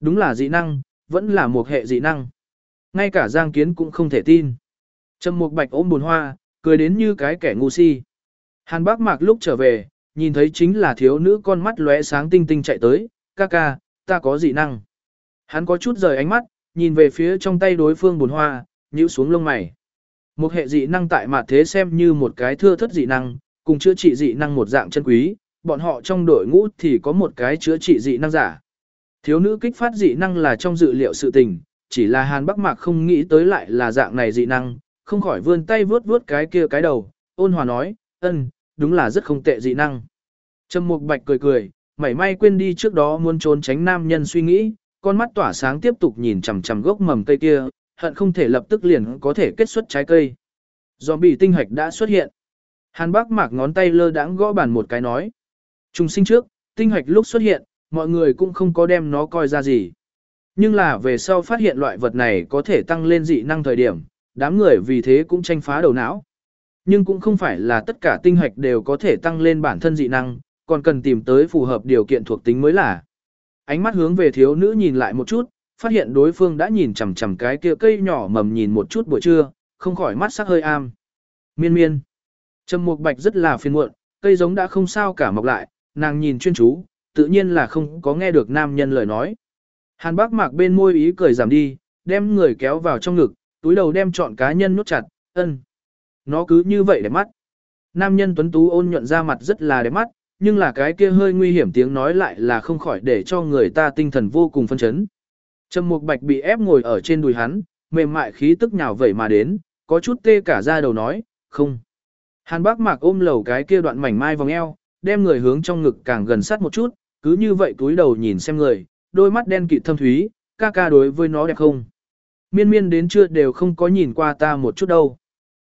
Đúng là dị năng, vẫn là một hệ dị năng. Ngay cả Giang Kiến cũng không thể tin. Trầm Mục Bạch ôm buồn hoa, cười đến như cái kẻ ngu si. Hàn Bác Mạc lúc trở về, nhìn thấy chính là thiếu nữ con mắt lóe sáng tinh tinh chạy tới, ca ca, ta có dị năng. Hắn có chút rời ánh mắt, nhìn về phía trong tay đối phương buồn hoa, nhíu xuống lông mày. Một hệ dị năng tại mặt thế xem như một cái thưa thất dị năng, cùng chữa trị dị năng một dạng chân quý, bọn họ trong đội ngũ thì có một cái chữa trị dị năng giả. Thiếu nữ kích phát dị năng là trong dự liệu sự tình, chỉ là Hàn Bắc Mạc không nghĩ tới lại là dạng này dị năng, không khỏi vươn tay vướt vướt cái kia cái đầu, ôn hòa nói, ân, đúng là rất không tệ dị năng. Trầm Mục Bạch cười cười, mảy may quên đi trước đó muốn trốn tránh nam nhân suy nghĩ, con mắt tỏa sáng tiếp tục nhìn chằm chằm gốc mầm cây kia, hận không thể lập tức liền có thể kết xuất trái cây. Zombie tinh hạch đã xuất hiện. Hàn Bắc Mạc ngón tay lơ đãng gõ bàn một cái nói. Trùng sinh trước, tinh hạch lúc xuất hiện, mọi người cũng không có đem nó coi ra gì. Nhưng là về sau phát hiện loại vật này có thể tăng lên dị năng thời điểm, đám người vì thế cũng tranh phá đầu não. Nhưng cũng không phải là tất cả tinh hạch đều có thể tăng lên bản thân dị năng, còn cần tìm tới phù hợp điều kiện thuộc tính mới là. Ánh mắt hướng về thiếu nữ nhìn lại một chút, phát hiện đối phương đã nhìn chằm chằm cái kia cây nhỏ mầm nhìn một chút buổi trưa, không khỏi mắt sắc hơi am. Miên miên. Trầm Mục Bạch rất là phiền muộn, cây giống đã không sao cả mọc lại, nàng nhìn chuyên chú, tự nhiên là không có nghe được nam nhân lời nói. Hàn Bác Mạc bên môi ý cười giảm đi, đem người kéo vào trong ngực, túi đầu đem chọn cá nhân nút chặt, ân. Nó cứ như vậy đẹp mắt. Nam nhân tuấn tú ôn nhuận ra mặt rất là đẹp mắt, nhưng là cái kia hơi nguy hiểm tiếng nói lại là không khỏi để cho người ta tinh thần vô cùng phân chấn. Trầm Mục Bạch bị ép ngồi ở trên đùi hắn, mềm mại khí tức nhào vẩy mà đến, có chút tê cả da đầu nói, không. Hàn Bác Mạc ôm lầu cái kia đoạn mảnh mai vòng eo, đem người hướng trong ngực càng gần sát một chút, cứ như vậy túi đầu nhìn xem người, đôi mắt đen kịt thâm thúy, ca ca đối với nó đẹp không. Miên miên đến chưa đều không có nhìn qua ta một chút đâu.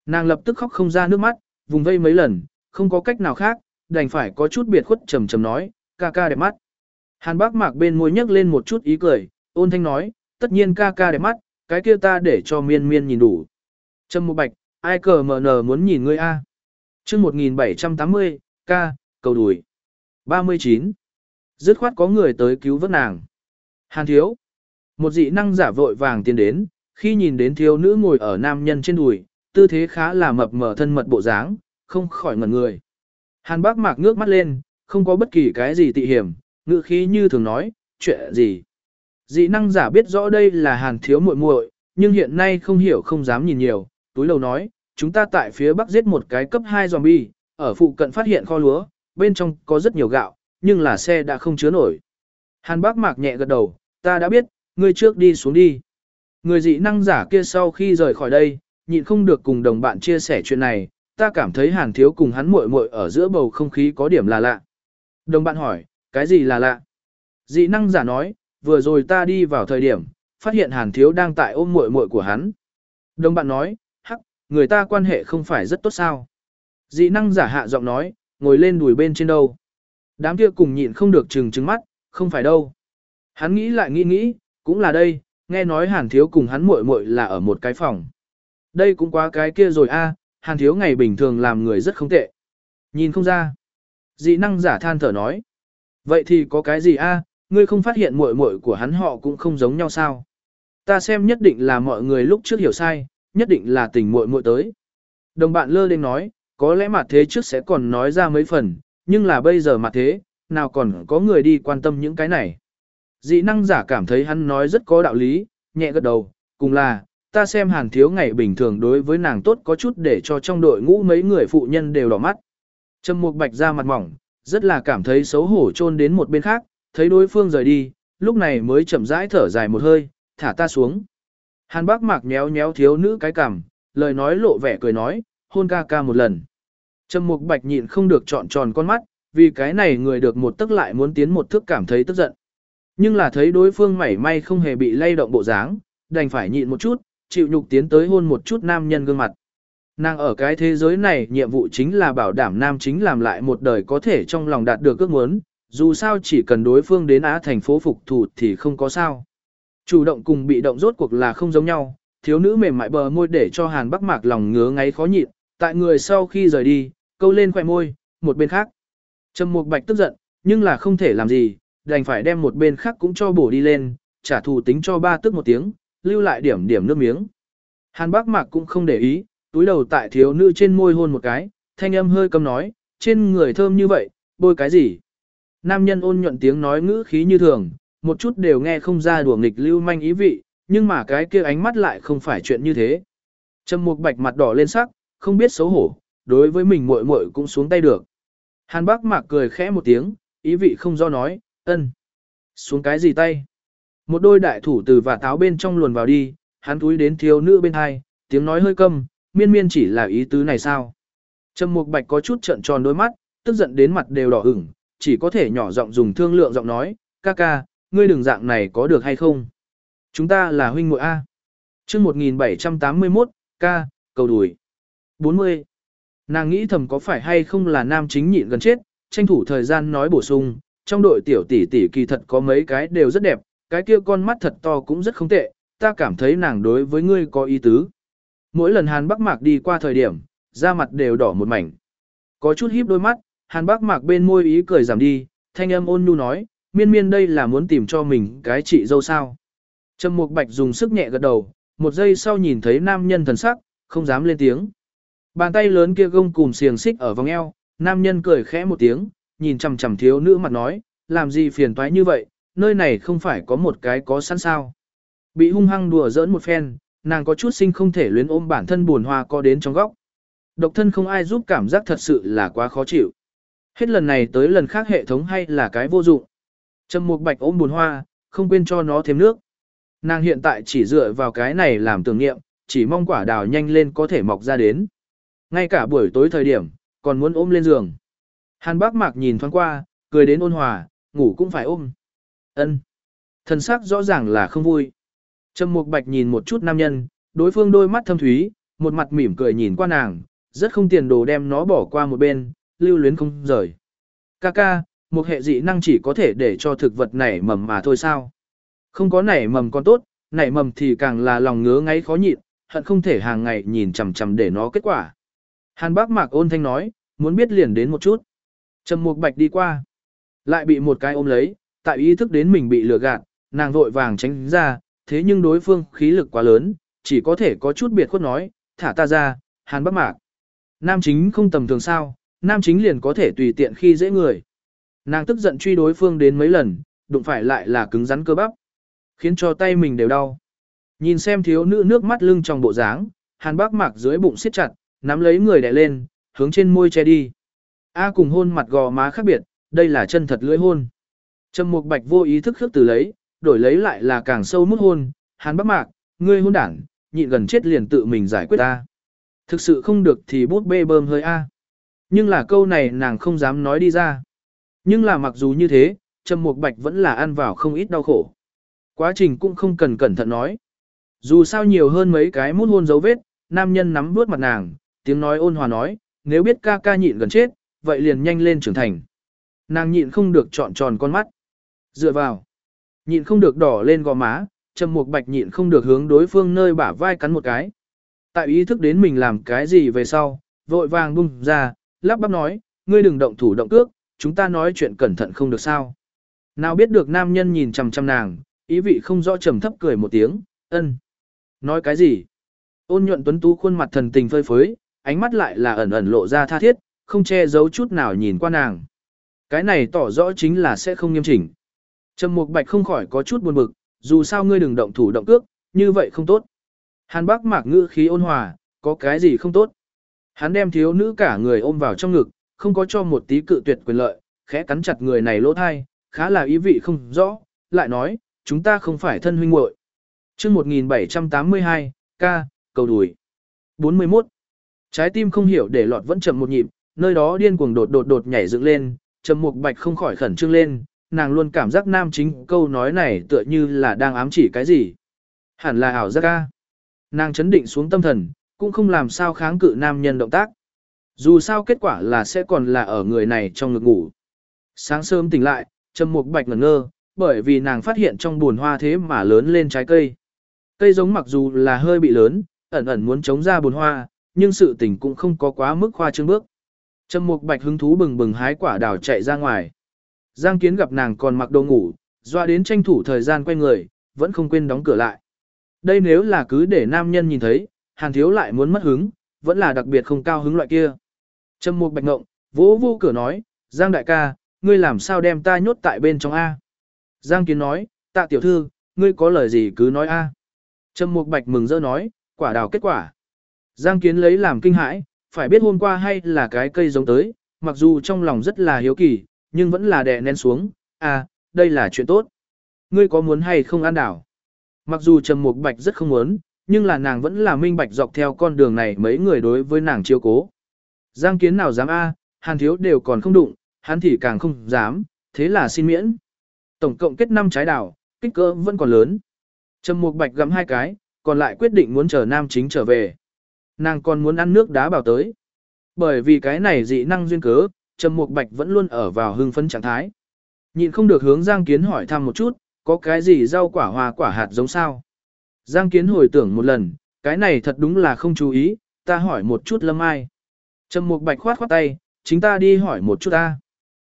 Nàng lập tức khóc không ra nước mắt, vùng vây mấy lần, không có cách nào khác, đành phải có chút biệt khuất trầm trầm nói, ca ca đẹp mắt. Hàn bác mạc bên môi nhấc lên một chút ý cười, ôn thanh nói, tất nhiên ca ca đẹp mắt, cái kia ta để cho miên miên nhìn đủ. Trầm một bạch, ai cờ mờ nờ muốn nhìn ngươi a à? chương 1780, ca, cầu đùi. 39. Dứt khoát có người tới cứu vớt nàng. Hàn thiếu. Một dị năng giả vội vàng tiến đến, khi nhìn đến thiếu nữ ngồi ở nam nhân trên đùi, tư thế khá là mập mờ thân mật bộ dáng, không khỏi ngẩn người. Hàn bác mạc ngước mắt lên, không có bất kỳ cái gì tị hiểm, ngữ khí như thường nói, chuyện gì. Dị năng giả biết rõ đây là hàn thiếu muội muội, nhưng hiện nay không hiểu không dám nhìn nhiều, túi lầu nói, chúng ta tại phía bắc giết một cái cấp 2 zombie, ở phụ cận phát hiện kho lúa, bên trong có rất nhiều gạo, nhưng là xe đã không chứa nổi. Hàn bác mạc nhẹ gật đầu, ta đã biết, ngươi trước đi xuống đi. Người dị năng giả kia sau khi rời khỏi đây, nhịn không được cùng đồng bạn chia sẻ chuyện này, ta cảm thấy hàn thiếu cùng hắn muội muội ở giữa bầu không khí có điểm là lạ. Đồng bạn hỏi, cái gì là lạ? Dị năng giả nói, vừa rồi ta đi vào thời điểm, phát hiện hàn thiếu đang tại ôm muội muội của hắn. Đồng bạn nói, hắc, người ta quan hệ không phải rất tốt sao. Dị năng giả hạ giọng nói, ngồi lên đùi bên trên đâu. Đám kia cùng nhịn không được trừng trừng mắt, không phải đâu. Hắn nghĩ lại nghĩ nghĩ, cũng là đây, nghe nói hàn thiếu cùng hắn muội muội là ở một cái phòng. Đây cũng quá cái kia rồi a, hàn thiếu ngày bình thường làm người rất không tệ. Nhìn không ra. Dị năng giả than thở nói. Vậy thì có cái gì a? ngươi không phát hiện muội muội của hắn họ cũng không giống nhau sao? Ta xem nhất định là mọi người lúc trước hiểu sai, nhất định là tình muội muội tới. Đồng bạn lơ lên nói, có lẽ mặt thế trước sẽ còn nói ra mấy phần, nhưng là bây giờ mà thế, nào còn có người đi quan tâm những cái này. Dị năng giả cảm thấy hắn nói rất có đạo lý, nhẹ gật đầu, cùng là, ta xem hàn thiếu ngày bình thường đối với nàng tốt có chút để cho trong đội ngũ mấy người phụ nhân đều đỏ mắt. Trầm mục bạch ra mặt mỏng, rất là cảm thấy xấu hổ chôn đến một bên khác, thấy đối phương rời đi, lúc này mới chậm rãi thở dài một hơi, thả ta xuống. Hàn bác mạc nhéo nhéo thiếu nữ cái cằm, lời nói lộ vẻ cười nói, hôn ca ca một lần. Trầm mục bạch nhịn không được trọn tròn con mắt, vì cái này người được một tức lại muốn tiến một thước cảm thấy tức giận. Nhưng là thấy đối phương mảy may không hề bị lay động bộ dáng, đành phải nhịn một chút, chịu nhục tiến tới hôn một chút nam nhân gương mặt. Nàng ở cái thế giới này nhiệm vụ chính là bảo đảm nam chính làm lại một đời có thể trong lòng đạt được ước muốn, dù sao chỉ cần đối phương đến Á thành phố phục thủ thì không có sao. Chủ động cùng bị động rốt cuộc là không giống nhau, thiếu nữ mềm mại bờ môi để cho Hàn Bắc Mạc lòng ngứa ngáy khó nhịn, tại người sau khi rời đi, câu lên khỏe môi, một bên khác. Trầm Mục Bạch tức giận, nhưng là không thể làm gì, đành phải đem một bên khác cũng cho bổ đi lên, trả thù tính cho ba tức một tiếng, lưu lại điểm điểm nước miếng. Hàn Bác Mạc cũng không để ý, túi đầu tại thiếu nữ trên môi hôn một cái, thanh âm hơi cầm nói, trên người thơm như vậy, bôi cái gì? Nam nhân ôn nhuận tiếng nói ngữ khí như thường, một chút đều nghe không ra đùa nghịch lưu manh ý vị, nhưng mà cái kia ánh mắt lại không phải chuyện như thế. Trầm Mục Bạch mặt đỏ lên sắc, không biết xấu hổ, đối với mình muội muội cũng xuống tay được. Hàn Bác Mạc cười khẽ một tiếng, ý vị không do nói, ân. Xuống cái gì tay? Một đôi đại thủ từ và táo bên trong luồn vào đi, hắn túi đến thiếu nữ bên hai, tiếng nói hơi câm, miên miên chỉ là ý tứ này sao? Trầm Mục Bạch có chút trợn tròn đôi mắt, tức giận đến mặt đều đỏ ửng, chỉ có thể nhỏ giọng dùng thương lượng giọng nói, ca ca, ngươi đừng dạng này có được hay không? Chúng ta là huynh muội A. chương 1781, ca, cầu đùi. 40. Nàng nghĩ thầm có phải hay không là nam chính nhịn gần chết, tranh thủ thời gian nói bổ sung, trong đội tiểu tỷ tỷ kỳ thật có mấy cái đều rất đẹp, cái kia con mắt thật to cũng rất không tệ, ta cảm thấy nàng đối với ngươi có ý tứ. Mỗi lần Hàn Bắc Mạc đi qua thời điểm, da mặt đều đỏ một mảnh. Có chút híp đôi mắt, Hàn Bắc Mạc bên môi ý cười giảm đi, thanh âm ôn nhu nói, miên miên đây là muốn tìm cho mình cái chị dâu sao. Trầm Mục Bạch dùng sức nhẹ gật đầu, một giây sau nhìn thấy nam nhân thần sắc, không dám lên tiếng. Bàn tay lớn kia gông cùm xiềng xích ở vòng eo, nam nhân cười khẽ một tiếng, nhìn chằm chằm thiếu nữ mặt nói, làm gì phiền toái như vậy, nơi này không phải có một cái có sẵn sao. Bị hung hăng đùa giỡn một phen, nàng có chút sinh không thể luyến ôm bản thân buồn hoa co đến trong góc. Độc thân không ai giúp cảm giác thật sự là quá khó chịu. Hết lần này tới lần khác hệ thống hay là cái vô dụng. Trầm Mục Bạch ôm buồn hoa, không quên cho nó thêm nước. Nàng hiện tại chỉ dựa vào cái này làm tưởng niệm, chỉ mong quả đào nhanh lên có thể mọc ra đến. Ngay cả buổi tối thời điểm, còn muốn ôm lên giường. Hàn Bác Mạc nhìn thoáng qua, cười đến ôn hòa, ngủ cũng phải ôm. Ân. Thần sắc rõ ràng là không vui. Trầm Mục Bạch nhìn một chút nam nhân, đối phương đôi mắt thâm thúy, một mặt mỉm cười nhìn qua nàng, rất không tiền đồ đem nó bỏ qua một bên, lưu luyến không rời. Kaka, ca, một hệ dị năng chỉ có thể để cho thực vật nảy mầm mà thôi sao? Không có nảy mầm còn tốt, nảy mầm thì càng là lòng ngứa ngáy khó nhịn, hận không thể hàng ngày nhìn chằm chằm để nó kết quả. Hàn Bác Mạc ôn thanh nói, muốn biết liền đến một chút. Trầm Mục Bạch đi qua, lại bị một cái ôm lấy, tại ý thức đến mình bị lừa gạt, nàng vội vàng tránh ra, thế nhưng đối phương khí lực quá lớn, chỉ có thể có chút biệt khuất nói, thả ta ra, Hàn Bác Mạc. Nam chính không tầm thường sao, nam chính liền có thể tùy tiện khi dễ người. Nàng tức giận truy đối phương đến mấy lần, đụng phải lại là cứng rắn cơ bắp, khiến cho tay mình đều đau. Nhìn xem thiếu nữ nước mắt lưng trong bộ dáng, Hàn Bác Mạc dưới bụng siết chặt, nắm lấy người đè lên, hướng trên môi che đi. A cùng hôn mặt gò má khác biệt, đây là chân thật lưỡi hôn. Trầm Mục Bạch vô ý thức khước từ lấy, đổi lấy lại là càng sâu mút hôn, Hàn Bác Mạc, ngươi hôn đảng, nhịn gần chết liền tự mình giải quyết ta. Thực sự không được thì bút bê bơm hơi a. Nhưng là câu này nàng không dám nói đi ra. Nhưng là mặc dù như thế, Trầm Mục Bạch vẫn là ăn vào không ít đau khổ. Quá trình cũng không cần cẩn thận nói. Dù sao nhiều hơn mấy cái mút hôn dấu vết, nam nhân nắm bước mặt nàng, tiếng nói ôn hòa nói, nếu biết ca ca nhịn gần chết, vậy liền nhanh lên trưởng thành. Nàng nhịn không được trọn tròn con mắt. Dựa vào. Nhịn không được đỏ lên gò má, Trầm Mục Bạch nhịn không được hướng đối phương nơi bả vai cắn một cái. Tại ý thức đến mình làm cái gì về sau, vội vàng bung ra, lắp bắp nói, ngươi đừng động thủ động cước, chúng ta nói chuyện cẩn thận không được sao. Nào biết được nam nhân nhìn chằm chằm nàng, ý vị không rõ trầm thấp cười một tiếng, ân. Nói cái gì? Ôn nhuận tuấn tú khuôn mặt thần tình phơi phới, ánh mắt lại là ẩn ẩn lộ ra tha thiết, không che giấu chút nào nhìn qua nàng. Cái này tỏ rõ chính là sẽ không nghiêm chỉnh. Trầm Mục Bạch không khỏi có chút buồn bực, dù sao ngươi đừng động thủ động cước, như vậy không tốt. Hàn Bác Mạc ngữ khí ôn hòa, có cái gì không tốt. Hắn đem thiếu nữ cả người ôm vào trong ngực, không có cho một tí cự tuyệt quyền lợi, khẽ cắn chặt người này lỗ thai, khá là ý vị không rõ, lại nói, chúng ta không phải thân huynh muội. Chương 1782, ca, cầu đùi. 41. Trái tim không hiểu để lọt vẫn chậm một nhịp, nơi đó điên cuồng đột đột đột nhảy dựng lên, Trầm Mục Bạch không khỏi khẩn trương lên, nàng luôn cảm giác nam chính câu nói này tựa như là đang ám chỉ cái gì. Hẳn là ảo giác ca. Nàng chấn định xuống tâm thần, cũng không làm sao kháng cự nam nhân động tác. Dù sao kết quả là sẽ còn là ở người này trong ngực ngủ. Sáng sớm tỉnh lại, Trầm Mục Bạch ngẩn ngơ, bởi vì nàng phát hiện trong buồn hoa thế mà lớn lên trái cây. Cây giống mặc dù là hơi bị lớn, ẩn ẩn muốn chống ra buồn hoa, nhưng sự tình cũng không có quá mức khoa trương bước. Trầm Mục Bạch hứng thú bừng bừng hái quả đào chạy ra ngoài. Giang Kiến gặp nàng còn mặc đồ ngủ, doa đến tranh thủ thời gian quay người, vẫn không quên đóng cửa lại. Đây nếu là cứ để nam nhân nhìn thấy, Hàn Thiếu lại muốn mất hứng, vẫn là đặc biệt không cao hứng loại kia. Trầm Mục Bạch ngộng, vỗ vô cửa nói, Giang đại ca, ngươi làm sao đem ta nhốt tại bên trong A. Giang Kiến nói, tạ tiểu thư, ngươi có lời gì cứ nói A. Trầm Mục Bạch mừng rỡ nói, quả đào kết quả. Giang Kiến lấy làm kinh hãi, phải biết hôm qua hay là cái cây giống tới, mặc dù trong lòng rất là hiếu kỳ, nhưng vẫn là đè nén xuống, à, đây là chuyện tốt. Ngươi có muốn hay không ăn đảo? Mặc dù Trầm Mục Bạch rất không muốn, nhưng là nàng vẫn là minh bạch dọc theo con đường này mấy người đối với nàng chiêu cố. Giang Kiến nào dám a, Hàn Thiếu đều còn không đụng, hắn thì càng không dám, thế là xin miễn. Tổng cộng kết 5 trái đảo, kích cỡ vẫn còn lớn. Trầm Mục Bạch gặm hai cái, còn lại quyết định muốn chờ nam chính trở về. Nàng còn muốn ăn nước đá bảo tới. Bởi vì cái này dị năng duyên cớ, Trầm Mục Bạch vẫn luôn ở vào hưng phấn trạng thái. Nhịn không được hướng Giang Kiến hỏi thăm một chút, có cái gì rau quả hoa quả hạt giống sao? Giang Kiến hồi tưởng một lần, cái này thật đúng là không chú ý, ta hỏi một chút Lâm Ai. Trầm Mục Bạch khoát khoát tay, chính ta đi hỏi một chút ta.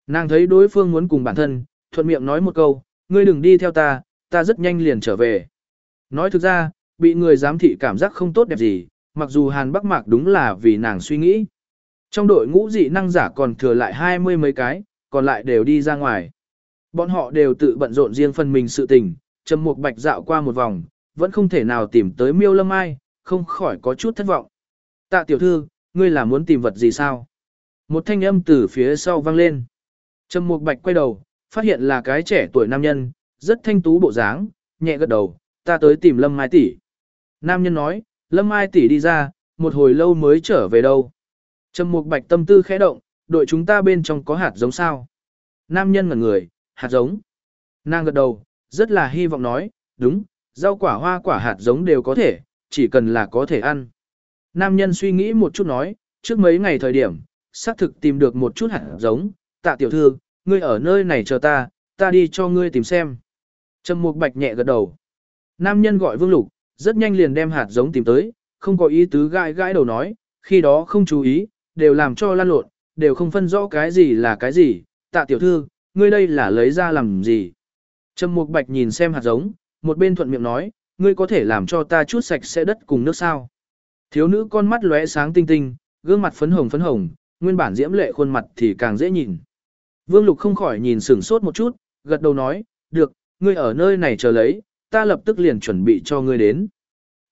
Nàng thấy đối phương muốn cùng bản thân, thuận miệng nói một câu, ngươi đừng đi theo ta, ta rất nhanh liền trở về. Nói thực ra, bị người giám thị cảm giác không tốt đẹp gì, mặc dù Hàn Bắc Mạc đúng là vì nàng suy nghĩ. Trong đội ngũ dị năng giả còn thừa lại hai mươi mấy cái, còn lại đều đi ra ngoài. Bọn họ đều tự bận rộn riêng phần mình sự tình, Trầm Mục Bạch dạo qua một vòng, vẫn không thể nào tìm tới Miêu Lâm Ai, không khỏi có chút thất vọng. Tạ tiểu thư, ngươi là muốn tìm vật gì sao? Một thanh âm từ phía sau vang lên. Trầm Mục Bạch quay đầu, phát hiện là cái trẻ tuổi nam nhân, rất thanh tú bộ dáng, nhẹ gật đầu, ta tới tìm Lâm Mai tỷ. Nam nhân nói, Lâm Mai tỷ đi ra, một hồi lâu mới trở về đâu. Trầm Mục Bạch tâm tư khẽ động, đội chúng ta bên trong có hạt giống sao? Nam nhân ngẩn người, hạt giống. Nàng gật đầu, rất là hy vọng nói, đúng, rau quả hoa quả hạt giống đều có thể, chỉ cần là có thể ăn. Nam nhân suy nghĩ một chút nói, trước mấy ngày thời điểm, xác thực tìm được một chút hạt giống, tạ tiểu thư, ngươi ở nơi này chờ ta, ta đi cho ngươi tìm xem. Trầm Mục Bạch nhẹ gật đầu. Nam nhân gọi Vương Lục, rất nhanh liền đem hạt giống tìm tới, không có ý tứ gãi gãi đầu nói, khi đó không chú ý, đều làm cho lan lộn, đều không phân rõ cái gì là cái gì, tạ tiểu thư, ngươi đây là lấy ra làm gì. Trầm Mục Bạch nhìn xem hạt giống, một bên thuận miệng nói, ngươi có thể làm cho ta chút sạch sẽ đất cùng nước sao. Thiếu nữ con mắt lóe sáng tinh tinh, gương mặt phấn hồng phấn hồng, nguyên bản diễm lệ khuôn mặt thì càng dễ nhìn. Vương Lục không khỏi nhìn sửng sốt một chút, gật đầu nói, được, ngươi ở nơi này chờ lấy, ta lập tức liền chuẩn bị cho ngươi đến.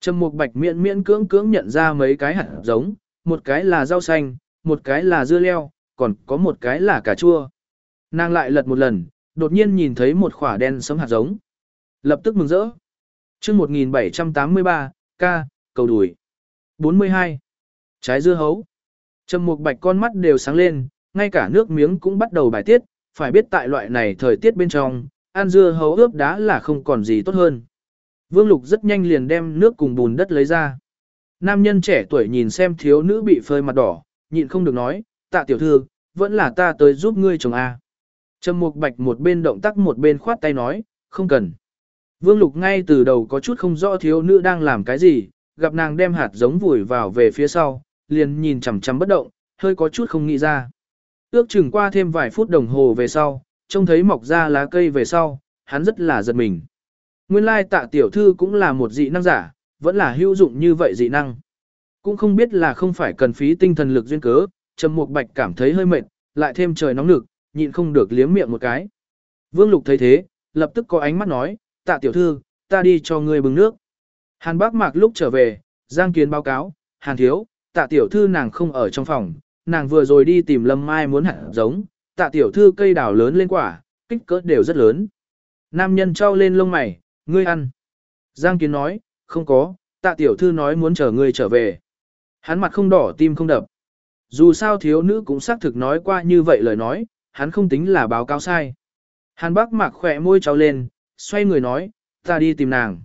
Trầm Mục Bạch miễn miễn cưỡng cưỡng nhận ra mấy cái hạt giống, một cái là rau xanh, một cái là dưa leo, còn có một cái là cà chua. Nàng lại lật một lần, đột nhiên nhìn thấy một quả đen sấm hạt giống. Lập tức mừng rỡ. Chương 1783, ca, cầu đùi. 42. Trái dưa hấu. Trầm Mục Bạch con mắt đều sáng lên, ngay cả nước miếng cũng bắt đầu bài tiết, phải biết tại loại này thời tiết bên trong, ăn dưa hấu ướp đá là không còn gì tốt hơn. Vương Lục rất nhanh liền đem nước cùng bùn đất lấy ra. Nam nhân trẻ tuổi nhìn xem thiếu nữ bị phơi mặt đỏ, nhịn không được nói, tạ tiểu thư, vẫn là ta tới giúp ngươi chồng A. Trầm Mục Bạch một bên động tác một bên khoát tay nói, không cần. Vương Lục ngay từ đầu có chút không rõ thiếu nữ đang làm cái gì, gặp nàng đem hạt giống vùi vào về phía sau, liền nhìn chằm chằm bất động, hơi có chút không nghĩ ra. Ước chừng qua thêm vài phút đồng hồ về sau, trông thấy mọc ra lá cây về sau, hắn rất là giật mình. Nguyên lai tạ tiểu thư cũng là một dị năng giả, vẫn là hữu dụng như vậy dị năng. Cũng không biết là không phải cần phí tinh thần lực duyên cớ, Trầm Mục Bạch cảm thấy hơi mệt, lại thêm trời nóng nực, nhịn không được liếm miệng một cái. Vương Lục thấy thế, lập tức có ánh mắt nói, tạ tiểu thư, ta đi cho ngươi bưng nước. Hàn bác mạc lúc trở về, Giang Kiến báo cáo, Hàn thiếu, tạ tiểu thư nàng không ở trong phòng, nàng vừa rồi đi tìm Lâm Mai muốn hạt giống, tạ tiểu thư cây đào lớn lên quả, kích cỡ đều rất lớn. Nam nhân trao lên lông mày, ngươi ăn. Giang Kiến nói, không có, tạ tiểu thư nói muốn chờ ngươi trở về. Hắn mặt không đỏ tim không đập. Dù sao thiếu nữ cũng xác thực nói qua như vậy lời nói, hắn không tính là báo cáo sai. Hàn bác mạc khỏe môi trao lên, xoay người nói, ta đi tìm nàng.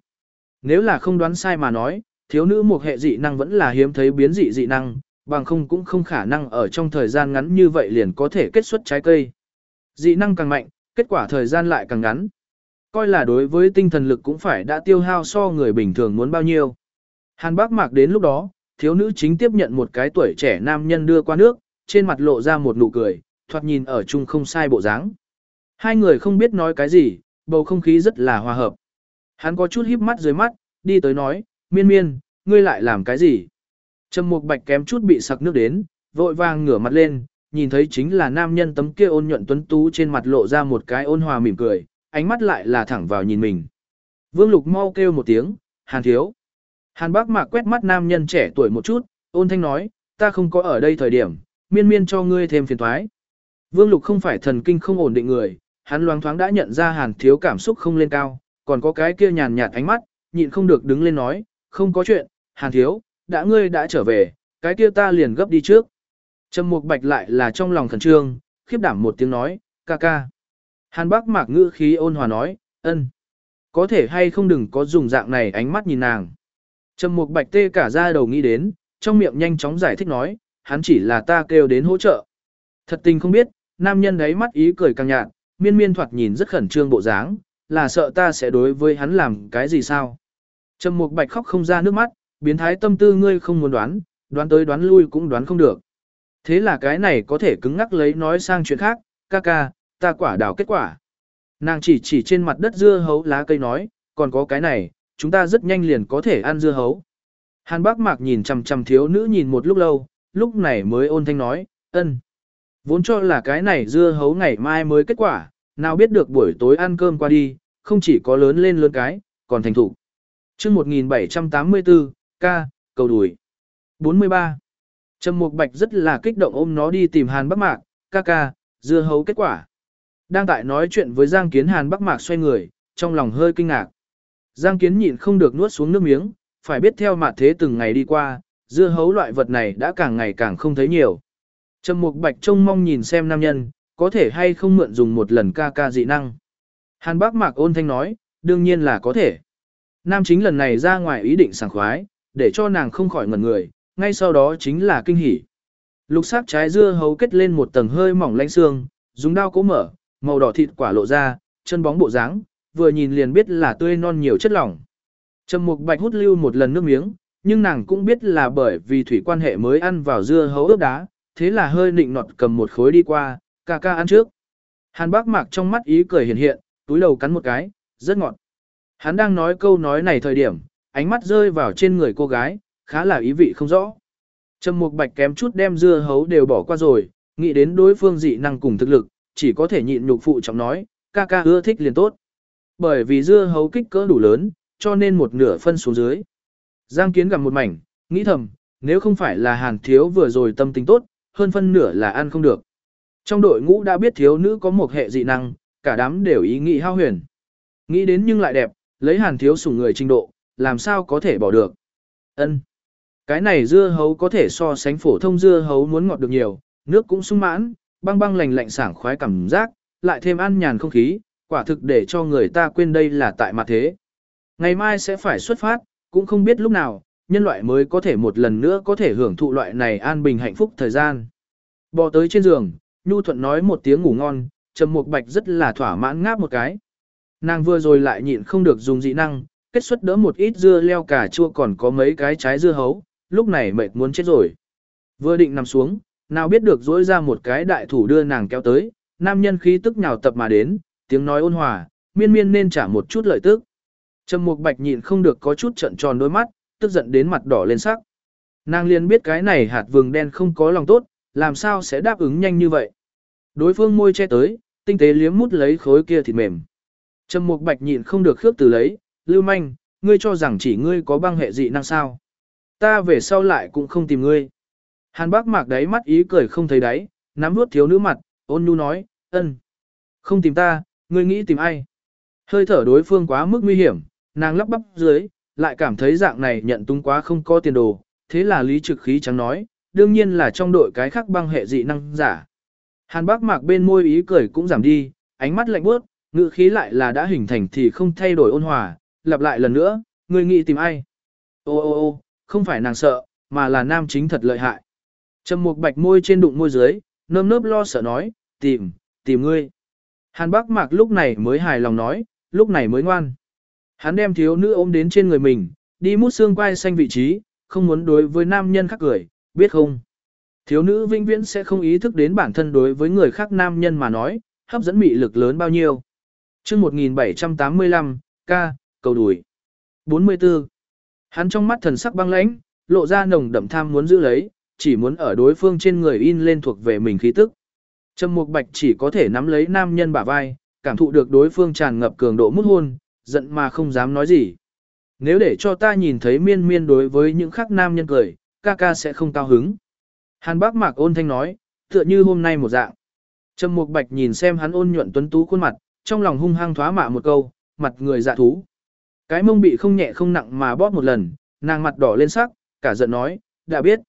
Nếu là không đoán sai mà nói, thiếu nữ một hệ dị năng vẫn là hiếm thấy biến dị dị năng, bằng không cũng không khả năng ở trong thời gian ngắn như vậy liền có thể kết xuất trái cây. Dị năng càng mạnh, kết quả thời gian lại càng ngắn. Coi là đối với tinh thần lực cũng phải đã tiêu hao so người bình thường muốn bao nhiêu. Hàn bác mạc đến lúc đó, thiếu nữ chính tiếp nhận một cái tuổi trẻ nam nhân đưa qua nước, trên mặt lộ ra một nụ cười, thoạt nhìn ở chung không sai bộ dáng. Hai người không biết nói cái gì, bầu không khí rất là hòa hợp. Hắn có chút híp mắt dưới mắt, đi tới nói, miên miên, ngươi lại làm cái gì? Trầm mục bạch kém chút bị sặc nước đến, vội vàng ngửa mặt lên, nhìn thấy chính là nam nhân tấm kia ôn nhuận tuấn tú trên mặt lộ ra một cái ôn hòa mỉm cười, ánh mắt lại là thẳng vào nhìn mình. Vương Lục mau kêu một tiếng, Hàn thiếu. Hàn bác mạc quét mắt nam nhân trẻ tuổi một chút, ôn thanh nói, ta không có ở đây thời điểm, miên miên cho ngươi thêm phiền toái. Vương Lục không phải thần kinh không ổn định người, hắn loáng thoáng đã nhận ra hàn thiếu cảm xúc không lên cao, còn có cái kia nhàn nhạt ánh mắt, nhịn không được đứng lên nói, không có chuyện, hàn thiếu, đã ngươi đã trở về, cái kia ta liền gấp đi trước. Trầm Mục Bạch lại là trong lòng khẩn trương, khiếp đảm một tiếng nói, ca ca. Hàn Bác Mạc ngữ khí ôn hòa nói, ân, có thể hay không đừng có dùng dạng này ánh mắt nhìn nàng. Trầm Mục Bạch tê cả ra đầu nghĩ đến, trong miệng nhanh chóng giải thích nói, hắn chỉ là ta kêu đến hỗ trợ. Thật tình không biết, nam nhân đấy mắt ý cười càng nhạt, miên miên thoạt nhìn rất khẩn trương bộ dáng, là sợ ta sẽ đối với hắn làm cái gì sao. Trầm Mục Bạch khóc không ra nước mắt, biến thái tâm tư ngươi không muốn đoán, đoán tới đoán lui cũng đoán không được. Thế là cái này có thể cứng ngắc lấy nói sang chuyện khác, ca ca, ta quả đào kết quả. Nàng chỉ chỉ trên mặt đất dưa hấu lá cây nói, còn có cái này, chúng ta rất nhanh liền có thể ăn dưa hấu. Hàn bác mạc nhìn chằm chằm thiếu nữ nhìn một lúc lâu, lúc này mới ôn thanh nói, ân. Vốn cho là cái này dưa hấu ngày mai mới kết quả, nào biết được buổi tối ăn cơm qua đi, không chỉ có lớn lên lớn cái, còn thành thủ. chương 1784, ca, cầu đùi. 43. Trầm Mục Bạch rất là kích động ôm nó đi tìm Hàn Bắc Mạc, ca ca, dưa hấu kết quả. Đang tại nói chuyện với Giang Kiến Hàn Bắc Mạc xoay người, trong lòng hơi kinh ngạc. Giang Kiến nhịn không được nuốt xuống nước miếng, phải biết theo mặt thế từng ngày đi qua, dưa hấu loại vật này đã càng ngày càng không thấy nhiều. Trầm Mục Bạch trông mong nhìn xem nam nhân, có thể hay không mượn dùng một lần ca ca dị năng. Hàn Bắc Mạc ôn thanh nói, đương nhiên là có thể. Nam chính lần này ra ngoài ý định sảng khoái, để cho nàng không khỏi ngẩn người, ngay sau đó chính là kinh hỉ. Lục sắc trái dưa hấu kết lên một tầng hơi mỏng lanh xương, dùng dao cố mở, màu đỏ thịt quả lộ ra, chân bóng bộ dáng, vừa nhìn liền biết là tươi non nhiều chất lỏng. Trầm Mục Bạch hút lưu một lần nước miếng, nhưng nàng cũng biết là bởi vì thủy quan hệ mới ăn vào dưa hấu ướp đá, thế là hơi nịnh nọt cầm một khối đi qua, ca ca ăn trước. Hàn Bác Mạc trong mắt ý cười hiện hiện, túi đầu cắn một cái, rất ngọt. Hắn đang nói câu nói này thời điểm, ánh mắt rơi vào trên người cô gái, khá là ý vị không rõ. Trầm Mục Bạch kém chút đem dưa hấu đều bỏ qua rồi, nghĩ đến đối phương dị năng cùng thực lực, chỉ có thể nhịn nhục phụ trọng nói, ca ca ưa thích liền tốt. Bởi vì dưa hấu kích cỡ đủ lớn, cho nên một nửa phân xuống dưới. Giang Kiến gặp một mảnh, nghĩ thầm, nếu không phải là Hàn Thiếu vừa rồi tâm tình tốt, hơn phân nửa là ăn không được. Trong đội ngũ đã biết thiếu nữ có một hệ dị năng, cả đám đều ý nghĩ hao huyền. Nghĩ đến nhưng lại đẹp, lấy Hàn Thiếu sủng người trình độ, làm sao có thể bỏ được. Ân. Cái này dưa hấu có thể so sánh phổ thông dưa hấu muốn ngọt được nhiều, nước cũng sung mãn, băng băng lành lạnh sảng khoái cảm giác, lại thêm ăn nhàn không khí, quả thực để cho người ta quên đây là tại mặt thế. Ngày mai sẽ phải xuất phát, cũng không biết lúc nào, nhân loại mới có thể một lần nữa có thể hưởng thụ loại này an bình hạnh phúc thời gian. Bò tới trên giường, Nhu Thuận nói một tiếng ngủ ngon, Trầm Mục Bạch rất là thỏa mãn ngáp một cái. Nàng vừa rồi lại nhịn không được dùng dị năng, kết xuất đỡ một ít dưa leo cà chua còn có mấy cái trái dưa hấu, lúc này mệt muốn chết rồi. Vừa định nằm xuống, nào biết được dỗi ra một cái đại thủ đưa nàng kéo tới, nam nhân khí tức nhào tập mà đến, tiếng nói ôn hòa, miên miên nên trả một chút lợi tức. Trầm Mục Bạch nhịn không được có chút trận tròn đôi mắt, tức giận đến mặt đỏ lên sắc. Nàng liền biết cái này hạt vừng đen không có lòng tốt, làm sao sẽ đáp ứng nhanh như vậy. Đối phương môi che tới, tinh tế liếm mút lấy khối kia thịt mềm. Trầm Mục Bạch nhịn không được khước từ lấy, Lưu Manh, ngươi cho rằng chỉ ngươi có băng hệ dị năng sao? Ta về sau lại cũng không tìm ngươi. Hàn Bác Mạc đáy mắt ý cười không thấy đáy, nắm nuốt thiếu nữ mặt, ôn nhu nói, ân, không tìm ta, ngươi nghĩ tìm ai? Hơi thở đối phương quá mức nguy hiểm, nàng lắp bắp dưới, lại cảm thấy dạng này nhận tung quá không có tiền đồ, thế là lý trực khí trắng nói, đương nhiên là trong đội cái khác băng hệ dị năng giả. Hàn bác mạc bên môi ý cười cũng giảm đi, ánh mắt lạnh buốt, ngữ khí lại là đã hình thành thì không thay đổi ôn hòa, lặp lại lần nữa, người nghĩ tìm ai? Ô ô ô, không phải nàng sợ, mà là nam chính thật lợi hại. Trầm một bạch môi trên đụng môi dưới, nơm nớp lo sợ nói, tìm, tìm ngươi. Hàn bác mạc lúc này mới hài lòng nói, lúc này mới ngoan. Hắn đem thiếu nữ ôm đến trên người mình, đi mút xương quai xanh vị trí, không muốn đối với nam nhân khác cười, biết không? Thiếu nữ vĩnh viễn sẽ không ý thức đến bản thân đối với người khác nam nhân mà nói, hấp dẫn mị lực lớn bao nhiêu. chương 1785, ca, cầu đùi. 44. Hắn trong mắt thần sắc băng lãnh, lộ ra nồng đậm tham muốn giữ lấy, chỉ muốn ở đối phương trên người in lên thuộc về mình khí tức. Trầm Mục Bạch chỉ có thể nắm lấy nam nhân bả vai, cảm thụ được đối phương tràn ngập cường độ mút hôn, giận mà không dám nói gì. Nếu để cho ta nhìn thấy miên miên đối với những khác nam nhân cười, ca ca sẽ không cao hứng. Hàn bác mạc ôn thanh nói, tựa như hôm nay một dạng. Trầm Mục Bạch nhìn xem hắn ôn nhuận tuấn tú khuôn mặt, trong lòng hung hăng thoá mạ một câu, mặt người dạ thú. Cái mông bị không nhẹ không nặng mà bóp một lần, nàng mặt đỏ lên sắc, cả giận nói, đã biết.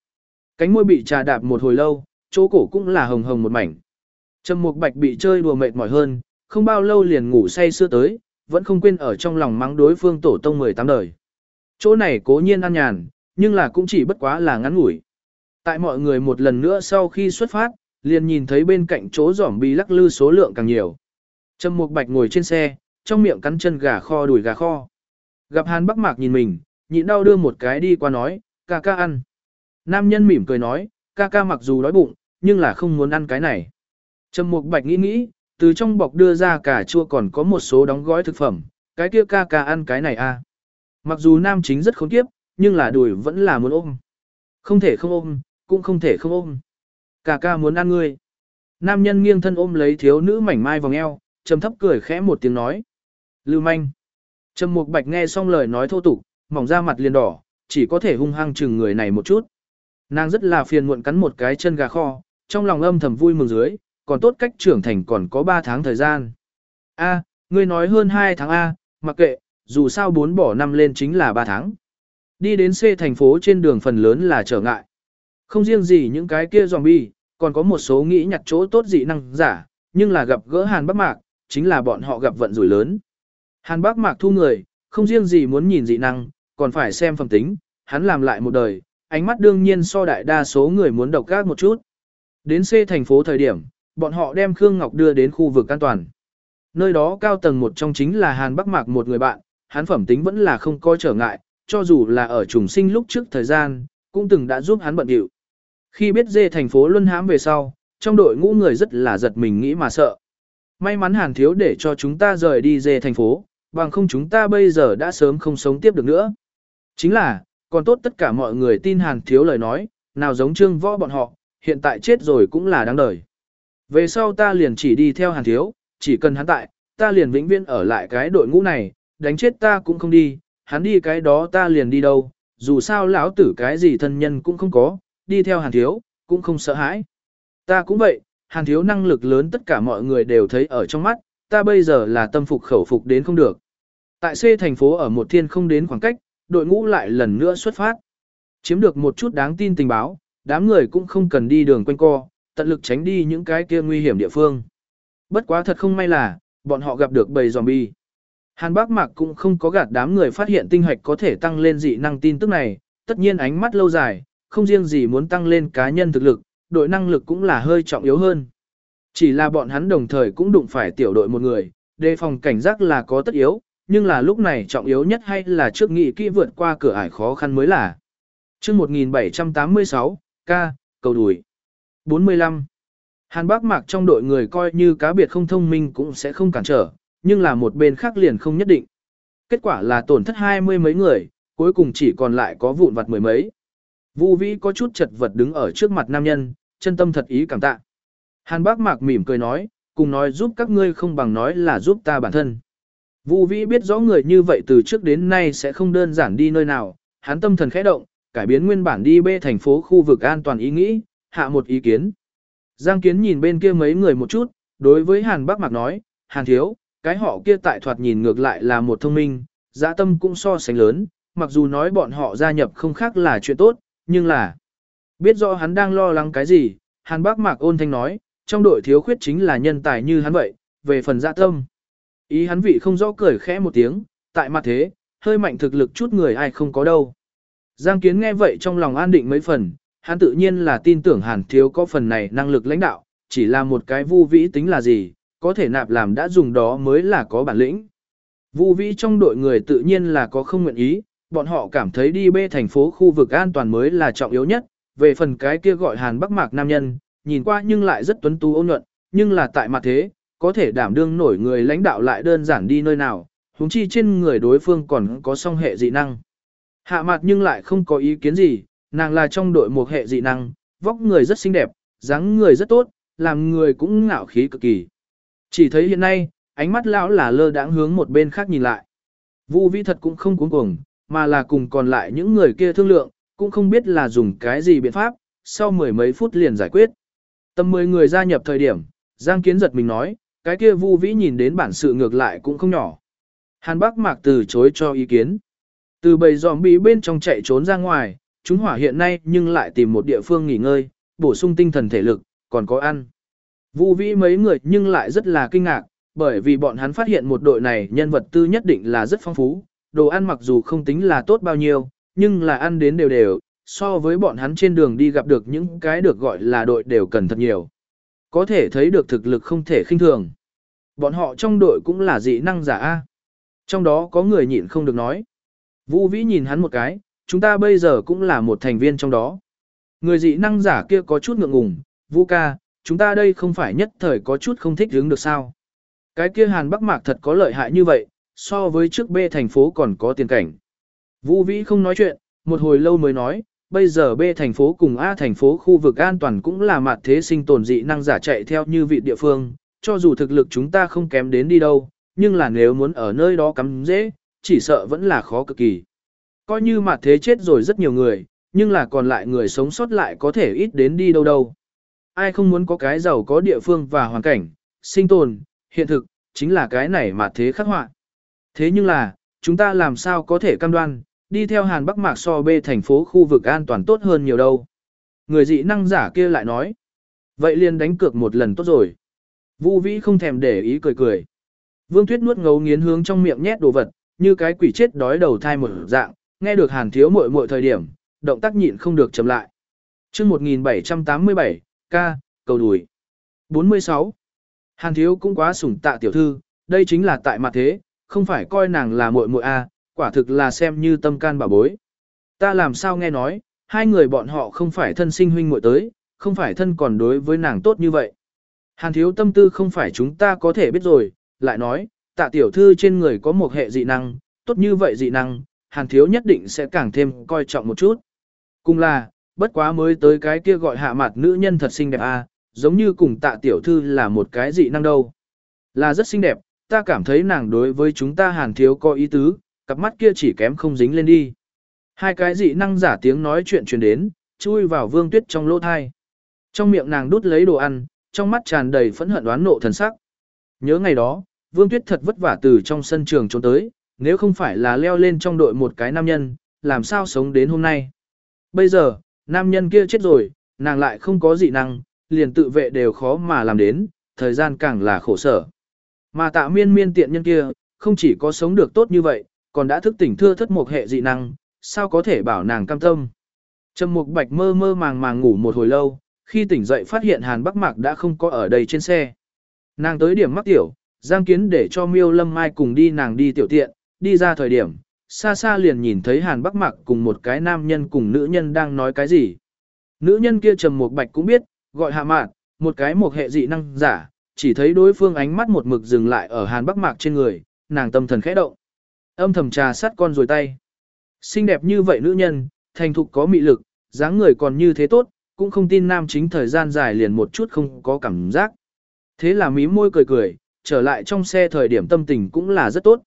Cánh môi bị trà đạp một hồi lâu, chỗ cổ cũng là hồng hồng một mảnh. Trầm Mục Bạch bị chơi đùa mệt mỏi hơn, không bao lâu liền ngủ say sưa tới, vẫn không quên ở trong lòng mắng đối phương tổ tông 18 đời. Chỗ này cố nhiên an nhàn, nhưng là cũng chỉ bất quá là ngắn ngủi. Tại mọi người một lần nữa sau khi xuất phát, liền nhìn thấy bên cạnh chỗ giỏm bi lắc lư số lượng càng nhiều. Trầm Mục Bạch ngồi trên xe, trong miệng cắn chân gà kho đùi gà kho. Gặp Hàn Bắc Mạc nhìn mình, nhịn đau đưa một cái đi qua nói, ca ca ăn. Nam nhân mỉm cười nói, ca ca mặc dù đói bụng, nhưng là không muốn ăn cái này. Trầm Mục Bạch nghĩ nghĩ, từ trong bọc đưa ra cả chua còn có một số đóng gói thực phẩm, cái kia ca ca ăn cái này à. Mặc dù nam chính rất khốn kiếp, nhưng là đùi vẫn là muốn ôm. Không thể không ôm, cũng không thể không ôm. Ca ca muốn ăn ngươi. Nam nhân nghiêng thân ôm lấy thiếu nữ mảnh mai vòng eo, trầm thấp cười khẽ một tiếng nói. Lưu manh. Trầm Mục Bạch nghe xong lời nói thô tục, mỏng ra mặt liền đỏ, chỉ có thể hung hăng chừng người này một chút. Nàng rất là phiền muộn cắn một cái chân gà kho, trong lòng âm thầm vui mừng dưới, còn tốt cách trưởng thành còn có 3 tháng thời gian. A, ngươi nói hơn 2 tháng A, mặc kệ, dù sao 4 bỏ năm lên chính là 3 tháng. Đi đến C thành phố trên đường phần lớn là trở ngại. Không riêng gì những cái kia zombie, còn có một số nghĩ nhặt chỗ tốt dị năng giả, nhưng là gặp gỡ Hàn Bắc Mạc, chính là bọn họ gặp vận rủi lớn. Hàn Bắc Mạc thu người, không riêng gì muốn nhìn dị năng, còn phải xem phẩm tính, hắn làm lại một đời, ánh mắt đương nhiên so đại đa số người muốn độc gác một chút. Đến C thành phố thời điểm, bọn họ đem Khương Ngọc đưa đến khu vực an toàn. Nơi đó cao tầng một trong chính là Hàn Bắc Mạc một người bạn, hắn phẩm tính vẫn là không có trở ngại, cho dù là ở trùng sinh lúc trước thời gian, cũng từng đã giúp hắn bận điệu. Khi biết dê thành phố luân hãm về sau, trong đội ngũ người rất là giật mình nghĩ mà sợ. May mắn Hàn Thiếu để cho chúng ta rời đi dê thành phố, bằng không chúng ta bây giờ đã sớm không sống tiếp được nữa. Chính là, còn tốt tất cả mọi người tin Hàn Thiếu lời nói, nào giống trương võ bọn họ, hiện tại chết rồi cũng là đáng đời. Về sau ta liền chỉ đi theo Hàn Thiếu, chỉ cần hắn tại, ta liền vĩnh viễn ở lại cái đội ngũ này, đánh chết ta cũng không đi, hắn đi cái đó ta liền đi đâu, dù sao lão tử cái gì thân nhân cũng không có, đi theo Hàn Thiếu, cũng không sợ hãi. Ta cũng vậy, Hàn Thiếu năng lực lớn tất cả mọi người đều thấy ở trong mắt, ta bây giờ là tâm phục khẩu phục đến không được. Tại C thành phố ở một thiên không đến khoảng cách, đội ngũ lại lần nữa xuất phát. Chiếm được một chút đáng tin tình báo, đám người cũng không cần đi đường quanh co, tận lực tránh đi những cái kia nguy hiểm địa phương. Bất quá thật không may là, bọn họ gặp được bầy zombie. Hàn Bác Mạc cũng không có gạt đám người phát hiện tinh hạch có thể tăng lên dị năng tin tức này, tất nhiên ánh mắt lâu dài, không riêng gì muốn tăng lên cá nhân thực lực, đội năng lực cũng là hơi trọng yếu hơn. Chỉ là bọn hắn đồng thời cũng đụng phải tiểu đội một người, đề phòng cảnh giác là có tất yếu, nhưng là lúc này trọng yếu nhất hay là trước nghị kỹ vượt qua cửa ải khó khăn mới là. chương 1786, ca, cầu đùi. 45. Hàn Bác Mạc trong đội người coi như cá biệt không thông minh cũng sẽ không cản trở, nhưng là một bên khác liền không nhất định. Kết quả là tổn thất hai mươi mấy người, cuối cùng chỉ còn lại có vụn vặt mười mấy. Vu Vĩ có chút chật vật đứng ở trước mặt nam nhân, chân tâm thật ý cảm tạ. Hàn Bác Mạc mỉm cười nói, cùng nói giúp các ngươi không bằng nói là giúp ta bản thân. Vu Vĩ biết rõ người như vậy từ trước đến nay sẽ không đơn giản đi nơi nào, hắn tâm thần khẽ động, cải biến nguyên bản đi bê thành phố khu vực an toàn ý nghĩ, hạ một ý kiến. Giang Kiến nhìn bên kia mấy người một chút, đối với Hàn Bắc Mạc nói, Hàn Thiếu, cái họ kia tại thoạt nhìn ngược lại là một thông minh, dã tâm cũng so sánh lớn, mặc dù nói bọn họ gia nhập không khác là chuyện tốt, nhưng là biết rõ hắn đang lo lắng cái gì, Hàn Bắc Mạc ôn thanh nói, trong đội thiếu khuyết chính là nhân tài như hắn vậy, về phần dã tâm. Ý hắn vị không rõ cười khẽ một tiếng, tại mặt thế, hơi mạnh thực lực chút người ai không có đâu. Giang Kiến nghe vậy trong lòng an định mấy phần, hắn tự nhiên là tin tưởng Hàn Thiếu có phần này năng lực lãnh đạo, chỉ là một cái vu vĩ tính là gì, có thể nạp làm đã dùng đó mới là có bản lĩnh. Vu vĩ trong đội người tự nhiên là có không nguyện ý, bọn họ cảm thấy đi bê thành phố khu vực an toàn mới là trọng yếu nhất, về phần cái kia gọi Hàn Bắc Mạc nam nhân, nhìn qua nhưng lại rất tuấn tú ôn nhuận, nhưng là tại mặt thế, có thể đảm đương nổi người lãnh đạo lại đơn giản đi nơi nào, huống chi trên người đối phương còn có song hệ dị năng. Hạ mặt nhưng lại không có ý kiến gì, nàng là trong đội một hệ dị năng, vóc người rất xinh đẹp, dáng người rất tốt, làm người cũng ngạo khí cực kỳ. Chỉ thấy hiện nay, ánh mắt lão là lơ đãng hướng một bên khác nhìn lại. Vu Vĩ thật cũng không cuống cuồng, mà là cùng còn lại những người kia thương lượng, cũng không biết là dùng cái gì biện pháp, sau mười mấy phút liền giải quyết. Tầm 10 người gia nhập thời điểm, Giang Kiến giật mình nói, cái kia Vu Vĩ nhìn đến bản sự ngược lại cũng không nhỏ. Hàn Bắc Mạc từ chối cho ý kiến. Từ bầy zombie bên trong chạy trốn ra ngoài, chúng hỏa hiện nay nhưng lại tìm một địa phương nghỉ ngơi, bổ sung tinh thần thể lực, còn có ăn. Vu Vĩ mấy người nhưng lại rất là kinh ngạc, bởi vì bọn hắn phát hiện một đội này nhân vật tư nhất định là rất phong phú, đồ ăn mặc dù không tính là tốt bao nhiêu, nhưng là ăn đến đều đều, so với bọn hắn trên đường đi gặp được những cái được gọi là đội đều cần thật nhiều. Có thể thấy được thực lực không thể khinh thường. Bọn họ trong đội cũng là dị năng giả A. Trong đó có người nhịn không được nói. Vũ Vĩ nhìn hắn một cái, chúng ta bây giờ cũng là một thành viên trong đó. Người dị năng giả kia có chút ngượng ngùng, Vũ ca, chúng ta đây không phải nhất thời có chút không thích hướng được sao. Cái kia Hàn Bắc Mạc thật có lợi hại như vậy, so với trước B thành phố còn có tiền cảnh. Vũ Vĩ không nói chuyện, một hồi lâu mới nói, bây giờ B thành phố cùng A thành phố khu vực an toàn cũng là mặt thế sinh tồn dị năng giả chạy theo như vị địa phương, cho dù thực lực chúng ta không kém đến đi đâu, nhưng là nếu muốn ở nơi đó cắm dễ, chỉ sợ vẫn là khó cực kỳ. Coi như mặt thế chết rồi rất nhiều người, nhưng là còn lại người sống sót lại có thể ít đến đi đâu đâu. Ai không muốn có cái giàu có địa phương và hoàn cảnh, sinh tồn, hiện thực, chính là cái này mà thế khắc họa. Thế nhưng là, chúng ta làm sao có thể cam đoan, đi theo Hàn Bắc Mạc so bê thành phố khu vực an toàn tốt hơn nhiều đâu. Người dị năng giả kia lại nói. Vậy liền đánh cược một lần tốt rồi. Vu Vĩ không thèm để ý cười cười. Vương Tuyết nuốt ngấu nghiến hướng trong miệng nhét đồ vật, như cái quỷ chết đói đầu thai một dạng, nghe được Hàn Thiếu muội muội thời điểm, động tác nhịn không được chậm lại. Chương 1787, ca, cầu đùi. 46. Hàn Thiếu cũng quá sủng tạ tiểu thư, đây chính là tại mặt thế, không phải coi nàng là muội muội a, quả thực là xem như tâm can bà bối. Ta làm sao nghe nói, hai người bọn họ không phải thân sinh huynh muội tới, không phải thân còn đối với nàng tốt như vậy. Hàn thiếu tâm tư không phải chúng ta có thể biết rồi, lại nói, tạ tiểu thư trên người có một hệ dị năng, tốt như vậy dị năng, hàn thiếu nhất định sẽ càng thêm coi trọng một chút. Cùng là, bất quá mới tới cái kia gọi hạ mặt nữ nhân thật xinh đẹp a, à, giống như cùng tạ tiểu thư là một cái dị năng đâu. Là rất xinh đẹp, ta cảm thấy nàng đối với chúng ta hàn thiếu có ý tứ, cặp mắt kia chỉ kém không dính lên đi. Hai cái dị năng giả tiếng nói chuyện truyền đến, chui vào vương tuyết trong lỗ thai. Trong miệng nàng đút lấy đồ ăn, trong mắt tràn đầy phẫn hận đoán nộ thần sắc. Nhớ ngày đó, vương tuyết thật vất vả từ trong sân trường trốn tới, nếu không phải là leo lên trong đội một cái nam nhân, làm sao sống đến hôm nay. Bây giờ, nam nhân kia chết rồi, nàng lại không có dị năng, liền tự vệ đều khó mà làm đến, thời gian càng là khổ sở. Mà tạ miên miên tiện nhân kia, không chỉ có sống được tốt như vậy, còn đã thức tỉnh thưa thất một hệ dị năng, sao có thể bảo nàng cam tâm. Trầm Mục Bạch mơ mơ màng màng ngủ một hồi lâu, khi tỉnh dậy phát hiện Hàn Bắc Mạc đã không có ở đây trên xe. Nàng tới điểm mắc tiểu, Giang Kiến để cho Miêu Lâm Mai cùng đi nàng đi tiểu tiện, đi ra thời điểm, xa xa liền nhìn thấy Hàn Bắc Mạc cùng một cái nam nhân cùng nữ nhân đang nói cái gì. Nữ nhân kia Trầm một Bạch cũng biết, gọi hạ mạn, một cái một hệ dị năng giả, chỉ thấy đối phương ánh mắt một mực dừng lại ở Hàn Bắc Mạc trên người, nàng tâm thần khẽ động. Âm thầm trà sát con rồi tay. Xinh đẹp như vậy nữ nhân, thành thục có mị lực, dáng người còn như thế tốt, cũng không tin nam chính thời gian dài liền một chút không có cảm giác. Thế là mí môi cười cười, trở lại trong xe thời điểm tâm tình cũng là rất tốt.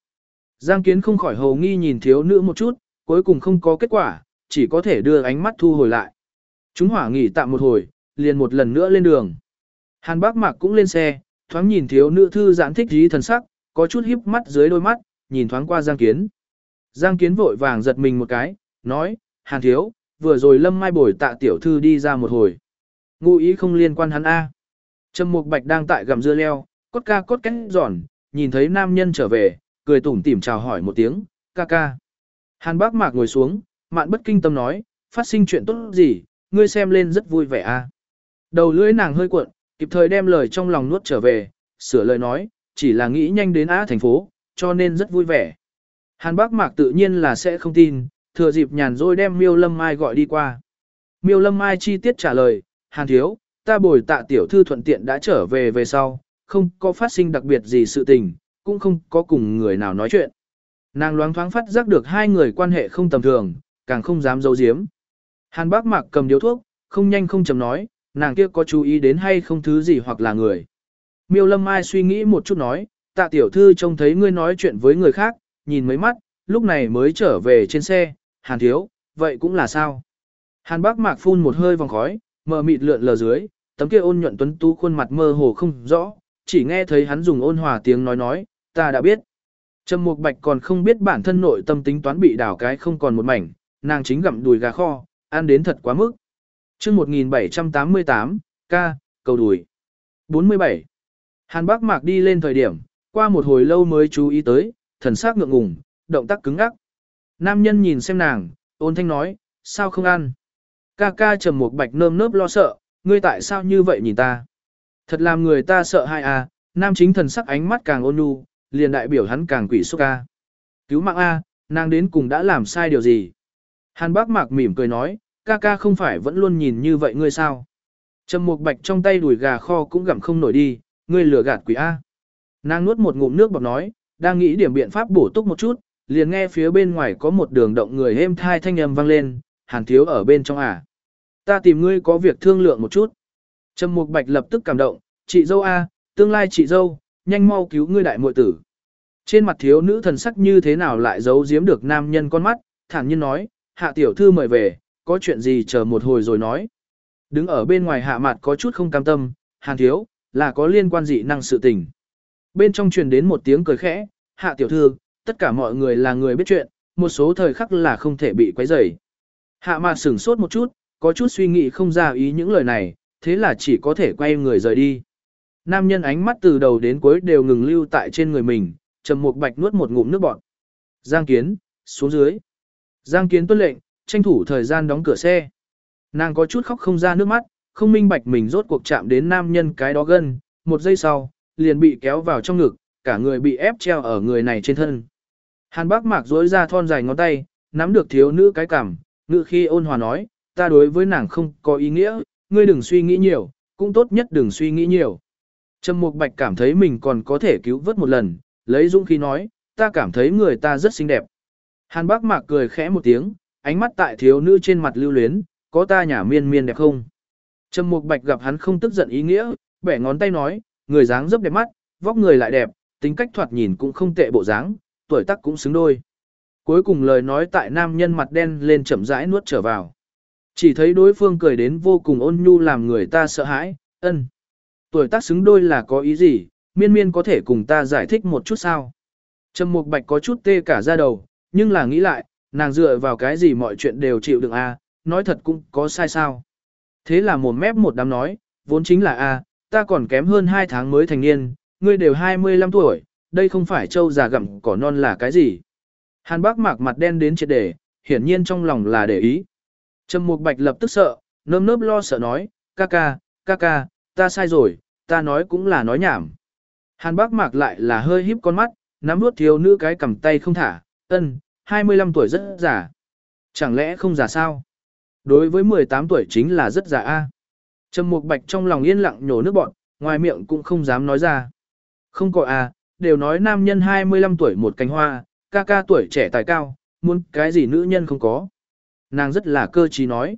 Giang Kiến không khỏi hầu nghi nhìn thiếu nữ một chút, cuối cùng không có kết quả, chỉ có thể đưa ánh mắt thu hồi lại. Chúng hỏa nghỉ tạm một hồi, liền một lần nữa lên đường. Hàn Bác Mạc cũng lên xe, thoáng nhìn thiếu nữ thư giãn thích dí thần sắc, có chút híp mắt dưới đôi mắt, nhìn thoáng qua Giang Kiến. Giang Kiến vội vàng giật mình một cái, nói, Hàn Thiếu, vừa rồi Lâm Mai bồi tạ tiểu thư đi ra một hồi. Ngụ ý không liên quan hắn A. Trầm Mục Bạch đang tại gầm dưa leo, cốt ca cốt cánh giòn, nhìn thấy nam nhân trở về, cười tủm tỉm chào hỏi một tiếng, ca ca. Hàn bác mạc ngồi xuống, mạn bất kinh tâm nói, phát sinh chuyện tốt gì, ngươi xem lên rất vui vẻ a. Đầu lưỡi nàng hơi cuộn, kịp thời đem lời trong lòng nuốt trở về, sửa lời nói, chỉ là nghĩ nhanh đến Á thành phố, cho nên rất vui vẻ. Hàn bác mạc tự nhiên là sẽ không tin, thừa dịp nhàn rỗi đem miêu lâm mai gọi đi qua. Miêu lâm mai chi tiết trả lời, Hàn thiếu, ta bồi tạ tiểu thư thuận tiện đã trở về về sau, không có phát sinh đặc biệt gì sự tình, cũng không có cùng người nào nói chuyện. Nàng loáng thoáng phát giác được hai người quan hệ không tầm thường, càng không dám giấu giếm. Hàn bác mạc cầm điếu thuốc, không nhanh không chậm nói, nàng kia có chú ý đến hay không thứ gì hoặc là người. Miêu Lâm Mai suy nghĩ một chút nói, tạ tiểu thư trông thấy ngươi nói chuyện với người khác, nhìn mấy mắt, lúc này mới trở về trên xe, hàn thiếu, vậy cũng là sao. Hàn bác mạc phun một hơi vòng khói, mờ mịt lượn lờ dưới, tấm kia ôn nhuận tuấn tú khuôn mặt mơ hồ không rõ, chỉ nghe thấy hắn dùng ôn hòa tiếng nói nói, ta đã biết. Trầm Mục Bạch còn không biết bản thân nội tâm tính toán bị đảo cái không còn một mảnh, nàng chính gặm đùi gà kho, ăn đến thật quá mức. Chương 1788, ca, cầu đùi. 47. Hàn Bác Mạc đi lên thời điểm, qua một hồi lâu mới chú ý tới, thần sắc ngượng ngùng, động tác cứng ngắc. Nam nhân nhìn xem nàng, ôn thanh nói, sao không ăn? Ca ca trầm một bạch nơm nớp lo sợ, ngươi tại sao như vậy nhìn ta? Thật làm người ta sợ hai à, nam chính thần sắc ánh mắt càng ôn nhu, liền đại biểu hắn càng quỷ xúc ca. Cứu mạng A, nàng đến cùng đã làm sai điều gì? Hàn bác mạc mỉm cười nói, ca ca không phải vẫn luôn nhìn như vậy ngươi sao? Trầm một bạch trong tay đùi gà kho cũng gặm không nổi đi, ngươi lừa gạt quỷ A. Nàng nuốt một ngụm nước bọc nói, đang nghĩ điểm biện pháp bổ túc một chút, liền nghe phía bên ngoài có một đường động người êm thai thanh âm vang lên, hàn thiếu ở bên trong à. Ta tìm ngươi có việc thương lượng một chút. Trầm Mục Bạch lập tức cảm động, chị dâu A, tương lai chị dâu, nhanh mau cứu ngươi đại muội tử. Trên mặt thiếu nữ thần sắc như thế nào lại giấu giếm được nam nhân con mắt, thản nhiên nói, hạ tiểu thư mời về, có chuyện gì chờ một hồi rồi nói. Đứng ở bên ngoài hạ mặt có chút không cam tâm, hàn thiếu, là có liên quan dị năng sự tình. Bên trong truyền đến một tiếng cười khẽ, hạ tiểu thư, tất cả mọi người là người biết chuyện, một số thời khắc là không thể bị quấy rầy. Hạ mặt sửng sốt một chút, có chút suy nghĩ không ra ý những lời này, thế là chỉ có thể quay người rời đi. Nam nhân ánh mắt từ đầu đến cuối đều ngừng lưu tại trên người mình, trầm một bạch nuốt một ngụm nước bọt. Giang Kiến, xuống dưới. Giang Kiến tuân lệnh, tranh thủ thời gian đóng cửa xe. Nàng có chút khóc không ra nước mắt, không minh bạch mình rốt cuộc chạm đến nam nhân cái đó gân, một giây sau, liền bị kéo vào trong ngực, cả người bị ép treo ở người này trên thân. Hàn bác mạc dối ra thon dài ngón tay, nắm được thiếu nữ cái cảm, ngự khi ôn hòa nói, ta đối với nàng không có ý nghĩa, ngươi đừng suy nghĩ nhiều, cũng tốt nhất đừng suy nghĩ nhiều. Trầm Mục Bạch cảm thấy mình còn có thể cứu vớt một lần, lấy dũng khí nói, ta cảm thấy người ta rất xinh đẹp. Hàn bác mạc cười khẽ một tiếng, ánh mắt tại thiếu nữ trên mặt lưu luyến, có ta nhả miên miên đẹp không? Trầm Mục Bạch gặp hắn không tức giận ý nghĩa, bẻ ngón tay nói, người dáng dấp đẹp mắt, vóc người lại đẹp, tính cách thoạt nhìn cũng không tệ bộ dáng, tuổi tác cũng xứng đôi. Cuối cùng lời nói tại nam nhân mặt đen lên chậm rãi nuốt trở vào. Chỉ thấy đối phương cười đến vô cùng ôn nhu làm người ta sợ hãi, ân. Tuổi tác xứng đôi là có ý gì, miên miên có thể cùng ta giải thích một chút sao. Trầm Mục Bạch có chút tê cả ra đầu, nhưng là nghĩ lại, nàng dựa vào cái gì mọi chuyện đều chịu đựng a, nói thật cũng có sai sao. Thế là một mép một đám nói, vốn chính là a, ta còn kém hơn 2 tháng mới thành niên, ngươi đều 25 tuổi, đây không phải trâu già gặm cỏ non là cái gì. Hàn bác mạc mặt đen đến triệt đề, hiển nhiên trong lòng là để ý. Trầm Mục Bạch lập tức sợ, nơm nớp lo sợ nói, ca ca, ca ca, ta sai rồi, ta nói cũng là nói nhảm. Hàn bác mạc lại là hơi híp con mắt, nắm nuốt thiếu nữ cái cầm tay không thả, ân, 25 tuổi rất già. Chẳng lẽ không già sao? Đối với 18 tuổi chính là rất già a. Trầm Mục Bạch trong lòng yên lặng nhổ nước bọn, ngoài miệng cũng không dám nói ra. Không có à, đều nói nam nhân 25 tuổi một cánh hoa, ca ca tuổi trẻ tài cao, muốn cái gì nữ nhân không có. Nàng rất là cơ trí nói.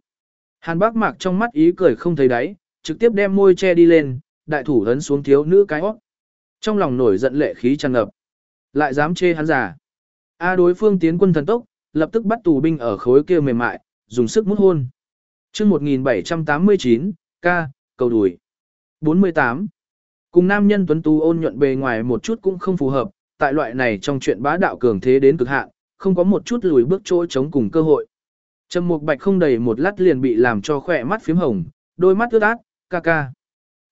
Hàn bác mạc trong mắt ý cười không thấy đáy, trực tiếp đem môi che đi lên, đại thủ ấn xuống thiếu nữ cái hót. Trong lòng nổi giận lệ khí tràn ngập. Lại dám chê hắn giả. A đối phương tiến quân thần tốc, lập tức bắt tù binh ở khối kia mềm mại, dùng sức mút hôn. chương 1789, ca, cầu đùi. 48. Cùng nam nhân tuấn tú ôn nhuận bề ngoài một chút cũng không phù hợp, tại loại này trong chuyện bá đạo cường thế đến cực hạn, không có một chút lùi bước chỗ chống cùng cơ hội. Trầm Mục Bạch không đầy một lát liền bị làm cho khỏe mắt phím hồng, đôi mắt ướt át, ca ca.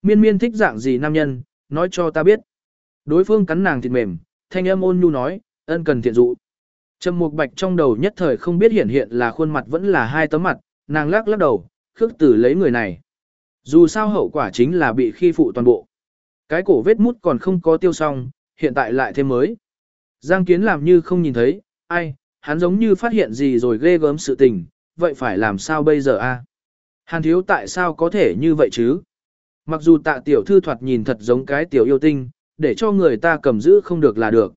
Miên miên thích dạng gì nam nhân, nói cho ta biết. Đối phương cắn nàng thịt mềm, thanh âm ôn nhu nói, ân cần thiện dụ. Trầm Mục Bạch trong đầu nhất thời không biết hiện hiện là khuôn mặt vẫn là hai tấm mặt, nàng lắc lắc đầu, khước tử lấy người này. Dù sao hậu quả chính là bị khi phụ toàn bộ. Cái cổ vết mút còn không có tiêu xong, hiện tại lại thêm mới. Giang Kiến làm như không nhìn thấy, ai, hắn giống như phát hiện gì rồi ghê gớm sự tình, vậy phải làm sao bây giờ a? Hàn thiếu tại sao có thể như vậy chứ? Mặc dù tạ tiểu thư thoạt nhìn thật giống cái tiểu yêu tinh, để cho người ta cầm giữ không được là được.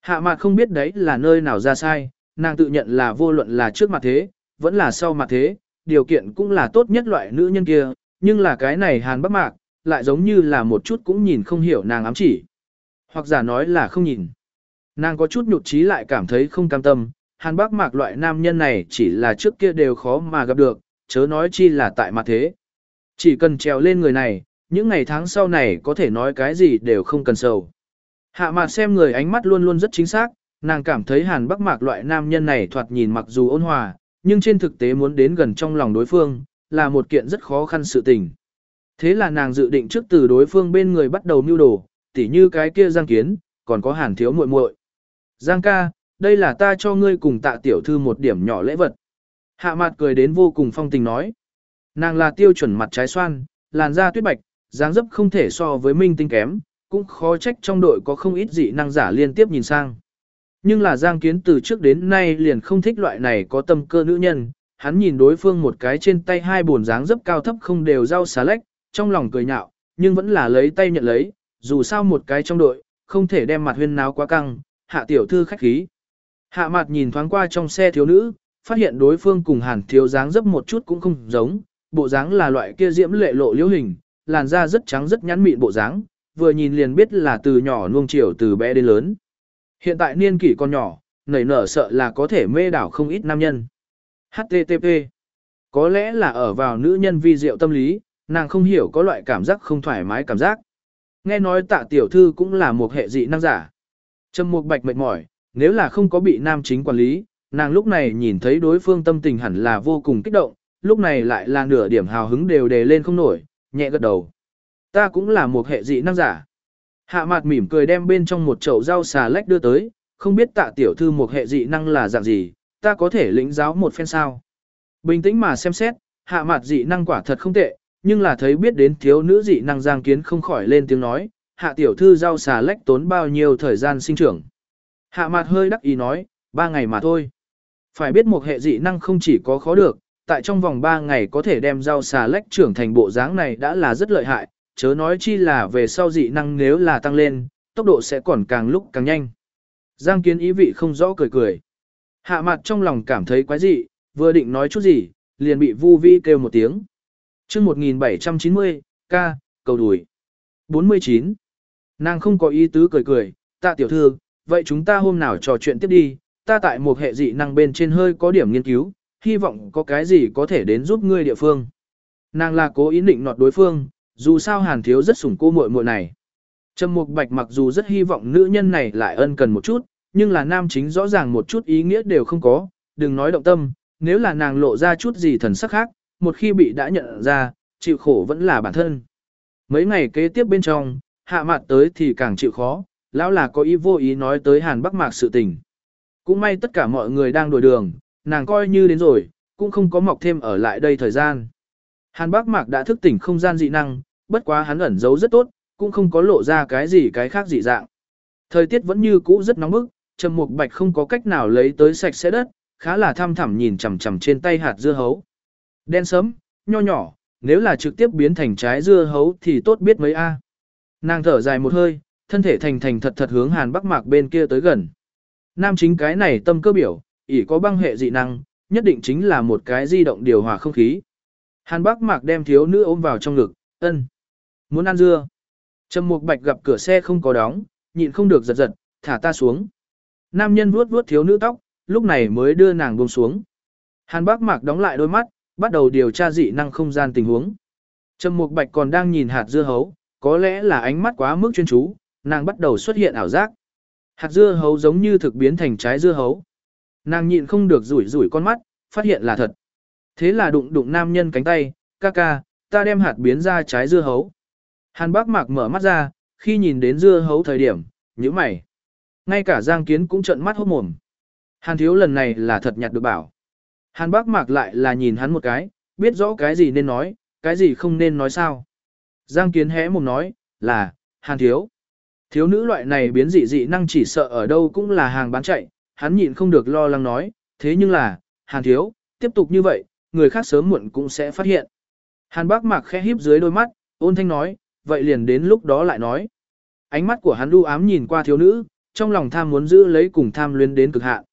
Hạ mặt không biết đấy là nơi nào ra sai, nàng tự nhận là vô luận là trước mặt thế, vẫn là sau mặt thế, điều kiện cũng là tốt nhất loại nữ nhân kia, nhưng là cái này hàn bắc mạc, lại giống như là một chút cũng nhìn không hiểu nàng ám chỉ. Hoặc giả nói là không nhìn. Nàng có chút nhụt chí lại cảm thấy không cam tâm, hàn bắc mạc loại nam nhân này chỉ là trước kia đều khó mà gặp được, chớ nói chi là tại mặt thế. Chỉ cần trèo lên người này, những ngày tháng sau này có thể nói cái gì đều không cần sầu. Hạ mặt xem người ánh mắt luôn luôn rất chính xác, nàng cảm thấy hàn bắc mạc loại nam nhân này thoạt nhìn mặc dù ôn hòa, nhưng trên thực tế muốn đến gần trong lòng đối phương, là một kiện rất khó khăn sự tình. Thế là nàng dự định trước từ đối phương bên người bắt đầu mưu đồ, tỉ như cái kia Giang Kiến, còn có hàn thiếu muội muội. Giang ca, đây là ta cho ngươi cùng tạ tiểu thư một điểm nhỏ lễ vật. Hạ mặt cười đến vô cùng phong tình nói. Nàng là tiêu chuẩn mặt trái xoan, làn da tuyết bạch, dáng dấp không thể so với minh tinh kém, cũng khó trách trong đội có không ít dị năng giả liên tiếp nhìn sang. Nhưng là Giang Kiến từ trước đến nay liền không thích loại này có tâm cơ nữ nhân, hắn nhìn đối phương một cái trên tay hai bồn dáng dấp cao thấp không đều rau xà lách, trong lòng cười nhạo, nhưng vẫn là lấy tay nhận lấy, dù sao một cái trong đội, không thể đem mặt huyên náo quá căng, hạ tiểu thư khách khí. Hạ mặt nhìn thoáng qua trong xe thiếu nữ, phát hiện đối phương cùng hàn thiếu dáng dấp một chút cũng không giống, bộ dáng là loại kia diễm lệ lộ liễu hình, làn da rất trắng rất nhắn mịn bộ dáng, vừa nhìn liền biết là từ nhỏ nuông chiều từ bé đến lớn. Hiện tại niên kỷ còn nhỏ, nảy nở sợ là có thể mê đảo không ít nam nhân. HTTP Có lẽ là ở vào nữ nhân vi diệu tâm lý, nàng không hiểu có loại cảm giác không thoải mái cảm giác. Nghe nói tạ tiểu thư cũng là một hệ dị năng giả. Trầm mục bạch mệt mỏi, nếu là không có bị nam chính quản lý, nàng lúc này nhìn thấy đối phương tâm tình hẳn là vô cùng kích động, lúc này lại là nửa điểm hào hứng đều đề lên không nổi, nhẹ gật đầu. Ta cũng là một hệ dị năng giả. Hạ mặt mỉm cười đem bên trong một chậu rau xà lách đưa tới, không biết tạ tiểu thư một hệ dị năng là dạng gì, ta có thể lĩnh giáo một phen sao. Bình tĩnh mà xem xét, hạ mặt dị năng quả thật không tệ, nhưng là thấy biết đến thiếu nữ dị năng giang kiến không khỏi lên tiếng nói, hạ tiểu thư rau xà lách tốn bao nhiêu thời gian sinh trưởng. Hạ mặt hơi đắc ý nói, ba ngày mà thôi. Phải biết một hệ dị năng không chỉ có khó được, tại trong vòng 3 ngày có thể đem rau xà lách trưởng thành bộ dáng này đã là rất lợi hại, chớ nói chi là về sau dị năng nếu là tăng lên, tốc độ sẽ còn càng lúc càng nhanh. Giang kiến ý vị không rõ cười cười. Hạ mặt trong lòng cảm thấy quái dị, vừa định nói chút gì, liền bị vu vi kêu một tiếng chương 1790, ca, cầu đùi. 49. Nàng không có ý tứ cười cười, tạ tiểu thư, vậy chúng ta hôm nào trò chuyện tiếp đi, ta tại một hệ dị năng bên trên hơi có điểm nghiên cứu, hy vọng có cái gì có thể đến giúp ngươi địa phương. Nàng là cố ý định nọt đối phương, dù sao hàn thiếu rất sủng cô muội muội này. Trầm Mục Bạch mặc dù rất hy vọng nữ nhân này lại ân cần một chút, nhưng là nam chính rõ ràng một chút ý nghĩa đều không có, đừng nói động tâm, nếu là nàng lộ ra chút gì thần sắc khác, một khi bị đã nhận ra, chịu khổ vẫn là bản thân. Mấy ngày kế tiếp bên trong, hạ mặt tới thì càng chịu khó, lão là có ý vô ý nói tới Hàn Bắc Mạc sự tình. Cũng may tất cả mọi người đang đổi đường, nàng coi như đến rồi, cũng không có mọc thêm ở lại đây thời gian. Hàn Bắc Mạc đã thức tỉnh không gian dị năng, bất quá hắn ẩn giấu rất tốt, cũng không có lộ ra cái gì cái khác dị dạng. Thời tiết vẫn như cũ rất nóng bức, Trầm Mục Bạch không có cách nào lấy tới sạch sẽ đất, khá là tham thẳm nhìn chằm chằm trên tay hạt dưa hấu. Đen sớm, nho nhỏ, nếu là trực tiếp biến thành trái dưa hấu thì tốt biết mấy a. Nàng thở dài một hơi, thân thể thành thành thật thật hướng Hàn Bắc Mạc bên kia tới gần. Nam chính cái này tâm cơ biểu, ỷ có băng hệ dị năng, nhất định chính là một cái di động điều hòa không khí. Hàn Bắc Mạc đem thiếu nữ ôm vào trong ngực, ân. Muốn ăn dưa. Trầm Mục Bạch gặp cửa xe không có đóng, nhịn không được giật giật, thả ta xuống. Nam nhân vuốt vuốt thiếu nữ tóc, lúc này mới đưa nàng buông xuống. Hàn Bắc Mạc đóng lại đôi mắt, bắt đầu điều tra dị năng không gian tình huống. Trầm Mục Bạch còn đang nhìn hạt dưa hấu, có lẽ là ánh mắt quá mức chuyên chú, nàng bắt đầu xuất hiện ảo giác. Hạt dưa hấu giống như thực biến thành trái dưa hấu. Nàng nhịn không được rủi rủi con mắt, phát hiện là thật. Thế là đụng đụng nam nhân cánh tay, ca ca, ta đem hạt biến ra trái dưa hấu. Hàn bác mạc mở mắt ra, khi nhìn đến dưa hấu thời điểm, nhíu mày. Ngay cả Giang Kiến cũng trợn mắt hốt mồm. Hàn thiếu lần này là thật nhặt được bảo. Hàn bác mạc lại là nhìn hắn một cái, biết rõ cái gì nên nói, cái gì không nên nói sao. Giang Kiến hẽ mồm nói, là, Hàn thiếu. Thiếu nữ loại này biến dị dị năng chỉ sợ ở đâu cũng là hàng bán chạy, hắn nhịn không được lo lắng nói, thế nhưng là, Hàn thiếu, tiếp tục như vậy, người khác sớm muộn cũng sẽ phát hiện. Hàn bác mạc khẽ híp dưới đôi mắt, ôn thanh nói, vậy liền đến lúc đó lại nói. Ánh mắt của hắn đu ám nhìn qua thiếu nữ, trong lòng tham muốn giữ lấy cùng tham luyến đến cực hạn.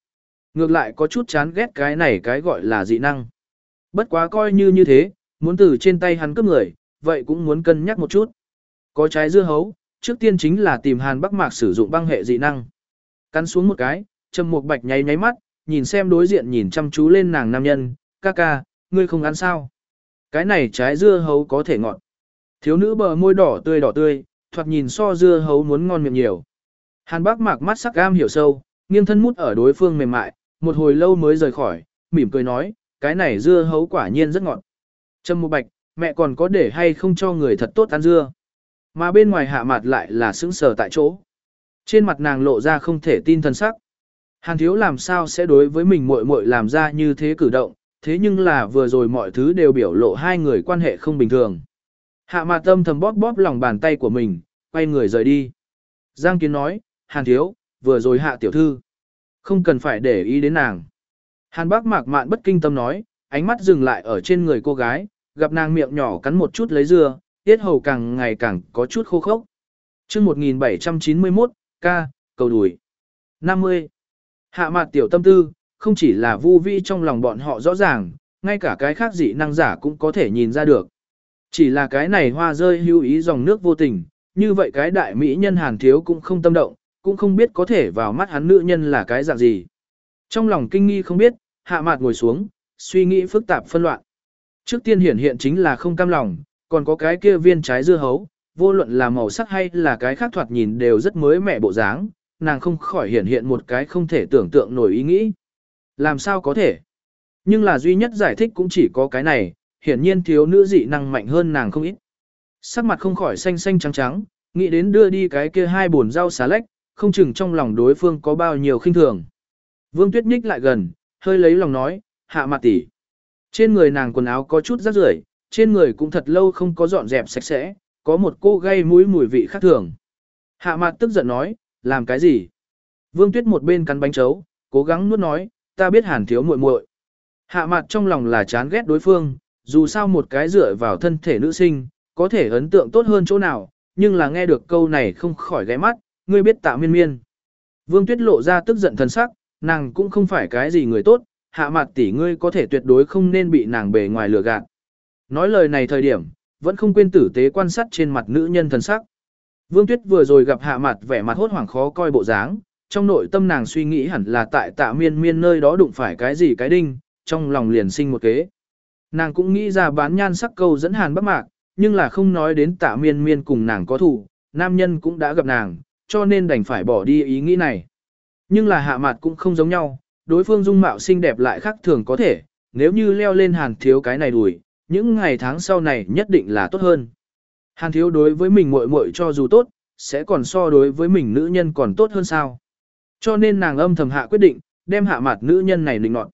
Ngược lại có chút chán ghét cái này cái gọi là dị năng. Bất quá coi như như thế, muốn từ trên tay hắn cướp người, vậy cũng muốn cân nhắc một chút. Có trái dưa hấu, trước tiên chính là tìm Hàn Bắc Mạc sử dụng băng hệ dị năng. Cắn xuống một cái, Trầm Mục Bạch nháy nháy mắt, nhìn xem đối diện nhìn chăm chú lên nàng nam nhân, ca ca, ngươi không ăn sao? Cái này trái dưa hấu có thể ngọt. Thiếu nữ bờ môi đỏ tươi đỏ tươi, thoạt nhìn so dưa hấu muốn ngon miệng nhiều. Hàn Bắc Mạc mắt sắc gam hiểu sâu, nghiêng thân mút ở đối phương mềm mại, một hồi lâu mới rời khỏi, mỉm cười nói, cái này dưa hấu quả nhiên rất ngọt. Trâm Mục Bạch, mẹ còn có để hay không cho người thật tốt ăn dưa. Mà bên ngoài hạ mặt lại là sững sờ tại chỗ. Trên mặt nàng lộ ra không thể tin thân sắc. Hàn thiếu làm sao sẽ đối với mình muội muội làm ra như thế cử động, thế nhưng là vừa rồi mọi thứ đều biểu lộ hai người quan hệ không bình thường. Hạ mặt tâm thầm bóp bóp lòng bàn tay của mình, quay người rời đi. Giang Kiến nói, Hàn thiếu, vừa rồi hạ tiểu thư. Không cần phải để ý đến nàng. Hàn bác mạc mạn bất kinh tâm nói, ánh mắt dừng lại ở trên người cô gái, gặp nàng miệng nhỏ cắn một chút lấy dưa, tiết hầu càng ngày càng có chút khô khốc. chương 1791, ca, cầu đùi. 50. Hạ mặt tiểu tâm tư, không chỉ là vu vi trong lòng bọn họ rõ ràng, ngay cả cái khác dị năng giả cũng có thể nhìn ra được. Chỉ là cái này hoa rơi hưu ý dòng nước vô tình, như vậy cái đại mỹ nhân hàn thiếu cũng không tâm động, cũng không biết có thể vào mắt hắn nữ nhân là cái dạng gì. Trong lòng kinh nghi không biết, hạ mạt ngồi xuống, suy nghĩ phức tạp phân loạn. Trước tiên hiển hiện chính là không cam lòng, còn có cái kia viên trái dưa hấu, vô luận là màu sắc hay là cái khác thoạt nhìn đều rất mới mẻ bộ dáng, nàng không khỏi hiển hiện một cái không thể tưởng tượng nổi ý nghĩ. Làm sao có thể? Nhưng là duy nhất giải thích cũng chỉ có cái này, hiển nhiên thiếu nữ dị năng mạnh hơn nàng không ít. Sắc mặt không khỏi xanh xanh trắng trắng, nghĩ đến đưa đi cái kia hai bồn rau xá lách, không chừng trong lòng đối phương có bao nhiêu khinh thường. Vương Tuyết nhích lại gần, hơi lấy lòng nói, hạ mặt tỷ. Trên người nàng quần áo có chút rác rưởi, trên người cũng thật lâu không có dọn dẹp sạch sẽ, có một cô gây mũi mùi vị khác thường. Hạ mặt tức giận nói, làm cái gì? Vương Tuyết một bên cắn bánh chấu, cố gắng nuốt nói, ta biết hàn thiếu muội muội. Hạ mặt trong lòng là chán ghét đối phương, dù sao một cái dựa vào thân thể nữ sinh, có thể ấn tượng tốt hơn chỗ nào, nhưng là nghe được câu này không khỏi ghé mắt, ngươi biết tạ miên miên. Vương Tuyết lộ ra tức giận thần sắc, nàng cũng không phải cái gì người tốt, hạ mặt tỷ ngươi có thể tuyệt đối không nên bị nàng bề ngoài lừa gạt. Nói lời này thời điểm, vẫn không quên tử tế quan sát trên mặt nữ nhân thần sắc. Vương Tuyết vừa rồi gặp hạ mặt vẻ mặt hốt hoảng khó coi bộ dáng, trong nội tâm nàng suy nghĩ hẳn là tại tạ miên miên nơi đó đụng phải cái gì cái đinh, trong lòng liền sinh một kế. Nàng cũng nghĩ ra bán nhan sắc câu dẫn hàn bắc mạc, nhưng là không nói đến tạ miên miên cùng nàng có thủ, nam nhân cũng đã gặp nàng, cho nên đành phải bỏ đi ý nghĩ này. Nhưng là hạ mặt cũng không giống nhau, đối phương dung mạo xinh đẹp lại khác thường có thể, nếu như leo lên hàn thiếu cái này đùi, những ngày tháng sau này nhất định là tốt hơn. Hàn thiếu đối với mình muội muội cho dù tốt, sẽ còn so đối với mình nữ nhân còn tốt hơn sao. Cho nên nàng âm thầm hạ quyết định, đem hạ mặt nữ nhân này lịnh nọt.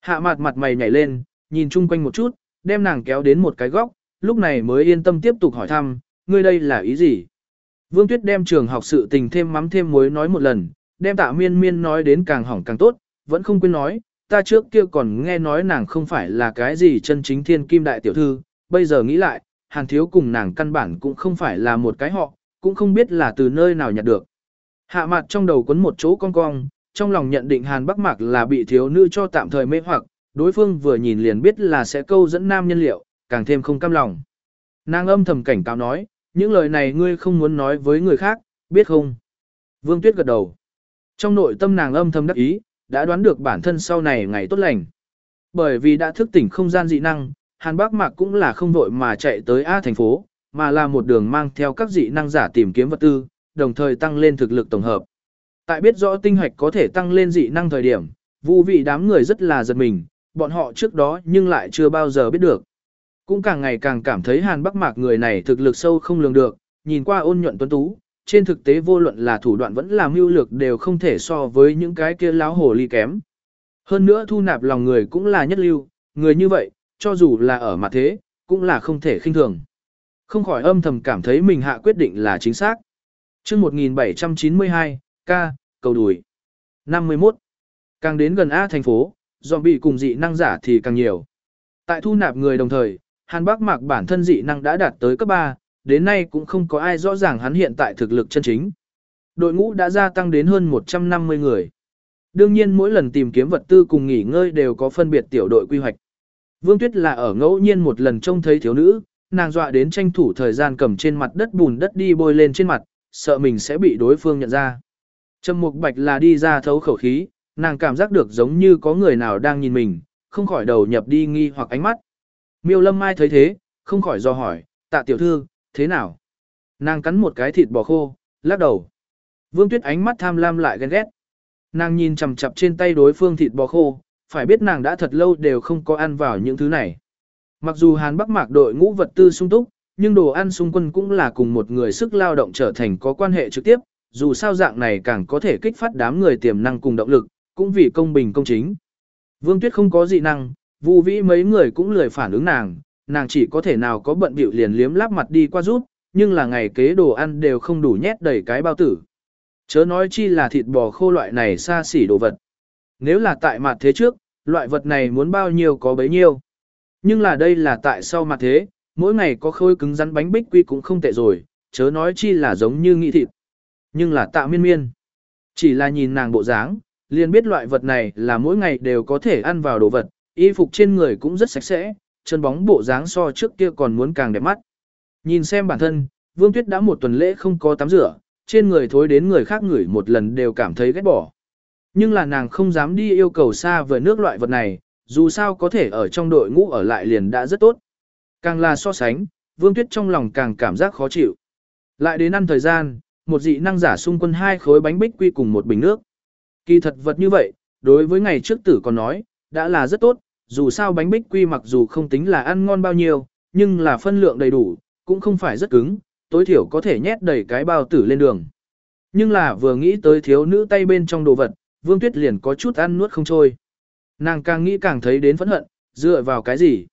Hạ mặt mặt mày nhảy lên, nhìn chung quanh một chút, đem nàng kéo đến một cái góc, lúc này mới yên tâm tiếp tục hỏi thăm, ngươi đây là ý gì? Vương Tuyết đem trường học sự tình thêm mắm thêm muối nói một lần, đem tạ miên miên nói đến càng hỏng càng tốt, vẫn không quên nói, ta trước kia còn nghe nói nàng không phải là cái gì chân chính thiên kim đại tiểu thư, bây giờ nghĩ lại, hàn thiếu cùng nàng căn bản cũng không phải là một cái họ, cũng không biết là từ nơi nào nhặt được. Hạ mặt trong đầu quấn một chỗ cong cong, trong lòng nhận định hàn bắc mạc là bị thiếu nữ cho tạm thời mê hoặc, đối phương vừa nhìn liền biết là sẽ câu dẫn nam nhân liệu, càng thêm không cam lòng. Nàng âm thầm cảnh cáo nói, những lời này ngươi không muốn nói với người khác, biết không? Vương Tuyết gật đầu. Trong nội tâm nàng âm thầm đắc ý, đã đoán được bản thân sau này ngày tốt lành. Bởi vì đã thức tỉnh không gian dị năng, Hàn Bác Mạc cũng là không vội mà chạy tới A thành phố, mà là một đường mang theo các dị năng giả tìm kiếm vật tư, đồng thời tăng lên thực lực tổng hợp. Tại biết rõ tinh hạch có thể tăng lên dị năng thời điểm, vụ vị đám người rất là giật mình, bọn họ trước đó nhưng lại chưa bao giờ biết được. Cũng càng ngày càng cảm thấy Hàn Bắc Mạc người này thực lực sâu không lường được, nhìn qua ôn nhuận tuấn tú, trên thực tế vô luận là thủ đoạn vẫn là mưu lược đều không thể so với những cái kia láo hồ ly kém. Hơn nữa thu nạp lòng người cũng là nhất lưu, người như vậy, cho dù là ở mặt thế, cũng là không thể khinh thường. Không khỏi âm thầm cảm thấy mình hạ quyết định là chính xác. chương 1792, ca, cầu đùi. 51. Càng đến gần A thành phố, bị cùng dị năng giả thì càng nhiều. Tại thu nạp người đồng thời, Hàn Bắc Mạc bản thân dị năng đã đạt tới cấp 3, đến nay cũng không có ai rõ ràng hắn hiện tại thực lực chân chính. Đội ngũ đã gia tăng đến hơn 150 người. Đương nhiên mỗi lần tìm kiếm vật tư cùng nghỉ ngơi đều có phân biệt tiểu đội quy hoạch. Vương Tuyết là ở ngẫu nhiên một lần trông thấy thiếu nữ, nàng dọa đến tranh thủ thời gian cầm trên mặt đất bùn đất đi bôi lên trên mặt, sợ mình sẽ bị đối phương nhận ra. Trầm Mục Bạch là đi ra thấu khẩu khí, nàng cảm giác được giống như có người nào đang nhìn mình, không khỏi đầu nhập đi nghi hoặc ánh mắt. Miêu Lâm Mai thấy thế, không khỏi do hỏi, tạ tiểu thư, thế nào? Nàng cắn một cái thịt bò khô, lắc đầu. Vương Tuyết ánh mắt tham lam lại ghen ghét. Nàng nhìn chằm chằm trên tay đối phương thịt bò khô, phải biết nàng đã thật lâu đều không có ăn vào những thứ này. Mặc dù Hàn Bắc Mạc đội ngũ vật tư sung túc, nhưng đồ ăn xung quân cũng là cùng một người sức lao động trở thành có quan hệ trực tiếp, dù sao dạng này càng có thể kích phát đám người tiềm năng cùng động lực, cũng vì công bình công chính. Vương Tuyết không có dị năng, Vu Vĩ mấy người cũng lười phản ứng nàng, nàng chỉ có thể nào có bận bịu liền liếm láp mặt đi qua rút, nhưng là ngày kế đồ ăn đều không đủ nhét đầy cái bao tử. Chớ nói chi là thịt bò khô loại này xa xỉ đồ vật. Nếu là tại mặt thế trước, loại vật này muốn bao nhiêu có bấy nhiêu. Nhưng là đây là tại sau mặt thế, mỗi ngày có khôi cứng rắn bánh bích quy cũng không tệ rồi, chớ nói chi là giống như nghị thịt. Nhưng là tạ miên miên. Chỉ là nhìn nàng bộ dáng, liền biết loại vật này là mỗi ngày đều có thể ăn vào đồ vật, y phục trên người cũng rất sạch sẽ, chân bóng bộ dáng so trước kia còn muốn càng đẹp mắt. Nhìn xem bản thân, Vương Tuyết đã một tuần lễ không có tắm rửa, trên người thối đến người khác ngửi một lần đều cảm thấy ghét bỏ. Nhưng là nàng không dám đi yêu cầu xa với nước loại vật này, dù sao có thể ở trong đội ngũ ở lại liền đã rất tốt. Càng là so sánh, Vương Tuyết trong lòng càng cảm giác khó chịu. Lại đến ăn thời gian, một dị năng giả xung quân hai khối bánh bích quy cùng một bình nước. Kỳ thật vật như vậy, đối với ngày trước tử còn nói, đã là rất tốt, dù sao bánh bích quy mặc dù không tính là ăn ngon bao nhiêu, nhưng là phân lượng đầy đủ, cũng không phải rất cứng, tối thiểu có thể nhét đầy cái bao tử lên đường. Nhưng là vừa nghĩ tới thiếu nữ tay bên trong đồ vật, Vương Tuyết liền có chút ăn nuốt không trôi. Nàng càng nghĩ càng thấy đến phẫn hận, dựa vào cái gì?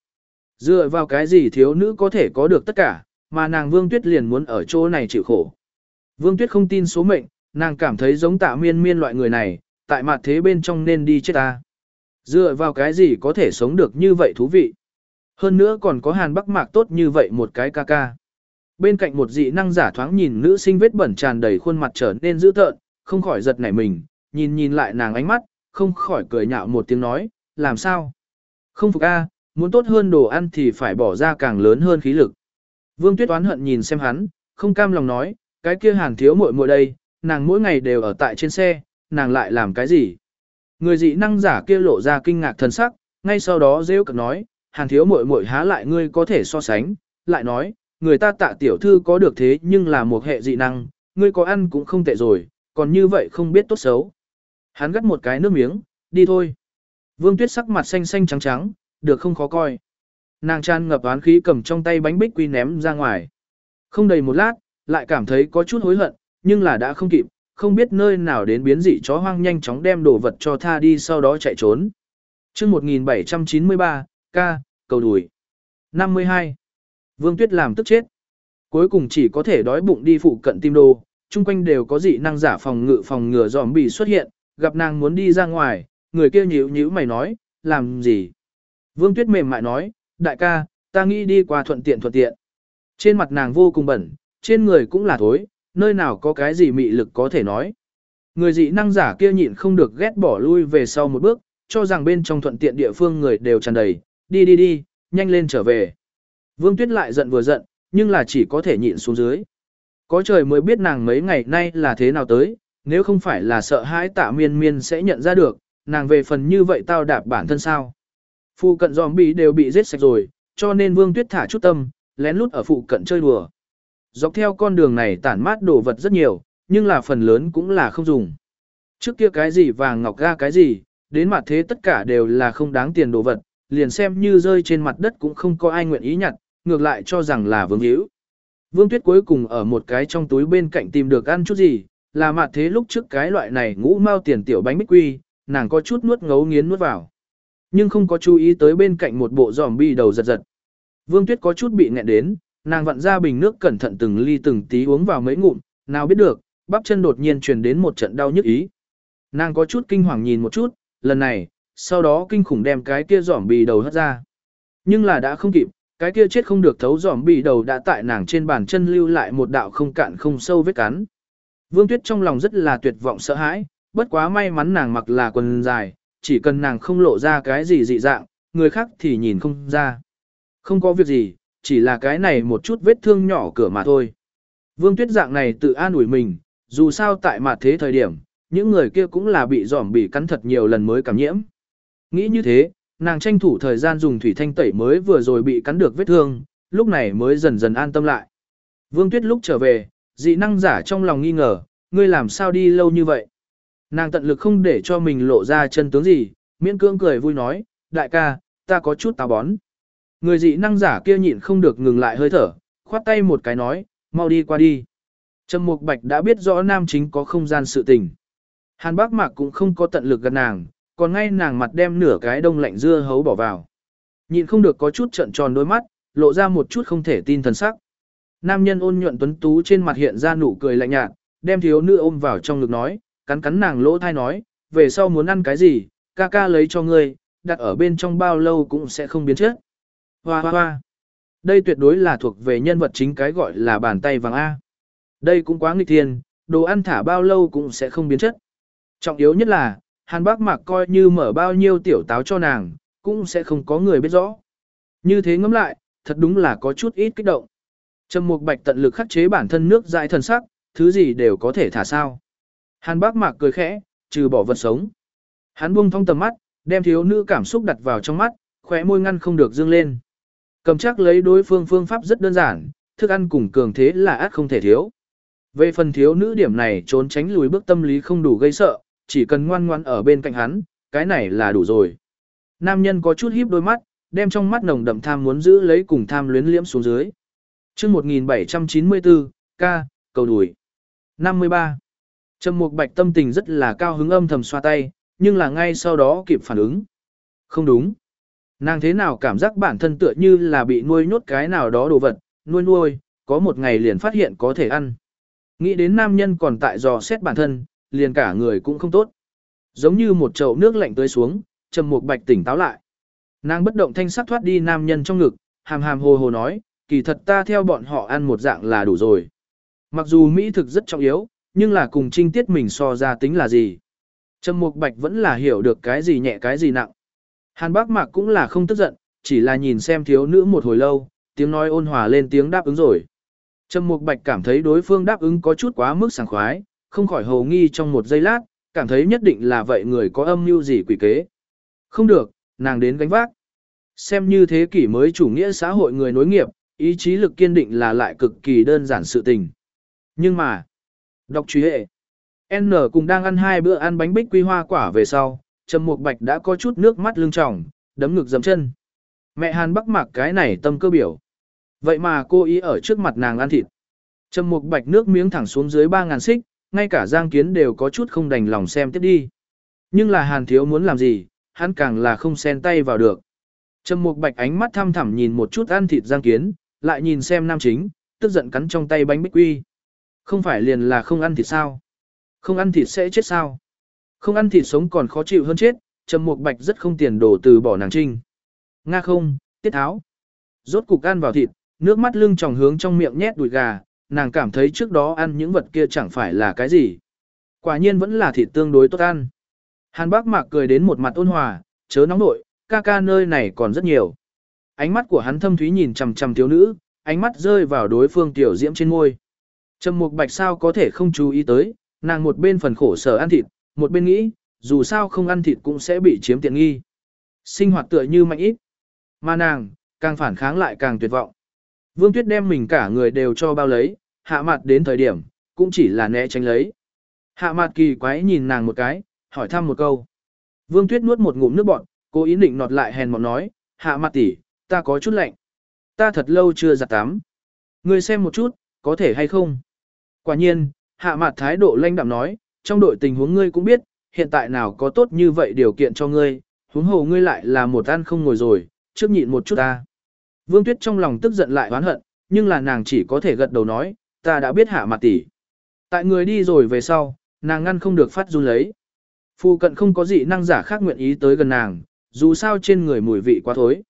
Dựa vào cái gì thiếu nữ có thể có được tất cả, mà nàng Vương Tuyết liền muốn ở chỗ này chịu khổ. Vương Tuyết không tin số mệnh, nàng cảm thấy giống tạ miên miên loại người này, tại mặt thế bên trong nên đi chết ta. Dựa vào cái gì có thể sống được như vậy thú vị. Hơn nữa còn có hàn bắc mạc tốt như vậy một cái ca ca. Bên cạnh một dị năng giả thoáng nhìn nữ sinh vết bẩn tràn đầy khuôn mặt trở nên dữ tợn, không khỏi giật nảy mình, nhìn nhìn lại nàng ánh mắt, không khỏi cười nhạo một tiếng nói, làm sao? Không phục a, muốn tốt hơn đồ ăn thì phải bỏ ra càng lớn hơn khí lực. Vương Tuyết oán hận nhìn xem hắn, không cam lòng nói, cái kia hàn thiếu muội muội đây, nàng mỗi ngày đều ở tại trên xe, nàng lại làm cái gì? Người dị năng giả kia lộ ra kinh ngạc thần sắc, ngay sau đó rêu cực nói, hàn thiếu muội muội há lại ngươi có thể so sánh, lại nói, người ta tạ tiểu thư có được thế nhưng là một hệ dị năng, ngươi có ăn cũng không tệ rồi, còn như vậy không biết tốt xấu. Hắn gắt một cái nước miếng, đi thôi. Vương Tuyết sắc mặt xanh xanh trắng trắng, được không khó coi. Nàng tràn ngập oán khí cầm trong tay bánh bích quy ném ra ngoài. Không đầy một lát, lại cảm thấy có chút hối hận, nhưng là đã không kịp, không biết nơi nào đến biến dị chó hoang nhanh chóng đem đồ vật cho tha đi sau đó chạy trốn. chương 1793, ca, cầu đùi. 52. Vương Tuyết làm tức chết. Cuối cùng chỉ có thể đói bụng đi phụ cận tim đồ, chung quanh đều có dị năng giả phòng ngự phòng ngừa giòm bị xuất hiện, gặp nàng muốn đi ra ngoài, người kia nhíu nhíu mày nói, làm gì? Vương Tuyết mềm mại nói, đại ca, ta nghĩ đi qua thuận tiện thuận tiện. Trên mặt nàng vô cùng bẩn, trên người cũng là thối, nơi nào có cái gì mị lực có thể nói. Người dị năng giả kia nhịn không được ghét bỏ lui về sau một bước, cho rằng bên trong thuận tiện địa phương người đều tràn đầy, đi đi đi, nhanh lên trở về. Vương Tuyết lại giận vừa giận, nhưng là chỉ có thể nhịn xuống dưới. Có trời mới biết nàng mấy ngày nay là thế nào tới, nếu không phải là sợ hãi tạ miên miên sẽ nhận ra được, nàng về phần như vậy tao đạp bản thân sao. Phụ cận zombie đều bị giết sạch rồi, cho nên Vương Tuyết thả chút tâm, lén lút ở phụ cận chơi đùa. Dọc theo con đường này tản mát đồ vật rất nhiều, nhưng là phần lớn cũng là không dùng. Trước kia cái gì vàng ngọc ga cái gì, đến mặt thế tất cả đều là không đáng tiền đồ vật, liền xem như rơi trên mặt đất cũng không có ai nguyện ý nhặt, ngược lại cho rằng là vương hữu. Vương Tuyết cuối cùng ở một cái trong túi bên cạnh tìm được ăn chút gì, là mặt thế lúc trước cái loại này ngũ mau tiền tiểu bánh bích quy, nàng có chút nuốt ngấu nghiến nuốt vào. Nhưng không có chú ý tới bên cạnh một bộ giòm bi đầu giật giật. Vương Tuyết có chút bị nghẹn đến, nàng vặn ra bình nước cẩn thận từng ly từng tí uống vào mấy ngụm, nào biết được, bắp chân đột nhiên truyền đến một trận đau nhức ý. Nàng có chút kinh hoàng nhìn một chút, lần này, sau đó kinh khủng đem cái kia giỏm bì đầu hất ra. Nhưng là đã không kịp, cái kia chết không được thấu giỏm bì đầu đã tại nàng trên bàn chân lưu lại một đạo không cạn không sâu vết cắn. Vương Tuyết trong lòng rất là tuyệt vọng sợ hãi, bất quá may mắn nàng mặc là quần dài, chỉ cần nàng không lộ ra cái gì dị dạng, người khác thì nhìn không ra. Không có việc gì, chỉ là cái này một chút vết thương nhỏ cửa mà thôi. Vương Tuyết dạng này tự an ủi mình, dù sao tại mặt thế thời điểm, những người kia cũng là bị giỏm bị cắn thật nhiều lần mới cảm nhiễm. Nghĩ như thế, nàng tranh thủ thời gian dùng thủy thanh tẩy mới vừa rồi bị cắn được vết thương, lúc này mới dần dần an tâm lại. Vương Tuyết lúc trở về, dị năng giả trong lòng nghi ngờ, ngươi làm sao đi lâu như vậy? Nàng tận lực không để cho mình lộ ra chân tướng gì, miễn cưỡng cười vui nói, đại ca, ta có chút táo bón. Người dị năng giả kia nhịn không được ngừng lại hơi thở, khoát tay một cái nói, mau đi qua đi. Trầm Mục Bạch đã biết rõ nam chính có không gian sự tình. Hàn Bác Mạc cũng không có tận lực gần nàng, còn ngay nàng mặt đem nửa cái đông lạnh dưa hấu bỏ vào. Nhịn không được có chút trợn tròn đôi mắt, lộ ra một chút không thể tin thần sắc. Nam nhân ôn nhuận tuấn tú trên mặt hiện ra nụ cười lạnh nhạt, đem thiếu nữ ôm vào trong ngực nói, cắn cắn nàng lỗ thai nói, về sau muốn ăn cái gì, ca ca lấy cho ngươi, đặt ở bên trong bao lâu cũng sẽ không biến chất. Hoa hoa hoa. Đây tuyệt đối là thuộc về nhân vật chính cái gọi là bàn tay vàng A. Đây cũng quá nghịch thiên, đồ ăn thả bao lâu cũng sẽ không biến chất. Trọng yếu nhất là, Hàn Bác Mạc coi như mở bao nhiêu tiểu táo cho nàng, cũng sẽ không có người biết rõ. Như thế ngẫm lại, thật đúng là có chút ít kích động. Trầm Mục Bạch tận lực khắc chế bản thân nước dại thần sắc, thứ gì đều có thể thả sao. Hàn Bác Mạc cười khẽ, trừ bỏ vật sống. Hắn buông thong tầm mắt, đem thiếu nữ cảm xúc đặt vào trong mắt, khóe môi ngăn không được dương lên. Cầm chắc lấy đối phương phương pháp rất đơn giản, thức ăn cùng cường thế là át không thể thiếu. Về phần thiếu nữ điểm này trốn tránh lùi bước tâm lý không đủ gây sợ, chỉ cần ngoan ngoan ở bên cạnh hắn, cái này là đủ rồi. Nam nhân có chút híp đôi mắt, đem trong mắt nồng đậm tham muốn giữ lấy cùng tham luyến liễm xuống dưới. Chương 1794, ca, cầu đuổi. 53. Trầm Mục Bạch tâm tình rất là cao hứng âm thầm xoa tay, nhưng là ngay sau đó kịp phản ứng. Không đúng. Nàng thế nào cảm giác bản thân tựa như là bị nuôi nhốt cái nào đó đồ vật, nuôi nuôi, có một ngày liền phát hiện có thể ăn. Nghĩ đến nam nhân còn tại dò xét bản thân, liền cả người cũng không tốt. Giống như một chậu nước lạnh tưới xuống, Trầm Mục Bạch tỉnh táo lại. Nàng bất động thanh sắc thoát đi nam nhân trong ngực, hàm hàm hồ hồ nói, kỳ thật ta theo bọn họ ăn một dạng là đủ rồi. Mặc dù mỹ thực rất trọng yếu, nhưng là cùng trinh tiết mình so ra tính là gì. Trầm Mục Bạch vẫn là hiểu được cái gì nhẹ cái gì nặng. Hàn Bác Mạc cũng là không tức giận, chỉ là nhìn xem thiếu nữ một hồi lâu, tiếng nói ôn hòa lên tiếng đáp ứng rồi. Trầm Mục Bạch cảm thấy đối phương đáp ứng có chút quá mức sảng khoái, không khỏi hồ nghi trong một giây lát, cảm thấy nhất định là vậy người có âm mưu gì quỷ kế. Không được, nàng đến gánh vác. Xem như thế kỷ mới chủ nghĩa xã hội người nối nghiệp, ý chí lực kiên định là lại cực kỳ đơn giản sự tình. Nhưng mà, đọc truy hệ, N cùng đang ăn hai bữa ăn bánh bích quy hoa quả về sau, Trầm Mục Bạch đã có chút nước mắt lưng tròng, đấm ngực dầm chân. Mẹ Hàn Bắc mặc cái này tâm cơ biểu. Vậy mà cô ý ở trước mặt nàng ăn thịt. Trầm Mục Bạch nước miếng thẳng xuống dưới 3000 xích, ngay cả Giang Kiến đều có chút không đành lòng xem tiếp đi. Nhưng là Hàn Thiếu muốn làm gì, hắn càng là không xen tay vào được. Trầm Mục Bạch ánh mắt thăm thẳm nhìn một chút ăn thịt Giang Kiến, lại nhìn xem Nam Chính, tức giận cắn trong tay bánh bích quy. Không phải liền là không ăn thịt sao? Không ăn thịt sẽ chết sao? Không ăn thịt sống còn khó chịu hơn chết, Trầm Mục Bạch rất không tiền đồ từ bỏ nàng trinh. Nga không, tiết tháo. Rốt cục ăn vào thịt, nước mắt lưng tròng hướng trong miệng nhét đùi gà, nàng cảm thấy trước đó ăn những vật kia chẳng phải là cái gì. Quả nhiên vẫn là thịt tương đối tốt ăn. Hàn Bác Mạc cười đến một mặt ôn hòa, chớ nóng nội, ca ca nơi này còn rất nhiều. Ánh mắt của hắn thâm thúy nhìn chằm chằm thiếu nữ, ánh mắt rơi vào đối phương tiểu diễm trên môi. Trầm Mục Bạch sao có thể không chú ý tới, nàng một bên phần khổ sở ăn thịt, một bên nghĩ, dù sao không ăn thịt cũng sẽ bị chiếm tiện nghi. Sinh hoạt tựa như mạnh ít. Mà nàng, càng phản kháng lại càng tuyệt vọng. Vương Tuyết đem mình cả người đều cho bao lấy, hạ mặt đến thời điểm, cũng chỉ là né tránh lấy. Hạ mặt kỳ quái nhìn nàng một cái, hỏi thăm một câu. Vương Tuyết nuốt một ngụm nước bọt, cố ý định nọt lại hèn mọn nói, hạ mặt tỷ, ta có chút lạnh. Ta thật lâu chưa giặt tắm. Ngươi xem một chút, có thể hay không? Quả nhiên, hạ mặt thái độ lanh đạm nói, trong đội tình huống ngươi cũng biết, hiện tại nào có tốt như vậy điều kiện cho ngươi, huống hồ ngươi lại là một ăn không ngồi rồi, trước nhịn một chút ta. Vương Tuyết trong lòng tức giận lại oán hận, nhưng là nàng chỉ có thể gật đầu nói, ta đã biết hạ mặt tỷ. Tại người đi rồi về sau, nàng ngăn không được phát run lấy. Phu cận không có gì năng giả khác nguyện ý tới gần nàng, dù sao trên người mùi vị quá thối.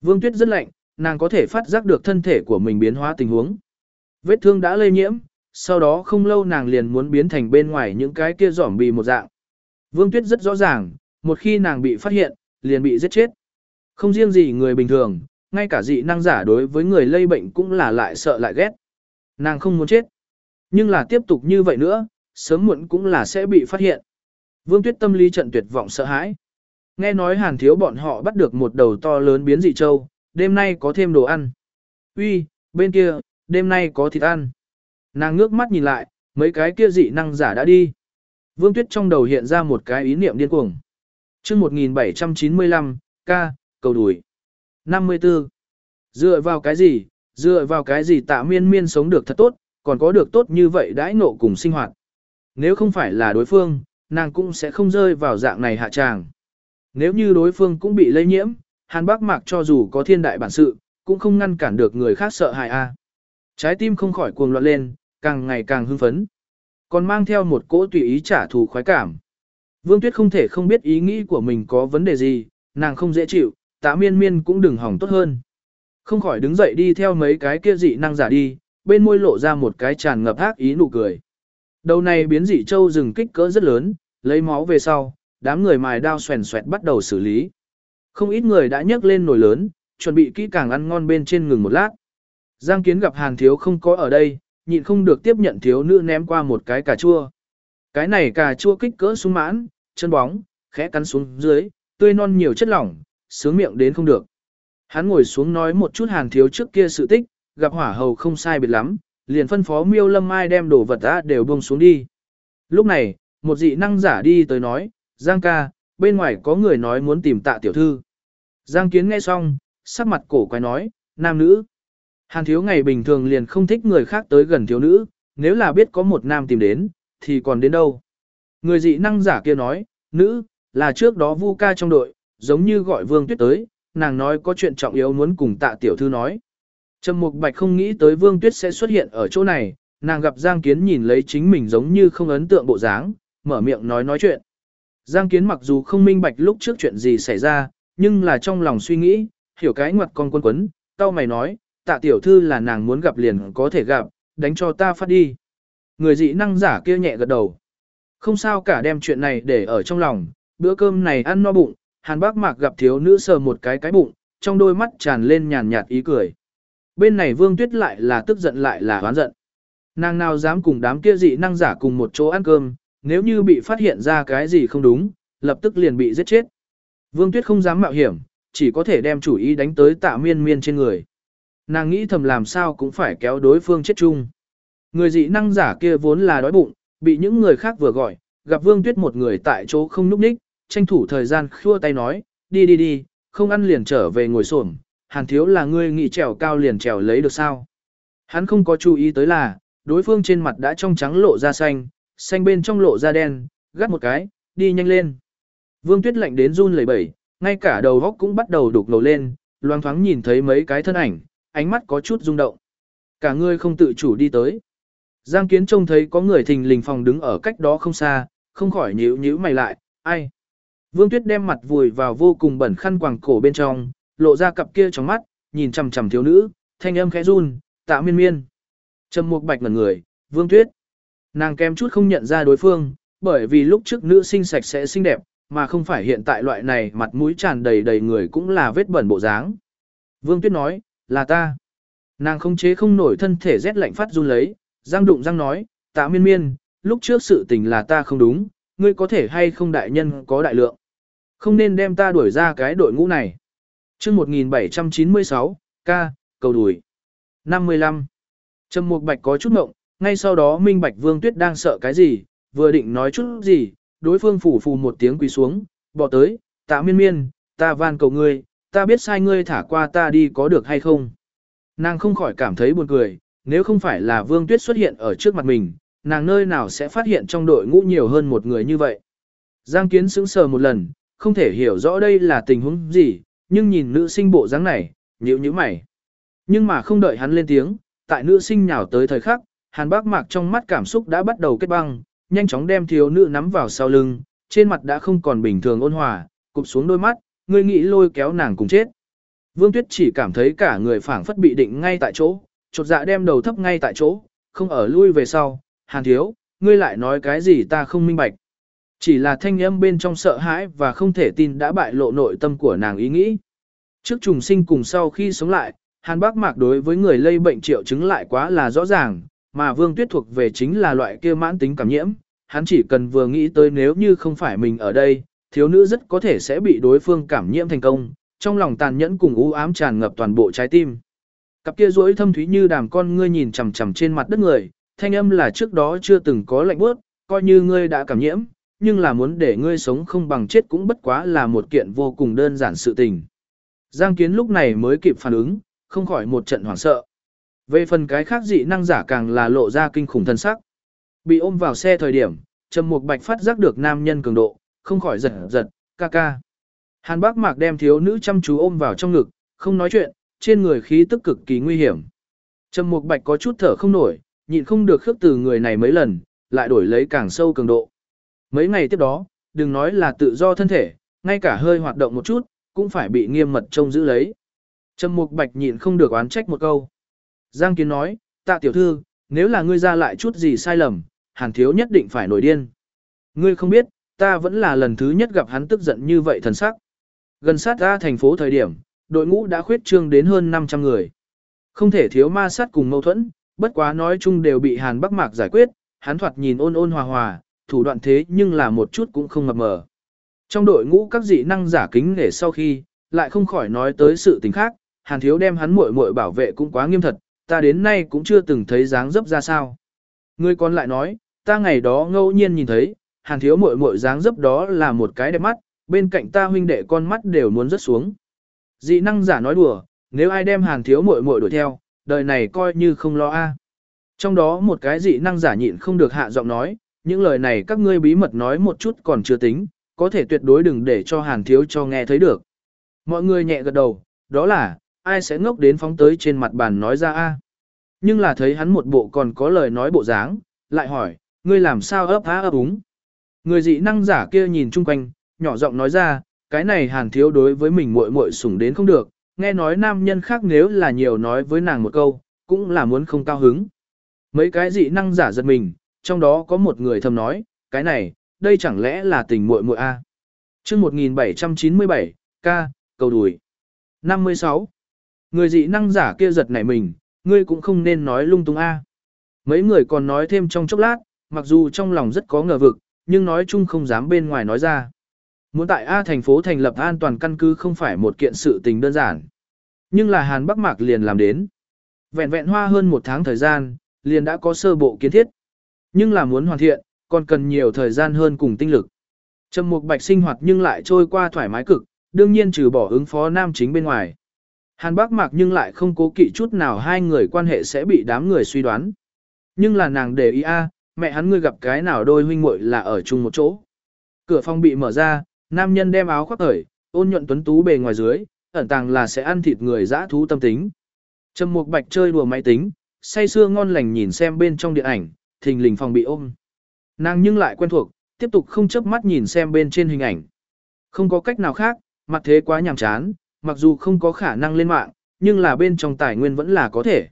Vương Tuyết rất lạnh, nàng có thể phát giác được thân thể của mình biến hóa tình huống. Vết thương đã lây nhiễm, sau đó không lâu nàng liền muốn biến thành bên ngoài những cái kia giỏm bì một dạng. Vương Tuyết rất rõ ràng, một khi nàng bị phát hiện, liền bị giết chết. Không riêng gì người bình thường, ngay cả dị năng giả đối với người lây bệnh cũng là lại sợ lại ghét. Nàng không muốn chết. Nhưng là tiếp tục như vậy nữa, sớm muộn cũng là sẽ bị phát hiện. Vương Tuyết tâm lý trận tuyệt vọng sợ hãi. Nghe nói Hàn Thiếu bọn họ bắt được một đầu to lớn biến dị châu, đêm nay có thêm đồ ăn. Uy, bên kia, đêm nay có thịt ăn. Nàng ngước mắt nhìn lại, mấy cái kia dị năng giả đã đi. Vương Tuyết trong đầu hiện ra một cái ý niệm điên cuồng. Chương 1795, ca, cầu đuổi. 54. Dựa vào cái gì, dựa vào cái gì tạ miên miên sống được thật tốt, còn có được tốt như vậy đãi nộ cùng sinh hoạt. Nếu không phải là đối phương, nàng cũng sẽ không rơi vào dạng này hạ tràng. Nếu như đối phương cũng bị lây nhiễm, Hàn Bác Mạc cho dù có thiên đại bản sự, cũng không ngăn cản được người khác sợ hại a. Trái tim không khỏi cuồng loạn lên, càng ngày càng hưng phấn. Còn mang theo một cỗ tùy ý trả thù khoái cảm. Vương Tuyết không thể không biết ý nghĩ của mình có vấn đề gì, nàng không dễ chịu, tạ miên miên cũng đừng hỏng tốt hơn. Không khỏi đứng dậy đi theo mấy cái kia dị năng giả đi, bên môi lộ ra một cái tràn ngập ác ý nụ cười. Đầu này biến dị châu rừng kích cỡ rất lớn, lấy máu về sau, đám người mài đao xoèn xoẹt bắt đầu xử lý. Không ít người đã nhấc lên nồi lớn, chuẩn bị kỹ càng ăn ngon bên trên ngừng một lát. Giang Kiến gặp Hàn Thiếu không có ở đây, nhịn không được tiếp nhận thiếu nữ ném qua một cái cà chua. Cái này cà chua kích cỡ sung mãn, chân bóng, khẽ cắn xuống dưới, tươi non nhiều chất lỏng, sướng miệng đến không được. Hắn ngồi xuống nói một chút Hàn Thiếu trước kia sự tích, gặp hỏa hầu không sai biệt lắm, liền phân phó Miêu Lâm Mai đem đồ vật ra đều buông xuống đi. Lúc này, một dị năng giả đi tới nói, Giang ca, bên ngoài có người nói muốn tìm tạ tiểu thư. Giang kiến nghe xong, sắc mặt cổ quái nói, nam nữ. Hàn thiếu ngày bình thường liền không thích người khác tới gần thiếu nữ, nếu là biết có một nam tìm đến, thì còn đến đâu. Người dị năng giả kia nói, nữ, là trước đó vu ca trong đội, giống như gọi vương tuyết tới, nàng nói có chuyện trọng yếu muốn cùng tạ tiểu thư nói. Trầm Mục Bạch không nghĩ tới Vương Tuyết sẽ xuất hiện ở chỗ này, nàng gặp Giang Kiến nhìn lấy chính mình giống như không ấn tượng bộ dáng, mở miệng nói nói chuyện. Giang Kiến mặc dù không minh bạch lúc trước chuyện gì xảy ra, nhưng là trong lòng suy nghĩ, hiểu cái ngoặt con quân quấn, tao mày nói, tạ tiểu thư là nàng muốn gặp liền có thể gặp, đánh cho ta phát đi. Người dị năng giả kia nhẹ gật đầu. Không sao cả đem chuyện này để ở trong lòng, bữa cơm này ăn no bụng, hàn bác mạc gặp thiếu nữ sờ một cái cái bụng, trong đôi mắt tràn lên nhàn nhạt ý cười. Bên này vương tuyết lại là tức giận lại là hoán giận. Nàng nào dám cùng đám kia dị năng giả cùng một chỗ ăn cơm, nếu như bị phát hiện ra cái gì không đúng, lập tức liền bị giết chết. Vương Tuyết không dám mạo hiểm, chỉ có thể đem chủ ý đánh tới tạ miên miên trên người. Nàng nghĩ thầm làm sao cũng phải kéo đối phương chết chung. Người dị năng giả kia vốn là đói bụng, bị những người khác vừa gọi, gặp Vương Tuyết một người tại chỗ không núp ních, tranh thủ thời gian khua tay nói, đi đi đi, không ăn liền trở về ngồi xổm hàn thiếu là ngươi nghĩ trèo cao liền trèo lấy được sao. Hắn không có chú ý tới là, đối phương trên mặt đã trong trắng lộ ra xanh, xanh bên trong lộ ra đen, gắt một cái, đi nhanh lên. Vương Tuyết lạnh đến run lẩy bẩy, ngay cả đầu góc cũng bắt đầu đục ngầu lên, loang thoáng nhìn thấy mấy cái thân ảnh, ánh mắt có chút rung động. Cả người không tự chủ đi tới. Giang Kiến trông thấy có người thình lình phòng đứng ở cách đó không xa, không khỏi nhíu nhíu mày lại, ai? Vương Tuyết đem mặt vùi vào vô cùng bẩn khăn quàng cổ bên trong, lộ ra cặp kia trong mắt, nhìn chằm chằm thiếu nữ, thanh âm khẽ run, tạ miên miên. Trầm mục bạch ngẩn người, Vương Tuyết. Nàng kém chút không nhận ra đối phương, bởi vì lúc trước nữ sinh sạch sẽ xinh đẹp, mà không phải hiện tại loại này mặt mũi tràn đầy đầy người cũng là vết bẩn bộ dáng. Vương Tuyết nói, là ta. Nàng không chế không nổi thân thể rét lạnh phát run lấy, răng đụng răng nói, tạ miên miên, lúc trước sự tình là ta không đúng, ngươi có thể hay không đại nhân có đại lượng. Không nên đem ta đuổi ra cái đội ngũ này. chương 1796, ca, cầu đuổi. 55. Trầm Mục Bạch có chút mộng, ngay sau đó Minh Bạch Vương Tuyết đang sợ cái gì, vừa định nói chút gì, đối phương phủ phù một tiếng quỳ xuống, bỏ tới, tạ miên miên, ta van cầu ngươi, ta biết sai ngươi thả qua ta đi có được hay không. Nàng không khỏi cảm thấy buồn cười, nếu không phải là Vương Tuyết xuất hiện ở trước mặt mình, nàng nơi nào sẽ phát hiện trong đội ngũ nhiều hơn một người như vậy. Giang Kiến sững sờ một lần, không thể hiểu rõ đây là tình huống gì, nhưng nhìn nữ sinh bộ dáng này, nhíu nhíu mày. Nhưng mà không đợi hắn lên tiếng, tại nữ sinh nhào tới thời khắc, Hàn Bác Mạc trong mắt cảm xúc đã bắt đầu kết băng, nhanh chóng đem thiếu nữ nắm vào sau lưng, trên mặt đã không còn bình thường ôn hòa, cụp xuống đôi mắt, Ngươi nghĩ lôi kéo nàng cùng chết. Vương Tuyết chỉ cảm thấy cả người phảng phất bị định ngay tại chỗ, chột dạ đem đầu thấp ngay tại chỗ, không ở lui về sau, Hàn thiếu, ngươi lại nói cái gì ta không minh bạch. Chỉ là thanh âm bên trong sợ hãi và không thể tin đã bại lộ nội tâm của nàng ý nghĩ. Trước trùng sinh cùng sau khi sống lại, Hàn Bác Mạc đối với người lây bệnh triệu chứng lại quá là rõ ràng, mà Vương Tuyết thuộc về chính là loại kia mãn tính cảm nhiễm, hắn chỉ cần vừa nghĩ tới nếu như không phải mình ở đây, thiếu nữ rất có thể sẽ bị đối phương cảm nhiễm thành công, trong lòng tàn nhẫn cùng u ám tràn ngập toàn bộ trái tim. Cặp kia rỗi thâm thúy như đàm con ngươi nhìn chằm chằm trên mặt đất người, thanh âm là trước đó chưa từng có lạnh bước, coi như ngươi đã cảm nhiễm, nhưng là muốn để ngươi sống không bằng chết cũng bất quá là một kiện vô cùng đơn giản sự tình. Giang Kiến lúc này mới kịp phản ứng, không khỏi một trận hoảng sợ. Về phần cái khác dị năng giả càng là lộ ra kinh khủng thân sắc. Bị ôm vào xe thời điểm, Trầm Mục Bạch phát giác được nam nhân cường độ, không khỏi giật giật, ca ca. Hàn Bác Mạc đem thiếu nữ chăm chú ôm vào trong ngực, không nói chuyện, trên người khí tức cực kỳ nguy hiểm. Trầm Mục Bạch có chút thở không nổi, nhịn không được khước từ người này mấy lần, lại đổi lấy càng sâu cường độ. Mấy ngày tiếp đó, đừng nói là tự do thân thể, ngay cả hơi hoạt động một chút, cũng phải bị nghiêm mật trông giữ lấy. Trầm Mục Bạch nhịn không được oán trách một câu. Giang Kiến nói, tạ tiểu thư, nếu là ngươi ra lại chút gì sai lầm, hàn thiếu nhất định phải nổi điên. Ngươi không biết, ta vẫn là lần thứ nhất gặp hắn tức giận như vậy thần sắc. Gần sát ra thành phố thời điểm, đội ngũ đã khuyết trương đến hơn 500 người. Không thể thiếu ma sát cùng mâu thuẫn, bất quá nói chung đều bị Hàn Bắc Mạc giải quyết, hắn thoạt nhìn ôn ôn hòa hòa, thủ đoạn thế nhưng là một chút cũng không mập mờ. Trong đội ngũ các dị năng giả kính để sau khi, lại không khỏi nói tới sự tình khác, Hàn Thiếu đem hắn muội muội bảo vệ cũng quá nghiêm thật, ta đến nay cũng chưa từng thấy dáng dấp ra sao. Người còn lại nói, ta ngày đó ngẫu nhiên nhìn thấy, Hàn Thiếu muội muội dáng dấp đó là một cái đẹp mắt, bên cạnh ta huynh đệ con mắt đều muốn rớt xuống. Dị năng giả nói đùa, nếu ai đem Hàn Thiếu muội muội đuổi theo, đời này coi như không lo a. Trong đó một cái dị năng giả nhịn không được hạ giọng nói, những lời này các ngươi bí mật nói một chút còn chưa tính, có thể tuyệt đối đừng để cho Hàn Thiếu cho nghe thấy được. Mọi người nhẹ gật đầu, đó là, ai sẽ ngốc đến phóng tới trên mặt bàn nói ra a. Nhưng là thấy hắn một bộ còn có lời nói bộ dáng, lại hỏi, ngươi làm sao ấp há ấp úng. Người dị năng giả kia nhìn chung quanh, nhỏ giọng nói ra, cái này hàn thiếu đối với mình muội muội sủng đến không được, nghe nói nam nhân khác nếu là nhiều nói với nàng một câu, cũng là muốn không cao hứng. Mấy cái dị năng giả giật mình, trong đó có một người thầm nói, cái này, đây chẳng lẽ là tình muội muội a? Chương 1797, ca, cầu đùi. 56. Người dị năng giả kia giật nảy mình, ngươi cũng không nên nói lung tung a. Mấy người còn nói thêm trong chốc lát, mặc dù trong lòng rất có ngờ vực, nhưng nói chung không dám bên ngoài nói ra. Muốn tại A thành phố thành lập an toàn căn cứ không phải một kiện sự tình đơn giản. Nhưng là Hàn Bắc Mạc liền làm đến. Vẹn vẹn hoa hơn một tháng thời gian, liền đã có sơ bộ kiến thiết. Nhưng là muốn hoàn thiện, còn cần nhiều thời gian hơn cùng tinh lực. Trầm Mục Bạch sinh hoạt nhưng lại trôi qua thoải mái cực, đương nhiên trừ bỏ ứng phó nam chính bên ngoài. Hàn Bắc Mạc nhưng lại không cố kỵ chút nào hai người quan hệ sẽ bị đám người suy đoán. Nhưng là nàng để ý a, mẹ hắn ngươi gặp cái nào đôi huynh muội là ở chung một chỗ. Cửa phòng bị mở ra, nam nhân đem áo khoác khởi, ôn nhuận tuấn tú bề ngoài dưới, ẩn tàng là sẽ ăn thịt người dã thú tâm tính. Trầm Mục Bạch chơi đùa máy tính, say sưa ngon lành nhìn xem bên trong điện ảnh, thình lình phòng bị ôm. Nàng nhưng lại quen thuộc, tiếp tục không chớp mắt nhìn xem bên trên hình ảnh. Không có cách nào khác, mặt thế quá nhàm chán, mặc dù không có khả năng lên mạng, nhưng là bên trong tài nguyên vẫn là có thể.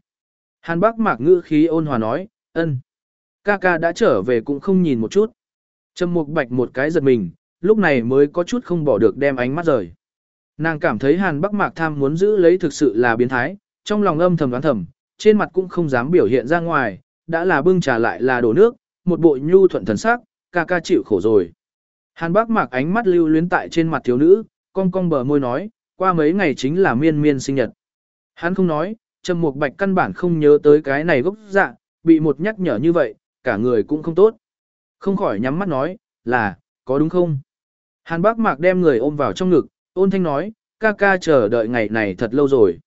Hàn Bắc Mạc ngữ khí ôn hòa nói, ân. Ca ca đã trở về cũng không nhìn một chút. Trầm Mục Bạch một cái giật mình, lúc này mới có chút không bỏ được đem ánh mắt rời. Nàng cảm thấy Hàn Bắc Mạc tham muốn giữ lấy thực sự là biến thái, trong lòng âm thầm đoán thầm, trên mặt cũng không dám biểu hiện ra ngoài, đã là bưng trà lại là đổ nước, một bộ nhu thuận thần sắc, ca ca chịu khổ rồi. Hàn Bắc Mạc ánh mắt lưu luyến tại trên mặt thiếu nữ, cong cong bờ môi nói, qua mấy ngày chính là miên miên sinh nhật. Hắn không nói, Trầm Mục Bạch căn bản không nhớ tới cái này gốc dạ, bị một nhắc nhở như vậy, cả người cũng không tốt. Không khỏi nhắm mắt nói, là, có đúng không? Hàn Bác Mạc đem người ôm vào trong ngực, ôn thanh nói, ca ca chờ đợi ngày này thật lâu rồi.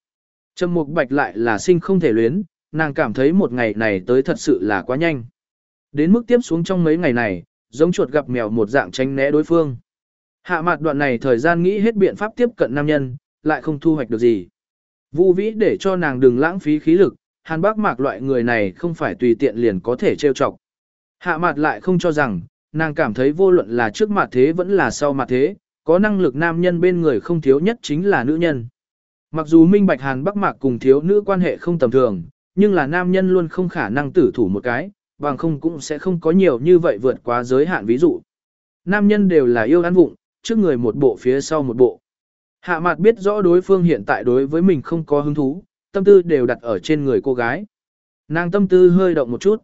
Trầm Mục Bạch lại là sinh không thể luyến, nàng cảm thấy một ngày này tới thật sự là quá nhanh. Đến mức tiếp xuống trong mấy ngày này, giống chuột gặp mèo một dạng tránh né đối phương. Hạ mặt đoạn này thời gian nghĩ hết biện pháp tiếp cận nam nhân, lại không thu hoạch được gì. Vu vĩ để cho nàng đừng lãng phí khí lực, hàn bác mạc loại người này không phải tùy tiện liền có thể trêu chọc. Hạ mặt lại không cho rằng, nàng cảm thấy vô luận là trước mặt thế vẫn là sau mặt thế, có năng lực nam nhân bên người không thiếu nhất chính là nữ nhân. Mặc dù minh bạch hàn bác mạc cùng thiếu nữ quan hệ không tầm thường, nhưng là nam nhân luôn không khả năng tử thủ một cái, bằng không cũng sẽ không có nhiều như vậy vượt quá giới hạn ví dụ. Nam nhân đều là yêu ăn vụng, trước người một bộ phía sau một bộ. Hạ mặt biết rõ đối phương hiện tại đối với mình không có hứng thú, tâm tư đều đặt ở trên người cô gái. Nàng tâm tư hơi động một chút.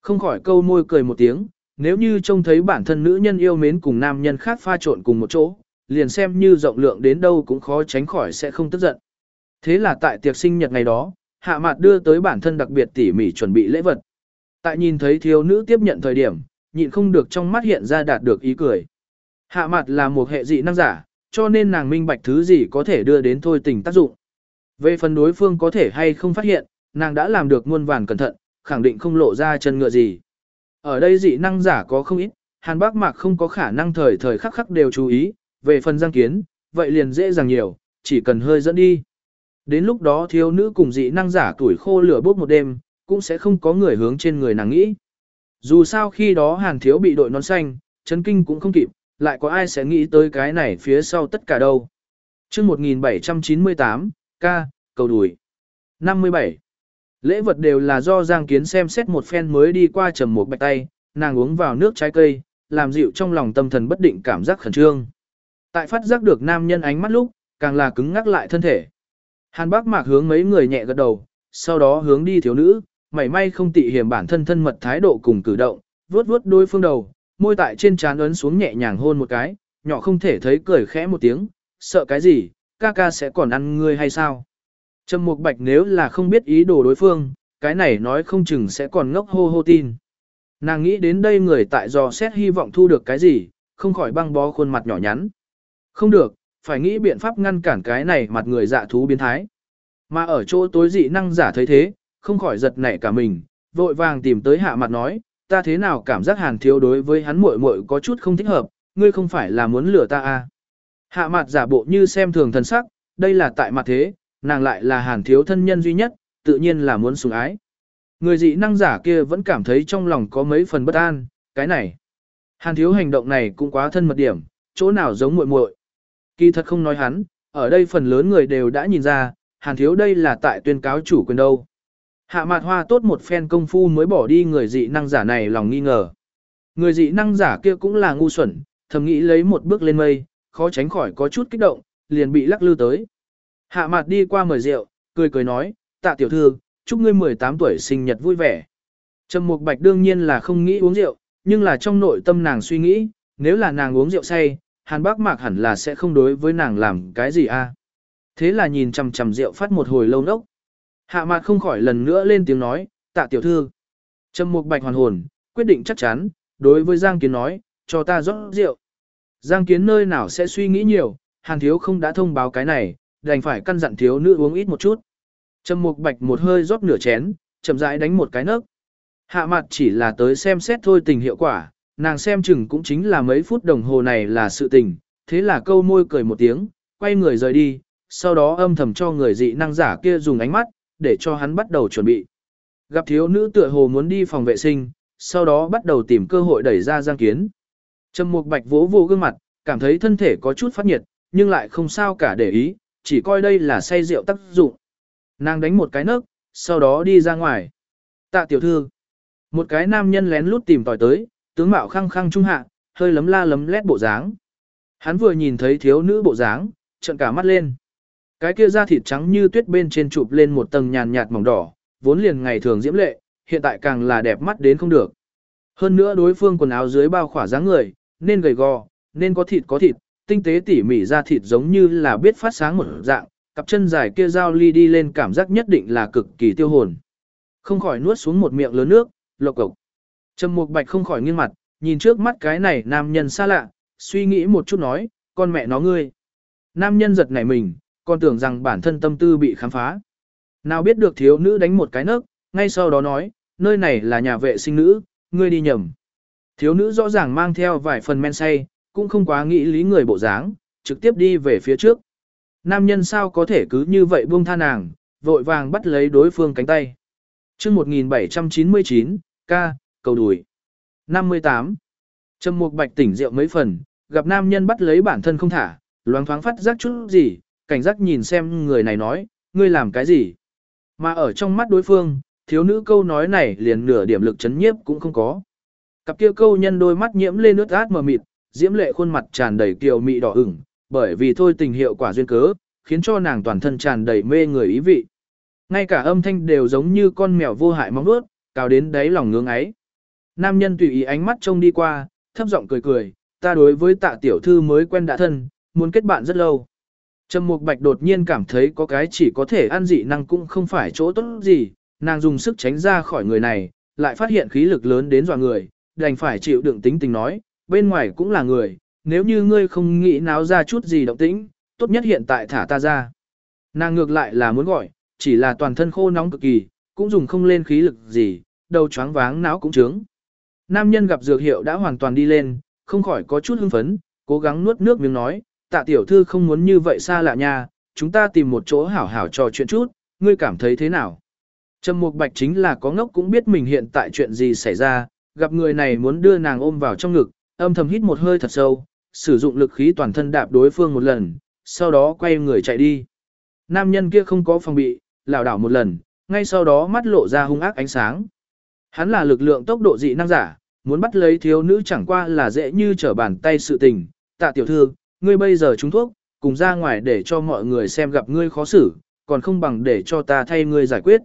Không khỏi câu môi cười một tiếng, nếu như trông thấy bản thân nữ nhân yêu mến cùng nam nhân khác pha trộn cùng một chỗ, liền xem như rộng lượng đến đâu cũng khó tránh khỏi sẽ không tức giận. Thế là tại tiệc sinh nhật ngày đó, hạ mặt đưa tới bản thân đặc biệt tỉ mỉ chuẩn bị lễ vật. Tại nhìn thấy thiếu nữ tiếp nhận thời điểm, nhịn không được trong mắt hiện ra đạt được ý cười. Hạ mặt là một hệ dị năng giả, cho nên nàng minh bạch thứ gì có thể đưa đến thôi tình tác dụng. Về phần đối phương có thể hay không phát hiện, nàng đã làm được muôn vàn cẩn thận, khẳng định không lộ ra chân ngựa gì. Ở đây dị năng giả có không ít, Hàn Bác Mạc không có khả năng thời thời khắc khắc đều chú ý, về phần giang kiến, vậy liền dễ dàng nhiều, chỉ cần hơi dẫn đi. Đến lúc đó thiếu nữ cùng dị năng giả tuổi khô lửa bốc một đêm, cũng sẽ không có người hướng trên người nàng nghĩ. Dù sao khi đó Hàn Thiếu bị đội nón xanh, chấn kinh cũng không kịp, lại có ai sẽ nghĩ tới cái này phía sau tất cả đâu. chương 1798, ca, cầu đùi. 57. Lễ vật đều là do Giang Kiến xem xét một phen mới đi qua trầm một bạch tay, nàng uống vào nước trái cây, làm dịu trong lòng tâm thần bất định cảm giác khẩn trương. Tại phát giác được nam nhân ánh mắt lúc, càng là cứng ngắc lại thân thể. Hàn bác mạc hướng mấy người nhẹ gật đầu, sau đó hướng đi thiếu nữ, mảy may không tị hiểm bản thân thân mật thái độ cùng cử động, vuốt vuốt đôi phương đầu, môi tại trên trán ấn xuống nhẹ nhàng hôn một cái, nhỏ không thể thấy cười khẽ một tiếng, sợ cái gì, ca ca sẽ còn ăn ngươi hay sao? Trầm Mục Bạch nếu là không biết ý đồ đối phương, cái này nói không chừng sẽ còn ngốc hô hô tin. Nàng nghĩ đến đây người tại dò xét hy vọng thu được cái gì, không khỏi băng bó khuôn mặt nhỏ nhắn. Không được, phải nghĩ biện pháp ngăn cản cái này mặt người dạ thú biến thái. Mà ở chỗ tối dị năng giả thấy thế, không khỏi giật nảy cả mình, vội vàng tìm tới hạ mặt nói, ta thế nào cảm giác hàn thiếu đối với hắn muội muội có chút không thích hợp, ngươi không phải là muốn lừa ta à. Hạ mặt giả bộ như xem thường thần sắc, đây là tại mặt thế, nàng lại là hàn thiếu thân nhân duy nhất, tự nhiên là muốn sủng ái. Người dị năng giả kia vẫn cảm thấy trong lòng có mấy phần bất an, cái này. Hàn thiếu hành động này cũng quá thân mật điểm, chỗ nào giống muội muội. Kỳ thật không nói hắn, ở đây phần lớn người đều đã nhìn ra, hàn thiếu đây là tại tuyên cáo chủ quyền đâu. Hạ mạt hoa tốt một phen công phu mới bỏ đi người dị năng giả này lòng nghi ngờ. Người dị năng giả kia cũng là ngu xuẩn, thầm nghĩ lấy một bước lên mây, khó tránh khỏi có chút kích động, liền bị lắc lư tới. Hạ mặt đi qua mời rượu, cười cười nói, tạ tiểu thư, chúc ngươi 18 tuổi sinh nhật vui vẻ. Trầm Mục Bạch đương nhiên là không nghĩ uống rượu, nhưng là trong nội tâm nàng suy nghĩ, nếu là nàng uống rượu say, Hàn Bác Mạc hẳn là sẽ không đối với nàng làm cái gì a. À? Thế là nhìn chằm chằm rượu phát một hồi lâu nốc. Hạ Mạc không khỏi lần nữa lên tiếng nói, tạ tiểu thư. Trầm Mục Bạch hoàn hồn, quyết định chắc chắn, đối với Giang Kiến nói, cho ta rót rượu. Giang Kiến nơi nào sẽ suy nghĩ nhiều, Hàn Thiếu không đã thông báo cái này, đành phải căn dặn thiếu nữ uống ít một chút. Trầm Mục Bạch một hơi rót nửa chén, chậm rãi đánh một cái nấc. Hạ mặt chỉ là tới xem xét thôi tình hiệu quả, nàng xem chừng cũng chính là mấy phút đồng hồ này là sự tình, thế là câu môi cười một tiếng, quay người rời đi, sau đó âm thầm cho người dị năng giả kia dùng ánh mắt, để cho hắn bắt đầu chuẩn bị. Gặp thiếu nữ tựa hồ muốn đi phòng vệ sinh, sau đó bắt đầu tìm cơ hội đẩy ra Giang Kiến. Trầm Mục Bạch vỗ vô gương mặt, cảm thấy thân thể có chút phát nhiệt, nhưng lại không sao cả để ý, chỉ coi đây là say rượu tác dụng. Nàng đánh một cái nấc, sau đó đi ra ngoài. Tạ tiểu thư. Một cái nam nhân lén lút tìm tòi tới, tướng mạo khăng khăng trung hạ, hơi lấm la lấm lét bộ dáng. Hắn vừa nhìn thấy thiếu nữ bộ dáng, trợn cả mắt lên. Cái kia da thịt trắng như tuyết bên trên chụp lên một tầng nhàn nhạt mỏng đỏ, vốn liền ngày thường diễm lệ, hiện tại càng là đẹp mắt đến không được. Hơn nữa đối phương quần áo dưới bao khỏa dáng người, nên gầy gò, nên có thịt có thịt, tinh tế tỉ mỉ ra thịt giống như là biết phát sáng một dạng, cặp chân dài kia giao ly đi lên cảm giác nhất định là cực kỳ tiêu hồn. Không khỏi nuốt xuống một miệng lớn nước, lộc cộc. Trầm Mục Bạch không khỏi nghiêng mặt, nhìn trước mắt cái này nam nhân xa lạ, suy nghĩ một chút nói, con mẹ nó ngươi. Nam nhân giật nảy mình, còn tưởng rằng bản thân tâm tư bị khám phá. Nào biết được thiếu nữ đánh một cái nấc, ngay sau đó nói, nơi này là nhà vệ sinh nữ, ngươi đi nhầm. Thiếu nữ rõ ràng mang theo vài phần men say, cũng không quá nghĩ lý người bộ dáng, trực tiếp đi về phía trước. Nam nhân sao có thể cứ như vậy buông tha nàng, vội vàng bắt lấy đối phương cánh tay. chương 1799, ca, cầu đùi. 58. Trầm Mục Bạch tỉnh rượu mấy phần, gặp nam nhân bắt lấy bản thân không thả, loáng thoáng phát giác chút gì, cảnh giác nhìn xem người này nói, ngươi làm cái gì? Mà ở trong mắt đối phương, thiếu nữ câu nói này liền nửa điểm lực chấn nhiếp cũng không có. Cặp kia câu nhân đôi mắt nhiễm lên nước át mờ mịt, diễm lệ khuôn mặt tràn đầy kiều mị đỏ ửng, bởi vì thôi tình hiệu quả duyên cớ, khiến cho nàng toàn thân tràn đầy mê người ý vị. Ngay cả âm thanh đều giống như con mèo vô hại móng nuốt, cào đến đáy lòng ngưỡng ấy. Nam nhân tùy ý ánh mắt trông đi qua, thấp giọng cười cười, ta đối với tạ tiểu thư mới quen đã thân, muốn kết bạn rất lâu. Trầm Mục Bạch đột nhiên cảm thấy có cái chỉ có thể ăn dị năng cũng không phải chỗ tốt gì, nàng dùng sức tránh ra khỏi người này, lại phát hiện khí lực lớn đến dọa người, đành phải chịu đựng tính tình nói, bên ngoài cũng là người, nếu như ngươi không nghĩ náo ra chút gì động tĩnh, tốt nhất hiện tại thả ta ra. Nàng ngược lại là muốn gọi, chỉ là toàn thân khô nóng cực kỳ, cũng dùng không lên khí lực gì, đầu choáng váng não cũng trướng. Nam nhân gặp dược hiệu đã hoàn toàn đi lên, không khỏi có chút hưng phấn, cố gắng nuốt nước miếng nói, tạ tiểu thư không muốn như vậy xa lạ nha, chúng ta tìm một chỗ hảo hảo trò chuyện chút, ngươi cảm thấy thế nào? Trầm Mục Bạch chính là có ngốc cũng biết mình hiện tại chuyện gì xảy ra, gặp người này muốn đưa nàng ôm vào trong ngực, âm thầm hít một hơi thật sâu, sử dụng lực khí toàn thân đạp đối phương một lần, sau đó quay người chạy đi. Nam nhân kia không có phòng bị, lảo đảo một lần, ngay sau đó mắt lộ ra hung ác ánh sáng. Hắn là lực lượng tốc độ dị năng giả, muốn bắt lấy thiếu nữ chẳng qua là dễ như trở bàn tay sự tình. Tạ tiểu thư, ngươi bây giờ trúng thuốc, cùng ra ngoài để cho mọi người xem gặp ngươi khó xử, còn không bằng để cho ta thay ngươi giải quyết.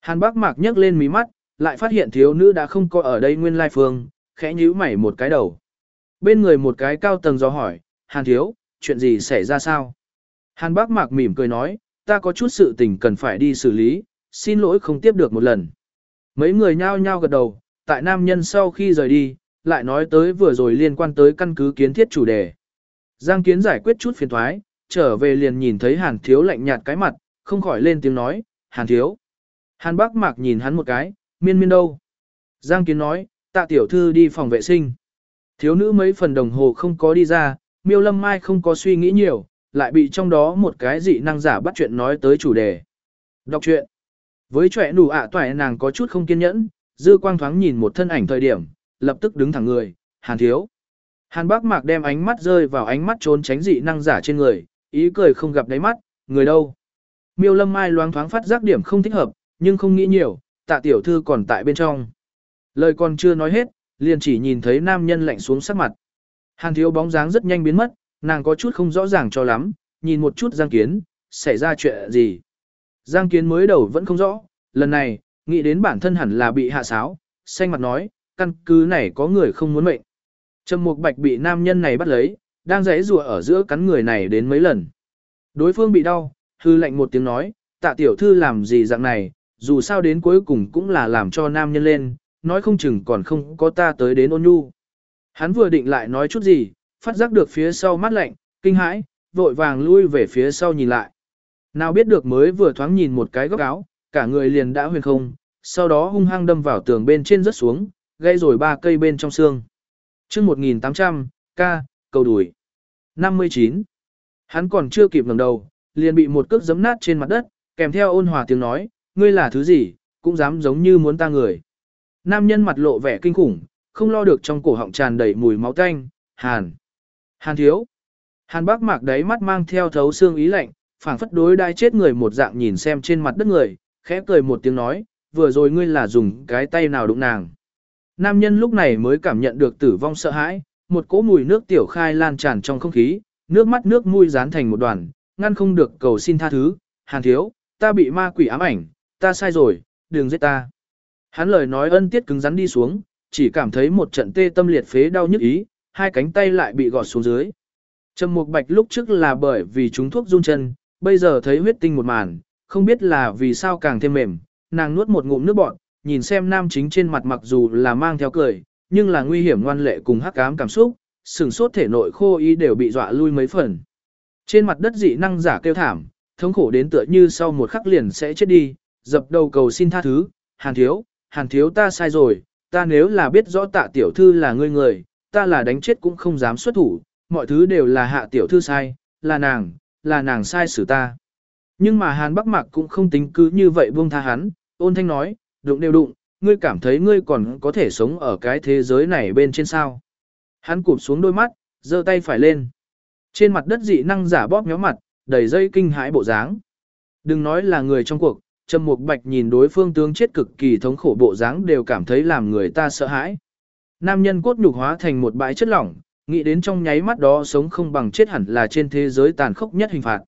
Hàn bác mạc nhấc lên mí mắt, lại phát hiện thiếu nữ đã không có ở đây nguyên lai phương, khẽ nhíu mày một cái đầu. Bên người một cái cao tầng do hỏi, Hàn thiếu, chuyện gì xảy ra sao? Hàn bác mạc mỉm cười nói, ta có chút sự tình cần phải đi xử lý, xin lỗi không tiếp được một lần. Mấy người nhao nhao gật đầu, tại nam nhân sau khi rời đi, lại nói tới vừa rồi liên quan tới căn cứ kiến thiết chủ đề. Giang kiến giải quyết chút phiền thoái, trở về liền nhìn thấy hàn thiếu lạnh nhạt cái mặt, không khỏi lên tiếng nói, hàn thiếu. Hàn bác mạc nhìn hắn một cái, miên miên đâu. Giang kiến nói, tạ tiểu thư đi phòng vệ sinh. Thiếu nữ mấy phần đồng hồ không có đi ra, miêu lâm mai không có suy nghĩ nhiều, lại bị trong đó một cái dị năng giả bắt chuyện nói tới chủ đề. Đọc truyện. Với trẻ nụ ạ toại nàng có chút không kiên nhẫn, dư quang thoáng nhìn một thân ảnh thời điểm, lập tức đứng thẳng người, hàn thiếu. Hàn bác mạc đem ánh mắt rơi vào ánh mắt trốn tránh dị năng giả trên người, ý cười không gặp đáy mắt, người đâu. Miêu lâm mai loáng thoáng phát giác điểm không thích hợp, nhưng không nghĩ nhiều, tạ tiểu thư còn tại bên trong. Lời còn chưa nói hết, liền chỉ nhìn thấy nam nhân lạnh xuống sắc mặt. Hàn thiếu bóng dáng rất nhanh biến mất, nàng có chút không rõ ràng cho lắm, nhìn một chút Giang Kiến, xảy ra chuyện gì. Giang Kiến mới đầu vẫn không rõ, lần này, nghĩ đến bản thân hẳn là bị hạ sáo, xanh mặt nói, căn cứ này có người không muốn mệnh. Trầm Mục Bạch bị nam nhân này bắt lấy, đang rẽ rùa ở giữa cắn người này đến mấy lần. Đối phương bị đau, hư lạnh một tiếng nói, tạ tiểu thư làm gì dạng này, dù sao đến cuối cùng cũng là làm cho nam nhân lên, nói không chừng còn không có ta tới đến ôn nhu. Hắn vừa định lại nói chút gì, phát giác được phía sau mắt lạnh, kinh hãi, vội vàng lui về phía sau nhìn lại. Nào biết được mới vừa thoáng nhìn một cái góc áo, cả người liền đã huyền không, sau đó hung hăng đâm vào tường bên trên rớt xuống, gây rồi ba cây bên trong xương. chương 1800, ca, cầu đuổi. 59. Hắn còn chưa kịp ngẩng đầu, liền bị một cước giấm nát trên mặt đất, kèm theo ôn hòa tiếng nói, ngươi là thứ gì, cũng dám giống như muốn ta người. Nam nhân mặt lộ vẻ kinh khủng, không lo được trong cổ họng tràn đầy mùi máu tanh, hàn. Hàn thiếu. Hàn bác mạc đáy mắt mang theo thấu xương ý lạnh, phảng phất đối đai chết người một dạng nhìn xem trên mặt đất người, khẽ cười một tiếng nói, vừa rồi ngươi là dùng cái tay nào đụng nàng. Nam nhân lúc này mới cảm nhận được tử vong sợ hãi, một cỗ mùi nước tiểu khai lan tràn trong không khí, nước mắt nước mũi dán thành một đoàn, ngăn không được cầu xin tha thứ, hàn thiếu, ta bị ma quỷ ám ảnh, ta sai rồi, đừng giết ta. Hắn lời nói ân tiết cứng rắn đi xuống, chỉ cảm thấy một trận tê tâm liệt phế đau nhức ý, hai cánh tay lại bị gọt xuống dưới. Trầm Mục Bạch lúc trước là bởi vì chúng thuốc run chân, bây giờ thấy huyết tinh một màn, không biết là vì sao càng thêm mềm, nàng nuốt một ngụm nước bọt, nhìn xem nam chính trên mặt mặc dù là mang theo cười, nhưng là nguy hiểm ngoan lệ cùng hắc ám cảm xúc, sừng sốt thể nội khô ý đều bị dọa lui mấy phần. Trên mặt đất dị năng giả kêu thảm, thống khổ đến tựa như sau một khắc liền sẽ chết đi, dập đầu cầu xin tha thứ, hàn thiếu, hàn thiếu ta sai rồi, ta nếu là biết rõ tạ tiểu thư là ngươi người, ta là đánh chết cũng không dám xuất thủ, mọi thứ đều là hạ tiểu thư sai, là nàng, là nàng sai xử ta. Nhưng mà hàn bắc mạc cũng không tính cứ như vậy buông tha hắn, ôn thanh nói, đụng đều đụng, ngươi cảm thấy ngươi còn có thể sống ở cái thế giới này bên trên sao. Hắn cụp xuống đôi mắt, giơ tay phải lên. Trên mặt đất dị năng giả bóp méo mặt, đầy dây kinh hãi bộ dáng. Đừng nói là người trong cuộc, Trầm Mục Bạch nhìn đối phương tướng chết cực kỳ thống khổ bộ dáng đều cảm thấy làm người ta sợ hãi. Nam nhân cốt nhục hóa thành một bãi chất lỏng, nghĩ đến trong nháy mắt đó sống không bằng chết hẳn là trên thế giới tàn khốc nhất hình phạt.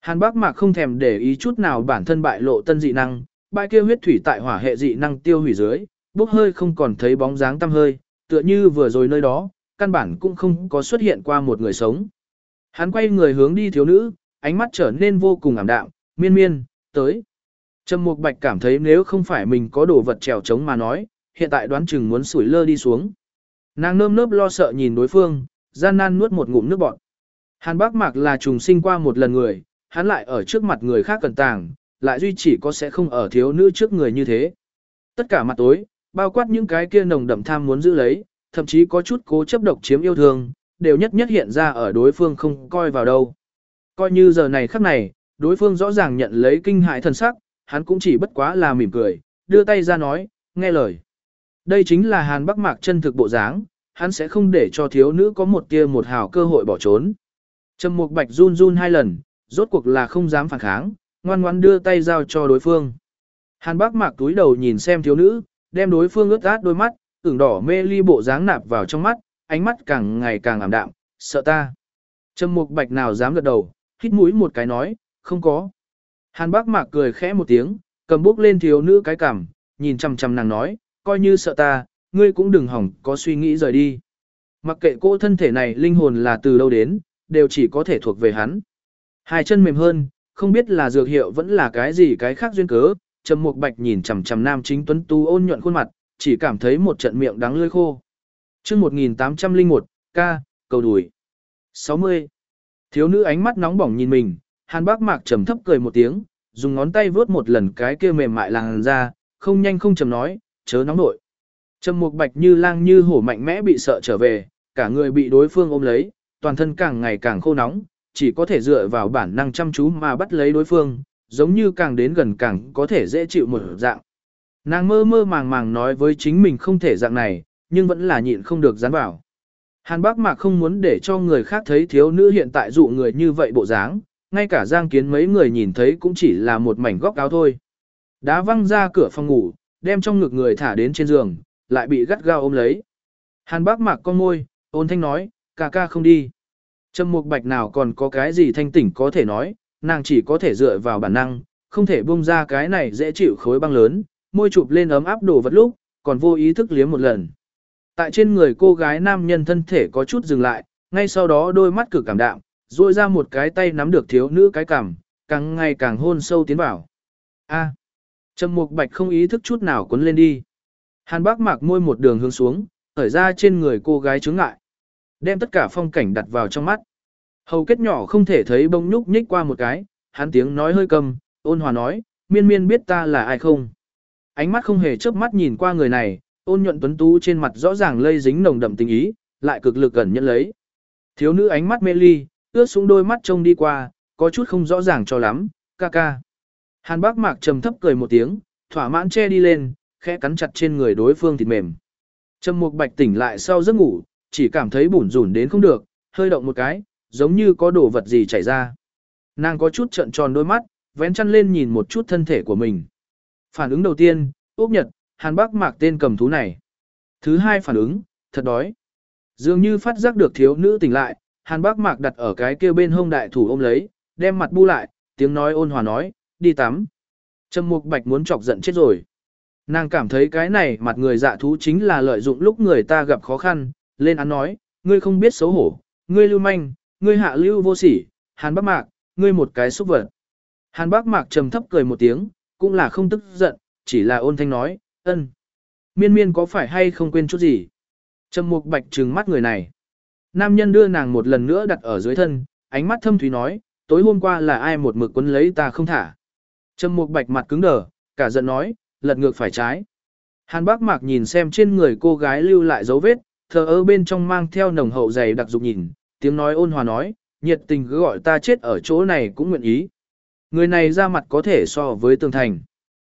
Hàn Bác Mạc không thèm để ý chút nào bản thân bại lộ tân dị năng, bãi kia huyết thủy tại hỏa hệ dị năng tiêu hủy dưới, bốc hơi không còn thấy bóng dáng tăm hơi, tựa như vừa rồi nơi đó, căn bản cũng không có xuất hiện qua một người sống. Hắn quay người hướng đi thiếu nữ, ánh mắt trở nên vô cùng ảm đạm, miên miên, tới. Trầm Mục Bạch cảm thấy nếu không phải mình có đồ vật trèo trống mà nói, hiện tại đoán chừng muốn sủi lơ đi xuống. Nàng nơm nớp lo sợ nhìn đối phương, gian nan nuốt một ngụm nước bọt. Hàn Bác Mạc là trùng sinh qua một lần người, hắn lại ở trước mặt người khác cẩn tàng, lại duy chỉ có sẽ không ở thiếu nữ trước người như thế. Tất cả mặt tối, bao quát những cái kia nồng đậm tham muốn giữ lấy, thậm chí có chút cố chấp độc chiếm yêu thương, đều nhất nhất hiện ra ở đối phương không coi vào đâu. Coi như giờ này khắc này, đối phương rõ ràng nhận lấy kinh hại thần sắc, hắn cũng chỉ bất quá là mỉm cười, đưa tay ra nói, nghe lời. Đây chính là Hàn Bắc Mạc chân thực bộ dáng, hắn sẽ không để cho thiếu nữ có một tia một hào cơ hội bỏ trốn. Trầm Mục Bạch run run hai lần, rốt cuộc là không dám phản kháng, ngoan ngoãn đưa tay giao cho đối phương. Hàn Bắc Mạc túi đầu nhìn xem thiếu nữ, đem đối phương ướt át đôi mắt, ửng đỏ mê ly bộ dáng nạp vào trong mắt, ánh mắt càng ngày càng ảm đạm, sợ ta. Trầm Mục Bạch nào dám gật đầu, hít mũi một cái nói, không có. Hàn Bác Mạc cười khẽ một tiếng, cầm bút lên thiếu nữ cái cằm, nhìn chằm chằm nàng nói, coi như sợ ta, ngươi cũng đừng hỏng có suy nghĩ rời đi. Mặc kệ cô thân thể này linh hồn là từ đâu đến, đều chỉ có thể thuộc về hắn. Hai chân mềm hơn, không biết là dược hiệu vẫn là cái gì cái khác duyên cớ, Trầm Mục Bạch nhìn chằm chằm Nam Chính Tuấn Tu ôn nhuận khuôn mặt, chỉ cảm thấy một trận miệng đắng lưỡi khô. Chương 1801, ca, cầu đùi. 60. Thiếu nữ ánh mắt nóng bỏng nhìn mình, Hàn Bác Mạc trầm thấp cười một tiếng, dùng ngón tay vướt một lần cái kia mềm mại làn ra, không nhanh không chậm nói, chớ nóng nội. Trầm Mục Bạch như lang như hổ mạnh mẽ bị sợ trở về, cả người bị đối phương ôm lấy, toàn thân càng ngày càng khô nóng, chỉ có thể dựa vào bản năng chăm chú mà bắt lấy đối phương, giống như càng đến gần càng có thể dễ chịu một dạng. Nàng mơ mơ màng màng nói với chính mình không thể dạng này, nhưng vẫn là nhịn không được dán vào. Hàn Bác Mạc không muốn để cho người khác thấy thiếu nữ hiện tại dụ người như vậy bộ dáng, ngay cả Giang Kiến mấy người nhìn thấy cũng chỉ là một mảnh góc áo thôi. Đá văng ra cửa phòng ngủ, đem trong ngực người thả đến trên giường, lại bị gắt gao ôm lấy. Hàn Bác Mạc con môi, ôn thanh nói, ca ca không đi. Trầm Mục Bạch nào còn có cái gì thanh tỉnh có thể nói, nàng chỉ có thể dựa vào bản năng, không thể buông ra cái này dễ chịu khối băng lớn, môi chụp lên ấm áp đồ vật lúc, còn vô ý thức liếm một lần. Tại trên người cô gái nam nhân thân thể có chút dừng lại, ngay sau đó đôi mắt cực cảm đạm, duỗi ra một cái tay nắm được thiếu nữ cái cằm, càng ngày càng hôn sâu tiến vào. A. Trầm Mục Bạch không ý thức chút nào cuốn lên đi. Hàn Bác Mạc môi một đường hướng xuống, thở ra trên người cô gái chướng ngại. Đem tất cả phong cảnh đặt vào trong mắt. Hầu kết nhỏ không thể thấy bông nhúc nhích qua một cái, hắn tiếng nói hơi cầm, ôn hòa nói, miên miên biết ta là ai không. Ánh mắt không hề chớp mắt nhìn qua người này, ôn nhuận tuấn tú trên mặt rõ ràng lây dính nồng đậm tình ý, lại cực lực gần nhận lấy. Thiếu nữ ánh mắt mê ly, ướt xuống đôi mắt trông đi qua, có chút không rõ ràng cho lắm, ca ca. Hàn bác mạc trầm thấp cười một tiếng, thỏa mãn che đi lên, khẽ cắn chặt trên người đối phương thịt mềm. Trầm mục bạch tỉnh lại sau giấc ngủ, chỉ cảm thấy bủn rủn đến không được, hơi động một cái, giống như có đồ vật gì chảy ra. Nàng có chút trợn tròn đôi mắt, vén chăn lên nhìn một chút thân thể của mình. Phản ứng đầu tiên, Úc Nhật, Hàn Bắc mạc tên cầm thú này. Thứ hai phản ứng, thật đói. Dường như phát giác được thiếu nữ tỉnh lại, Hàn Bác mạc đặt ở cái kia bên hông đại thủ ôm lấy, đem mặt bu lại, tiếng nói ôn hòa nói, đi tắm. Trầm Mục Bạch muốn chọc giận chết rồi. Nàng cảm thấy cái này mặt người dạ thú chính là lợi dụng lúc người ta gặp khó khăn, lên án nói, ngươi không biết xấu hổ, ngươi lưu manh, ngươi hạ lưu vô sỉ, Hàn Bác Mạc, ngươi một cái xúc vật. Hàn Bác Mạc trầm thấp cười một tiếng, cũng là không tức giận, chỉ là ôn thanh nói, ân. Miên miên có phải hay không quên chút gì? Trầm mục bạch trừng mắt người này. Nam nhân đưa nàng một lần nữa đặt ở dưới thân, ánh mắt thâm thúy nói, tối hôm qua là ai một mực quấn lấy ta không thả. Trầm mục bạch mặt cứng đờ, cả giận nói, lật ngược phải trái. Hàn bác mạc nhìn xem trên người cô gái lưu lại dấu vết, thờ ơ bên trong mang theo nồng hậu dày đặc dục nhìn, tiếng nói ôn hòa nói, nhiệt tình cứ gọi ta chết ở chỗ này cũng nguyện ý. Người này ra mặt có thể so với tường thành.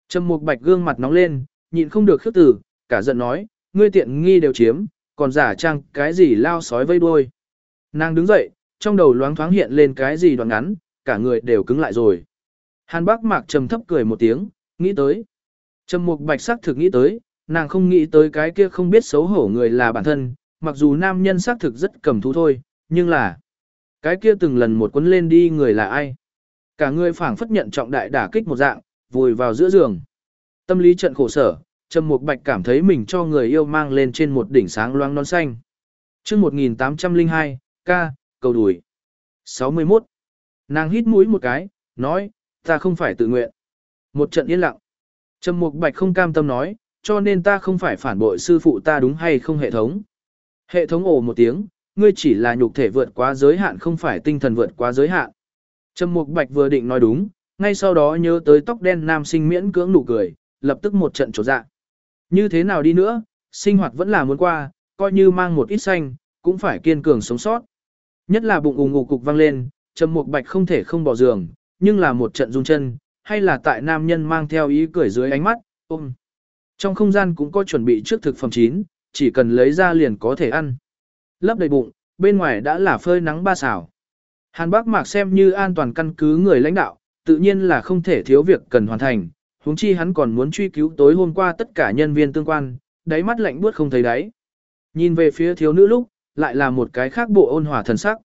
Trầm Mục Bạch gương mặt nóng lên, nhịn không được khước từ, cả giận nói, ngươi tiện nghi đều chiếm, còn giả trang cái gì lao sói vây đuôi. Nàng đứng dậy, trong đầu loáng thoáng hiện lên cái gì đoạn ngắn, cả người đều cứng lại rồi. Hàn Bác Mạc trầm thấp cười một tiếng, nghĩ tới. Trầm Mục Bạch sắc thực nghĩ tới, nàng không nghĩ tới cái kia không biết xấu hổ người là bản thân, mặc dù nam nhân sắc thực rất cầm thú thôi, nhưng là cái kia từng lần một quấn lên đi người là ai? Cả người phảng phất nhận trọng đại đả kích một dạng, vùi vào giữa giường. Tâm lý trận khổ sở, Trầm Mục Bạch cảm thấy mình cho người yêu mang lên trên một đỉnh sáng loáng non xanh. Chương 1802, ca, cầu đùi. 61. Nàng hít mũi một cái, nói, ta không phải tự nguyện. Một trận yên lặng. Trầm Mục Bạch không cam tâm nói, cho nên ta không phải phản bội sư phụ ta đúng hay không hệ thống. Hệ thống ồ một tiếng, ngươi chỉ là nhục thể vượt quá giới hạn không phải tinh thần vượt quá giới hạn. Trầm Mục Bạch vừa định nói đúng, ngay sau đó nhớ tới tóc đen nam sinh miễn cưỡng nụ cười, lập tức một trận trột dạ. Như thế nào đi nữa, sinh hoạt vẫn là muốn qua, coi như mang một ít xanh, cũng phải kiên cường sống sót. Nhất là bụng ùng ngủ cục vang lên, Trầm Mục Bạch không thể không bỏ giường, nhưng là một trận rung chân, hay là tại nam nhân mang theo ý cười dưới ánh mắt, ôm. Trong không gian cũng có chuẩn bị trước thực phẩm chín, chỉ cần lấy ra liền có thể ăn. Lấp đầy bụng, bên ngoài đã là phơi nắng ba xảo. Hàn Bắc Mạc xem như an toàn căn cứ người lãnh đạo, tự nhiên là không thể thiếu việc cần hoàn thành, huống chi hắn còn muốn truy cứu tối hôm qua tất cả nhân viên tương quan, đáy mắt lạnh buốt không thấy đáy. Nhìn về phía thiếu nữ lúc, lại là một cái khác bộ ôn hòa thần sắc.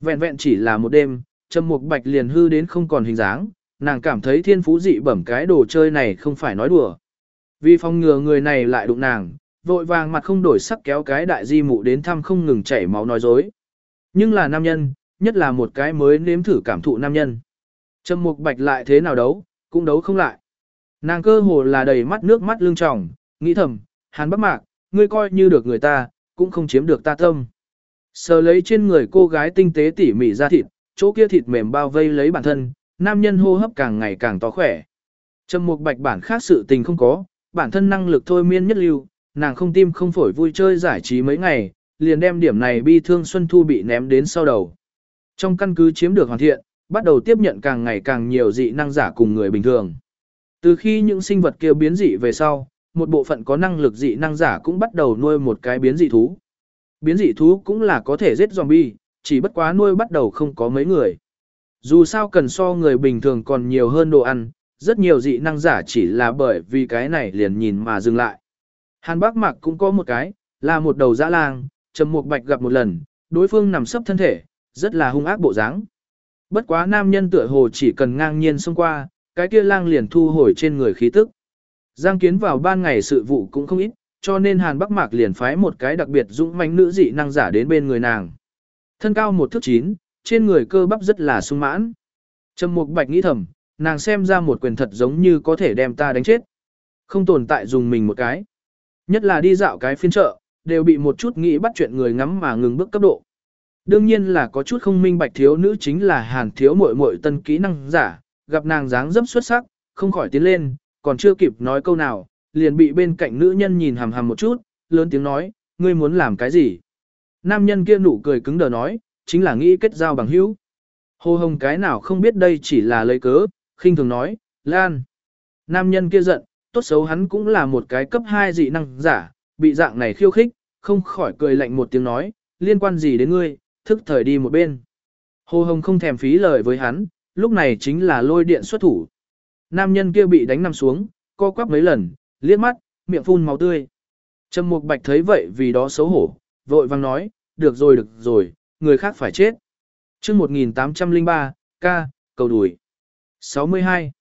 Vẹn vẹn chỉ là một đêm, Trầm Mục Bạch liền hư đến không còn hình dáng, nàng cảm thấy thiên phú dị bẩm cái đồ chơi này không phải nói đùa. Vì phòng ngừa người này lại đụng nàng, vội vàng mặt không đổi sắc kéo cái đại di mụ đến thăm không ngừng chảy máu nói dối. Nhưng là nam nhân, nhất là một cái mới nếm thử cảm thụ nam nhân. Trầm Mục Bạch lại thế nào đấu, cũng đấu không lại. Nàng cơ hồ là đầy mắt nước mắt lưng tròng, nghĩ thầm, Hàn Bắc Mạc, ngươi coi như được người ta, cũng không chiếm được ta tâm. Sờ lấy trên người cô gái tinh tế tỉ mỉ ra thịt, chỗ kia thịt mềm bao vây lấy bản thân, nam nhân hô hấp càng ngày càng to khỏe. Trầm Mục Bạch bản khác sự tình không có, bản thân năng lực thôi miên nhất lưu, nàng không tim không phổi vui chơi giải trí mấy ngày, liền đem điểm này bi thương Xuân Thu bị ném đến sau đầu. Trong căn cứ chiếm được hoàn thiện, bắt đầu tiếp nhận càng ngày càng nhiều dị năng giả cùng người bình thường. Từ khi những sinh vật kia biến dị về sau, một bộ phận có năng lực dị năng giả cũng bắt đầu nuôi một cái biến dị thú. Biến dị thú cũng là có thể giết zombie, chỉ bất quá nuôi bắt đầu không có mấy người. Dù sao cần so người bình thường còn nhiều hơn đồ ăn, rất nhiều dị năng giả chỉ là bởi vì cái này liền nhìn mà dừng lại. Hàn Bác Mạc cũng có một cái, là một đầu dã lang, Trầm Mục Bạch gặp một lần, đối phương nằm sấp thân thể, rất là hung ác bộ dáng. Bất quá nam nhân tựa hồ chỉ cần ngang nhiên xông qua, cái kia lang liền thu hồi trên người khí tức. Giang Kiến vào ban ngày sự vụ cũng không ít, cho nên Hàn Bắc Mạc liền phái một cái đặc biệt dũng mãnh nữ dị năng giả đến bên người nàng. Thân cao một thước chín, trên người cơ bắp rất là sung mãn. Trầm Mục Bạch nghĩ thầm, nàng xem ra một quyền thật giống như có thể đem ta đánh chết. Không tồn tại dùng mình một cái. Nhất là đi dạo cái phiên chợ, đều bị một chút nghĩ bắt chuyện người ngắm mà ngừng bước cấp độ. Đương nhiên là có chút không minh bạch thiếu nữ chính là Hàn thiếu muội muội tân kỹ năng giả, gặp nàng dáng dấp xuất sắc, không khỏi tiến lên, còn chưa kịp nói câu nào, liền bị bên cạnh nữ nhân nhìn hằm hằm một chút, lớn tiếng nói, ngươi muốn làm cái gì? Nam nhân kia nụ cười cứng đờ nói, chính là nghĩ kết giao bằng hữu. Hồ hồng cái nào không biết đây chỉ là lấy cớ, khinh thường nói, Lan. Nam nhân kia giận, tốt xấu hắn cũng là một cái cấp 2 dị năng giả, bị dạng này khiêu khích, không khỏi cười lạnh một tiếng nói, liên quan gì đến ngươi, thức thời đi một bên. Hồ hồng không thèm phí lời với hắn, lúc này chính là lôi điện xuất thủ. Nam nhân kia bị đánh nằm xuống, co quắp mấy lần, liếc mắt, miệng phun máu tươi. Trầm Mục Bạch thấy vậy vì đó xấu hổ, vội vang nói, được rồi được rồi, người khác phải chết. chương 1803, ca, cầu đùi. 62.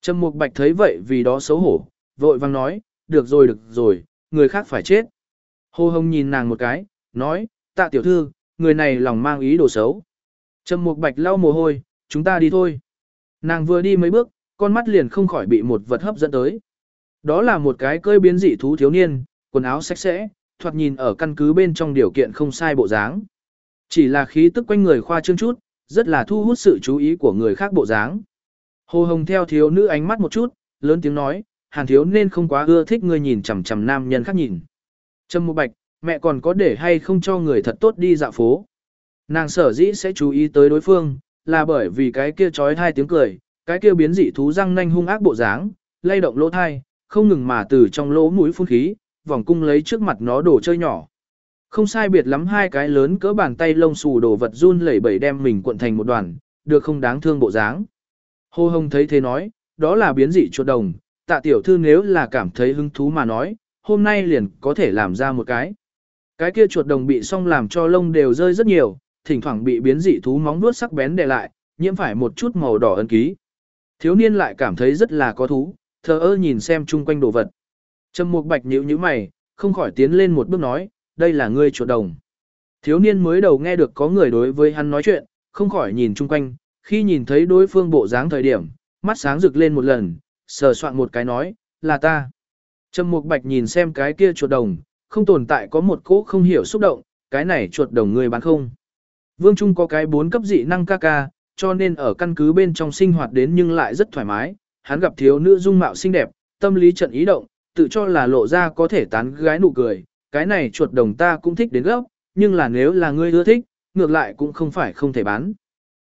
Trầm Mục Bạch thấy vậy vì đó xấu hổ, vội vang nói, được rồi được rồi, người khác phải chết. Hồ Hồng nhìn nàng một cái, nói, tạ tiểu thư, người này lòng mang ý đồ xấu. Trầm Mục Bạch lau mồ hôi, chúng ta đi thôi. Nàng vừa đi mấy bước, con mắt liền không khỏi bị một vật hấp dẫn tới. Đó là một cái cơi biến dị thú thiếu niên, quần áo sạch sẽ, thoạt nhìn ở căn cứ bên trong điều kiện không sai bộ dáng. Chỉ là khí tức quanh người khoa trương chút, rất là thu hút sự chú ý của người khác bộ dáng. Hồ Hồng theo thiếu nữ ánh mắt một chút, lớn tiếng nói, hàn thiếu nên không quá ưa thích người nhìn chằm chằm nam nhân khác nhìn. Trâm Mộ Bạch, mẹ còn có để hay không cho người thật tốt đi dạo phố. Nàng sở dĩ sẽ chú ý tới đối phương, là bởi vì cái kia trói thai tiếng cười, cái kia biến dị thú răng nanh hung ác bộ dáng, lay động lỗ thai, không ngừng mà từ trong lỗ mũi phun khí, vòng cung lấy trước mặt nó đồ chơi nhỏ. Không sai biệt lắm hai cái lớn cỡ bàn tay lông xù đồ vật run lẩy bẩy đem mình cuộn thành một đoàn, được không đáng thương bộ dáng. Hồ Hồng thấy thế nói, đó là biến dị chuột đồng, tạ tiểu thư nếu là cảm thấy hứng thú mà nói, hôm nay liền có thể làm ra một cái. Cái kia chuột đồng bị xong làm cho lông đều rơi rất nhiều, thỉnh thoảng bị biến dị thú móng vuốt sắc bén đè lại, nhiễm phải một chút màu đỏ ân ký. Thiếu niên lại cảm thấy rất là có thú, thờ ơ nhìn xem chung quanh đồ vật. Trầm Mục Bạch nhíu nhíu mày, không khỏi tiến lên một bước nói, đây là ngươi chuột đồng. Thiếu niên mới đầu nghe được có người đối với hắn nói chuyện, không khỏi nhìn chung quanh, khi nhìn thấy đối phương bộ dáng thời điểm, mắt sáng rực lên một lần, sờ soạn một cái nói, là ta. Trầm Mục Bạch nhìn xem cái kia chuột đồng, không tồn tại có một cỗ không hiểu xúc động, cái này chuột đồng ngươi bán không. Vương Trung có cái bốn cấp dị năng ca ca, cho nên ở căn cứ bên trong sinh hoạt đến nhưng lại rất thoải mái, hắn gặp thiếu nữ dung mạo xinh đẹp, tâm lý trận ý động, tự cho là lộ ra có thể tán gái nụ cười, cái này chuột đồng ta cũng thích đến gốc, nhưng là nếu là ngươi ưa thích, ngược lại cũng không phải không thể bán.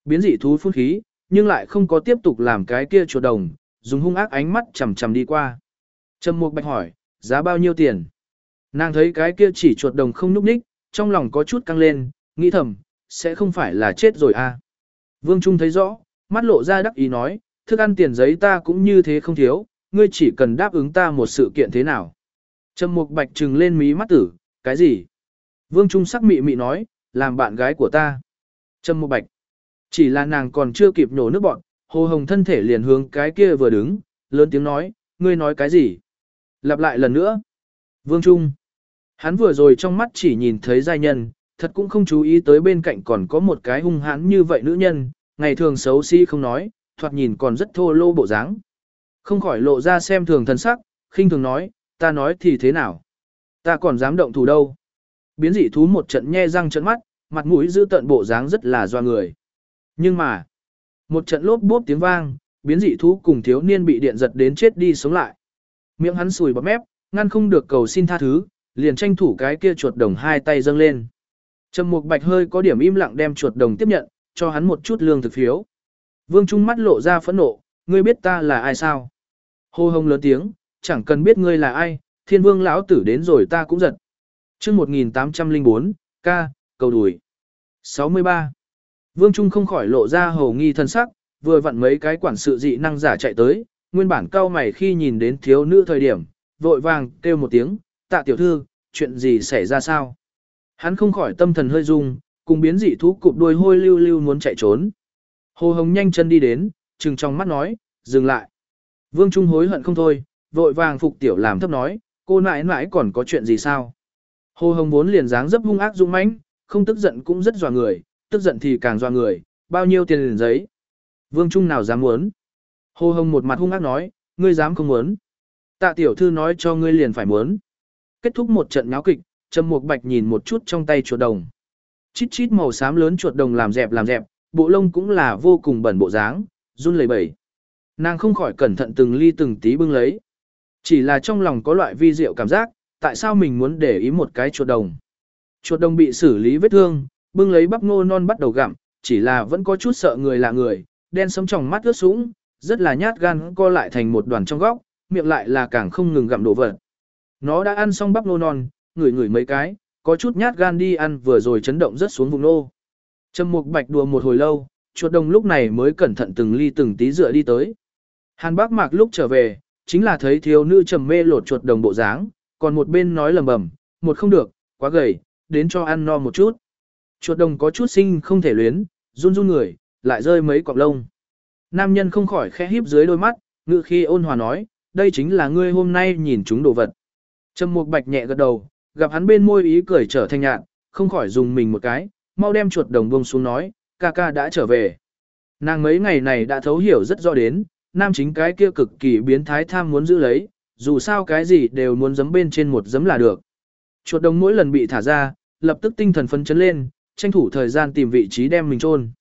Biến dị thú phun khí, nhưng lại không có tiếp tục làm cái kia chuột đồng, dùng hung ác ánh mắt chằm chằm đi qua. Trầm Mục Bạch hỏi, giá bao nhiêu tiền? Nàng thấy cái kia chỉ chuột đồng không núp ních, trong lòng có chút căng lên, nghĩ thầm, sẽ không phải là chết rồi à. Vương Trung thấy rõ, mắt lộ ra đắc ý nói, thức ăn tiền giấy ta cũng như thế không thiếu, ngươi chỉ cần đáp ứng ta một sự kiện thế nào. Trầm Mục Bạch trừng lên mí mắt tử, cái gì? Vương Trung sắc mị mị nói, làm bạn gái của ta. Trầm Mục Bạch. Chỉ là nàng còn chưa kịp nổ nước bọn, Hồ Hồng thân thể liền hướng cái kia vừa đứng, lớn tiếng nói, ngươi nói cái gì? Lặp lại lần nữa. Vương Trung. Hắn vừa rồi trong mắt chỉ nhìn thấy giai nhân, thật cũng không chú ý tới bên cạnh còn có một cái hung hãn như vậy nữ nhân, ngày thường xấu xí si không nói, thoạt nhìn còn rất thô lô bộ dáng. Không khỏi lộ ra xem thường thần sắc, khinh thường nói, ta nói thì thế nào? Ta còn dám động thủ đâu? Biến dị thú một trận nhe răng trận mắt, mặt mũi giữ tận bộ dáng rất là doa người. Nhưng mà, một trận lốp bốp tiếng vang, biến dị thú cùng thiếu niên bị điện giật đến chết đi sống lại. Miệng hắn sùi bọt mép, ngăn không được cầu xin tha thứ, liền tranh thủ cái kia chuột đồng hai tay dâng lên. Trầm Mục Bạch hơi có điểm im lặng đem chuột đồng tiếp nhận, cho hắn một chút lương thực phiếu. Vương Trung mắt lộ ra phẫn nộ, ngươi biết ta là ai sao? Hô hông lớn tiếng, chẳng cần biết ngươi là ai, thiên vương lão tử đến rồi ta cũng giật. chương 1804, ca, cầu đùi. 63. Vương Trung không khỏi lộ ra hầu nghi thân sắc, vừa vặn mấy cái quản sự dị năng giả chạy tới, nguyên bản cao mày khi nhìn đến thiếu nữ thời điểm, vội vàng kêu một tiếng, tạ tiểu thư, chuyện gì xảy ra sao? Hắn không khỏi tâm thần hơi rung, cùng biến dị thú cụp đuôi hôi lưu lưu muốn chạy trốn. Hồ Hồng nhanh chân đi đến, trừng trong mắt nói, dừng lại. Vương Trung hối hận không thôi, vội vàng phục tiểu làm thấp nói, cô nãi nãi còn có chuyện gì sao? Hồ Hồng vốn liền dáng dấp hung ác dũng mãnh, không tức giận cũng rất dọa người, tức giận thì càng dọa người, bao nhiêu tiền liền giấy. Vương Trung nào dám muốn? Hồ Hồng một mặt hung ác nói, ngươi dám không muốn? Tạ tiểu thư nói cho ngươi liền phải muốn. Kết thúc một trận nháo kịch, Trầm Mục Bạch nhìn một chút trong tay chuột đồng. Chít chít màu xám lớn chuột đồng làm dẹp làm dẹp, bộ lông cũng là vô cùng bẩn bộ dáng, run lẩy bẩy. Nàng không khỏi cẩn thận từng ly từng tí bưng lấy. Chỉ là trong lòng có loại vi diệu cảm giác, tại sao mình muốn để ý một cái chuột đồng. Chuột đồng bị xử lý vết thương, bưng lấy bắp ngô non bắt đầu gặm, chỉ là vẫn có chút sợ người lạ người, đen sấm trong mắt ướt sũng, rất là nhát gan co lại thành một đoàn trong góc, miệng lại là càng không ngừng gặm đồ vật. Nó đã ăn xong bắp ngô non, ngửi ngửi mấy cái, có chút nhát gan đi ăn vừa rồi chấn động rất xuống vùng nô. Trầm Mục Bạch đùa một hồi lâu, chuột đồng lúc này mới cẩn thận từng ly từng tí dựa đi tới. Hàn Bác Mạc lúc trở về, chính là thấy thiếu nữ trầm mê lột chuột đồng bộ dáng, còn một bên nói lầm bầm, một không được, quá gầy, đến cho ăn no một chút. Chuột đồng có chút sinh không thể luyến, run run người, lại rơi mấy cọng lông. Nam nhân không khỏi khẽ híp dưới đôi mắt, ngự khi ôn hòa nói, đây chính là ngươi hôm nay nhìn chúng đồ vật. Trầm Mục Bạch nhẹ gật đầu, gặp hắn bên môi ý cười trở thành nhạn, không khỏi dùng mình một cái, mau đem chuột đồng bông xuống nói, ca ca đã trở về. Nàng mấy ngày này đã thấu hiểu rất rõ đến, nam chính cái kia cực kỳ biến thái tham muốn giữ lấy, dù sao cái gì đều muốn giấm bên trên một giấm là được. Chuột đồng mỗi lần bị thả ra, lập tức tinh thần phấn chấn lên, tranh thủ thời gian tìm vị trí đem mình chôn.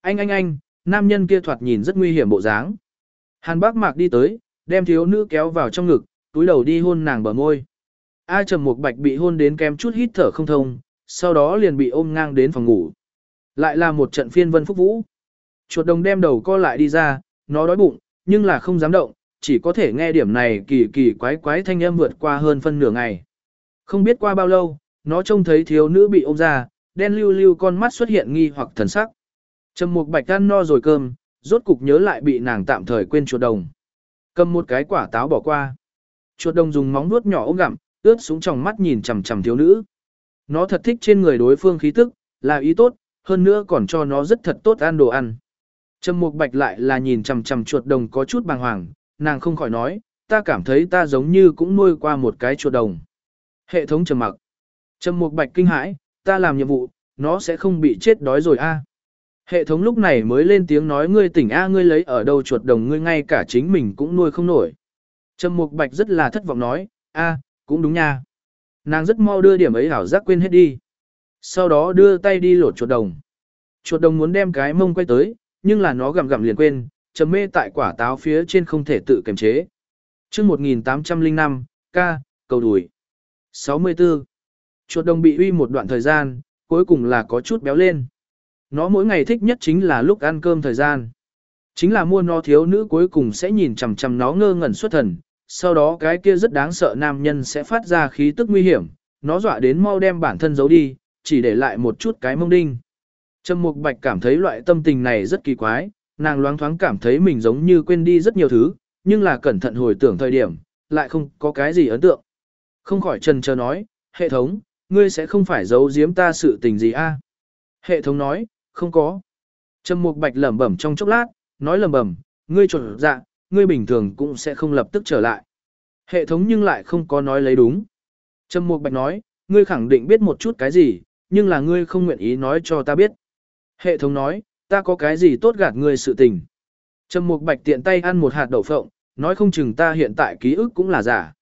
Anh anh anh, nam nhân kia thoạt nhìn rất nguy hiểm bộ dáng. Hàn bác mạc đi tới, đem thiếu nữ kéo vào trong ngực, túi đầu đi hôn nàng bờ môi. A Trầm Mục Bạch bị hôn đến kém chút hít thở không thông, sau đó liền bị ôm ngang đến phòng ngủ. Lại là một trận phiên vân phúc vũ. Chuột đồng đem đầu co lại đi ra, nó đói bụng, nhưng là không dám động, chỉ có thể nghe điểm này kỳ kỳ quái quái thanh âm vượt qua hơn phân nửa ngày. Không biết qua bao lâu, nó trông thấy thiếu nữ bị ôm ra, đen lưu lưu con mắt xuất hiện nghi hoặc thần sắc. Trầm Mục Bạch ăn no rồi cơm, rốt cục nhớ lại bị nàng tạm thời quên chuột đồng. Cầm một cái quả táo bỏ qua. Chuột đồng dùng móng vuốt nhỏ ôm gặm, ướt xuống trong mắt nhìn chằm chằm thiếu nữ. Nó thật thích trên người đối phương khí tức, là ý tốt, hơn nữa còn cho nó rất thật tốt ăn đồ ăn. Trầm Mục Bạch lại là nhìn chằm chằm chuột đồng có chút bàng hoàng, nàng không khỏi nói, ta cảm thấy ta giống như cũng nuôi qua một cái chuột đồng. Hệ thống trầm mặc. Trầm Mục Bạch kinh hãi, ta làm nhiệm vụ, nó sẽ không bị chết đói rồi a. Hệ thống lúc này mới lên tiếng nói ngươi tỉnh a ngươi lấy ở đâu chuột đồng ngươi ngay cả chính mình cũng nuôi không nổi. Trầm Mục Bạch rất là thất vọng nói, a, cũng đúng nha. Nàng rất mau đưa điểm ấy hảo giác quên hết đi. Sau đó đưa tay đi lột chuột đồng. Chuột đồng muốn đem cái mông quay tới, nhưng là nó gặm gặm liền quên, trầm mê tại quả táo phía trên không thể tự kiềm chế. Chương 1805, ca, cầu đùi. 64. Chuột đồng bị uy một đoạn thời gian, cuối cùng là có chút béo lên. Nó mỗi ngày thích nhất chính là lúc ăn cơm thời gian. Chính là mua nó thiếu nữ cuối cùng sẽ nhìn chằm chằm nó ngơ ngẩn xuất thần, sau đó cái kia rất đáng sợ nam nhân sẽ phát ra khí tức nguy hiểm, nó dọa đến mau đem bản thân giấu đi, chỉ để lại một chút cái mông đinh. Trầm Mục Bạch cảm thấy loại tâm tình này rất kỳ quái, nàng loáng thoáng cảm thấy mình giống như quên đi rất nhiều thứ, nhưng là cẩn thận hồi tưởng thời điểm, lại không có cái gì ấn tượng. Không khỏi trần chờ nói, hệ thống, ngươi sẽ không phải giấu giếm ta sự tình gì a? Hệ thống nói, không có. Trầm Mục Bạch lẩm bẩm trong chốc lát, nói lẩm bẩm, ngươi chuẩn dạ, ngươi bình thường cũng sẽ không lập tức trở lại. Hệ thống nhưng lại không có nói lấy đúng. Trầm Mục Bạch nói, ngươi khẳng định biết một chút cái gì, nhưng là ngươi không nguyện ý nói cho ta biết. Hệ thống nói, ta có cái gì tốt gạt ngươi sự tình. Trầm Mục Bạch tiện tay ăn một hạt đậu phộng, nói không chừng ta hiện tại ký ức cũng là giả.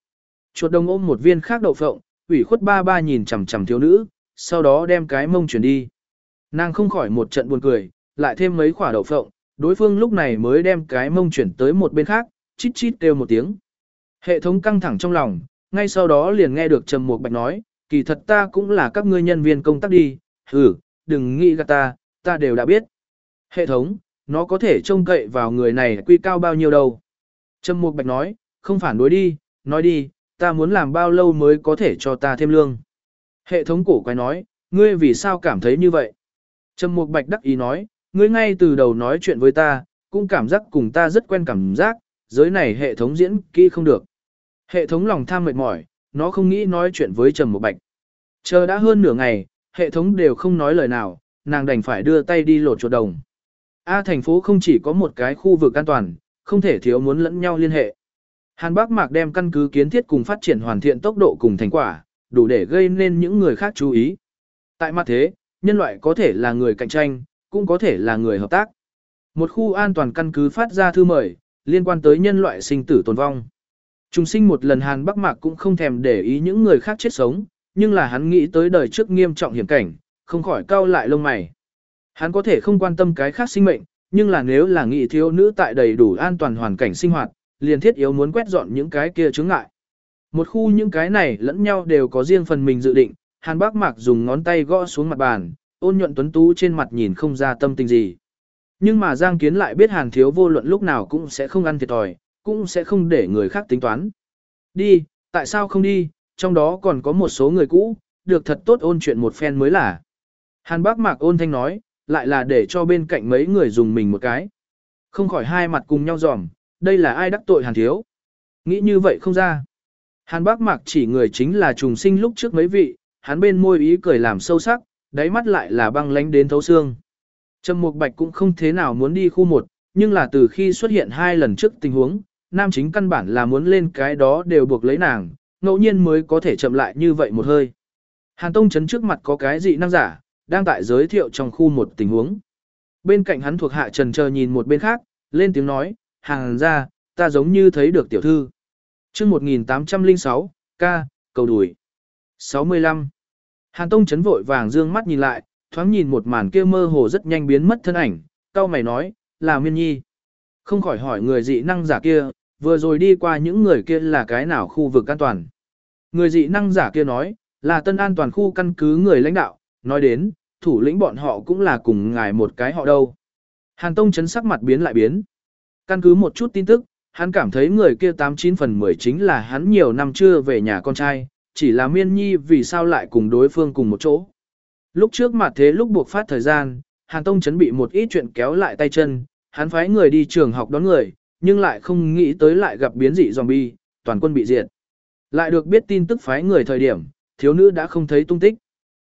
Chuột đồng ôm một viên khác đậu phộng, ủy khuất ba ba nhìn chằm chằm thiếu nữ, sau đó đem cái mông chuyển đi. Nàng không khỏi một trận buồn cười, lại thêm mấy quả đậu phộng, đối phương lúc này mới đem cái mông chuyển tới một bên khác, chít chít kêu một tiếng. Hệ thống căng thẳng trong lòng, ngay sau đó liền nghe được Trầm Mục Bạch nói, kỳ thật ta cũng là các ngươi nhân viên công tác đi, ừ, đừng nghĩ gạt ta, ta đều đã biết. Hệ thống, nó có thể trông cậy vào người này quy cao bao nhiêu đâu. Trầm Mục Bạch nói, không phản đối đi, nói đi, ta muốn làm bao lâu mới có thể cho ta thêm lương. Hệ thống cổ quái nói, ngươi vì sao cảm thấy như vậy? Trầm Mục Bạch đắc ý nói, ngươi ngay từ đầu nói chuyện với ta, cũng cảm giác cùng ta rất quen cảm giác, giới này hệ thống diễn kỹ không được. Hệ thống lòng tham mệt mỏi, nó không nghĩ nói chuyện với Trầm Mục Bạch. Chờ đã hơn nửa ngày, hệ thống đều không nói lời nào, nàng đành phải đưa tay đi lột chuột đồng. A thành phố không chỉ có một cái khu vực an toàn, không thể thiếu muốn lẫn nhau liên hệ. Hàn Bắc Mạc đem căn cứ kiến thiết cùng phát triển hoàn thiện tốc độ cùng thành quả, đủ để gây nên những người khác chú ý. Tại mặt thế, nhân loại có thể là người cạnh tranh, cũng có thể là người hợp tác. Một khu an toàn căn cứ phát ra thư mời, liên quan tới nhân loại sinh tử tồn vong. Trùng sinh một lần Hàn Bắc Mạc cũng không thèm để ý những người khác chết sống, nhưng là hắn nghĩ tới đời trước nghiêm trọng hiểm cảnh, không khỏi cau lại lông mày. Hắn có thể không quan tâm cái khác sinh mệnh, nhưng là nếu là nghị thiếu nữ tại đầy đủ an toàn hoàn cảnh sinh hoạt, liền thiết yếu muốn quét dọn những cái kia chướng ngại. Một khu những cái này lẫn nhau đều có riêng phần mình dự định, Hàn Bác Mạc dùng ngón tay gõ xuống mặt bàn, ôn nhuận tuấn tú trên mặt nhìn không ra tâm tình gì. Nhưng mà Giang Kiến lại biết Hàn Thiếu vô luận lúc nào cũng sẽ không ăn thiệt thòi, cũng sẽ không để người khác tính toán. Đi, tại sao không đi, trong đó còn có một số người cũ, được thật tốt ôn chuyện một phen mới là. Hàn Bác Mạc ôn thanh nói, lại là để cho bên cạnh mấy người dùng mình một cái. Không khỏi hai mặt cùng nhau dòm, đây là ai đắc tội Hàn Thiếu. Nghĩ như vậy không ra. Hàn Bác Mạc chỉ người chính là trùng sinh lúc trước mấy vị, hắn bên môi ý cười làm sâu sắc, đáy mắt lại là băng lánh đến thấu xương. Trầm Mục Bạch cũng không thế nào muốn đi khu một, nhưng là từ khi xuất hiện hai lần trước tình huống, nam chính căn bản là muốn lên cái đó đều buộc lấy nàng, ngẫu nhiên mới có thể chậm lại như vậy một hơi. Hàn Tông chấn trước mặt có cái dị năng giả, đang tại giới thiệu trong khu một tình huống. Bên cạnh hắn thuộc hạ trần chờ nhìn một bên khác, lên tiếng nói, hàng ra, ta giống như thấy được tiểu thư. chương 1806, ca, cầu đùi. 65. Hàn Tông chấn vội vàng dương mắt nhìn lại, thoáng nhìn một màn kia mơ hồ rất nhanh biến mất thân ảnh, cao mày nói, là miên nhi. Không khỏi hỏi người dị năng giả kia, vừa rồi đi qua những người kia là cái nào khu vực an toàn. Người dị năng giả kia nói, là tân an toàn khu căn cứ người lãnh đạo, nói đến, thủ lĩnh bọn họ cũng là cùng ngài một cái họ đâu. Hàn Tông chấn sắc mặt biến lại biến. Căn cứ một chút tin tức, hắn cảm thấy người kia 89 phần 10 chính là hắn nhiều năm chưa về nhà con trai, chỉ là miên nhi vì sao lại cùng đối phương cùng một chỗ. Lúc trước mặt thế lúc buộc phát thời gian, Hàn Tông chuẩn bị một ít chuyện kéo lại tay chân, hắn phái người đi trường học đón người, nhưng lại không nghĩ tới lại gặp biến dị zombie, toàn quân bị diệt. Lại được biết tin tức phái người thời điểm, thiếu nữ đã không thấy tung tích.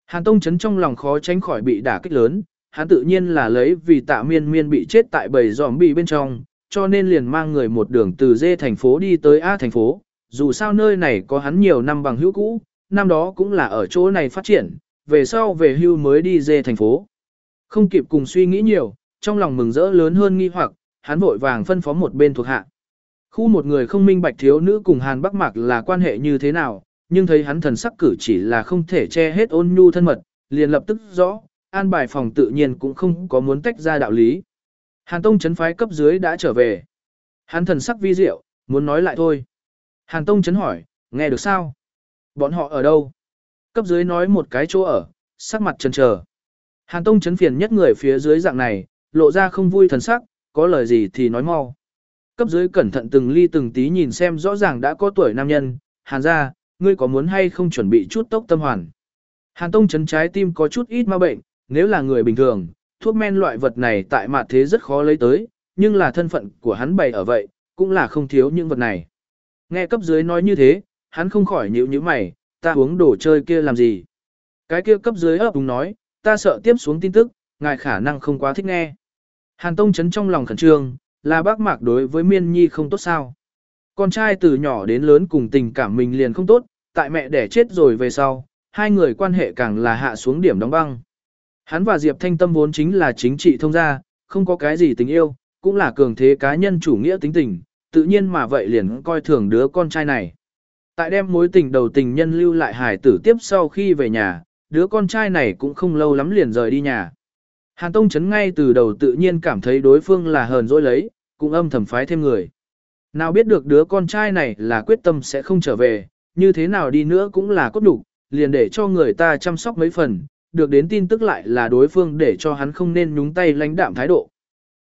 Hàn Tông chấn trong lòng khó tránh khỏi bị đả kích lớn, hắn tự nhiên là lấy vì tạ miên miên bị chết tại bầy zombie bên trong, cho nên liền mang người một đường từ dê thành phố đi tới A thành phố, dù sao nơi này có hắn nhiều năm bằng hữu cũ, năm đó cũng là ở chỗ này phát triển, về sau về hưu mới đi dê thành phố. Không kịp cùng suy nghĩ nhiều, trong lòng mừng rỡ lớn hơn nghi hoặc, hắn vội vàng phân phó một bên thuộc hạ. Khu một người không minh bạch thiếu nữ cùng Hàn Bắc Mạc là quan hệ như thế nào, nhưng thấy hắn thần sắc cử chỉ là không thể che hết ôn nhu thân mật, liền lập tức rõ, an bài phòng tự nhiên cũng không có muốn tách ra đạo lý. Hàn Tông chấn phái cấp dưới đã trở về. Hắn thần sắc vi diệu, muốn nói lại thôi. Hàn Tông chấn hỏi, nghe được sao? Bọn họ ở đâu? Cấp dưới nói một cái chỗ ở, sắc mặt chần chờ. Hàn Tông chấn phiền nhất người phía dưới dạng này, lộ ra không vui thần sắc, có lời gì thì nói mau. Cấp dưới cẩn thận từng ly từng tí nhìn xem rõ ràng đã có tuổi nam nhân, Hàn ra, ngươi có muốn hay không chuẩn bị chút tốc tâm hoàn. Hàn Tông chấn trái tim có chút ít ma bệnh, nếu là người bình thường, thuốc men loại vật này tại mặt thế rất khó lấy tới, nhưng là thân phận của hắn bày ở vậy, cũng là không thiếu những vật này. Nghe cấp dưới nói như thế, hắn không khỏi nhíu nhíu mày, ta uống đồ chơi kia làm gì. Cái kia cấp dưới ấp đúng nói, ta sợ tiếp xuống tin tức, ngài khả năng không quá thích nghe. Hàn Tông chấn trong lòng khẩn trương, là bác mạc đối với miên nhi không tốt sao. Con trai từ nhỏ đến lớn cùng tình cảm mình liền không tốt, tại mẹ đẻ chết rồi về sau, hai người quan hệ càng là hạ xuống điểm đóng băng. Hắn và Diệp Thanh Tâm vốn chính là chính trị thông gia, không có cái gì tình yêu, cũng là cường thế cá nhân chủ nghĩa tính tình, tự nhiên mà vậy liền coi thường đứa con trai này. Tại đem mối tình đầu tình nhân lưu lại hải tử tiếp sau khi về nhà, đứa con trai này cũng không lâu lắm liền rời đi nhà. Hàn Tông chấn ngay từ đầu tự nhiên cảm thấy đối phương là hờn dỗi lấy, cũng âm thầm phái thêm người. Nào biết được đứa con trai này là quyết tâm sẽ không trở về, như thế nào đi nữa cũng là cốt đủ, liền để cho người ta chăm sóc mấy phần, được đến tin tức lại là đối phương để cho hắn không nên nhúng tay lãnh đạm thái độ.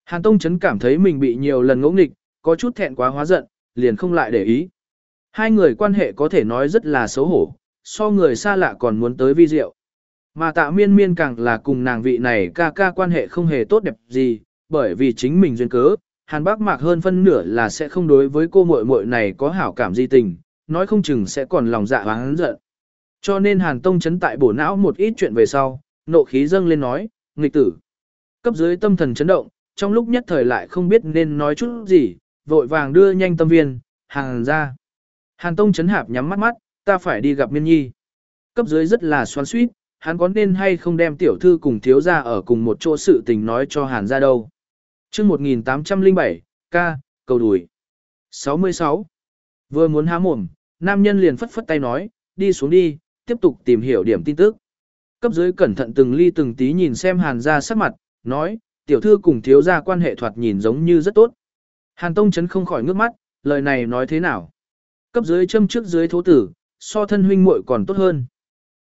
Hàn Tông Chấn cảm thấy mình bị nhiều lần ngỗ nghịch, có chút thẹn quá hóa giận, liền không lại để ý. Hai người quan hệ có thể nói rất là xấu hổ, so người xa lạ còn muốn tới vi diệu. Mà tạ miên miên càng là cùng nàng vị này ca ca quan hệ không hề tốt đẹp gì, bởi vì chính mình duyên cớ, Hàn Bác Mạc hơn phân nửa là sẽ không đối với cô muội muội này có hảo cảm gì tình, nói không chừng sẽ còn lòng dạ hắn giận. Cho nên Hàn Tông chấn tại bổ não một ít chuyện về sau, nộ khí dâng lên nói, nghịch tử. Cấp dưới tâm thần chấn động, trong lúc nhất thời lại không biết nên nói chút gì, vội vàng đưa nhanh tâm viên, hàng ra. Hàn Tông chấn hạp nhắm mắt mắt, ta phải đi gặp miên nhi. Cấp dưới rất là xoắn suýt, hắn có nên hay không đem tiểu thư cùng thiếu gia ở cùng một chỗ sự tình nói cho Hàn ra đâu. chương 1807, ca, cầu đùi. 66. Vừa muốn há mồm, nam nhân liền phất phất tay nói, đi xuống đi, tiếp tục tìm hiểu điểm tin tức. Cấp dưới cẩn thận từng ly từng tí nhìn xem Hàn gia sắc mặt, nói, tiểu thư cùng thiếu gia quan hệ thoạt nhìn giống như rất tốt. Hàn Tông chấn không khỏi ngước mắt, lời này nói thế nào? Cấp dưới châm trước dưới thố tử, so thân huynh muội còn tốt hơn.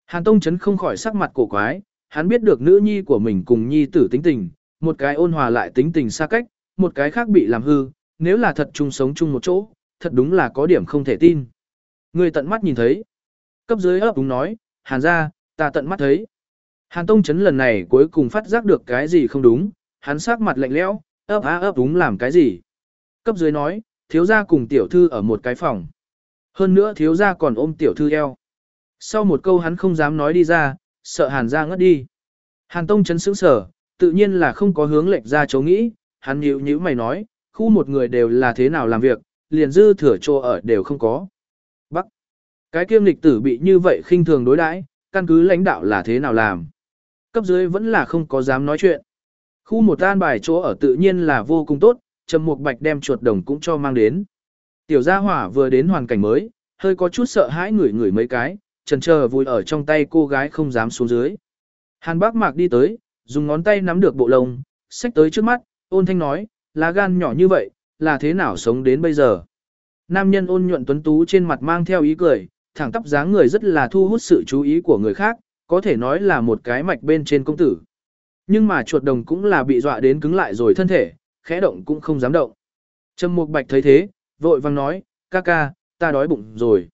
Hàn Tông chấn không khỏi sắc mặt cổ quái, hắn biết được nữ nhi của mình cùng nhi tử tính tình, một cái ôn hòa lại tính tình xa cách, một cái khác bị làm hư, nếu là thật chung sống chung một chỗ, thật đúng là có điểm không thể tin. Người tận mắt nhìn thấy. Cấp dưới ấp đúng nói, hàn ra, ta tận mắt thấy. Hàn Tông Chấn lần này cuối cùng phát giác được cái gì không đúng, hắn sắc mặt lạnh lẽo, ấp á ấp đúng làm cái gì. Cấp dưới nói, thiếu gia cùng tiểu thư ở một cái phòng. Hơn nữa thiếu gia còn ôm tiểu thư eo. Sau một câu hắn không dám nói đi ra, sợ hàn gia ngất đi. Hàn Tông Chấn sững sở, tự nhiên là không có hướng lệch ra chấu nghĩ, hắn nhíu nhíu mày nói, khu một người đều là thế nào làm việc, liền dư thừa chỗ ở đều không có. Bắc. Cái kiêm lịch tử bị như vậy khinh thường đối đãi, căn cứ lãnh đạo là thế nào làm. Cấp dưới vẫn là không có dám nói chuyện. Khu một an bài chỗ ở tự nhiên là vô cùng tốt, Trầm Mục Bạch đem chuột đồng cũng cho mang đến. Tiểu gia hỏa vừa đến hoàn cảnh mới, hơi có chút sợ hãi người người mấy cái, trần chờ vui ở trong tay cô gái không dám xuống dưới. Hàn Bác Mạc đi tới, dùng ngón tay nắm được bộ lông, xách tới trước mắt, ôn thanh nói, lá gan nhỏ như vậy, là thế nào sống đến bây giờ. Nam nhân ôn nhuận tuấn tú trên mặt mang theo ý cười, thẳng tắp dáng người rất là thu hút sự chú ý của người khác, có thể nói là một cái mạch bên trên công tử. Nhưng mà chuột đồng cũng là bị dọa đến cứng lại rồi thân thể, khẽ động cũng không dám động. Trầm Mục Bạch thấy thế, vội vang nói, ca ca, ta đói bụng rồi.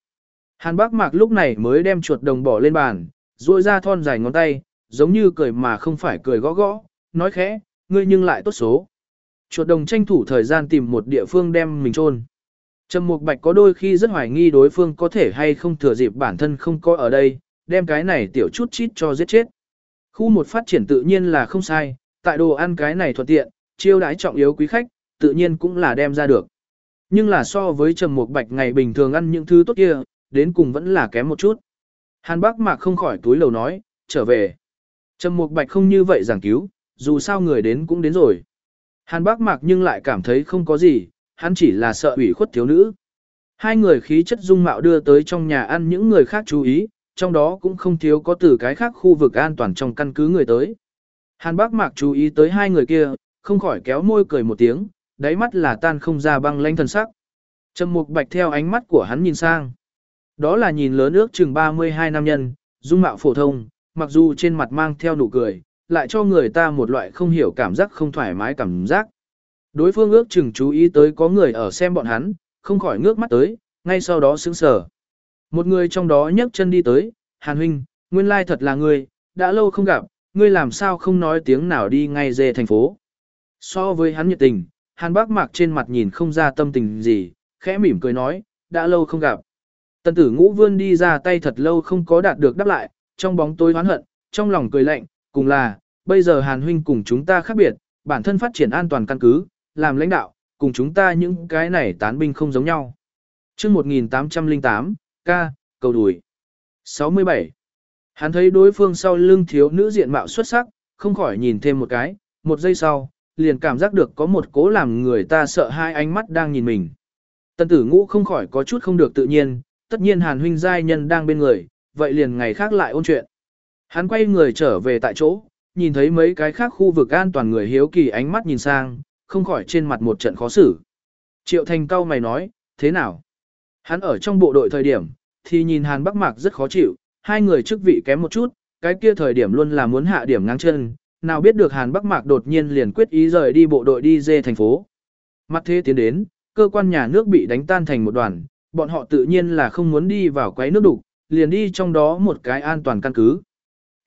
Hàn Bác Mạc lúc này mới đem chuột đồng bỏ lên bàn, duỗi ra thon dài ngón tay, giống như cười mà không phải cười gõ gõ, nói khẽ, ngươi nhưng lại tốt số. Chuột đồng tranh thủ thời gian tìm một địa phương đem mình chôn. Trầm Mục Bạch có đôi khi rất hoài nghi đối phương có thể hay không thừa dịp bản thân không có ở đây, đem cái này tiểu chút chít cho giết chết. Khu một phát triển tự nhiên là không sai, tại đồ ăn cái này thuận tiện, chiêu đãi trọng yếu quý khách, tự nhiên cũng là đem ra được. Nhưng là so với Trầm Mục Bạch ngày bình thường ăn những thứ tốt kia, đến cùng vẫn là kém một chút. Hàn Bác Mạc không khỏi túi lầu nói, trở về. Trầm Mục Bạch không như vậy giảng cứu, dù sao người đến cũng đến rồi. Hàn Bác Mạc nhưng lại cảm thấy không có gì, hắn chỉ là sợ ủy khuất thiếu nữ. Hai người khí chất dung mạo đưa tới trong nhà ăn những người khác chú ý, trong đó cũng không thiếu có từ cái khác khu vực an toàn trong căn cứ người tới. Hàn Bác Mạc chú ý tới hai người kia, không khỏi kéo môi cười một tiếng, đáy mắt là tan không ra băng lanh thần sắc. Trầm Mục Bạch theo ánh mắt của hắn nhìn sang. Đó là nhìn lớn ước chừng 32 nam nhân, dung mạo phổ thông, mặc dù trên mặt mang theo nụ cười, lại cho người ta một loại không hiểu cảm giác không thoải mái cảm giác. Đối phương ước chừng chú ý tới có người ở xem bọn hắn, không khỏi ngước mắt tới, ngay sau đó sững sờ. Một người trong đó nhấc chân đi tới, Hàn huynh, nguyên lai thật là ngươi, đã lâu không gặp, ngươi làm sao không nói tiếng nào đi ngay về thành phố. So với hắn nhiệt tình, Hàn bác mạc trên mặt nhìn không ra tâm tình gì, khẽ mỉm cười nói, đã lâu không gặp. Tần tử ngũ vươn đi ra tay thật lâu không có đạt được đáp lại, trong bóng tối hoán hận, trong lòng cười lạnh, cùng là, bây giờ Hàn huynh cùng chúng ta khác biệt, bản thân phát triển an toàn căn cứ, làm lãnh đạo, cùng chúng ta những cái này tán binh không giống nhau. chương 1808, ca, cầu đùi. 67. Hắn thấy đối phương sau lưng thiếu nữ diện mạo xuất sắc, không khỏi nhìn thêm một cái, một giây sau, liền cảm giác được có một cố làm người ta sợ hai ánh mắt đang nhìn mình. Tần tử ngũ không khỏi có chút không được tự nhiên, tất nhiên hàn huynh giai nhân đang bên người, vậy liền ngày khác lại ôn chuyện. Hắn quay người trở về tại chỗ, nhìn thấy mấy cái khác khu vực an toàn người hiếu kỳ ánh mắt nhìn sang, không khỏi trên mặt một trận khó xử. Triệu Thành cao mày nói, thế nào? Hắn ở trong bộ đội thời điểm, thì nhìn Hàn Bắc Mạc rất khó chịu, hai người chức vị kém một chút, cái kia thời điểm luôn là muốn hạ điểm ngang chân, nào biết được Hàn Bắc Mạc đột nhiên liền quyết ý rời đi bộ đội đi dê thành phố. Mặt thế tiến đến, cơ quan nhà nước bị đánh tan thành một đoàn, bọn họ tự nhiên là không muốn đi vào quấy nước đục, liền đi trong đó một cái an toàn căn cứ.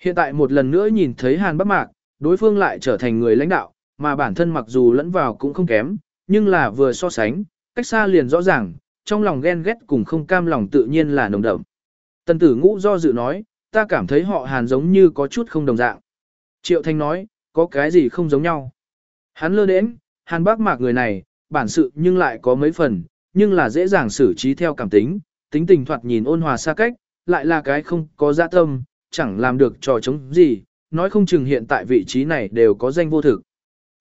Hiện tại một lần nữa nhìn thấy Hàn Bắc Mạc, đối phương lại trở thành người lãnh đạo, mà bản thân mặc dù lẫn vào cũng không kém, nhưng là vừa so sánh, cách xa liền rõ ràng, trong lòng ghen ghét cùng không cam lòng tự nhiên là nồng đậm. Tần tử ngũ do dự nói, ta cảm thấy họ hàn giống như có chút không đồng dạng. Triệu Thanh nói, có cái gì không giống nhau. Hắn lơ đến, hàn bác mạc người này, bản sự nhưng lại có mấy phần, nhưng là dễ dàng xử trí theo cảm tính, tính tình thoạt nhìn ôn hòa xa cách, lại là cái không có dạ tâm, chẳng làm được trò chống gì, nói không chừng hiện tại vị trí này đều có danh vô thực.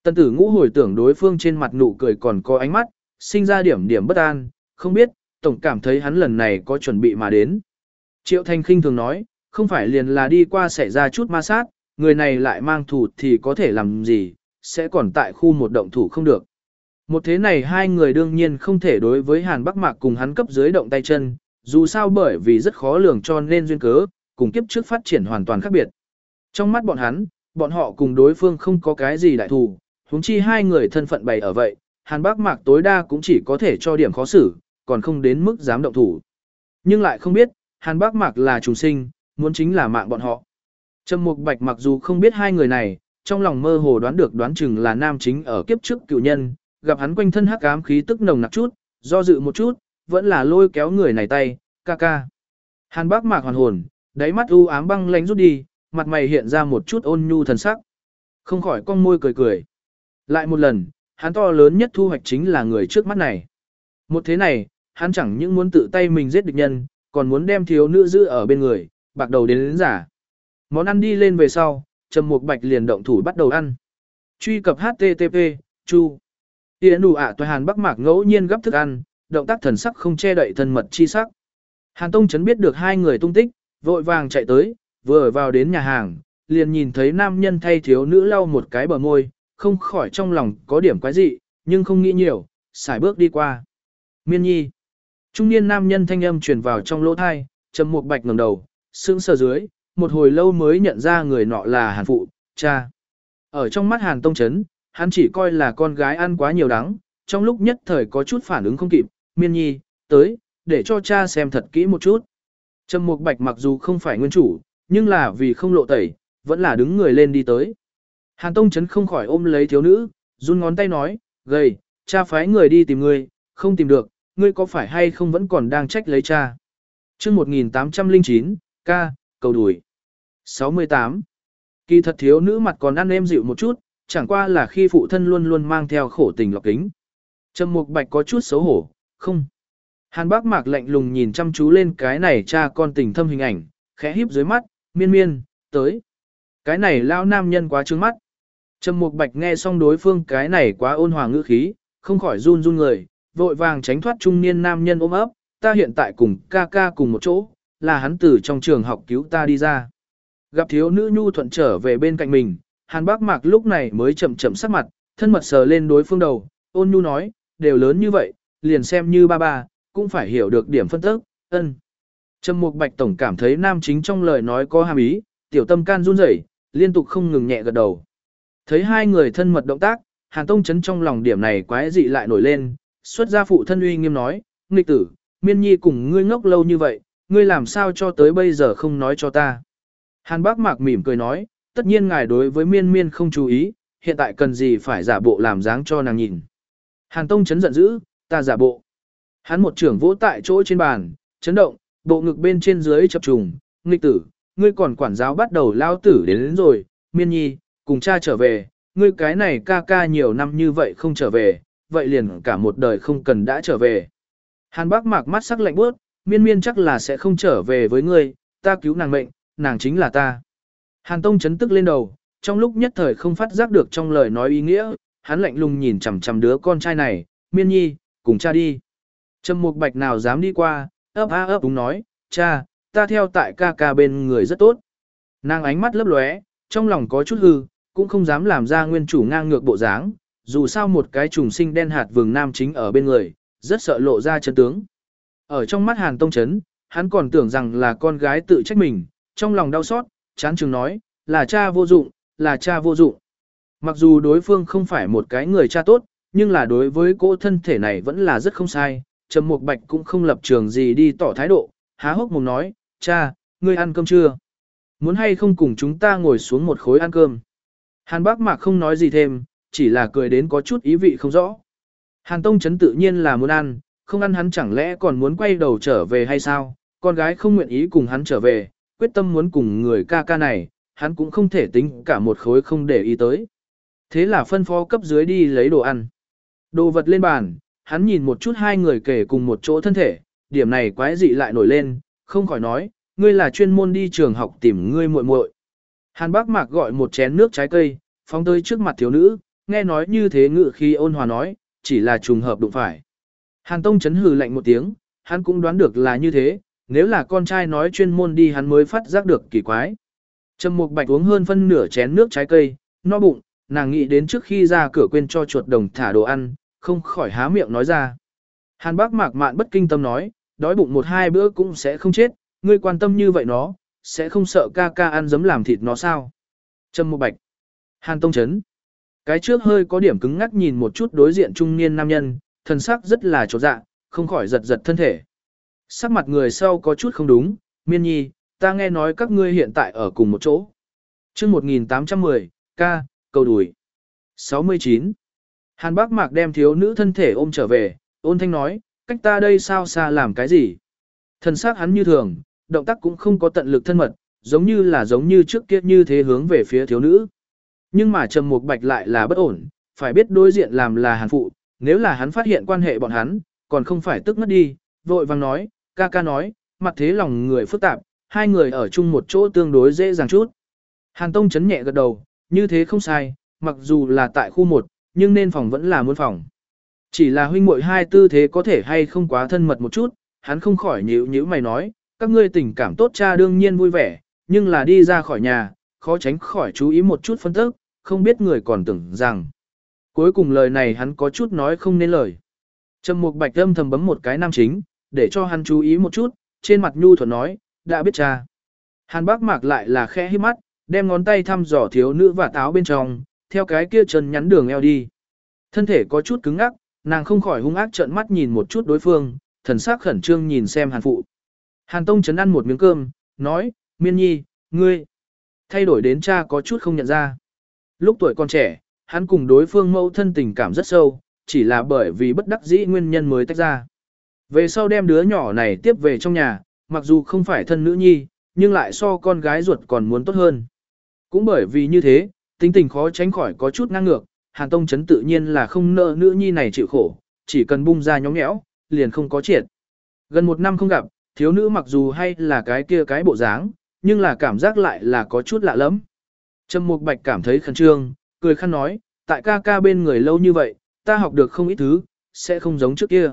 Tần tử ngũ hồi tưởng đối phương trên mặt nụ cười còn có ánh mắt, sinh ra điểm điểm bất an, không biết, tổng cảm thấy hắn lần này có chuẩn bị mà đến. Triệu Thanh khinh thường nói, không phải liền là đi qua xảy ra chút ma sát, người này lại mang thủ thì có thể làm gì, sẽ còn tại khu một động thủ không được. Một thế này hai người đương nhiên không thể đối với Hàn Bắc Mạc cùng hắn cấp dưới động tay chân, dù sao bởi vì rất khó lường cho nên duyên cớ, cùng kiếp trước phát triển hoàn toàn khác biệt. Trong mắt bọn hắn, bọn họ cùng đối phương không có cái gì đại thù, huống chi hai người thân phận bày ở vậy, Hàn Bác Mạc tối đa cũng chỉ có thể cho điểm khó xử, còn không đến mức dám động thủ. Nhưng lại không biết, Hàn Bác Mạc là trùng sinh, muốn chính là mạng bọn họ. Trầm Mục Bạch mặc dù không biết hai người này, trong lòng mơ hồ đoán được đoán chừng là nam chính ở kiếp trước cựu nhân, gặp hắn quanh thân hắc ám khí tức nồng nặc chút, do dự một chút, vẫn là lôi kéo người này tay, ca ca. Hàn Bác Mạc hoàn hồn, đáy mắt u ám băng lánh rút đi, mặt mày hiện ra một chút ôn nhu thần sắc. Không khỏi cong môi cười cười. Lại một lần, hắn to lớn nhất thu hoạch chính là người trước mắt này. Một thế này, hắn chẳng những muốn tự tay mình giết địch nhân, còn muốn đem thiếu nữ giữ ở bên người, bạc đầu đến đến giả. Món ăn đi lên về sau, Trầm Mục Bạch liền động thủ bắt đầu ăn. Truy cập HTTP, Chu. Tiễn đủ ạ à Hàn Bắc Mạc ngẫu nhiên gấp thức ăn, động tác thần sắc không che đậy thân mật chi sắc. Hàn Tông chấn biết được hai người tung tích, vội vàng chạy tới, vừa vào đến nhà hàng, liền nhìn thấy nam nhân thay thiếu nữ lau một cái bờ môi, không khỏi trong lòng có điểm quái dị, nhưng không nghĩ nhiều, xài bước đi qua. Miên nhi. Trung niên nam nhân thanh âm truyền vào trong lỗ thai, trầm một bạch ngẩng đầu, sững sờ dưới, một hồi lâu mới nhận ra người nọ là hàn phụ, cha. Ở trong mắt hàn tông chấn, hắn chỉ coi là con gái ăn quá nhiều đắng, trong lúc nhất thời có chút phản ứng không kịp, miên nhi, tới, để cho cha xem thật kỹ một chút. Trầm Mục Bạch mặc dù không phải nguyên chủ, nhưng là vì không lộ tẩy, vẫn là đứng người lên đi tới. Hàn Tông Chấn không khỏi ôm lấy thiếu nữ, run ngón tay nói, Gầy, cha phái người đi tìm ngươi, không tìm được, ngươi có phải hay không vẫn còn đang trách lấy cha. chương 1809, ca, cầu đùi. 68. Kỳ thật thiếu nữ mặt còn ăn êm dịu một chút, chẳng qua là khi phụ thân luôn luôn mang theo khổ tình lọc kính. Trầm Mục Bạch có chút xấu hổ, không. Hàn Bác Mạc lạnh lùng nhìn chăm chú lên cái này cha con tình thâm hình ảnh, khẽ híp dưới mắt, miên miên, tới. Cái này lao nam nhân quá trướng mắt. Trầm Mục Bạch nghe xong đối phương cái này quá ôn hòa ngữ khí, không khỏi run run người, vội vàng tránh thoát trung niên nam nhân ôm ấp, ta hiện tại cùng ca ca cùng một chỗ, là hắn từ trong trường học cứu ta đi ra. Gặp thiếu nữ nhu thuận trở về bên cạnh mình, Hàn Bác Mạc lúc này mới chậm chậm sắc mặt, thân mật sờ lên đối phương đầu, ôn nhu nói, đều lớn như vậy, liền xem như ba ba, cũng phải hiểu được điểm phân tức, ân. Trầm Mục Bạch Tổng cảm thấy nam chính trong lời nói có hàm ý, tiểu tâm can run rẩy, liên tục không ngừng nhẹ gật đầu. Thấy hai người thân mật động tác, Hàn Tông chấn trong lòng điểm này quái dị lại nổi lên, xuất ra phụ thân uy nghiêm nói, nghịch tử, miên nhi cùng ngươi ngốc lâu như vậy, ngươi làm sao cho tới bây giờ không nói cho ta. Hàn bác mạc mỉm cười nói, tất nhiên ngài đối với miên miên không chú ý, hiện tại cần gì phải giả bộ làm dáng cho nàng nhìn. Hàn Tông chấn giận dữ, ta giả bộ. Hắn một trưởng vỗ tại chỗ trên bàn, chấn động, bộ ngực bên trên dưới chập trùng, nghịch tử, ngươi còn quản giáo bắt đầu lao tử đến, đến rồi, miên nhi, cùng cha trở về, ngươi cái này ca ca nhiều năm như vậy không trở về, vậy liền cả một đời không cần đã trở về. Hàn bác mạc mắt sắc lạnh bước, miên miên chắc là sẽ không trở về với ngươi, ta cứu nàng mệnh, nàng chính là ta. Hàn Tông chấn tức lên đầu, trong lúc nhất thời không phát giác được trong lời nói ý nghĩa, hắn lạnh lùng nhìn chằm chằm đứa con trai này, miên nhi, cùng cha đi. Trầm mục bạch nào dám đi qua, ấp a ấp đúng nói, cha, ta theo tại ca ca bên người rất tốt. Nàng ánh mắt lấp lóe, trong lòng có chút hư, cũng không dám làm ra nguyên chủ ngang ngược bộ dáng, dù sao một cái trùng sinh đen hạt vừng nam chính ở bên người, rất sợ lộ ra chân tướng. Ở trong mắt Hàn Tông Chấn, hắn còn tưởng rằng là con gái tự trách mình, trong lòng đau xót, chán chừng nói, là cha vô dụng, là cha vô dụng. Mặc dù đối phương không phải một cái người cha tốt, nhưng là đối với cô thân thể này vẫn là rất không sai, Trầm Mục Bạch cũng không lập trường gì đi tỏ thái độ, há hốc mồm nói, cha, ngươi ăn cơm chưa? Muốn hay không cùng chúng ta ngồi xuống một khối ăn cơm? Hàn bác mạc không nói gì thêm, chỉ là cười đến có chút ý vị không rõ. Hàn Tông Chấn tự nhiên là muốn ăn, không ăn hắn chẳng lẽ còn muốn quay đầu trở về hay sao? Con gái không nguyện ý cùng hắn trở về, quyết tâm muốn cùng người ca ca này, hắn cũng không thể tính cả một khối không để ý tới. Thế là phân phó cấp dưới đi lấy đồ ăn. Đồ vật lên bàn, hắn nhìn một chút hai người kể cùng một chỗ thân thể, điểm này quái dị lại nổi lên, không khỏi nói, ngươi là chuyên môn đi trường học tìm ngươi muội muội. Hàn Bác Mạc gọi một chén nước trái cây, phóng tới trước mặt thiếu nữ, nghe nói như thế ngự khi ôn hòa nói, chỉ là trùng hợp đụng phải. Hàn Tông chấn hừ lạnh một tiếng, hắn cũng đoán được là như thế, nếu là con trai nói chuyên môn đi hắn mới phát giác được kỳ quái. Trầm Mục Bạch uống hơn phân nửa chén nước trái cây, no bụng, nàng nghĩ đến trước khi ra cửa quên cho chuột đồng thả đồ ăn, không khỏi há miệng nói ra. Hàn Bác Mạc Mạn bất kinh tâm nói, đói bụng một hai bữa cũng sẽ không chết, ngươi quan tâm như vậy nó, sẽ không sợ ca ca ăn giấm làm thịt nó sao? Trầm Mục Bạch. Hàn Tông Chấn. Cái trước hơi có điểm cứng ngắc nhìn một chút đối diện trung niên nam nhân, thần sắc rất là trột dạ, không khỏi giật giật thân thể. Sắc mặt người sau có chút không đúng, miên nhi, ta nghe nói các ngươi hiện tại ở cùng một chỗ. chương 1810, ca, cầu đùi. 69. Hàn bác mạc đem thiếu nữ thân thể ôm trở về, ôn thanh nói, cách ta đây sao xa làm cái gì. Thần sắc hắn như thường, động tác cũng không có tận lực thân mật, giống như là giống như trước kia như thế hướng về phía thiếu nữ. Nhưng mà Trầm Mục Bạch lại là bất ổn, phải biết đối diện làm là hàn phụ, nếu là hắn phát hiện quan hệ bọn hắn, còn không phải tức ngất đi, vội vàng nói, ca ca nói, mặt thế lòng người phức tạp, hai người ở chung một chỗ tương đối dễ dàng chút. Hàn Tông chấn nhẹ gật đầu, như thế không sai, mặc dù là tại khu 1, nhưng nên phòng vẫn là muốn phòng. Chỉ là huynh muội hai tư thế có thể hay không quá thân mật một chút, hắn không khỏi nhíu nhíu mày nói, các ngươi tình cảm tốt cha đương nhiên vui vẻ, nhưng là đi ra khỏi nhà, khó tránh khỏi chú ý một chút phân tức, không biết người còn tưởng rằng. Cuối cùng lời này hắn có chút nói không nên lời. Trầm Mục Bạch âm thầm bấm một cái nam chính, để cho hắn chú ý một chút, trên mặt nhu thuận nói, đã biết cha. Hàn bác mạc lại là khẽ hít mắt, đem ngón tay thăm dò thiếu nữ và táo bên trong, theo cái kia chân nhắn đường eo đi. Thân thể có chút cứng ngắc, nàng không khỏi hung ác trợn mắt nhìn một chút đối phương, thần sắc khẩn trương nhìn xem hàn phụ. Hàn Tông chấn ăn một miếng cơm, nói, miên nhi, ngươi, thay đổi đến cha có chút không nhận ra. Lúc tuổi còn trẻ, hắn cùng đối phương mẫu thân tình cảm rất sâu, chỉ là bởi vì bất đắc dĩ nguyên nhân mới tách ra. Về sau đem đứa nhỏ này tiếp về trong nhà, mặc dù không phải thân nữ nhi, nhưng lại so con gái ruột còn muốn tốt hơn. Cũng bởi vì như thế, tính tình khó tránh khỏi có chút ngang ngược, Hàn Tông Trấn tự nhiên là không nợ nữ nhi này chịu khổ, chỉ cần bung ra nhóng nhẽo, liền không có triệt. Gần một năm không gặp, thiếu nữ mặc dù hay là cái kia cái bộ dáng, nhưng là cảm giác lại là có chút lạ lắm. Trầm Mục Bạch cảm thấy khẩn trương, cười khăn nói, tại ca ca bên người lâu như vậy, ta học được không ít thứ, sẽ không giống trước kia.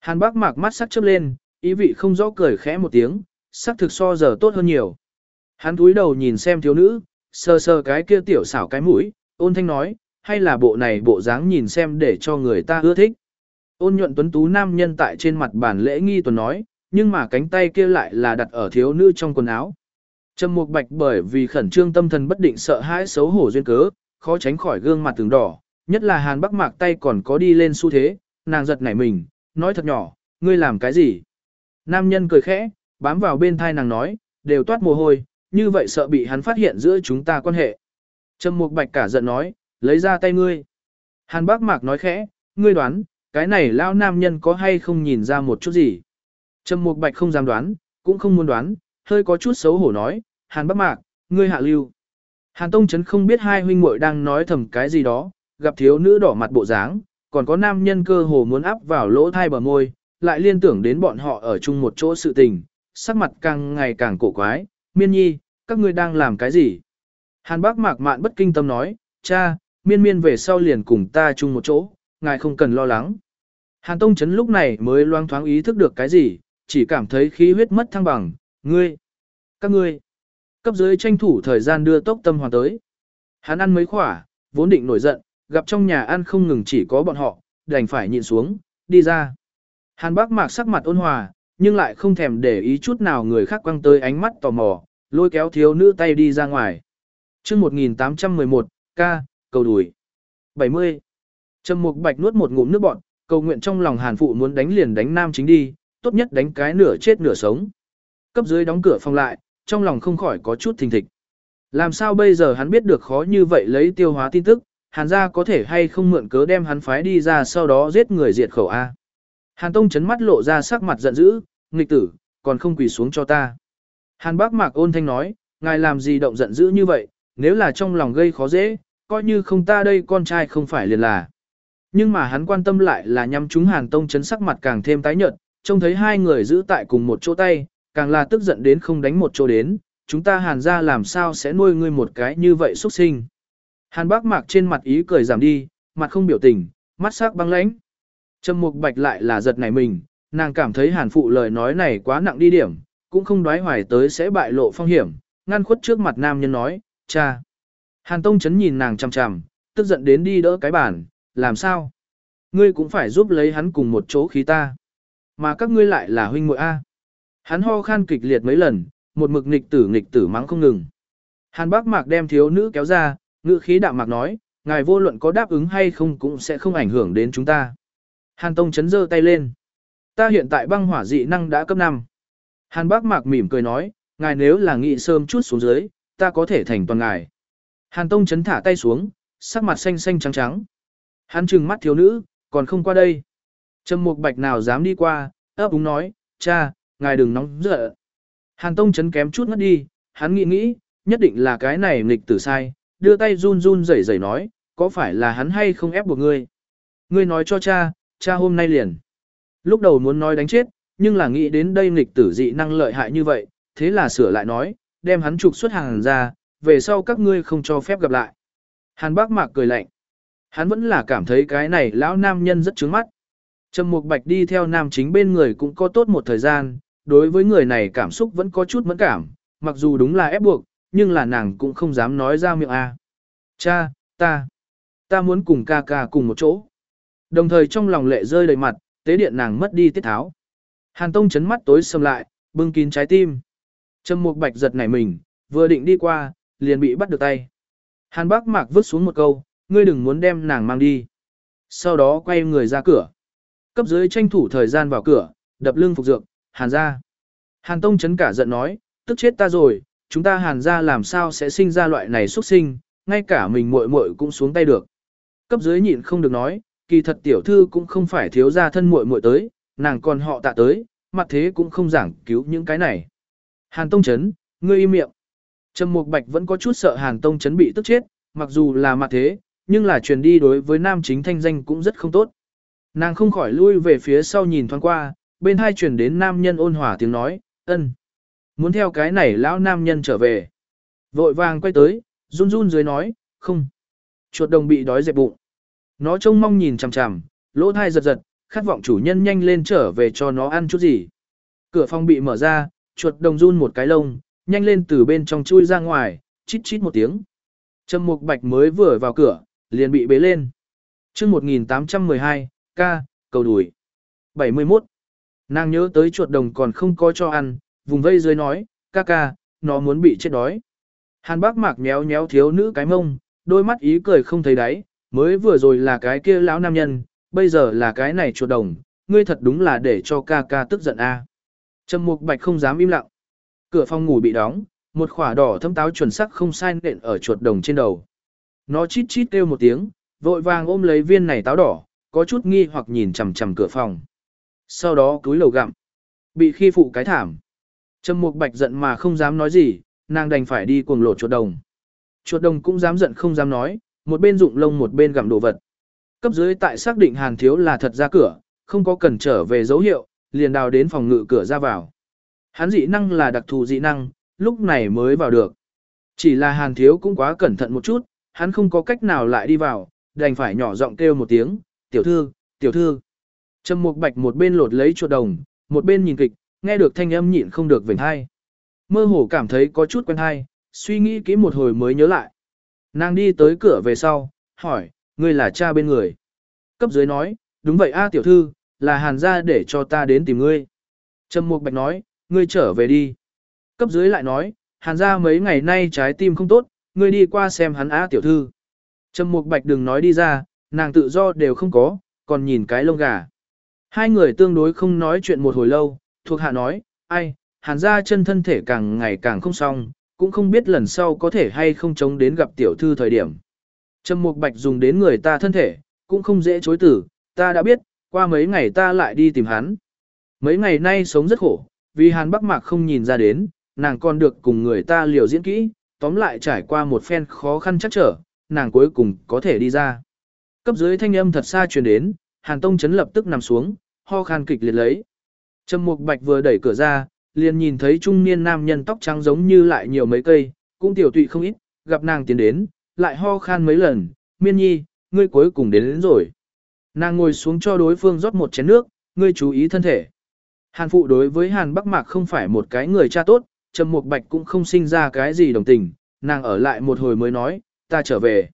Hàn Bác mạc mắt sắc chớp lên, ý vị không rõ cười khẽ một tiếng, sắc thực so giờ tốt hơn nhiều. Hắn túi đầu nhìn xem thiếu nữ, sờ sờ cái kia tiểu xảo cái mũi, ôn thanh nói, hay là bộ này bộ dáng nhìn xem để cho người ta ưa thích. Ôn nhuận tuấn tú nam nhân tại trên mặt bản lễ nghi tuần nói, nhưng mà cánh tay kia lại là đặt ở thiếu nữ trong quần áo. Trầm Mục Bạch bởi vì khẩn trương tâm thần bất định sợ hãi xấu hổ duyên cớ, khó tránh khỏi gương mặt từng đỏ, nhất là Hàn Bắc Mạc tay còn có đi lên xu thế, nàng giật nảy mình, nói thật nhỏ, ngươi làm cái gì? Nam nhân cười khẽ, bám vào bên thai nàng nói, đều toát mồ hôi, như vậy sợ bị hắn phát hiện giữa chúng ta quan hệ. Trầm Mục Bạch cả giận nói, lấy ra tay ngươi. Hàn Bác Mạc nói khẽ, ngươi đoán, cái này lao nam nhân có hay không nhìn ra một chút gì. Trầm Mục Bạch không dám đoán, cũng không muốn đoán, hơi có chút xấu hổ nói, Hàn Bác Mạc, ngươi hạ lưu. Hàn Tông Trấn không biết hai huynh muội đang nói thầm cái gì đó, gặp thiếu nữ đỏ mặt bộ dáng, còn có nam nhân cơ hồ muốn áp vào lỗ thai bờ môi, lại liên tưởng đến bọn họ ở chung một chỗ sự tình, sắc mặt càng ngày càng cổ quái, miên nhi, các ngươi đang làm cái gì? Hàn bác mạc mạn bất kinh tâm nói, cha, miên miên về sau liền cùng ta chung một chỗ, ngài không cần lo lắng. Hàn Tông Trấn lúc này mới loang thoáng ý thức được cái gì, chỉ cảm thấy khí huyết mất thăng bằng, ngươi, các ngươi. Cấp dưới tranh thủ thời gian đưa tốc tâm hoàn tới. Hắn ăn mấy khỏa, vốn định nổi giận, gặp trong nhà ăn không ngừng chỉ có bọn họ, đành phải nhịn xuống, đi ra. Hàn bác mạc sắc mặt ôn hòa, nhưng lại không thèm để ý chút nào người khác quăng tới ánh mắt tò mò, lôi kéo thiếu nữ tay đi ra ngoài. chương 1811, ca, cầu đùi. 70. Trầm Mục Bạch nuốt một ngụm nước bọn, cầu nguyện trong lòng Hàn phụ muốn đánh liền đánh nam chính đi, tốt nhất đánh cái nửa chết nửa sống. Cấp dưới đóng cửa phòng lại, trong lòng không khỏi có chút thình thịch. Làm sao bây giờ hắn biết được khó như vậy lấy tiêu hóa tin tức, Hàn gia có thể hay không mượn cớ đem hắn phái đi ra sau đó giết người diệt khẩu A. Hàn Tông chấn mắt lộ ra sắc mặt giận dữ, nghịch tử, còn không quỳ xuống cho ta. Hàn bác mạc ôn thanh nói, ngài làm gì động giận dữ như vậy, nếu là trong lòng gây khó dễ, coi như không ta đây con trai không phải liền là. Nhưng mà hắn quan tâm lại là nhắm chúng Hàn Tông chấn sắc mặt càng thêm tái nhợt, trông thấy hai người giữ tại cùng một chỗ tay, càng là tức giận đến không đánh một chỗ đến, chúng ta Hàn ra làm sao sẽ nuôi ngươi một cái như vậy xuất sinh. Hàn bác mạc trên mặt ý cười giảm đi, mặt không biểu tình, mắt sắc băng lãnh. Trầm Mục Bạch lại là giật nảy mình, nàng cảm thấy Hàn phụ lời nói này quá nặng đi điểm, cũng không đoái hoài tới sẽ bại lộ phong hiểm, ngăn khuất trước mặt nam nhân nói, cha. Hàn Tông chấn nhìn nàng chằm chằm, tức giận đến đi đỡ cái bàn, làm sao? Ngươi cũng phải giúp lấy hắn cùng một chỗ khí ta. Mà các ngươi lại là huynh muội A. Hắn ho khan kịch liệt mấy lần, một mực nghịch tử nghịch tử mắng không ngừng. Hàn bác mạc đem thiếu nữ kéo ra, ngữ khí đạm mạc nói, ngài vô luận có đáp ứng hay không cũng sẽ không ảnh hưởng đến chúng ta. Hàn Tông chấn giơ tay lên. Ta hiện tại băng hỏa dị năng đã cấp 5. Hàn bác mạc mỉm cười nói, ngài nếu là nghị sớm chút xuống dưới, ta có thể thành toàn ngài. Hàn Tông chấn thả tay xuống, sắc mặt xanh xanh trắng trắng. Hắn trừng mắt thiếu nữ, còn không qua đây. Trầm Mục Bạch nào dám đi qua, ấp úng nói, cha, ngài đừng nóng giận. Hàn Tông chấn kém chút ngất đi, hắn nghĩ nghĩ, nhất định là cái này nghịch tử sai, đưa tay run run rẩy rẩy nói, có phải là hắn hay không ép buộc ngươi? Ngươi nói cho cha, cha hôm nay liền. Lúc đầu muốn nói đánh chết, nhưng là nghĩ đến đây nghịch tử dị năng lợi hại như vậy, thế là sửa lại nói, đem hắn trục xuất hàng ra, về sau các ngươi không cho phép gặp lại. Hàn bác mạc cười lạnh. Hắn vẫn là cảm thấy cái này lão nam nhân rất trướng mắt. Trầm Mục Bạch đi theo nam chính bên người cũng có tốt một thời gian, đối với người này cảm xúc vẫn có chút mẫn cảm, mặc dù đúng là ép buộc, nhưng là nàng cũng không dám nói ra miệng a. À. Cha, ta, ta muốn cùng ca ca cùng một chỗ. Đồng thời trong lòng lệ rơi đầy mặt, tế điện nàng mất đi tiết tháo. Hàn Tông chấn mắt tối sầm lại, bưng kín trái tim. Trầm Mục Bạch giật nảy mình, vừa định đi qua, liền bị bắt được tay. Hàn Bác Mạc vứt xuống một câu, ngươi đừng muốn đem nàng mang đi. Sau đó quay người ra cửa. Cấp dưới tranh thủ thời gian vào cửa, đập lưng phục dược, Hàn gia, Hàn Tông chấn cả giận nói, tức chết ta rồi, chúng ta Hàn gia làm sao sẽ sinh ra loại này xuất sinh, ngay cả mình muội muội cũng xuống tay được. Cấp dưới nhịn không được nói, kỳ thật tiểu thư cũng không phải thiếu gia thân muội muội tới, nàng còn họ tạ tới, mặt thế cũng không giảng cứu những cái này. Hàn Tông Trấn, ngươi im miệng. Trầm Mục Bạch vẫn có chút sợ Hàn Tông Trấn bị tức chết, mặc dù là mặt thế, nhưng là truyền đi đối với nam chính thanh danh cũng rất không tốt. Nàng không khỏi lui về phía sau nhìn thoáng qua, bên hai truyền đến nam nhân ôn hòa tiếng nói, ân. Muốn theo cái này lão nam nhân trở về. Vội vàng quay tới, run run dưới nói, không. Chuột đồng bị đói dẹp bụng. Nó trông mong nhìn chằm chằm, lỗ thai giật giật, khát vọng chủ nhân nhanh lên trở về cho nó ăn chút gì. Cửa phòng bị mở ra, chuột đồng run một cái lông, nhanh lên từ bên trong chui ra ngoài, chít chít một tiếng. Trầm Mục Bạch mới vừa vào cửa, liền bị bế lên. Chương 1812, ca, cầu đùi. 71. Nàng nhớ tới chuột đồng còn không có cho ăn, vùng vây dưới nói, ca ca, nó muốn bị chết đói. Hàn bác mạc méo méo thiếu nữ cái mông, đôi mắt ý cười không thấy đáy, mới vừa rồi là cái kia lão nam nhân, bây giờ là cái này chuột đồng, ngươi thật đúng là để cho ca ca tức giận a. Trầm Mục Bạch không dám im lặng. Cửa phòng ngủ bị đóng, một khỏa đỏ thâm táo chuẩn sắc không sai nện ở chuột đồng trên đầu. Nó chít chít kêu một tiếng, vội vàng ôm lấy viên này táo đỏ, có chút nghi hoặc nhìn chằm chằm cửa phòng. Sau đó cúi đầu gặm. Bị khi phụ cái thảm. Trầm Mục Bạch giận mà không dám nói gì, nàng đành phải đi cuồng lộ chuột đồng. Chuột đồng cũng dám giận không dám nói, một bên dụng lông một bên gặm đồ vật. Cấp dưới tại xác định Hàn Thiếu là thật ra cửa, không có cần trở về dấu hiệu, liền đào đến phòng ngự cửa ra vào. Hắn dị năng là đặc thù dị năng, lúc này mới vào được. Chỉ là Hàn Thiếu cũng quá cẩn thận một chút, hắn không có cách nào lại đi vào, đành phải nhỏ giọng kêu một tiếng, tiểu thư, tiểu thư. Trầm Mục Bạch một bên lột lấy chuột đồng, một bên nhìn kịch, nghe được thanh âm nhịn không được vểnh hai. Mơ hồ cảm thấy có chút quen hay, suy nghĩ kỹ một hồi mới nhớ lại. Nàng đi tới cửa về sau, hỏi, ngươi là cha bên người. Cấp dưới nói, đúng vậy a tiểu thư, là hàn gia để cho ta đến tìm ngươi. Trầm Mục Bạch nói, ngươi trở về đi. Cấp dưới lại nói, hàn gia mấy ngày nay trái tim không tốt, ngươi đi qua xem hắn a tiểu thư. Trầm Mục Bạch đừng nói đi ra, nàng tự do đều không có, còn nhìn cái lông gà. Hai người tương đối không nói chuyện một hồi lâu, thuộc hạ nói, ai, hàn gia chân thân thể càng ngày càng không xong, cũng không biết lần sau có thể hay không chống đến gặp tiểu thư thời điểm. Trầm Mục Bạch dùng đến người ta thân thể, cũng không dễ chối tử, ta đã biết, qua mấy ngày ta lại đi tìm hắn. Mấy ngày nay sống rất khổ, vì Hàn Bắc Mạc không nhìn ra đến, nàng còn được cùng người ta liều diễn kỹ, tóm lại trải qua một phen khó khăn chắc trở, nàng cuối cùng có thể đi ra. Cấp dưới thanh âm thật xa truyền đến, Hàn Tông chấn lập tức nằm xuống, ho khan kịch liệt lấy. Trầm Mục Bạch vừa đẩy cửa ra, liền nhìn thấy trung niên nam nhân tóc trắng giống như lại nhiều mấy cây, cũng tiểu tụy không ít, gặp nàng tiến đến, lại ho khan mấy lần, miên nhi, ngươi cuối cùng đến, đến rồi. Nàng ngồi xuống cho đối phương rót một chén nước, ngươi chú ý thân thể. Hàn phụ đối với Hàn Bắc Mạc không phải một cái người cha tốt, Trầm Mục Bạch cũng không sinh ra cái gì đồng tình, nàng ở lại một hồi mới nói, ta trở về.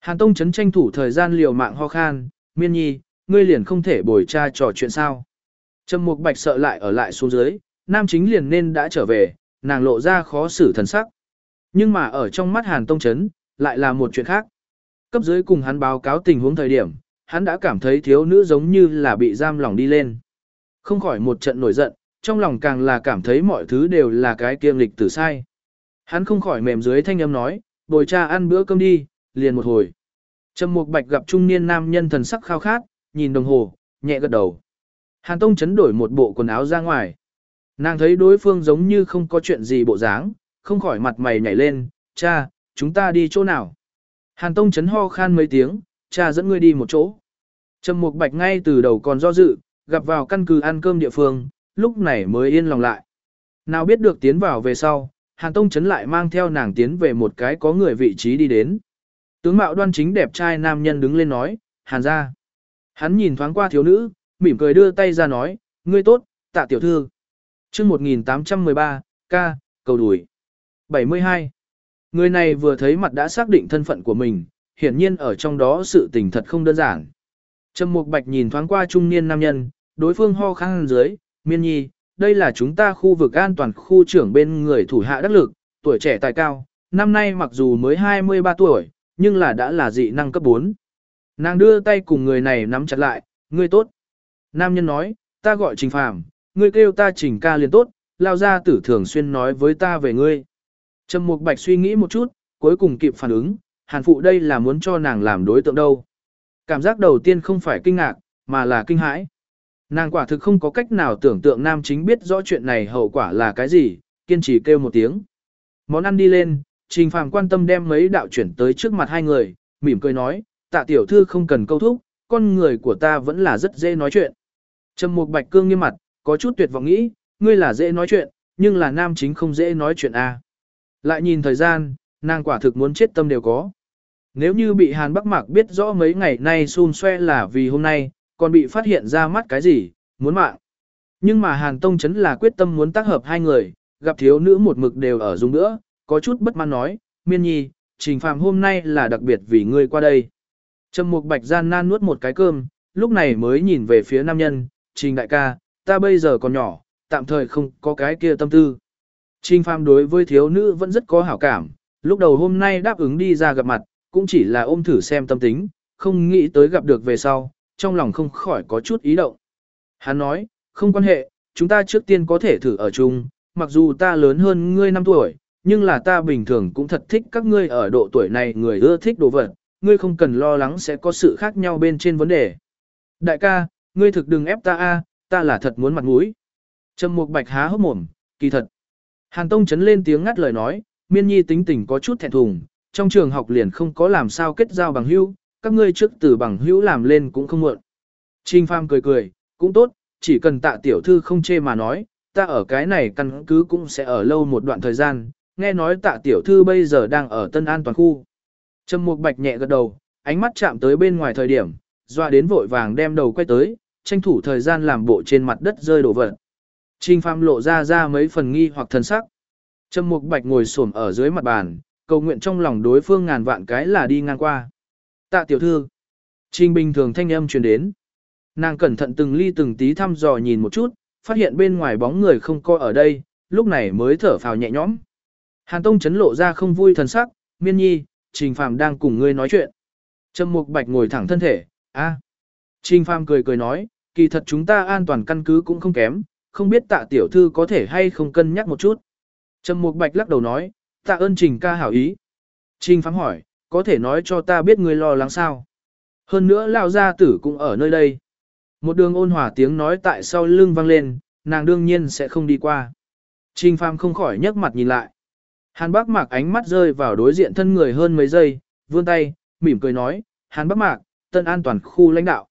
Hàn Tông chấn tranh thủ thời gian liều mạng ho khan, miên nhi, ngươi liền không thể bồi cha trò chuyện sao. Trầm Mục Bạch sợ lại ở lại xuống dưới, nam chính liền nên đã trở về, nàng lộ ra khó xử thần sắc. Nhưng mà ở trong mắt Hàn Tông chấn, lại là một chuyện khác. Cấp dưới cùng hắn báo cáo tình huống thời điểm, hắn đã cảm thấy thiếu nữ giống như là bị giam lòng đi lên. Không khỏi một trận nổi giận, trong lòng càng là cảm thấy mọi thứ đều là cái kiêm lịch tử sai. Hắn không khỏi mềm dưới thanh âm nói, bồi cha ăn bữa cơm đi, liền một hồi. Trầm Mục Bạch gặp trung niên nam nhân thần sắc khao khát, nhìn đồng hồ, nhẹ gật đầu. Hàn Tông chấn đổi một bộ quần áo ra ngoài. Nàng thấy đối phương giống như không có chuyện gì bộ dáng, không khỏi mặt mày nhảy lên, cha, chúng ta đi chỗ nào? Hàn Tông chấn ho khan mấy tiếng, cha dẫn ngươi đi một chỗ. Trầm Mục Bạch ngay từ đầu còn do dự, gặp vào căn cứ ăn cơm địa phương, lúc này mới yên lòng lại. Nào biết được tiến vào về sau, Hàn Tông chấn lại mang theo nàng tiến về một cái có người vị trí đi đến. Tướng mạo đoan chính đẹp trai nam nhân đứng lên nói, Hàn ra. Hắn nhìn thoáng qua thiếu nữ, mỉm cười đưa tay ra nói, ngươi tốt, tạ tiểu thư. chương 1813, ca, cầu đùi. 72. Người này vừa thấy mặt đã xác định thân phận của mình, hiển nhiên ở trong đó sự tình thật không đơn giản. Trầm Mục Bạch nhìn thoáng qua trung niên nam nhân, đối phương ho khan dưới, miên nhi, đây là chúng ta khu vực an toàn khu trưởng bên người thủ hạ đắc lực, tuổi trẻ tài cao, năm nay mặc dù mới 23 tuổi, nhưng là đã là dị năng cấp 4. Nàng đưa tay cùng người này nắm chặt lại, ngươi tốt. Nam nhân nói, ta gọi Trình Phàm, ngươi kêu ta Trình ca liền tốt, lao ra tử thường xuyên nói với ta về ngươi. Trầm Mục Bạch suy nghĩ một chút, cuối cùng kịp phản ứng, Hàn Phụ đây là muốn cho nàng làm đối tượng đâu. Cảm giác đầu tiên không phải kinh ngạc, mà là kinh hãi. Nàng quả thực không có cách nào tưởng tượng nam chính biết rõ chuyện này hậu quả là cái gì, kiên trì kêu một tiếng. Món ăn đi lên, Trình Phàm quan tâm đem mấy đạo chuyển tới trước mặt hai người, mỉm cười nói, tạ tiểu thư không cần câu thúc, con người của ta vẫn là rất dễ nói chuyện. Trầm Mục Bạch Cương nghiêm mặt, có chút tuyệt vọng nghĩ, ngươi là dễ nói chuyện, nhưng là nam chính không dễ nói chuyện a. À. Lại nhìn thời gian, nàng quả thực muốn chết tâm đều có. Nếu như bị Hàn Bắc Mạc biết rõ mấy ngày nay xun xoe là vì hôm nay, còn bị phát hiện ra mắt cái gì, muốn mạng. Nhưng mà Hàn Tông Chấn là quyết tâm muốn tác hợp hai người, gặp thiếu nữ một mực đều ở dùng nữa, có chút bất mãn nói, miên nhi, trình phàm hôm nay là đặc biệt vì ngươi qua đây. Trầm Mục Bạch gian nan nuốt một cái cơm, lúc này mới nhìn về phía nam nhân, trình đại ca, ta bây giờ còn nhỏ, tạm thời không có cái kia tâm tư. Trình phàm đối với thiếu nữ vẫn rất có hảo cảm, lúc đầu hôm nay đáp ứng đi ra gặp mặt, cũng chỉ là ôm thử xem tâm tính, không nghĩ tới gặp được về sau, trong lòng không khỏi có chút ý động. Hắn nói, không quan hệ, chúng ta trước tiên có thể thử ở chung, mặc dù ta lớn hơn ngươi 5 tuổi, nhưng là ta bình thường cũng thật thích các ngươi ở độ tuổi này người ưa thích đồ vật, ngươi không cần lo lắng sẽ có sự khác nhau bên trên vấn đề. Đại ca, ngươi thực đừng ép ta a, ta là thật muốn mặt mũi. Trầm Mục Bạch há hốc mồm, kỳ thật. Hàn Tông chấn lên tiếng ngắt lời nói, Miên Nhi tính tình có chút thẹn thùng, trong trường học liền không có làm sao kết giao bằng hữu, các ngươi trước từ bằng hữu làm lên cũng không muộn. Trình Phàm cười cười, cũng tốt, chỉ cần tạ tiểu thư không chê mà nói, ta ở cái này căn cứ cũng sẽ ở lâu một đoạn thời gian, nghe nói tạ tiểu thư bây giờ đang ở Tân An toàn khu. Trầm Mục Bạch nhẹ gật đầu, ánh mắt chạm tới bên ngoài thời điểm, doa đến vội vàng đem đầu quay tới, tranh thủ thời gian làm bộ trên mặt đất rơi đổ vật. Trình Phàm lộ ra ra mấy phần nghi hoặc thần sắc. Trầm Mục Bạch ngồi xổm ở dưới mặt bàn, cầu nguyện trong lòng đối phương ngàn vạn cái là đi ngang qua. Tạ tiểu thư. Trình bình thường thanh âm truyền đến. Nàng cẩn thận từng ly từng tí thăm dò nhìn một chút, phát hiện bên ngoài bóng người không coi ở đây, lúc này mới thở phào nhẹ nhõm. Hàn Tông chấn lộ ra không vui thần sắc, miên nhi, Trình Phàm đang cùng ngươi nói chuyện. Trầm Mục Bạch ngồi thẳng thân thể, a. Trình Phàm cười cười nói, kỳ thật chúng ta an toàn căn cứ cũng không kém, không biết tạ tiểu thư có thể hay không cân nhắc một chút. Trầm Mục Bạch lắc đầu nói, tạ ơn Trình ca hảo ý. Trình Phàm hỏi, có thể nói cho ta biết ngươi lo lắng sao? Hơn nữa Lão gia tử cũng ở nơi đây. Một đường ôn hòa tiếng nói tại sau lưng vang lên, nàng đương nhiên sẽ không đi qua. Trình Phàm không khỏi nhấc mặt nhìn lại. Hàn Bác Mạc ánh mắt rơi vào đối diện thân người hơn mấy giây, vươn tay, mỉm cười nói, Hàn Bác Mạc, tân an toàn khu lãnh đạo.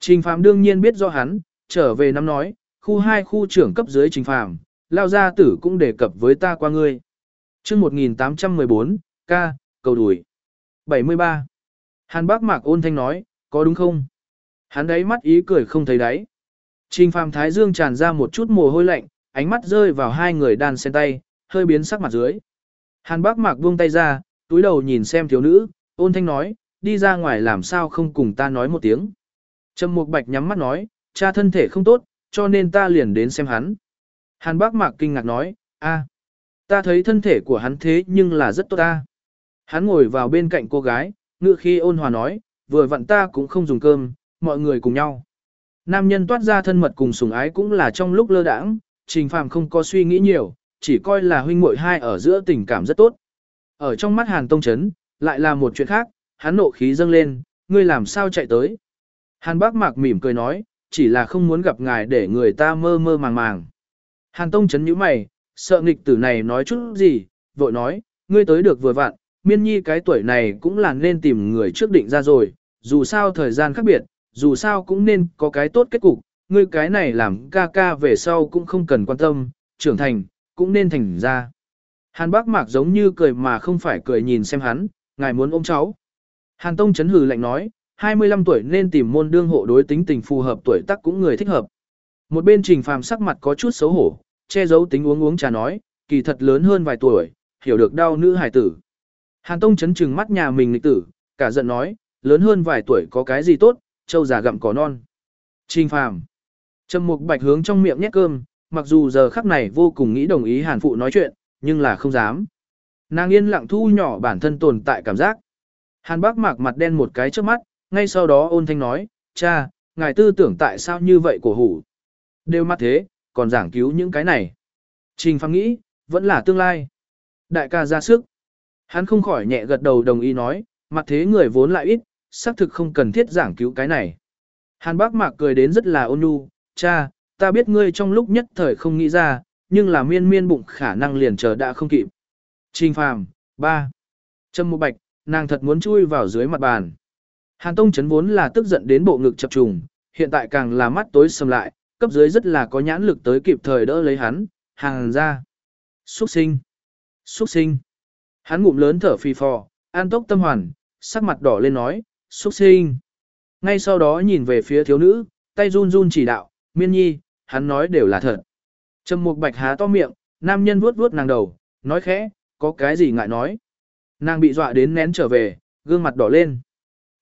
Trình Phàm đương nhiên biết do hắn, trở về năm nói, khu 2 khu trưởng cấp dưới Trình Phàm, lao gia tử cũng đề cập với ta qua ngươi. chương 1814, ca, cầu đùi. 73. Hàn Bác Mạc ôn thanh nói, có đúng không? Hắn đấy mắt ý cười không thấy đáy. Trình Phàm Thái Dương tràn ra một chút mồ hôi lạnh, ánh mắt rơi vào hai người đàn sen tay, hơi biến sắc mặt dưới. Hàn bác mạc buông tay ra, túi đầu nhìn xem thiếu nữ, ôn thanh nói, đi ra ngoài làm sao không cùng ta nói một tiếng. Trầm Mục Bạch nhắm mắt nói, cha thân thể không tốt, cho nên ta liền đến xem hắn. Hàn bác mạc kinh ngạc nói, a, ta thấy thân thể của hắn thế nhưng là rất tốt ta. Hắn ngồi vào bên cạnh cô gái, ngựa khi ôn hòa nói, vừa vặn ta cũng không dùng cơm, mọi người cùng nhau. Nam nhân toát ra thân mật cùng sủng ái cũng là trong lúc lơ đãng, trình phàm không có suy nghĩ nhiều, chỉ coi là huynh muội hai ở giữa tình cảm rất tốt. Ở trong mắt Hàn Tông Trấn, lại là một chuyện khác, hắn nộ khí dâng lên, ngươi làm sao chạy tới. Hàn Bác Mạc mỉm cười nói, chỉ là không muốn gặp ngài để người ta mơ mơ màng màng. Hàn Tông Trấn nhíu mày, sợ nghịch tử này nói chút gì, vội nói, ngươi tới được vừa vặn, miên nhi cái tuổi này cũng là nên tìm người trước định ra rồi, dù sao thời gian khác biệt, dù sao cũng nên có cái tốt kết cục, ngươi cái này làm ca ca về sau cũng không cần quan tâm, trưởng thành, cũng nên thành ra. Hàn bác mạc giống như cười mà không phải cười nhìn xem hắn, ngài muốn ôm cháu. Hàn Tông chấn hừ lạnh nói, 25 tuổi nên tìm môn đương hộ đối tính tình phù hợp tuổi tác cũng người thích hợp. Một bên trình phàm sắc mặt có chút xấu hổ, che giấu tính uống uống trà nói, kỳ thật lớn hơn vài tuổi, hiểu được đau nữ hải tử. Hàn Tông chấn trừng mắt nhà mình lịch tử, cả giận nói, lớn hơn vài tuổi có cái gì tốt, châu già gặm cỏ non. Trình phàm. Trầm mục bạch hướng trong miệng nhét cơm, mặc dù giờ khắc này vô cùng nghĩ đồng ý hàn phụ nói chuyện, nhưng là không dám. Nàng yên lặng thu nhỏ bản thân tồn tại cảm giác. Hàn bác mạc mặt đen một cái trước mắt, ngay sau đó ôn thanh nói, cha, ngài tư tưởng tại sao như vậy của hủ. Đều mắt thế, còn giảng cứu những cái này. Trình phong nghĩ, vẫn là tương lai. Đại ca ra sức. Hắn không khỏi nhẹ gật đầu đồng ý nói, mặt thế người vốn lại ít, xác thực không cần thiết giảng cứu cái này. Hàn bác mạc cười đến rất là ôn nhu, cha, ta biết ngươi trong lúc nhất thời không nghĩ ra, nhưng là miên miên bụng khả năng liền chờ đã không kịp. Trình phàm, ba. Trâm Mục Bạch, nàng thật muốn chui vào dưới mặt bàn. Hàn Tông chấn vốn là tức giận đến bộ ngực chập trùng, hiện tại càng là mắt tối sầm lại, cấp dưới rất là có nhãn lực tới kịp thời đỡ lấy hắn, hàng ra. Xuất sinh. Xuất sinh. Hắn ngụm lớn thở phì phò, an tốc tâm hoàn, sắc mặt đỏ lên nói, xuất sinh. Ngay sau đó nhìn về phía thiếu nữ, tay run run chỉ đạo, miên nhi, hắn nói đều là thật. Trầm mục bạch há to miệng, nam nhân vuốt vuốt nàng đầu, nói khẽ, có cái gì ngại nói. Nàng bị dọa đến nén trở về, gương mặt đỏ lên.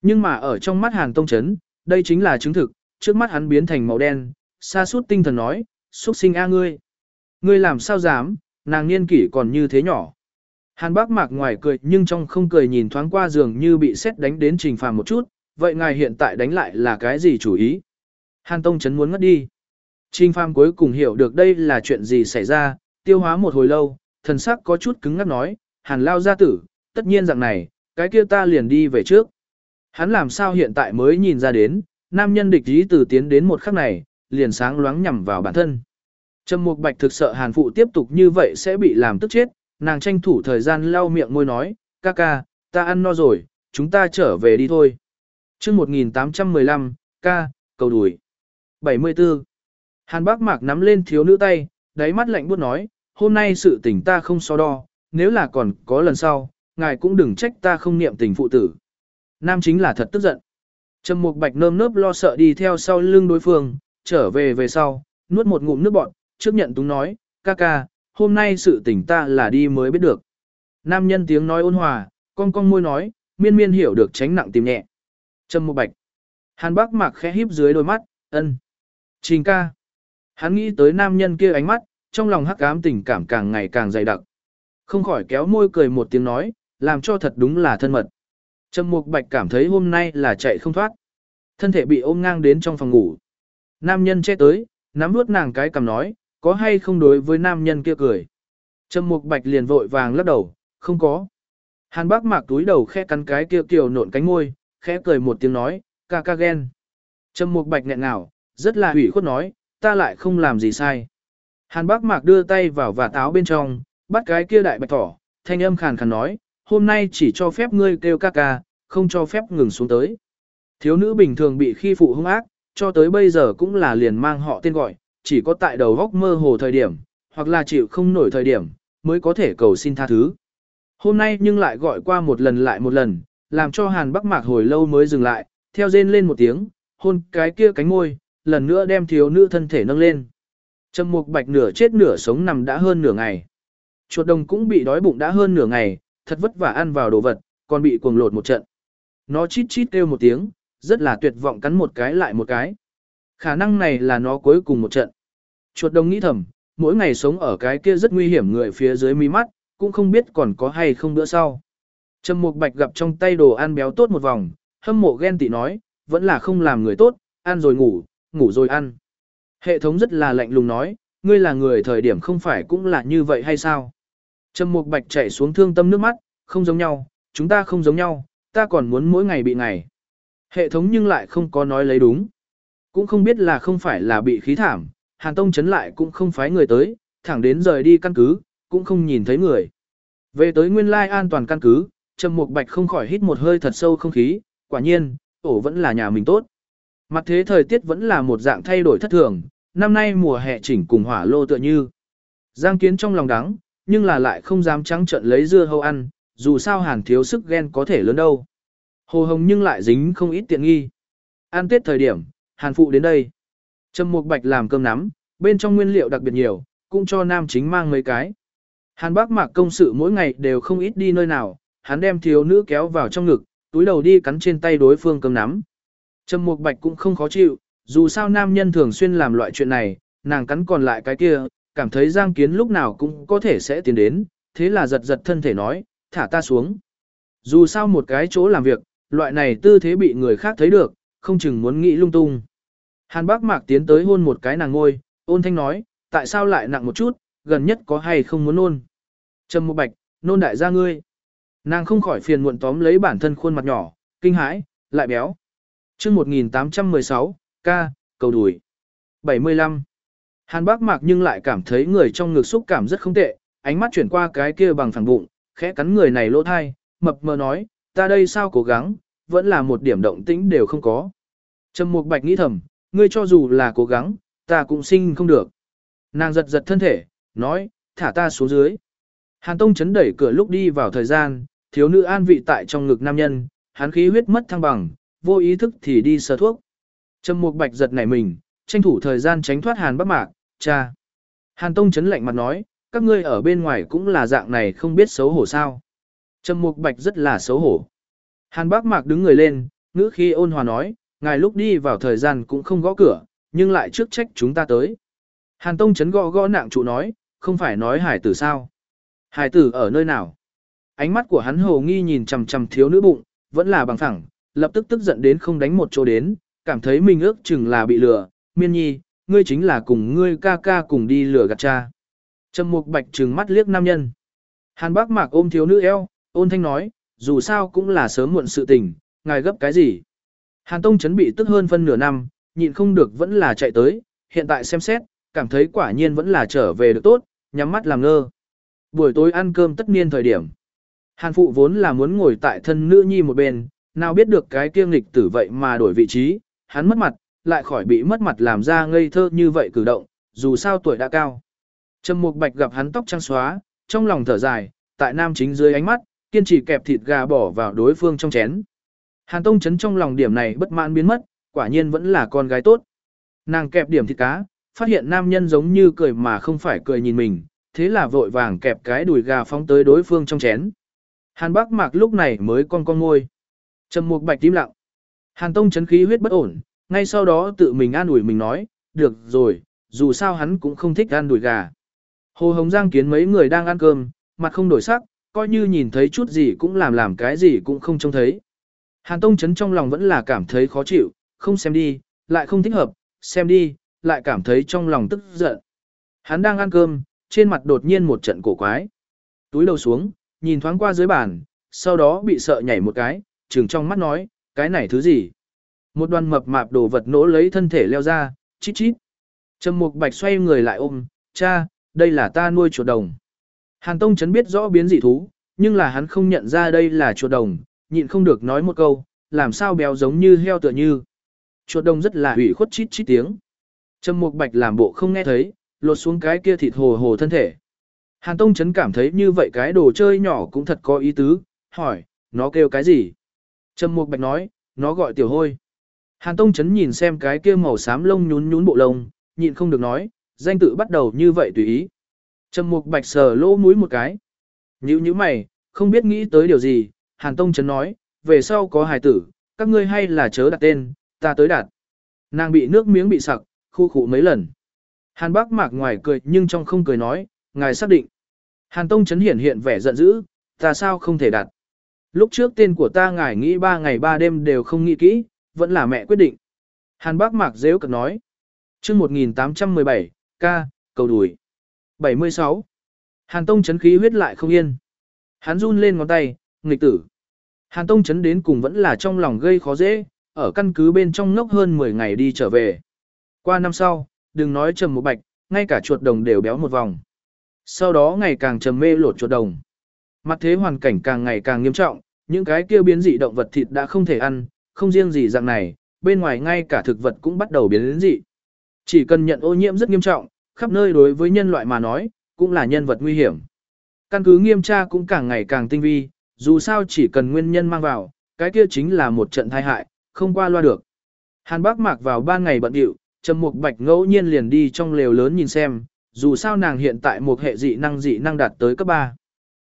Nhưng mà ở trong mắt Hàn Tông Chấn, đây chính là chứng thực, trước mắt hắn biến thành màu đen, xa suốt tinh thần nói, xuất sinh a ngươi. Ngươi làm sao dám, nàng niên kỷ còn như thế nhỏ. Hàn bác mạc ngoài cười nhưng trong không cười nhìn thoáng qua giường như bị xét đánh đến trình phàm một chút, vậy ngài hiện tại đánh lại là cái gì chủ ý? Hàn Tông Chấn muốn ngất đi. Trình phàm cuối cùng hiểu được đây là chuyện gì xảy ra, tiêu hóa một hồi lâu, thần sắc có chút cứng ngắc nói, Hàn lao gia tử, tất nhiên rằng này, cái kia ta liền đi về trước. Hắn làm sao hiện tại mới nhìn ra đến, nam nhân địch ý từ tiến đến một khắc này, liền sáng loáng nhằm vào bản thân. Trầm Mục Bạch thực sợ Hàn Phụ tiếp tục như vậy sẽ bị làm tức chết, nàng tranh thủ thời gian lau miệng môi nói, ca ca, ta ăn no rồi, chúng ta trở về đi thôi. chương 1815, ca, cầu đuổi. 74. Hàn Bác Mạc nắm lên thiếu nữ tay, đáy mắt lạnh buốt nói, hôm nay sự tình ta không so đo, nếu là còn có lần sau, ngài cũng đừng trách ta không niệm tình phụ tử. Nam chính là thật tức giận. Trầm Mục Bạch nơm nớp lo sợ đi theo sau lưng đối phương, trở về về sau, nuốt một ngụm nước bọt, trước nhận túng nói, ca ca, hôm nay sự tình ta là đi mới biết được. Nam nhân tiếng nói ôn hòa, con con môi nói, miên miên hiểu được tránh nặng tìm nhẹ. Trầm Mục Bạch. Hàn Bác Mạc khẽ híp dưới đôi mắt, ân. Trình ca. Hắn nghĩ tới nam nhân kia ánh mắt, trong lòng hắc ám tình cảm càng ngày càng dày đặc. Không khỏi kéo môi cười một tiếng nói, làm cho thật đúng là thân mật. Trầm Mục Bạch cảm thấy hôm nay là chạy không thoát. Thân thể bị ôm ngang đến trong phòng ngủ. Nam nhân che tới, nắm nuốt nàng cái cầm nói, có hay không đối với nam nhân kia cười. Trầm Mục Bạch liền vội vàng lắc đầu, không có. Hàn Bác Mạc túi đầu khẽ cắn cái kia kiều nộn cánh môi, khẽ cười một tiếng nói, ca ca ghen. Trầm Mục Bạch nghẹn ngào, rất là hủy khuất nói, ta lại không làm gì sai. Hàn Bác Mạc đưa tay vào và táo bên trong, bắt cái kia đại bạch thỏ, thanh âm khàn khàn nói, hôm nay chỉ cho phép ngươi kêu ca ca, không cho phép ngừng xuống tới. Thiếu nữ bình thường bị khi phụ hung ác, cho tới bây giờ cũng là liền mang họ tên gọi, chỉ có tại đầu góc mơ hồ thời điểm, hoặc là chịu không nổi thời điểm, mới có thể cầu xin tha thứ. Hôm nay nhưng lại gọi qua một lần lại một lần, làm cho Hàn Bắc Mạc hồi lâu mới dừng lại, theo rên lên một tiếng, hôn cái kia cánh môi, lần nữa đem thiếu nữ thân thể nâng lên. Trầm Mục Bạch nửa chết nửa sống nằm đã hơn nửa ngày. Chuột đồng cũng bị đói bụng đã hơn nửa ngày, thật vất vả ăn vào đồ vật, còn bị cuồng lột một trận. Nó chít chít kêu một tiếng, rất là tuyệt vọng cắn một cái lại một cái. Khả năng này là nó cuối cùng một trận. Chuột đồng nghĩ thầm, mỗi ngày sống ở cái kia rất nguy hiểm người phía dưới mí mắt, cũng không biết còn có hay không bữa sau. Trầm Mục Bạch gặp trong tay đồ ăn béo tốt một vòng, hâm mộ ghen tị nói, vẫn là không làm người tốt, ăn rồi ngủ, ngủ rồi ăn. Hệ thống rất là lạnh lùng nói, ngươi là người thời điểm không phải cũng là như vậy hay sao? Trầm Mục Bạch chảy xuống thương tâm nước mắt, không giống nhau, chúng ta không giống nhau, ta còn muốn mỗi ngày bị ngày. Hệ thống nhưng lại không có nói lấy đúng. Cũng không biết là không phải là bị khí thảm, Hàn Tông chấn lại cũng không phái người tới, thẳng đến rời đi căn cứ, cũng không nhìn thấy người. Về tới nguyên lai an toàn căn cứ, Trầm Mục Bạch không khỏi hít một hơi thật sâu không khí, quả nhiên, ổ vẫn là nhà mình tốt. Mặt thế thời tiết vẫn là một dạng thay đổi thất thường, năm nay mùa hè chỉnh cùng hỏa lô tựa như. Giang Kiến trong lòng đắng, nhưng là lại không dám trắng trợn lấy dưa hấu ăn, dù sao hàn thiếu sức ghen có thể lớn đâu. Hồ hồng nhưng lại dính không ít tiện nghi. Ăn tết thời điểm, hàn phụ đến đây. Trầm mục bạch làm cơm nắm, bên trong nguyên liệu đặc biệt nhiều, cũng cho nam chính mang mấy cái. Hàn bác mạc công sự mỗi ngày đều không ít đi nơi nào, hắn đem thiếu nữ kéo vào trong ngực, túi đầu đi cắn trên tay đối phương cơm nắm. Trầm mục bạch cũng không khó chịu, dù sao nam nhân thường xuyên làm loại chuyện này, nàng cắn còn lại cái kia, cảm thấy Giang Kiến lúc nào cũng có thể sẽ tiến đến, thế là giật giật thân thể nói, thả ta xuống. Dù sao một cái chỗ làm việc, loại này tư thế bị người khác thấy được, không chừng muốn nghĩ lung tung. Hàn bác mạc tiến tới hôn một cái nàng ngôi, ôn thanh nói, tại sao lại nặng một chút, gần nhất có hay không muốn nôn. Trầm Mục bạch, nôn đại gia ngươi. Nàng không khỏi phiền muộn tóm lấy bản thân khuôn mặt nhỏ, kinh hãi, lại béo chương 1816, ca, cầu đùi. 75. Hàn bác mạc nhưng lại cảm thấy người trong ngực xúc cảm rất không tệ, ánh mắt chuyển qua cái kia bằng phẳng bụng, khẽ cắn người này lỗ thai, mập mờ nói, ta đây sao cố gắng, vẫn là một điểm động tĩnh đều không có. Trầm Mục Bạch nghĩ thầm, ngươi cho dù là cố gắng, ta cũng sinh không được. Nàng giật giật thân thể, nói, thả ta xuống dưới. Hàn Tông chấn đẩy cửa lúc đi vào thời gian, thiếu nữ an vị tại trong ngực nam nhân, hắn khí huyết mất thăng bằng, vô ý thức thì đi sơ thuốc. Trầm Mục Bạch giật nảy mình, tranh thủ thời gian tránh thoát Hàn Bắc Mạc, cha. Hàn Tông chấn lạnh mặt nói, các ngươi ở bên ngoài cũng là dạng này không biết xấu hổ sao. Trầm Mục Bạch rất là xấu hổ. Hàn Bắc Mạc đứng người lên, ngữ khí ôn hòa nói, ngài lúc đi vào thời gian cũng không gõ cửa, nhưng lại trước trách chúng ta tới. Hàn Tông chấn gõ gõ nặng trụ nói, không phải nói hải tử sao. Hải tử ở nơi nào? Ánh mắt của hắn hồ nghi nhìn chằm chằm thiếu nữ bụng, vẫn là bằng phẳng, lập tức tức giận đến không đánh một chỗ đến, cảm thấy mình ước chừng là bị lừa. Miên nhi, ngươi chính là cùng ngươi ca ca cùng đi lừa gạt cha. Trầm mục bạch trừng mắt liếc nam nhân. Hàn bác mạc ôm thiếu nữ eo, ôn thanh nói, dù sao cũng là sớm muộn sự tình, ngài gấp cái gì. Hàn Tông chấn bị tức hơn phân nửa năm, nhịn không được vẫn là chạy tới, hiện tại xem xét, cảm thấy quả nhiên vẫn là trở về được tốt, nhắm mắt làm ngơ. Buổi tối ăn cơm tất niên thời điểm. Hàn phụ vốn là muốn ngồi tại thân nữ nhi một bên, nào biết được cái kiêng lịch tử vậy mà đổi vị trí, hắn mất mặt, lại khỏi bị mất mặt làm ra ngây thơ như vậy cử động, dù sao tuổi đã cao. Trầm Mục Bạch gặp hắn tóc trắng xóa, trong lòng thở dài, tại nam chính dưới ánh mắt, kiên trì kẹp thịt gà bỏ vào đối phương trong chén. Hàn Tông chấn trong lòng điểm này bất mãn biến mất, quả nhiên vẫn là con gái tốt. Nàng kẹp điểm thịt cá, phát hiện nam nhân giống như cười mà không phải cười nhìn mình, thế là vội vàng kẹp cái đùi gà phóng tới đối phương trong chén. Hàn Bắc Mạc lúc này mới con con ngôi. Trầm Mục Bạch tím lặng. Hàn Tông chấn khí huyết bất ổn, ngay sau đó tự mình an ủi mình nói, được rồi, dù sao hắn cũng không thích ăn đùi gà. Hồ Hồng Giang kiến mấy người đang ăn cơm, mặt không đổi sắc, coi như nhìn thấy chút gì cũng làm làm cái gì cũng không trông thấy. Hàn Tông Chấn trong lòng vẫn là cảm thấy khó chịu, không xem đi, lại không thích hợp, xem đi, lại cảm thấy trong lòng tức giận. Hắn đang ăn cơm, trên mặt đột nhiên một trận cổ quái. Túi đầu xuống, nhìn thoáng qua dưới bàn, sau đó bị sợ nhảy một cái, trừng trong mắt nói, cái này thứ gì? Một đoàn mập mạp đồ vật nỗ lấy thân thể leo ra, chít chít. Trầm Mục Bạch xoay người lại ôm, cha, đây là ta nuôi chuột đồng. Hàn Tông Trấn biết rõ biến dị thú, nhưng là hắn không nhận ra đây là chuột đồng, nhịn không được nói một câu, làm sao béo giống như heo tựa như. Chuột đồng rất là hủy khuất chít chít tiếng. Trầm Mục Bạch làm bộ không nghe thấy, lột xuống cái kia thịt hồ hồ thân thể. Hàn Tông Trấn cảm thấy như vậy cái đồ chơi nhỏ cũng thật có ý tứ, hỏi, nó kêu cái gì? Trầm Mục Bạch nói, nó gọi tiểu hôi. Hàn Tông Chấn nhìn xem cái kia màu xám lông nhún nhún bộ lông, nhịn không được nói, danh tự bắt đầu như vậy tùy ý. Trầm Mục Bạch sờ lỗ mũi một cái. nhữ nhữ mày, không biết nghĩ tới điều gì, Hàn Tông Trấn nói, về sau có hài tử, các ngươi hay là chớ đặt tên, ta tới đặt. Nàng bị nước miếng bị sặc, khu khụ mấy lần. Hàn Bác Mạc ngoài cười nhưng trong không cười nói, ngài xác định. Hàn Tông Trấn hiện hiện vẻ giận dữ, ta sao không thể đặt. Lúc trước tên của ta ngài nghĩ ba ngày ba đêm đều không nghĩ kỹ, vẫn là mẹ quyết định. Hàn Bác Mạc dễ cực nói. chương 1817, ca, cầu đùi. 76. Hàn Tông chấn khí huyết lại không yên. Hắn run lên ngón tay, nghịch tử. Hàn Tông chấn đến cùng vẫn là trong lòng gây khó dễ, ở căn cứ bên trong ngốc hơn 10 ngày đi trở về. Qua năm sau, đừng nói trầm một bạch, ngay cả chuột đồng đều béo một vòng. Sau đó ngày càng trầm mê lột chuột đồng. Mặt thế hoàn cảnh càng ngày càng nghiêm trọng, những cái kia biến dị động vật thịt đã không thể ăn, không riêng gì dạng này, bên ngoài ngay cả thực vật cũng bắt đầu biến dị. Chỉ cần nhận ô nhiễm rất nghiêm trọng, khắp nơi đối với nhân loại mà nói, cũng là nhân vật nguy hiểm. Căn cứ nghiêm tra cũng càng ngày càng tinh vi, dù sao chỉ cần nguyên nhân mang vào, cái kia chính là một trận tai hại, không qua loa được. Hàn Bác Mạc vào ban ngày bận điệu, Trầm Mục Bạch ngẫu nhiên liền đi trong lều lớn nhìn xem, dù sao nàng hiện tại một hệ dị năng dị năng đạt tới cấp 3.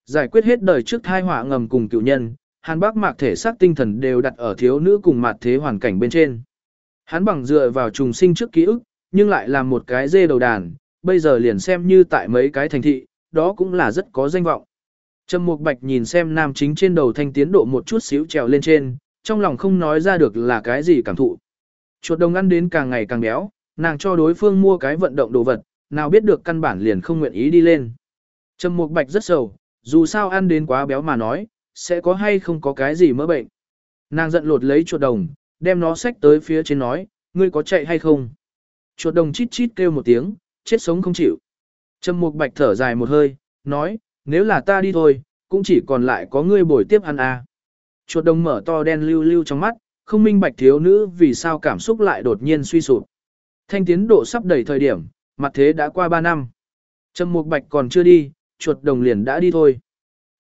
Giải quyết hết đời trước thai họa ngầm cùng cựu nhân, Hàn Bác Mạc thể xác tinh thần đều đặt ở thiếu nữ cùng mặt thế hoàn cảnh bên trên. Hắn bằng dựa vào trùng sinh trước ký ức, nhưng lại là một cái dê đầu đàn, bây giờ liền xem như tại mấy cái thành thị, đó cũng là rất có danh vọng. Trầm Mục Bạch nhìn xem nam chính trên đầu thanh tiến độ một chút xíu trèo lên trên, trong lòng không nói ra được là cái gì cảm thụ. Chuột đồng ăn đến càng ngày càng béo, nàng cho đối phương mua cái vận động đồ vật, nào biết được căn bản liền không nguyện ý đi lên. Trầm Mục Bạch rất sầu, dù sao ăn đến quá béo mà nói, sẽ có hay không có cái gì mỡ bệnh. Nàng giận lột lấy chuột đồng, đem nó xách tới phía trên nói, ngươi có chạy hay không? Chuột đồng chít chít kêu một tiếng, chết sống không chịu. Trầm Mục Bạch thở dài một hơi, nói, nếu là ta đi thôi, cũng chỉ còn lại có ngươi bồi tiếp ăn à. Chuột đồng mở to đen lưu lưu trong mắt, không minh bạch thiếu nữ vì sao cảm xúc lại đột nhiên suy sụp. Thanh tiến độ sắp đầy thời điểm, mặt thế đã qua 3 năm. Trầm Mục Bạch còn chưa đi, chuột đồng liền đã đi thôi.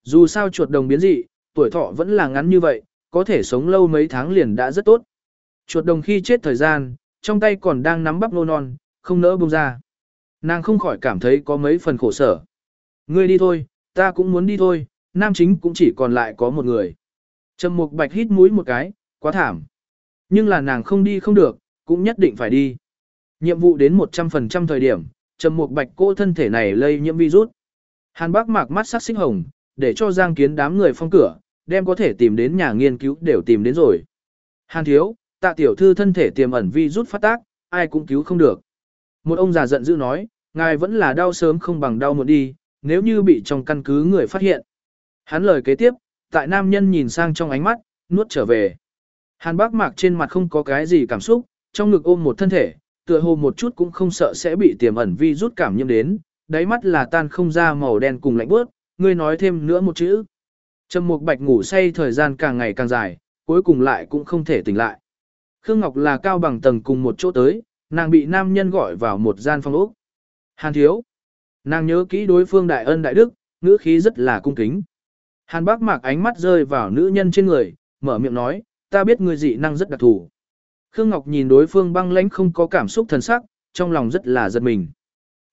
Dù sao chuột đồng biến dị, tuổi thọ vẫn là ngắn như vậy, có thể sống lâu mấy tháng liền đã rất tốt. Chuột đồng khi chết thời gian, trong tay còn đang nắm bắp nô non, không nỡ buông ra. Nàng không khỏi cảm thấy có mấy phần khổ sở. Ngươi đi thôi, ta cũng muốn đi thôi, nam chính cũng chỉ còn lại có một người. Trầm Mục Bạch hít mũi một cái, quá thảm. Nhưng là nàng không đi không được, cũng nhất định phải đi. Nhiệm vụ đến 100% thời điểm, Trầm Mục Bạch cô thân thể này lây nhiễm virus. Hàn Bác mạc mắt sắc xích hồng, để cho Giang Kiến đám người phong cửa, đem có thể tìm đến nhà nghiên cứu đều tìm đến rồi. Hàn thiếu, tạ tiểu thư thân thể tiềm ẩn virus phát tác, ai cũng cứu không được. Một ông già giận dữ nói, ngài vẫn là đau sớm không bằng đau muộn đi, nếu như bị trong căn cứ người phát hiện. Hắn lời kế tiếp, tại nam nhân nhìn sang trong ánh mắt, nuốt trở về. Hàn bác mạc trên mặt không có cái gì cảm xúc, trong ngực ôm một thân thể, tựa hồ một chút cũng không sợ sẽ bị tiềm ẩn vi rút cảm nhiễm đến, đáy mắt là tan không ra màu đen cùng lạnh bớt, ngươi nói thêm nữa một chữ. Trầm Mục Bạch ngủ say thời gian càng ngày càng dài, cuối cùng lại cũng không thể tỉnh lại. Khương Ngọc là cao bằng tầng cùng một chỗ tới, nàng bị nam nhân gọi vào một gian phòng ốc. Hàn thiếu. Nàng nhớ kỹ đối phương đại ân đại đức, ngữ khí rất là cung kính. Hàn bác mạc ánh mắt rơi vào nữ nhân trên người, mở miệng nói, ta biết người dị năng rất đặc thù. Khương Ngọc nhìn đối phương băng lãnh không có cảm xúc thần sắc, trong lòng rất là giật mình.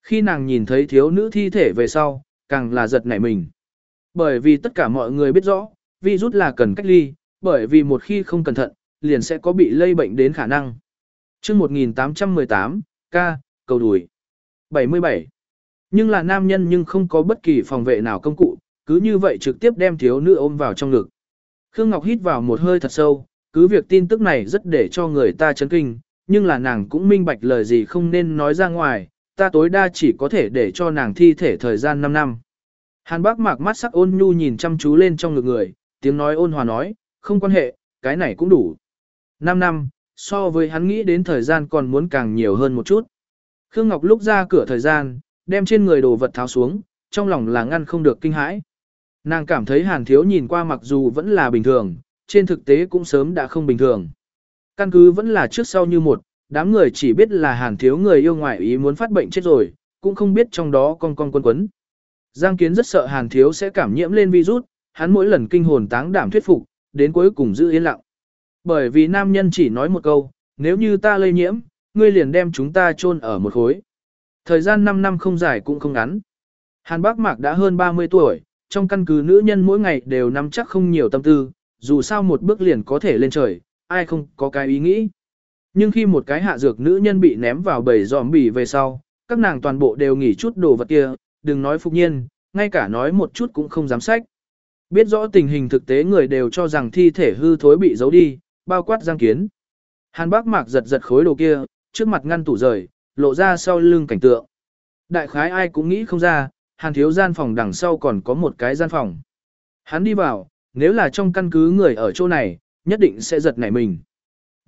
Khi nàng nhìn thấy thiếu nữ thi thể về sau, càng là giật nảy mình. Bởi vì tất cả mọi người biết rõ, virus là cần cách ly, bởi vì một khi không cẩn thận, liền sẽ có bị lây bệnh đến khả năng. Trước 1818, ca, cầu đùi. 77. Nhưng là nam nhân nhưng không có bất kỳ phòng vệ nào công cụ, cứ như vậy trực tiếp đem thiếu nữ ôm vào trong ngực. Khương Ngọc hít vào một hơi thật sâu, cứ việc tin tức này rất để cho người ta chấn kinh, nhưng là nàng cũng minh bạch lời gì không nên nói ra ngoài, ta tối đa chỉ có thể để cho nàng thi thể thời gian 5 năm. Hàn bác mạc mắt sắc ôn nhu nhìn chăm chú lên trong ngực người, tiếng nói ôn hòa nói, không quan hệ, cái này cũng đủ. 5 năm, so với hắn nghĩ đến thời gian còn muốn càng nhiều hơn một chút. Khương Ngọc lúc ra cửa thời gian, đem trên người đồ vật tháo xuống, trong lòng là ngăn không được kinh hãi. Nàng cảm thấy hàn thiếu nhìn qua mặc dù vẫn là bình thường, trên thực tế cũng sớm đã không bình thường. Căn cứ vẫn là trước sau như một, đám người chỉ biết là hàn thiếu người yêu ngoại ý muốn phát bệnh chết rồi, cũng không biết trong đó con con quân quấn. Giang Kiến rất sợ hàn thiếu sẽ cảm nhiễm lên virus, hắn mỗi lần kinh hồn táng đảm thuyết phục, đến cuối cùng giữ yên lặng. Bởi vì nam nhân chỉ nói một câu, nếu như ta lây nhiễm, ngươi liền đem chúng ta chôn ở một khối. Thời gian 5 năm không dài cũng không ngắn. Hàn Bác Mạc đã hơn 30 tuổi, trong căn cứ nữ nhân mỗi ngày đều nắm chắc không nhiều tâm tư, dù sao một bước liền có thể lên trời, ai không có cái ý nghĩ. Nhưng khi một cái hạ dược nữ nhân bị ném vào bầy giòm bỉ về sau, các nàng toàn bộ đều nghỉ chút đồ vật kia, đừng nói phục nhiên, ngay cả nói một chút cũng không dám sách. Biết rõ tình hình thực tế người đều cho rằng thi thể hư thối bị giấu đi, bao quát giang kiến. Hàn bác mạc giật giật khối đồ kia, trước mặt ngăn tủ rời, lộ ra sau lưng cảnh tượng. Đại khái ai cũng nghĩ không ra, hàn thiếu gian phòng đằng sau còn có một cái gian phòng. Hắn đi vào, nếu là trong căn cứ người ở chỗ này, nhất định sẽ giật nảy mình.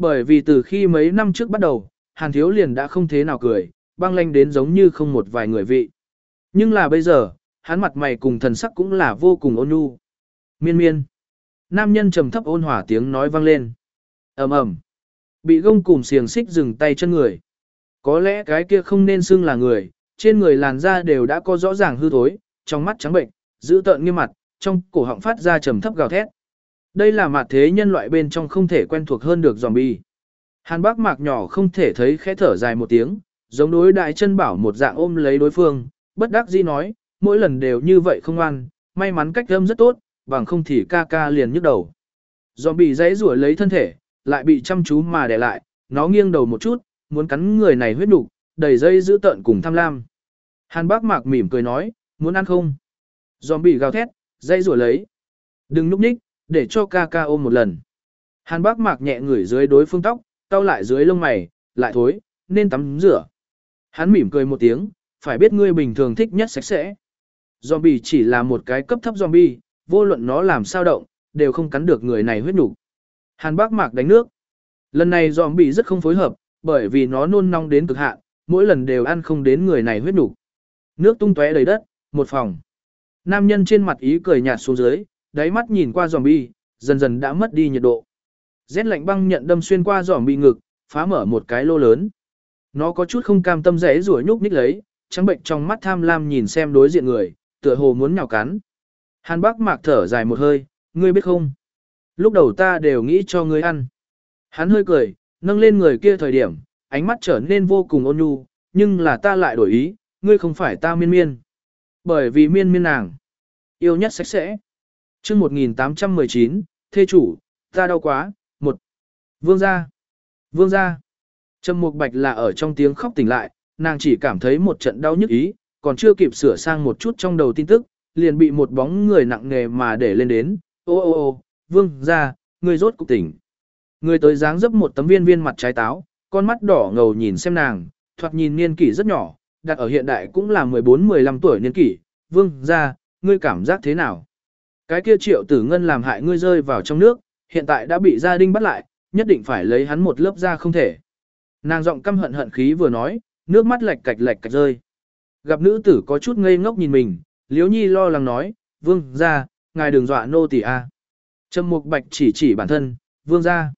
Bởi vì từ khi mấy năm trước bắt đầu, hàn thiếu liền đã không thế nào cười, băng lanh đến giống như không một vài người vị. Nhưng là bây giờ, hắn mặt mày cùng thần sắc cũng là vô cùng ôn nhu. Miên miên. Nam nhân trầm thấp ôn hòa tiếng nói vang lên. ầm ầm Bị gông cùng xiềng xích dừng tay chân người. Có lẽ cái kia không nên xưng là người, trên người làn da đều đã có rõ ràng hư thối, trong mắt trắng bệnh, giữ tợn nghiêm mặt, trong cổ họng phát ra trầm thấp gào thét. Đây là mặt thế nhân loại bên trong không thể quen thuộc hơn được zombie. Hàn bác mạc nhỏ không thể thấy khẽ thở dài một tiếng, giống đối đại chân bảo một dạng ôm lấy đối phương, bất đắc dĩ nói, mỗi lần đều như vậy không ăn, may mắn cách âm rất tốt, bằng không thì ca ca liền nhức đầu. Zombie dãy rủa lấy thân thể, lại bị chăm chú mà để lại, nó nghiêng đầu một chút, muốn cắn người này huyết nục, đầy dây giữ tợn cùng tham lam. Hàn bác mạc mỉm cười nói, muốn ăn không? Zombie gào thét, dây rủa lấy. Đừng núp ních, để cho ca ca ôm một lần. Hàn bác mạc nhẹ ngửi dưới đối phương tóc, cau lại dưới lông mày, lại thối, nên tắm rửa. Hắn mỉm cười một tiếng, phải biết ngươi bình thường thích nhất sạch sẽ. Zombie chỉ là một cái cấp thấp zombie, vô luận nó làm sao động, đều không cắn được người này huyết nhục. Hàn bác mạc đánh nước. Lần này zombie rất không phối hợp, bởi vì nó nôn nong đến cực hạn, mỗi lần đều ăn không đến người này huyết nhục. Nước tung tóe đầy đất, một phòng. Nam nhân trên mặt ý cười nhạt xuống dưới, đáy mắt nhìn qua giòm bi, dần dần đã mất đi nhiệt độ. Rét lạnh băng nhận đâm xuyên qua giòm bi ngực, phá mở một cái lô lớn. Nó có chút không cam tâm rẽ rủa nhúc nhích lấy, trắng bệnh trong mắt tham lam nhìn xem đối diện người, tựa hồ muốn nhào cắn. Hàn Bác Mạc thở dài một hơi, ngươi biết không? Lúc đầu ta đều nghĩ cho ngươi ăn. Hắn hơi cười, nâng lên người kia thời điểm, ánh mắt trở nên vô cùng ôn nhu, nhưng là ta lại đổi ý, ngươi không phải ta miên miên. Bởi vì miên miên nàng, yêu nhất sạch sẽ chương 1819, thê chủ, ta đau quá, một. Vương gia, vương gia. Trầm Mục Bạch là ở trong tiếng khóc tỉnh lại, nàng chỉ cảm thấy một trận đau nhức ý, còn chưa kịp sửa sang một chút trong đầu tin tức, liền bị một bóng người nặng nề mà để lên đến. Ô ô ô, vương gia, người rốt cục tỉnh. Người tới dáng dấp một tấm viên viên mặt trái táo, con mắt đỏ ngầu nhìn xem nàng, thoạt nhìn niên kỷ rất nhỏ, đặt ở hiện đại cũng là 14-15 tuổi niên kỷ. Vương gia, ngươi cảm giác thế nào? Cái kia triệu tử ngân làm hại ngươi rơi vào trong nước, hiện tại đã bị gia đình bắt lại, nhất định phải lấy hắn một lớp ra không thể. Nàng giọng căm hận hận khí vừa nói, nước mắt lệch cạch lệch cạch rơi. Gặp nữ tử có chút ngây ngốc nhìn mình, Liễu Nhi lo lắng nói, "Vương gia, ngài đừng dọa nô tỳ a." Trầm Mục Bạch chỉ chỉ bản thân, "Vương gia."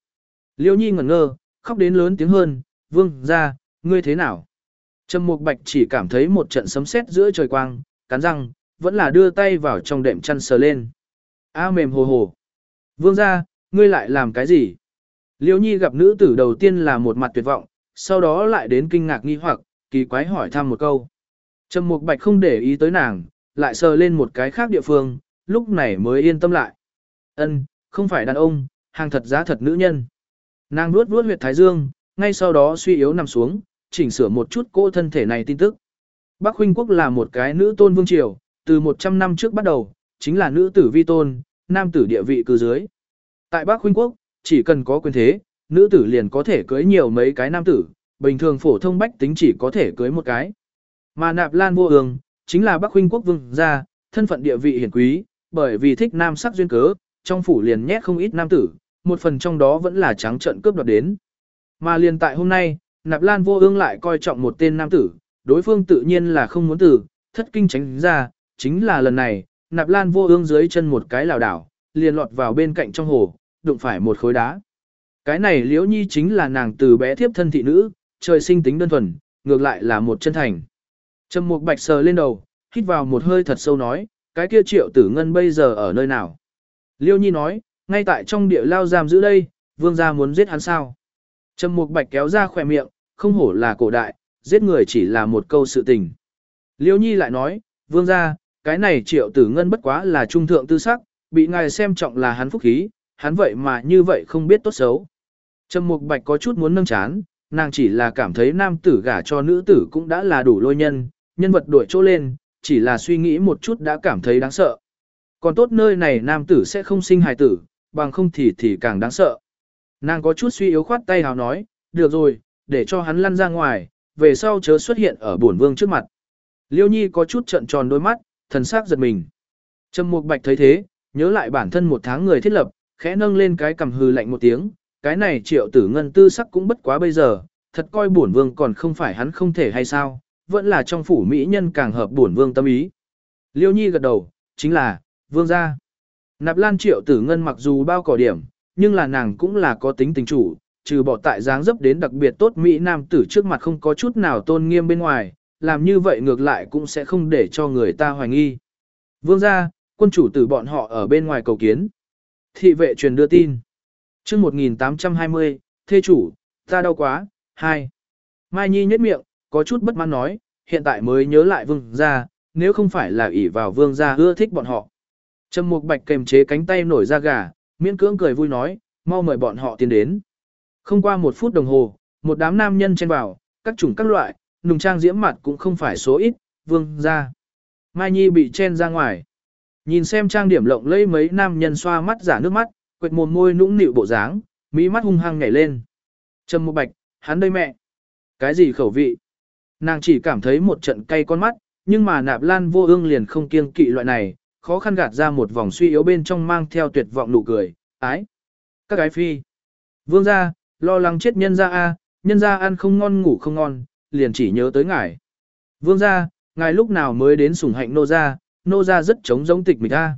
Liễu Nhi ngẩn ngơ, khóc đến lớn tiếng hơn, "Vương gia, ngươi thế nào?" Trầm Mục Bạch chỉ cảm thấy một trận sấm sét giữa trời quang, cắn răng, vẫn là đưa tay vào trong đệm chăn sờ lên. A mềm hồ hồ. "Vương gia, ngươi lại làm cái gì?" Liễu Nhi gặp nữ tử đầu tiên là một mặt tuyệt vọng, sau đó lại đến kinh ngạc nghi hoặc, kỳ quái hỏi thăm một câu. Trầm Mục Bạch không để ý tới nàng, lại sờ lên một cái khác địa phương, lúc này mới yên tâm lại. Ân, không phải đàn ông, hàng thật giá thật nữ nhân. Nàng nuốt nuốt huyệt thái dương, ngay sau đó suy yếu nằm xuống, chỉnh sửa một chút cô thân thể này tin tức. Bắc Huynh Quốc là một cái nữ tôn vương triều, từ 100 năm trước bắt đầu, chính là nữ tử vi tôn, nam tử địa vị cư dưới. Tại Bắc Huynh Quốc, chỉ cần có quyền thế, nữ tử liền có thể cưới nhiều mấy cái nam tử, bình thường phổ thông bách tính chỉ có thể cưới một cái. Mà Nạp Lan vô ương, chính là Bắc huynh quốc vương gia, thân phận địa vị hiển quý, bởi vì thích nam sắc duyên cớ, trong phủ liền nhét không ít nam tử, một phần trong đó vẫn là trắng trận cướp đoạt đến. Mà liền tại hôm nay, Nạp Lan vô ương lại coi trọng một tên nam tử, đối phương tự nhiên là không muốn tử, thất kinh tránh ra, chính là lần này, Nạp Lan vô ương dưới chân một cái lảo đảo, liền lọt vào bên cạnh trong hồ, đụng phải một khối đá. Cái này liễu nhi chính là nàng từ bé thiếp thân thị nữ, trời sinh tính đơn thuần, ngược lại là một chân thành. Trầm mục bạch sờ lên đầu, hít vào một hơi thật sâu nói, cái kia triệu tử ngân bây giờ ở nơi nào? Liêu nhi nói, ngay tại trong địa lao giam giữ đây, vương gia muốn giết hắn sao? Trầm mục bạch kéo ra khỏe miệng, không hổ là cổ đại, giết người chỉ là một câu sự tình. Liêu nhi lại nói, vương gia, cái này triệu tử ngân bất quá là trung thượng tư sắc, bị ngài xem trọng là hắn phúc khí, hắn vậy mà như vậy không biết tốt xấu. Trầm Mục Bạch có chút muốn nâng chán, nàng chỉ là cảm thấy nam tử gả cho nữ tử cũng đã là đủ lôi nhân, nhân vật đổi chỗ lên, chỉ là suy nghĩ một chút đã cảm thấy đáng sợ. Còn tốt nơi này nam tử sẽ không sinh hài tử, bằng không thì thì càng đáng sợ. Nàng có chút suy yếu khoát tay hào nói, được rồi, để cho hắn lăn ra ngoài, về sau chớ xuất hiện ở bổn vương trước mặt. Liêu Nhi có chút trận tròn đôi mắt, thần sắc giật mình. Trầm Mục Bạch thấy thế, nhớ lại bản thân một tháng người thiết lập, khẽ nâng lên cái cầm hư lạnh một tiếng, cái này triệu tử ngân tư sắc cũng bất quá bây giờ, thật coi bổn vương còn không phải hắn không thể hay sao, vẫn là trong phủ mỹ nhân càng hợp bổn vương tâm ý. Liêu Nhi gật đầu, chính là, vương gia. Nạp Lan triệu tử ngân mặc dù bao cỏ điểm, nhưng là nàng cũng là có tính tình chủ, trừ bỏ tại dáng dấp đến đặc biệt tốt mỹ nam tử trước mặt không có chút nào tôn nghiêm bên ngoài, làm như vậy ngược lại cũng sẽ không để cho người ta hoài nghi. Vương gia, quân chủ tử bọn họ ở bên ngoài cầu kiến. Thị vệ truyền đưa tin. Trước 1820, thê chủ, ta đau quá, hai. Mai Nhi nhếch miệng, có chút bất mãn nói, hiện tại mới nhớ lại vương gia, nếu không phải là ỷ vào vương gia ưa thích bọn họ. Trầm Mục Bạch kềm chế cánh tay nổi ra gà, miễn cưỡng cười vui nói, mau mời bọn họ tiến đến. Không qua một phút đồng hồ, một đám nam nhân chen vào, các chủng các loại, nùng trang diễm mặt cũng không phải số ít, vương gia. Mai Nhi bị chen ra ngoài. Nhìn xem trang điểm lộng lẫy mấy nam nhân xoa mắt giả nước mắt, quệt mồm môi nũng nịu bộ dáng, mỹ mắt hung hăng nhảy lên. Trầm một Bạch, hắn đây mẹ. Cái gì khẩu vị? Nàng chỉ cảm thấy một trận cay con mắt, nhưng mà Nạp Lan Vô Ương liền không kiêng kỵ loại này, khó khăn gạt ra một vòng suy yếu bên trong mang theo tuyệt vọng nụ cười, ái. Các gái phi, Vương gia, lo lắng chết nhân gia a, nhân gia ăn không ngon ngủ không ngon, liền chỉ nhớ tới ngài. Vương gia, ngài lúc nào mới đến sủng hạnh nô gia, nô gia rất chống giống tịch mịch a.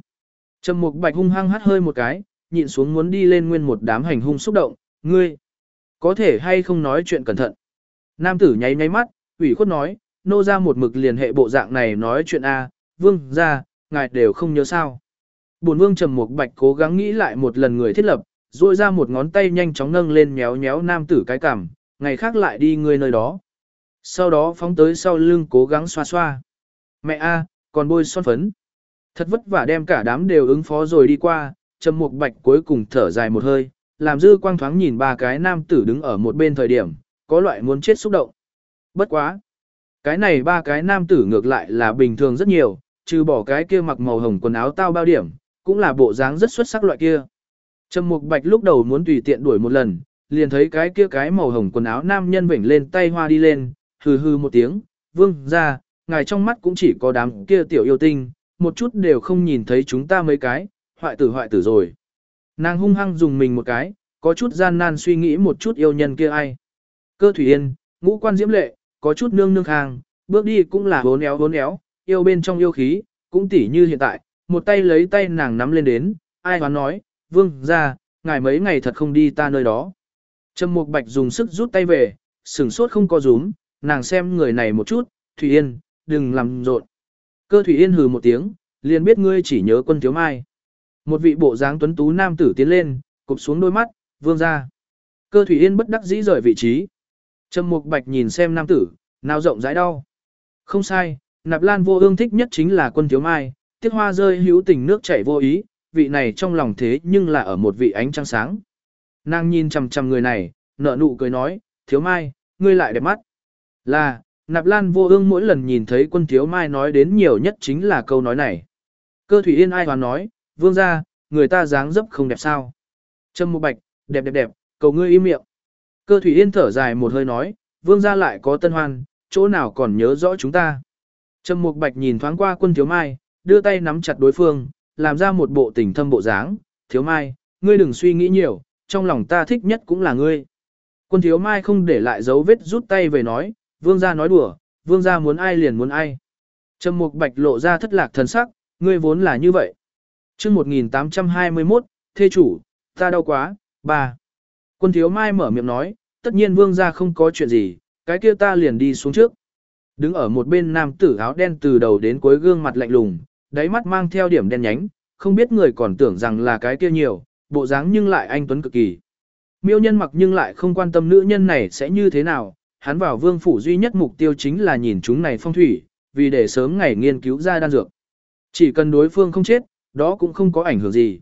Trầm Mục Bạch hung hăng hắt hơi một cái, nhịn xuống muốn đi lên nguyên một đám hành hung xúc động, ngươi có thể hay không nói chuyện cẩn thận. Nam tử nháy nháy mắt, ủy khuất nói, nô gia một mực liền hệ bộ dạng này nói chuyện a, vương gia, ngài đều không nhớ sao. Bổn vương Trầm Mục Bạch cố gắng nghĩ lại một lần người thiết lập, duỗi ra một ngón tay nhanh chóng nâng lên méo méo nam tử cái cằm, ngày khác lại đi ngươi nơi đó. Sau đó phóng tới sau lưng cố gắng xoa xoa. Mẹ a, còn bôi son phấn. Thật vất vả đem cả đám đều ứng phó rồi đi qua, Trầm Mục Bạch cuối cùng thở dài một hơi, làm dư quang thoáng nhìn ba cái nam tử đứng ở một bên thời điểm, có loại muốn chết xúc động. Bất quá. Cái này ba cái nam tử ngược lại là bình thường rất nhiều, trừ bỏ cái kia mặc màu hồng quần áo tao bao điểm, cũng là bộ dáng rất xuất sắc loại kia. Trầm Mục Bạch lúc đầu muốn tùy tiện đuổi một lần, liền thấy cái kia cái màu hồng quần áo nam nhân vểnh lên tay hoa đi lên, hừ hừ một tiếng, vương ra, ngài trong mắt cũng chỉ có đám kia tiểu yêu tinh, một chút đều không nhìn thấy chúng ta mấy cái, hoại tử hoại tử rồi. Nàng hung hăng dùng mình một cái, có chút gian nan suy nghĩ một chút yêu nhân kia ai. Cơ thủy yên, ngũ quan diễm lệ, có chút nương nương hàng, bước đi cũng là hốn éo hốn éo, yêu bên trong yêu khí, cũng tỉ như hiện tại, một tay lấy tay nàng nắm lên đến, ai hoán nói, vương ra, ngài mấy ngày thật không đi ta nơi đó. Trầm Mục Bạch dùng sức rút tay về, sửng sốt không có rúm, nàng xem người này một chút, Thủy Yên, đừng làm rộn. Cơ Thủy Yên hừ một tiếng, liền biết ngươi chỉ nhớ quân thiếu mai. Một vị bộ dáng tuấn tú nam tử tiến lên, cụp xuống đôi mắt, vương ra. Cơ Thủy Yên bất đắc dĩ rời vị trí. Trầm Mục Bạch nhìn xem nam tử, nào rộng rãi đau. Không sai, Nạp Lan vô ương thích nhất chính là quân thiếu mai, tiếc hoa rơi hữu tình nước chảy vô ý, vị này trong lòng thế nhưng là ở một vị ánh trăng sáng. Nàng nhìn chằm chằm người này, nở nụ cười nói, thiếu mai, ngươi lại đẹp mắt. Là, Nạp Lan vô ương mỗi lần nhìn thấy quân thiếu mai nói đến nhiều nhất chính là câu nói này. Cơ thủy yên ai hoàn nói, vương ra, người ta dáng dấp không đẹp sao. Trâm mục bạch, đẹp đẹp đẹp, cầu ngươi im miệng. Cơ thủy yên thở dài một hơi nói, vương ra lại có tân hoan, chỗ nào còn nhớ rõ chúng ta. Trâm Mục Bạch nhìn thoáng qua quân thiếu mai, đưa tay nắm chặt đối phương, làm ra một bộ tình thâm bộ dáng, thiếu mai, ngươi đừng suy nghĩ nhiều, trong lòng ta thích nhất cũng là ngươi. Quân thiếu mai không để lại dấu vết rút tay về nói, vương gia nói đùa, vương gia muốn ai liền muốn ai. Trầm mục bạch lộ ra thất lạc thần sắc, ngươi vốn là như vậy. chương 1821, thê chủ, ta đau quá, bà. Quân thiếu mai mở miệng nói, tất nhiên vương gia không có chuyện gì, cái kia ta liền đi xuống trước. Đứng ở một bên nam tử áo đen từ đầu đến cuối gương mặt lạnh lùng, đáy mắt mang theo điểm đen nhánh, không biết người còn tưởng rằng là cái kia nhiều, bộ dáng nhưng lại anh tuấn cực kỳ. Miêu nhân mặc nhưng lại không quan tâm nữ nhân này sẽ như thế nào, hắn vào vương phủ duy nhất mục tiêu chính là nhìn chúng này phong thủy, vì để sớm ngày nghiên cứu ra đan dược. Chỉ cần đối phương không chết, đó cũng không có ảnh hưởng gì.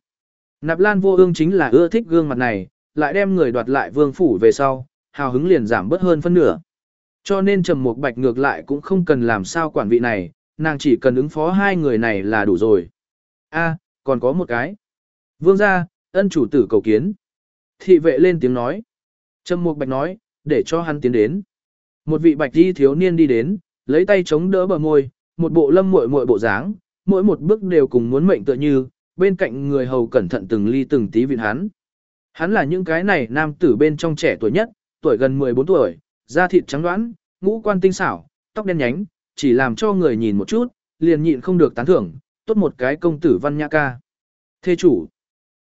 Nạp Lan vô ương chính là ưa thích gương mặt này, lại đem người đoạt lại vương phủ về sau, hào hứng liền giảm bớt hơn phân nửa. Cho nên Trầm Mục Bạch ngược lại cũng không cần làm sao quản vị này, nàng chỉ cần ứng phó hai người này là đủ rồi. A, còn có một cái. Vương gia, ân chủ tử cầu kiến. Thị vệ lên tiếng nói. Trầm Mục Bạch nói, để cho hắn tiến đến. Một vị bạch y thiếu niên đi đến, lấy tay chống đỡ bờ môi, một bộ lâm muội muội bộ dáng, mỗi một bước đều cùng muốn mệnh tựa như, bên cạnh người hầu cẩn thận từng ly từng tí vịn hắn. Hắn là những cái này nam tử bên trong trẻ tuổi nhất, tuổi gần 14 tuổi, da thịt trắng đoán, ngũ quan tinh xảo, tóc đen nhánh, chỉ làm cho người nhìn một chút, liền nhịn không được tán thưởng, tốt một cái công tử văn nhã ca. Thê chủ,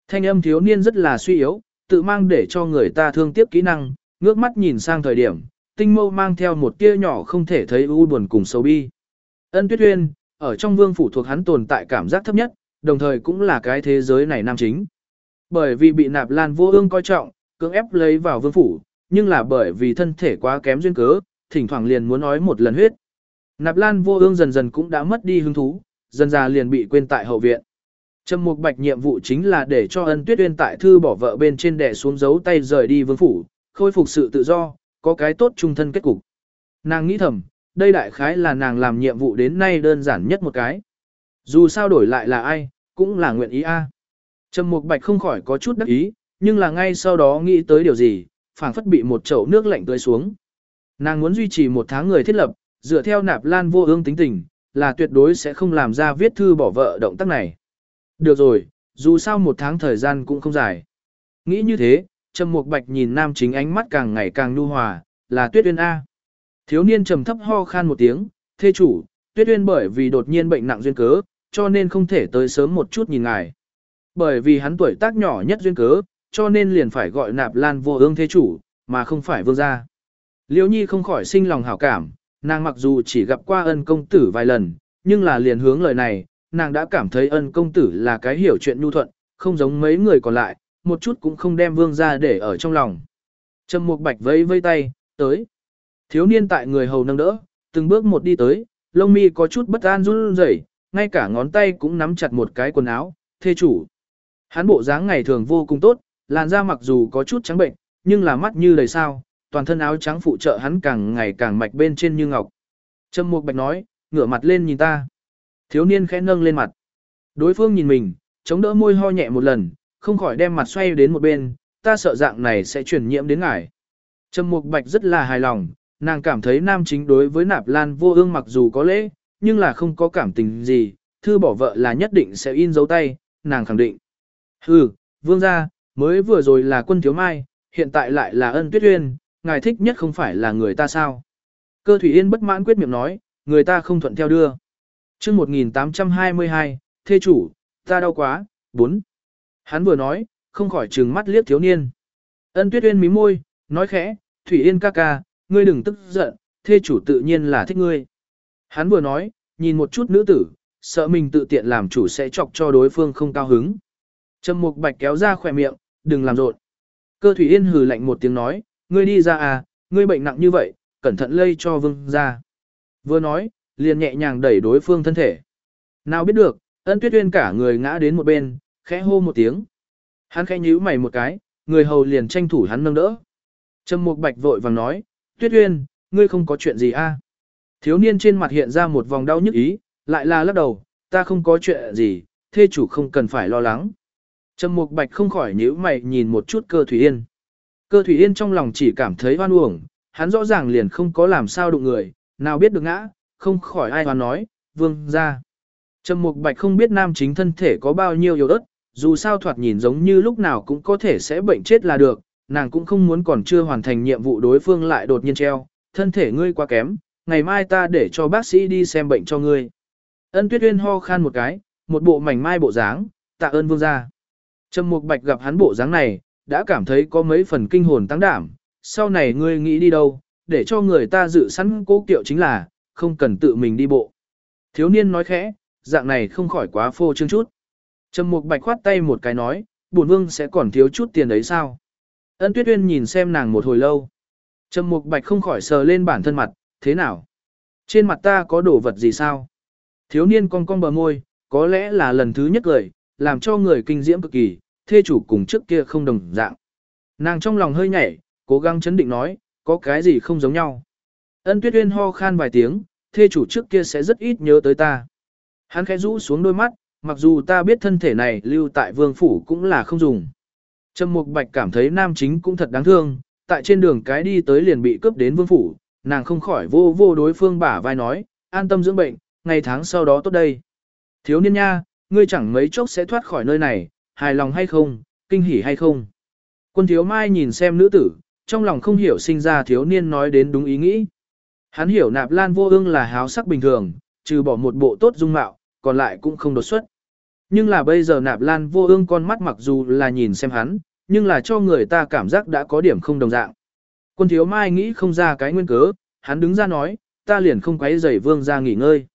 thanh âm thiếu niên rất là suy yếu, tự mang để cho người ta thương tiếc kỹ năng, ngước mắt nhìn sang thời điểm, tinh mâu mang theo một tia nhỏ không thể thấy u buồn cùng sâu bi. Ân Tuyết Uyên, ở trong vương phủ thuộc hắn tồn tại cảm giác thấp nhất, đồng thời cũng là cái thế giới này nam chính. Bởi vì bị nạp lan vô ương coi trọng, cưỡng ép lấy vào vương phủ, nhưng là bởi vì thân thể quá kém duyên cớ, thỉnh thoảng liền muốn nói một lần huyết. Nạp Lan vô ương dần dần cũng đã mất đi hứng thú, dần ra liền bị quên tại hậu viện. Trầm Mục Bạch nhiệm vụ chính là để cho Ân Tuyết Uyên tại thư bỏ vợ bên trên đè xuống dấu tay rời đi vương phủ, khôi phục sự tự do, có cái tốt trung thân kết cục. Nàng nghĩ thầm, đây đại khái là nàng làm nhiệm vụ đến nay đơn giản nhất một cái. Dù sao đổi lại là ai, cũng là nguyện ý a. Trầm Mục Bạch không khỏi có chút đắc ý, nhưng là ngay sau đó nghĩ tới điều gì, phảng phất bị một chậu nước lạnh tưới xuống. Nàng muốn duy trì một tháng người thiết lập, dựa theo nạp lan vô ương tính tình, là tuyệt đối sẽ không làm ra viết thư bỏ vợ động tác này. Được rồi, dù sao một tháng thời gian cũng không dài. Nghĩ như thế, Trầm Mục Bạch nhìn nam chính ánh mắt càng ngày càng nhu hòa, là Tuyết Uyên A. Thiếu niên trầm thấp ho khan một tiếng, thê chủ, Tuyết Uyên bởi vì đột nhiên bệnh nặng duyên cớ, cho nên không thể tới sớm một chút nhìn ngài. Bởi vì hắn tuổi tác nhỏ nhất duyên cớ, cho nên liền phải gọi nạp lan vô ương thế chủ, mà không phải vương gia. Liễu Nhi không khỏi sinh lòng hảo cảm, nàng mặc dù chỉ gặp qua ân công tử vài lần, nhưng là liền hướng lời này, nàng đã cảm thấy ân công tử là cái hiểu chuyện nhu thuận, không giống mấy người còn lại, một chút cũng không đem vương ra để ở trong lòng. Trầm Mục Bạch vẫy vây tay, tới. Thiếu niên tại người hầu nâng đỡ, từng bước một đi tới, lông mi có chút bất an run rẩy, ngay cả ngón tay cũng nắm chặt một cái quần áo, thê chủ. Hắn bộ dáng ngày thường vô cùng tốt, làn da mặc dù có chút trắng bệnh, nhưng là mắt như đầy sao, toàn thân áo trắng phụ trợ hắn càng ngày càng mạch bên trên như ngọc. Trầm Mục Bạch nói, ngửa mặt lên nhìn ta. Thiếu niên khẽ nâng lên mặt. Đối phương nhìn mình, chống đỡ môi ho nhẹ một lần, không khỏi đem mặt xoay đến một bên, ta sợ dạng này sẽ truyền nhiễm đến ngài. Trầm Mục Bạch rất là hài lòng, nàng cảm thấy nam chính đối với Nạp Lan Vô Ương mặc dù có lễ, nhưng là không có cảm tình gì, thư bỏ vợ là nhất định sẽ in dấu tay, nàng khẳng định. Hừ, vương gia, mới vừa rồi là quân thiếu mai, hiện tại lại là ân tuyết uyên, ngài thích nhất không phải là người ta sao. Cơ Thủy Yên bất mãn quyết miệng nói, người ta không thuận theo đưa. chương 1822, thê chủ, ta đau quá, 4. Hắn vừa nói, không khỏi trừng mắt liếc thiếu niên. Ân tuyết uyên mí môi, nói khẽ, Thủy Yên ca ca, ngươi đừng tức giận, thê chủ tự nhiên là thích ngươi. Hắn vừa nói, nhìn một chút nữ tử, sợ mình tự tiện làm chủ sẽ chọc cho đối phương không cao hứng. Trầm Mục Bạch kéo ra khỏe miệng, đừng làm rộn. Cơ Thủy Yên hừ lạnh một tiếng nói, ngươi đi ra à, ngươi bệnh nặng như vậy, cẩn thận lây cho vương gia. Vừa nói, liền nhẹ nhàng đẩy đối phương thân thể. Nào biết được, ân tuyết uyên cả người ngã đến một bên, khẽ hô một tiếng. Hắn khẽ nhíu mày một cái, người hầu liền tranh thủ hắn nâng đỡ. Trầm Mục Bạch vội vàng nói, tuyết uyên, ngươi không có chuyện gì a? À? Thiếu niên trên mặt hiện ra một vòng đau nhức ý, lại là lắc đầu, ta không có chuyện gì, thê chủ không cần phải lo lắng. Trầm Mục Bạch không khỏi nhíu mày nhìn một chút Cơ Thủy Yên. Cơ Thủy Yên trong lòng chỉ cảm thấy oan uổng, hắn rõ ràng liền không có làm sao đụng người, nào biết được ngã, không khỏi ai hoan nói, vương gia. Trầm Mục Bạch không biết nam chính thân thể có bao nhiêu yếu ớt, dù sao thoạt nhìn giống như lúc nào cũng có thể sẽ bệnh chết là được, nàng cũng không muốn còn chưa hoàn thành nhiệm vụ đối phương lại đột nhiên treo, thân thể ngươi quá kém, ngày mai ta để cho bác sĩ đi xem bệnh cho ngươi. Ân Tuyết Uyên ho khan một cái, một bộ mảnh mai bộ dáng, tạ ơn vương gia. Trầm Mục Bạch gặp hắn bộ dáng này, đã cảm thấy có mấy phần kinh hồn tăng đảm, sau này ngươi nghĩ đi đâu, để cho người ta dự sẵn cố kiệu chính là, không cần tự mình đi bộ. Thiếu niên nói khẽ, dạng này không khỏi quá phô trương chút. Trầm Mục Bạch khoát tay một cái nói, bổn vương sẽ còn thiếu chút tiền đấy sao? Ân Tuyết Uyên nhìn xem nàng một hồi lâu. Trầm Mục Bạch không khỏi sờ lên bản thân mặt, thế nào? Trên mặt ta có đồ vật gì sao? Thiếu niên cong cong bờ môi, có lẽ là lần thứ nhất cười, làm cho người kinh diễm cực kỳ, thê chủ cùng trước kia không đồng dạng. Nàng trong lòng hơi nhảy, cố gắng chấn định nói, có cái gì không giống nhau. Ân Tuyết Uyên ho khan vài tiếng, thê chủ trước kia sẽ rất ít nhớ tới ta. Hắn khẽ rũ xuống đôi mắt, mặc dù ta biết thân thể này lưu tại vương phủ cũng là không dùng. Trầm Mục Bạch cảm thấy nam chính cũng thật đáng thương, tại trên đường cái đi tới liền bị cướp đến vương phủ, nàng không khỏi vô vô đối phương bả vai nói, an tâm dưỡng bệnh, ngày tháng sau đó tốt đây. Thiếu niên nha, ngươi chẳng mấy chốc sẽ thoát khỏi nơi này, hài lòng hay không, kinh hỉ hay không. Quân thiếu mai nhìn xem nữ tử, trong lòng không hiểu sinh ra thiếu niên nói đến đúng ý nghĩ. Hắn hiểu nạp lan vô ương là háo sắc bình thường, trừ bỏ một bộ tốt dung mạo, còn lại cũng không đột xuất. Nhưng là bây giờ nạp lan vô ương con mắt mặc dù là nhìn xem hắn, nhưng là cho người ta cảm giác đã có điểm không đồng dạng. Quân thiếu mai nghĩ không ra cái nguyên cớ, hắn đứng ra nói, ta liền không quấy rầy vương ra nghỉ ngơi.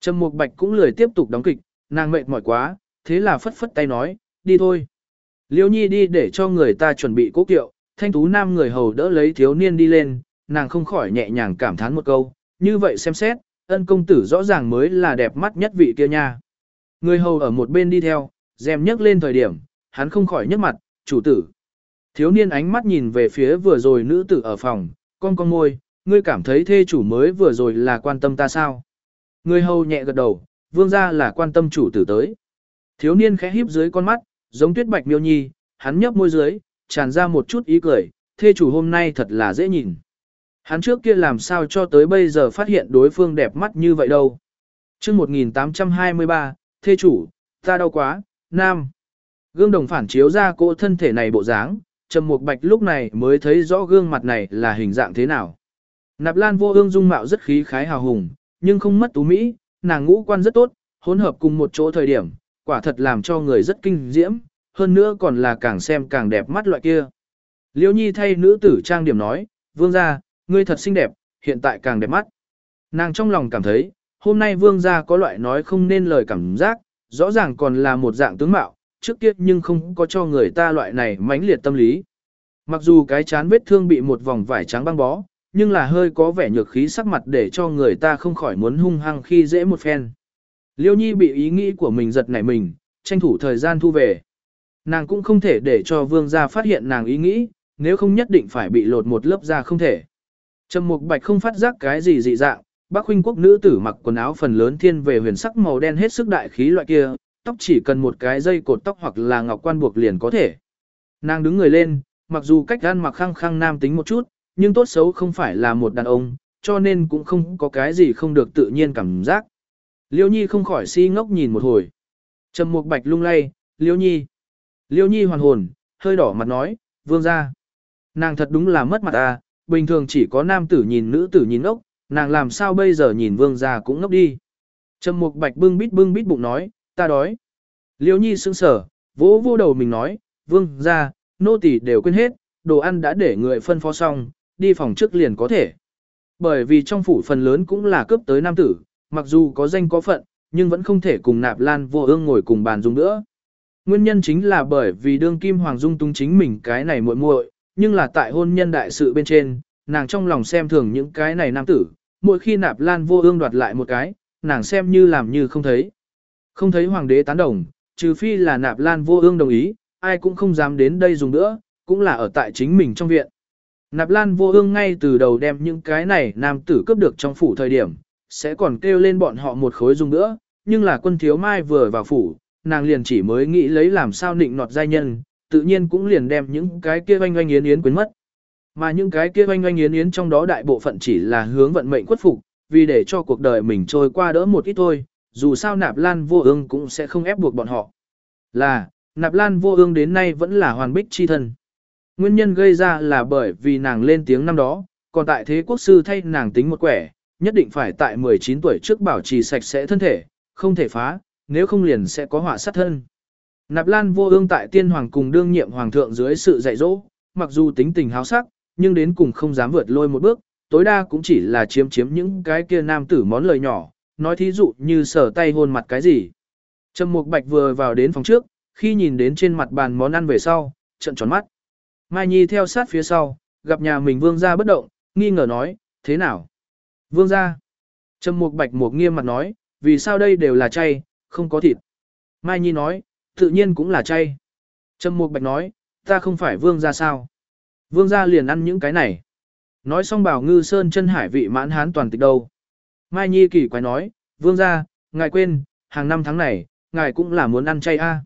Trầm Mục Bạch cũng lười tiếp tục đóng kịch, nàng mệt mỏi quá, thế là phất phất tay nói, đi thôi. Liêu Nhi đi để cho người ta chuẩn bị cố kiệu, thanh tú nam người hầu đỡ lấy thiếu niên đi lên, nàng không khỏi nhẹ nhàng cảm thán một câu, như vậy xem xét, ân công tử rõ ràng mới là đẹp mắt nhất vị kia nha. Người hầu ở một bên đi theo, dèm nhấc lên thời điểm, hắn không khỏi nhấc mặt, chủ tử. Thiếu niên ánh mắt nhìn về phía vừa rồi nữ tử ở phòng, con con môi, ngươi cảm thấy thê chủ mới vừa rồi là quan tâm ta sao? Người hầu nhẹ gật đầu, vương gia là quan tâm chủ tử tới. Thiếu niên khẽ híp dưới con mắt, giống tuyết bạch miêu nhi, hắn nhấp môi dưới, tràn ra một chút ý cười, thê chủ hôm nay thật là dễ nhìn. Hắn trước kia làm sao cho tới bây giờ phát hiện đối phương đẹp mắt như vậy đâu. chương 1823, thê chủ, ta đau quá, nam. Gương đồng phản chiếu ra cô thân thể này bộ dáng, Trầm Mục Bạch lúc này mới thấy rõ gương mặt này là hình dạng thế nào. Nạp Lan Vô Ương dung mạo rất khí khái hào hùng, nhưng không mất tú mỹ, nàng ngũ quan rất tốt, hỗn hợp cùng một chỗ thời điểm, quả thật làm cho người rất kinh diễm, hơn nữa còn là càng xem càng đẹp mắt loại kia. Liêu Nhi thay nữ tử trang điểm nói, vương gia, ngươi thật xinh đẹp, hiện tại càng đẹp mắt. Nàng trong lòng cảm thấy, hôm nay vương gia có loại nói không nên lời cảm giác, rõ ràng còn là một dạng tướng mạo, trước kia nhưng không có cho người ta loại này mãnh liệt tâm lý. Mặc dù cái chán vết thương bị một vòng vải trắng băng bó, nhưng là hơi có vẻ nhược khí sắc mặt để cho người ta không khỏi muốn hung hăng khi dễ một phen. Liêu Nhi bị ý nghĩ của mình giật nảy mình, tranh thủ thời gian thu về. Nàng cũng không thể để cho vương gia phát hiện nàng ý nghĩ, nếu không nhất định phải bị lột một lớp da không thể. Trầm Mục Bạch không phát giác cái gì dị dạng, Bắc huynh quốc nữ tử mặc quần áo phần lớn thiên về huyền sắc màu đen hết sức đại khí loại kia, tóc chỉ cần một cái dây cột tóc hoặc là ngọc quan buộc liền có thể. Nàng đứng người lên, mặc dù cách ăn mặc khăng khăng nam tính một chút, nhưng tốt xấu không phải là một đàn ông, cho nên cũng không có cái gì không được tự nhiên cảm giác. Liêu Nhi không khỏi si ngốc nhìn một hồi. Trầm Mục Bạch lung lay, Liêu Nhi. Liêu Nhi hoàn hồn, hơi đỏ mặt nói, vương gia, Nàng thật đúng là mất mặt à, bình thường chỉ có nam tử nhìn nữ tử nhìn ngốc, nàng làm sao bây giờ nhìn vương gia cũng ngốc đi. Trầm Mục Bạch bưng bít bưng bít bụng nói, ta đói. Liêu Nhi sững sờ, vỗ vô đầu mình nói, vương gia, nô tỳ đều quên hết, đồ ăn đã để người phân phó xong, đi phòng trước liền có thể. Bởi vì trong phủ phần lớn cũng là cướp tới nam tử, mặc dù có danh có phận, nhưng vẫn không thể cùng nạp lan vô ương ngồi cùng bàn dùng nữa. Nguyên nhân chính là bởi vì đương kim hoàng dung tung chính mình cái này muội muội, nhưng là tại hôn nhân đại sự bên trên, nàng trong lòng xem thường những cái này nam tử, mỗi khi nạp lan vô ương đoạt lại một cái, nàng xem như làm như không thấy. Không thấy hoàng đế tán đồng, trừ phi là nạp lan vô ương đồng ý, ai cũng không dám đến đây dùng nữa, cũng là ở tại chính mình trong viện. Nạp lan vô ương ngay từ đầu đem những cái này nam tử cướp được trong phủ thời điểm, sẽ còn kêu lên bọn họ một khối dùng nữa, nhưng là quân thiếu mai vừa vào phủ, nàng liền chỉ mới nghĩ lấy làm sao nịnh nọt giai nhân, tự nhiên cũng liền đem những cái kia oanh oanh yến yến quên mất. Mà những cái kia oanh oanh yến yến trong đó đại bộ phận chỉ là hướng vận mệnh khuất phục, vì để cho cuộc đời mình trôi qua đỡ một ít thôi, dù sao nạp lan vô ương cũng sẽ không ép buộc bọn họ. Là, nạp lan vô ương đến nay vẫn là hoàn bích chi thân. Nguyên nhân gây ra là bởi vì nàng lên tiếng năm đó, còn tại thế quốc sư thay nàng tính một quẻ, nhất định phải tại 19 tuổi trước bảo trì sạch sẽ thân thể, không thể phá, nếu không liền sẽ có họa sát thân. Nạp Lan vô ương tại tiên hoàng cùng đương nhiệm hoàng thượng dưới sự dạy dỗ, mặc dù tính tình háo sắc, nhưng đến cùng không dám vượt lôi một bước, tối đa cũng chỉ là chiếm chiếm những cái kia nam tử món lời nhỏ, nói thí dụ như sở tay hôn mặt cái gì. Trầm Mục Bạch vừa vào đến phòng trước, khi nhìn đến trên mặt bàn món ăn về sau, trận tròn mắt. Mai Nhi theo sát phía sau, gặp nhà mình vương gia bất động, nghi ngờ nói, thế nào? Vương gia. Trầm Mục Bạch một nghiêm mặt nói, vì sao đây đều là chay, không có thịt. Mai Nhi nói, tự nhiên cũng là chay. Trầm Mục Bạch nói, ta không phải vương gia sao? Vương gia liền ăn những cái này. Nói xong bảo ngư sơn chân hải vị mãn hán toàn tịch đâu. Mai Nhi kỳ quái nói, vương gia, ngài quên, hàng năm tháng này, ngài cũng là muốn ăn chay a. À.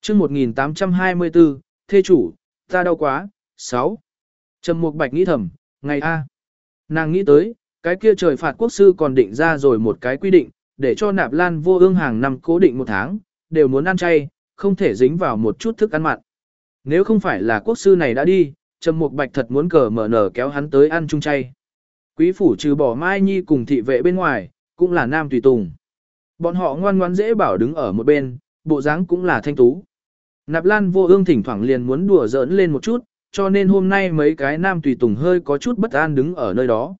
Chương 1824, thê chủ, ta đau quá, 6. Trầm Mục Bạch nghĩ thầm, ngày a. Nàng nghĩ tới, cái kia trời phạt quốc sư còn định ra rồi một cái quy định, để cho nạp lan vô ương hàng năm cố định một tháng, đều muốn ăn chay, không thể dính vào một chút thức ăn mặn. Nếu không phải là quốc sư này đã đi, Trầm Mục Bạch thật muốn cờ mở nở kéo hắn tới ăn chung chay. Quý phủ trừ bỏ Mai Nhi cùng thị vệ bên ngoài, cũng là nam tùy tùng. Bọn họ ngoan ngoãn dễ bảo đứng ở một bên, bộ dáng cũng là thanh tú. Nạp Lan vô ương thỉnh thoảng liền muốn đùa giỡn lên một chút, cho nên hôm nay mấy cái nam tùy tùng hơi có chút bất an đứng ở nơi đó.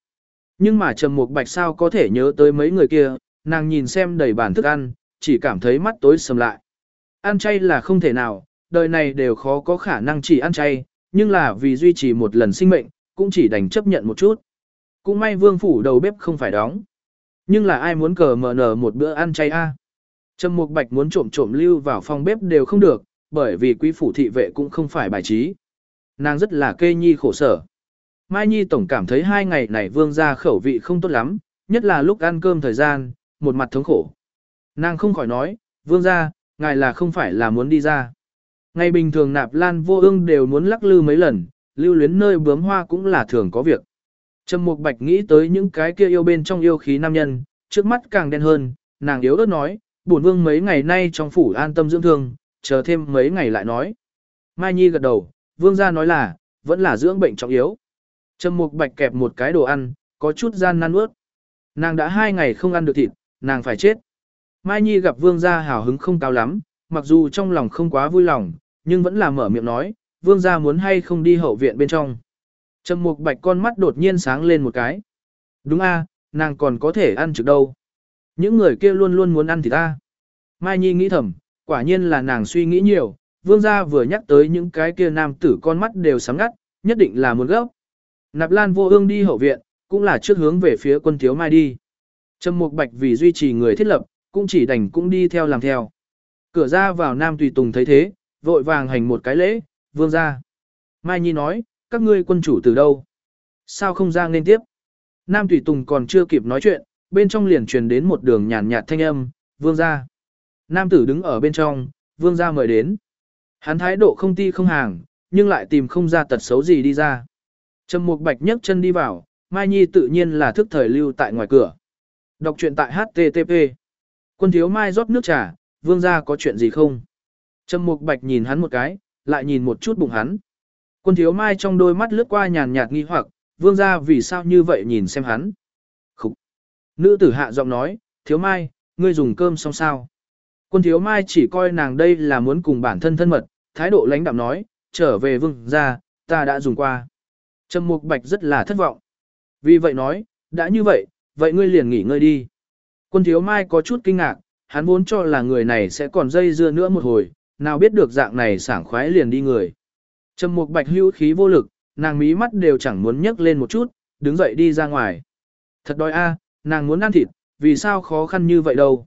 Nhưng mà Trầm Mục Bạch sao có thể nhớ tới mấy người kia, nàng nhìn xem đầy bàn thức ăn, chỉ cảm thấy mắt tối sầm lại. Ăn chay là không thể nào, đời này đều khó có khả năng chỉ ăn chay, nhưng là vì duy trì một lần sinh mệnh, cũng chỉ đành chấp nhận một chút. Cũng may vương phủ đầu bếp không phải đóng. Nhưng là ai muốn cờ mở nở một bữa ăn chay a? Trầm Mục Bạch muốn trộm trộm lưu vào phòng bếp đều không được, bởi vì quý phủ thị vệ cũng không phải bài trí. Nàng rất là kê nhi khổ sở. Mai Nhi tổng cảm thấy hai ngày này vương gia khẩu vị không tốt lắm, nhất là lúc ăn cơm thời gian, một mặt thống khổ. Nàng không khỏi nói, vương gia, ngài là không phải là muốn đi ra. Ngày bình thường nạp lan vô ương đều muốn lắc lư mấy lần, lưu luyến nơi bướm hoa cũng là thường có việc. Trầm Mục Bạch nghĩ tới những cái kia yêu bên trong yêu khí nam nhân, trước mắt càng đen hơn, nàng yếu ớt nói, bổn vương mấy ngày nay trong phủ an tâm dưỡng thương, chờ thêm mấy ngày lại nói. Mai Nhi gật đầu, vương gia nói là, vẫn là dưỡng bệnh trọng yếu. Trầm Mục Bạch kẹp một cái đồ ăn, có chút gian nan nuốt. Nàng đã hai ngày không ăn được thịt, nàng phải chết. Mai Nhi gặp vương gia hào hứng không cao lắm, mặc dù trong lòng không quá vui lòng, nhưng vẫn là mở miệng nói, vương gia muốn hay không đi hậu viện bên trong. Trầm Mục Bạch con mắt đột nhiên sáng lên một cái. Đúng a, nàng còn có thể ăn trực đâu. Những người kia luôn luôn muốn ăn thì ta. Mai Nhi nghĩ thầm, quả nhiên là nàng suy nghĩ nhiều, vương gia vừa nhắc tới những cái kia nam tử con mắt đều sáng ngắt, nhất định là muốn gấp. Nạp Lan vô ương đi hậu viện, cũng là trước hướng về phía quân thiếu mai đi. Trầm Mục Bạch vì duy trì người thiết lập, cũng chỉ đành cũng đi theo làm theo. Cửa ra vào Nam Tùy Tùng thấy thế, vội vàng hành một cái lễ, vương ra. Mai Nhi nói, các ngươi quân chủ từ đâu? Sao không ra nên tiếp? Nam Tùy Tùng còn chưa kịp nói chuyện, bên trong liền truyền đến một đường nhàn nhạt thanh âm, vương ra. Nam tử đứng ở bên trong, vương ra mời đến. Hắn thái độ không ti không hàng, nhưng lại tìm không ra tật xấu gì đi ra. Trầm Mục Bạch nhấc chân đi vào, Mai Nhi tự nhiên là thức thời lưu tại ngoài cửa. Đọc truyện tại HTTP. Quân thiếu Mai rót nước trà, vương gia có chuyện gì không? Trầm Mục Bạch nhìn hắn một cái, lại nhìn một chút bụng hắn. Quân thiếu Mai trong đôi mắt lướt qua nhàn nhạt nghi hoặc, vương gia vì sao như vậy nhìn xem hắn. Khúc. Nữ tử hạ giọng nói, thiếu Mai, ngươi dùng cơm xong sao? Quân thiếu Mai chỉ coi nàng đây là muốn cùng bản thân thân mật, thái độ lãnh đạm nói, trở về vương gia, ta đã dùng qua. Trầm Mục Bạch rất là thất vọng. Vì vậy nói, đã như vậy, vậy ngươi liền nghỉ ngơi đi. Quân thiếu mai có chút kinh ngạc, hắn vốn cho là người này sẽ còn dây dưa nữa một hồi, nào biết được dạng này sảng khoái liền đi người. Trầm mục bạch hưu khí vô lực, nàng mí mắt đều chẳng muốn nhấc lên một chút, đứng dậy đi ra ngoài. Thật đói a, nàng muốn ăn thịt, vì sao khó khăn như vậy đâu.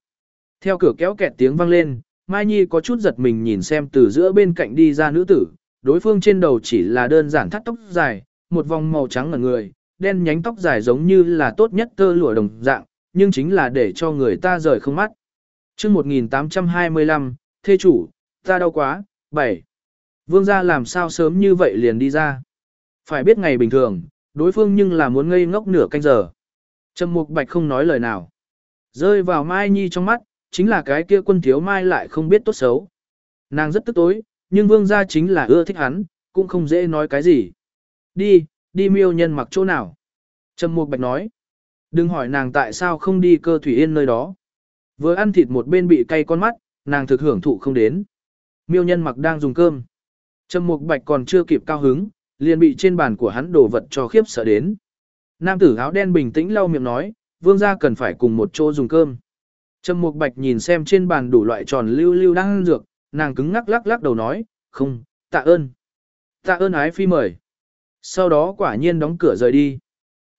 Theo cửa kéo kẹt tiếng vang lên, Mai Nhi có chút giật mình nhìn xem từ giữa bên cạnh đi ra nữ tử, đối phương trên đầu chỉ là đơn giản thắt tóc dài, một vòng màu trắng ở người, đen nhánh tóc dài giống như là tốt nhất tơ lụa đồng dạng, nhưng chính là để cho người ta rời không mắt. chương 1825, thê chủ, ta đau quá, 7. Vương gia làm sao sớm như vậy liền đi ra. Phải biết ngày bình thường, đối phương nhưng là muốn ngây ngốc nửa canh giờ. Trầm Mục Bạch không nói lời nào. Rơi vào Mai Nhi trong mắt, chính là cái kia quân thiếu Mai lại không biết tốt xấu. Nàng rất tức tối, nhưng vương gia chính là ưa thích hắn, cũng không dễ nói cái gì. Đi, đi miêu nhân mặc chỗ nào. Trầm Mục Bạch nói. Đừng hỏi nàng tại sao không đi cơ thủy yên nơi đó. Vừa ăn thịt một bên bị cay con mắt, nàng thực hưởng thụ không đến. Miêu nhân mặc đang dùng cơm. Trầm Mục Bạch còn chưa kịp cao hứng, liền bị trên bàn của hắn đổ vật cho khiếp sợ đến. Nam tử áo đen bình tĩnh lau miệng nói, vương gia cần phải cùng một chỗ dùng cơm. Trầm Mục Bạch nhìn xem trên bàn đủ loại tròn lưu lưu đang ăn dược, nàng cứng ngắc lắc lắc đầu nói, không, tạ ơn. Tạ ơn ái phi mời. Sau đó quả nhiên đóng cửa rời đi.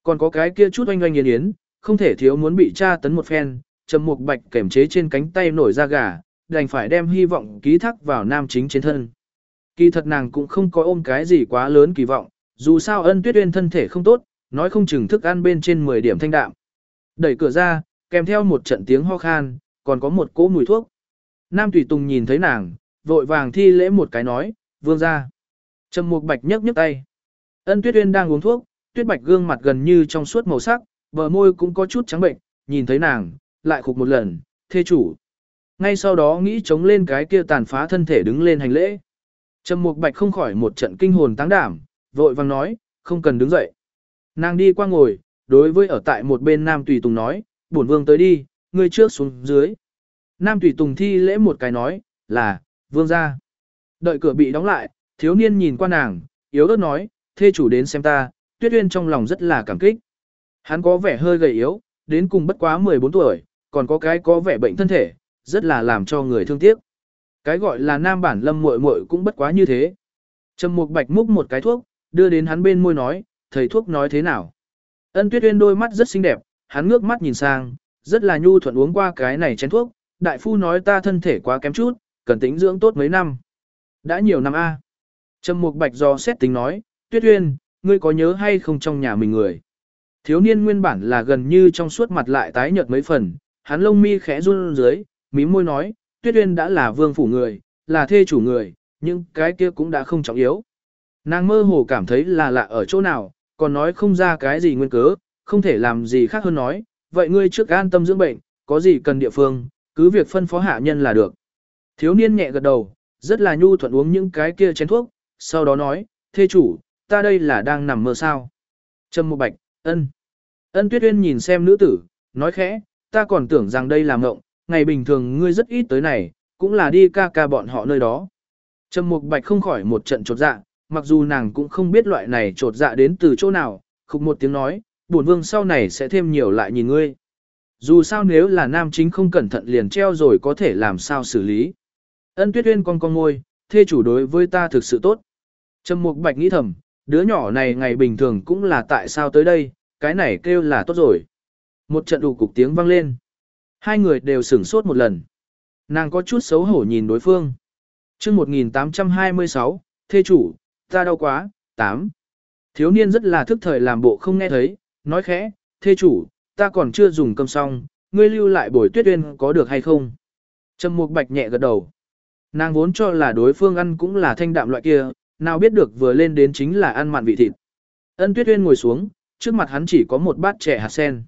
Còn có cái kia chút oanh oanh yến yến, không thể thiếu muốn bị tra tấn một phen, trầm mục bạch kềm chế trên cánh tay nổi da gà, đành phải đem hy vọng ký thác vào nam chính trên thân. Kỳ thật nàng cũng không có ôm cái gì quá lớn kỳ vọng, dù sao ân tuyết uyên thân thể không tốt, nói không chừng thức ăn bên trên 10 điểm thanh đạm. Đẩy cửa ra, kèm theo một trận tiếng ho khan, còn có một cỗ mùi thuốc. Nam Tùy Tùng nhìn thấy nàng, vội vàng thi lễ một cái nói, vương ra. Trầm mục bạch nhấc nhấc tay. Ân tuyết uyên đang uống thuốc, tuyết bạch gương mặt gần như trong suốt màu sắc, bờ môi cũng có chút trắng bệnh, nhìn thấy nàng, lại khục một lần, thê chủ. Ngay sau đó nghĩ chống lên cái kia tàn phá thân thể đứng lên hành lễ. Trầm mục bạch không khỏi một trận kinh hồn táng đảm, vội vàng nói, không cần đứng dậy. Nàng đi qua ngồi, đối với ở tại một bên Nam Tùy Tùng nói, bổn vương tới đi, ngươi trước xuống dưới. Nam Tùy Tùng thi lễ một cái nói, là, vương ra. Đợi cửa bị đóng lại, thiếu niên nhìn qua nàng, yếu ớt nói, thê chủ đến xem ta, Tuyết Uyên trong lòng rất là cảm kích. Hắn có vẻ hơi gầy yếu, đến cùng bất quá 14 tuổi, còn có cái có vẻ bệnh thân thể, rất là làm cho người thương tiếc. Cái gọi là nam bản lâm muội muội cũng bất quá như thế. Trầm Mục Bạch múc một cái thuốc, đưa đến hắn bên môi nói, thầy thuốc nói thế nào? Ân Tuyết Uyên đôi mắt rất xinh đẹp, hắn ngước mắt nhìn sang, rất là nhu thuận uống qua cái này chén thuốc, đại phu nói ta thân thể quá kém chút, cần tính dưỡng tốt mấy năm. Đã nhiều năm a. Trầm Mục Bạch do xét tính nói, Tuyết Uyên, ngươi có nhớ hay không trong nhà mình người. Thiếu niên nguyên bản là gần như trong suốt mặt lại tái nhợt mấy phần, hắn lông mi khẽ run dưới, mím môi nói, Tuyết Uyên đã là vương phủ người, là thê chủ người, nhưng cái kia cũng đã không trọng yếu. Nàng mơ hồ cảm thấy là lạ ở chỗ nào, còn nói không ra cái gì nguyên cớ, không thể làm gì khác hơn nói, vậy ngươi trước an tâm dưỡng bệnh, có gì cần địa phương, cứ việc phân phó hạ nhân là được. Thiếu niên nhẹ gật đầu, rất là nhu thuận uống những cái kia chén thuốc, sau đó nói, thê chủ, ta đây là đang nằm mơ sao. Trầm Mục Bạch, ân. Ân Tuyết Uyên nhìn xem nữ tử, nói khẽ, ta còn tưởng rằng đây là mộng, ngày bình thường ngươi rất ít tới này, cũng là đi ca ca bọn họ nơi đó. Trầm Mục Bạch không khỏi một trận trột dạ, mặc dù nàng cũng không biết loại này trột dạ đến từ chỗ nào, khục một tiếng nói, bổn vương sau này sẽ thêm nhiều lại nhìn ngươi. Dù sao nếu là nam chính không cẩn thận liền treo rồi có thể làm sao xử lý. Ân Tuyết Uyên con con môi, thê chủ đối với ta thực sự tốt. Trầm Mục Bạch nghĩ thầm, đứa nhỏ này ngày bình thường cũng là tại sao tới đây, cái này kêu là tốt rồi. Một trận đủ cục tiếng vang lên. Hai người đều sửng sốt một lần. Nàng có chút xấu hổ nhìn đối phương. chương 1826, thê chủ, ta đau quá, 8. Thiếu niên rất là thức thời làm bộ không nghe thấy, nói khẽ, thê chủ, ta còn chưa dùng cơm xong, ngươi lưu lại bồi tuyết uyên có được hay không? Trầm mục bạch nhẹ gật đầu. Nàng vốn cho là đối phương ăn cũng là thanh đạm loại kia, nào biết được vừa lên đến chính là ăn mặn vị thịt. Ân tuyết uyên ngồi xuống, trước mặt hắn chỉ có một bát trẻ hạt sen.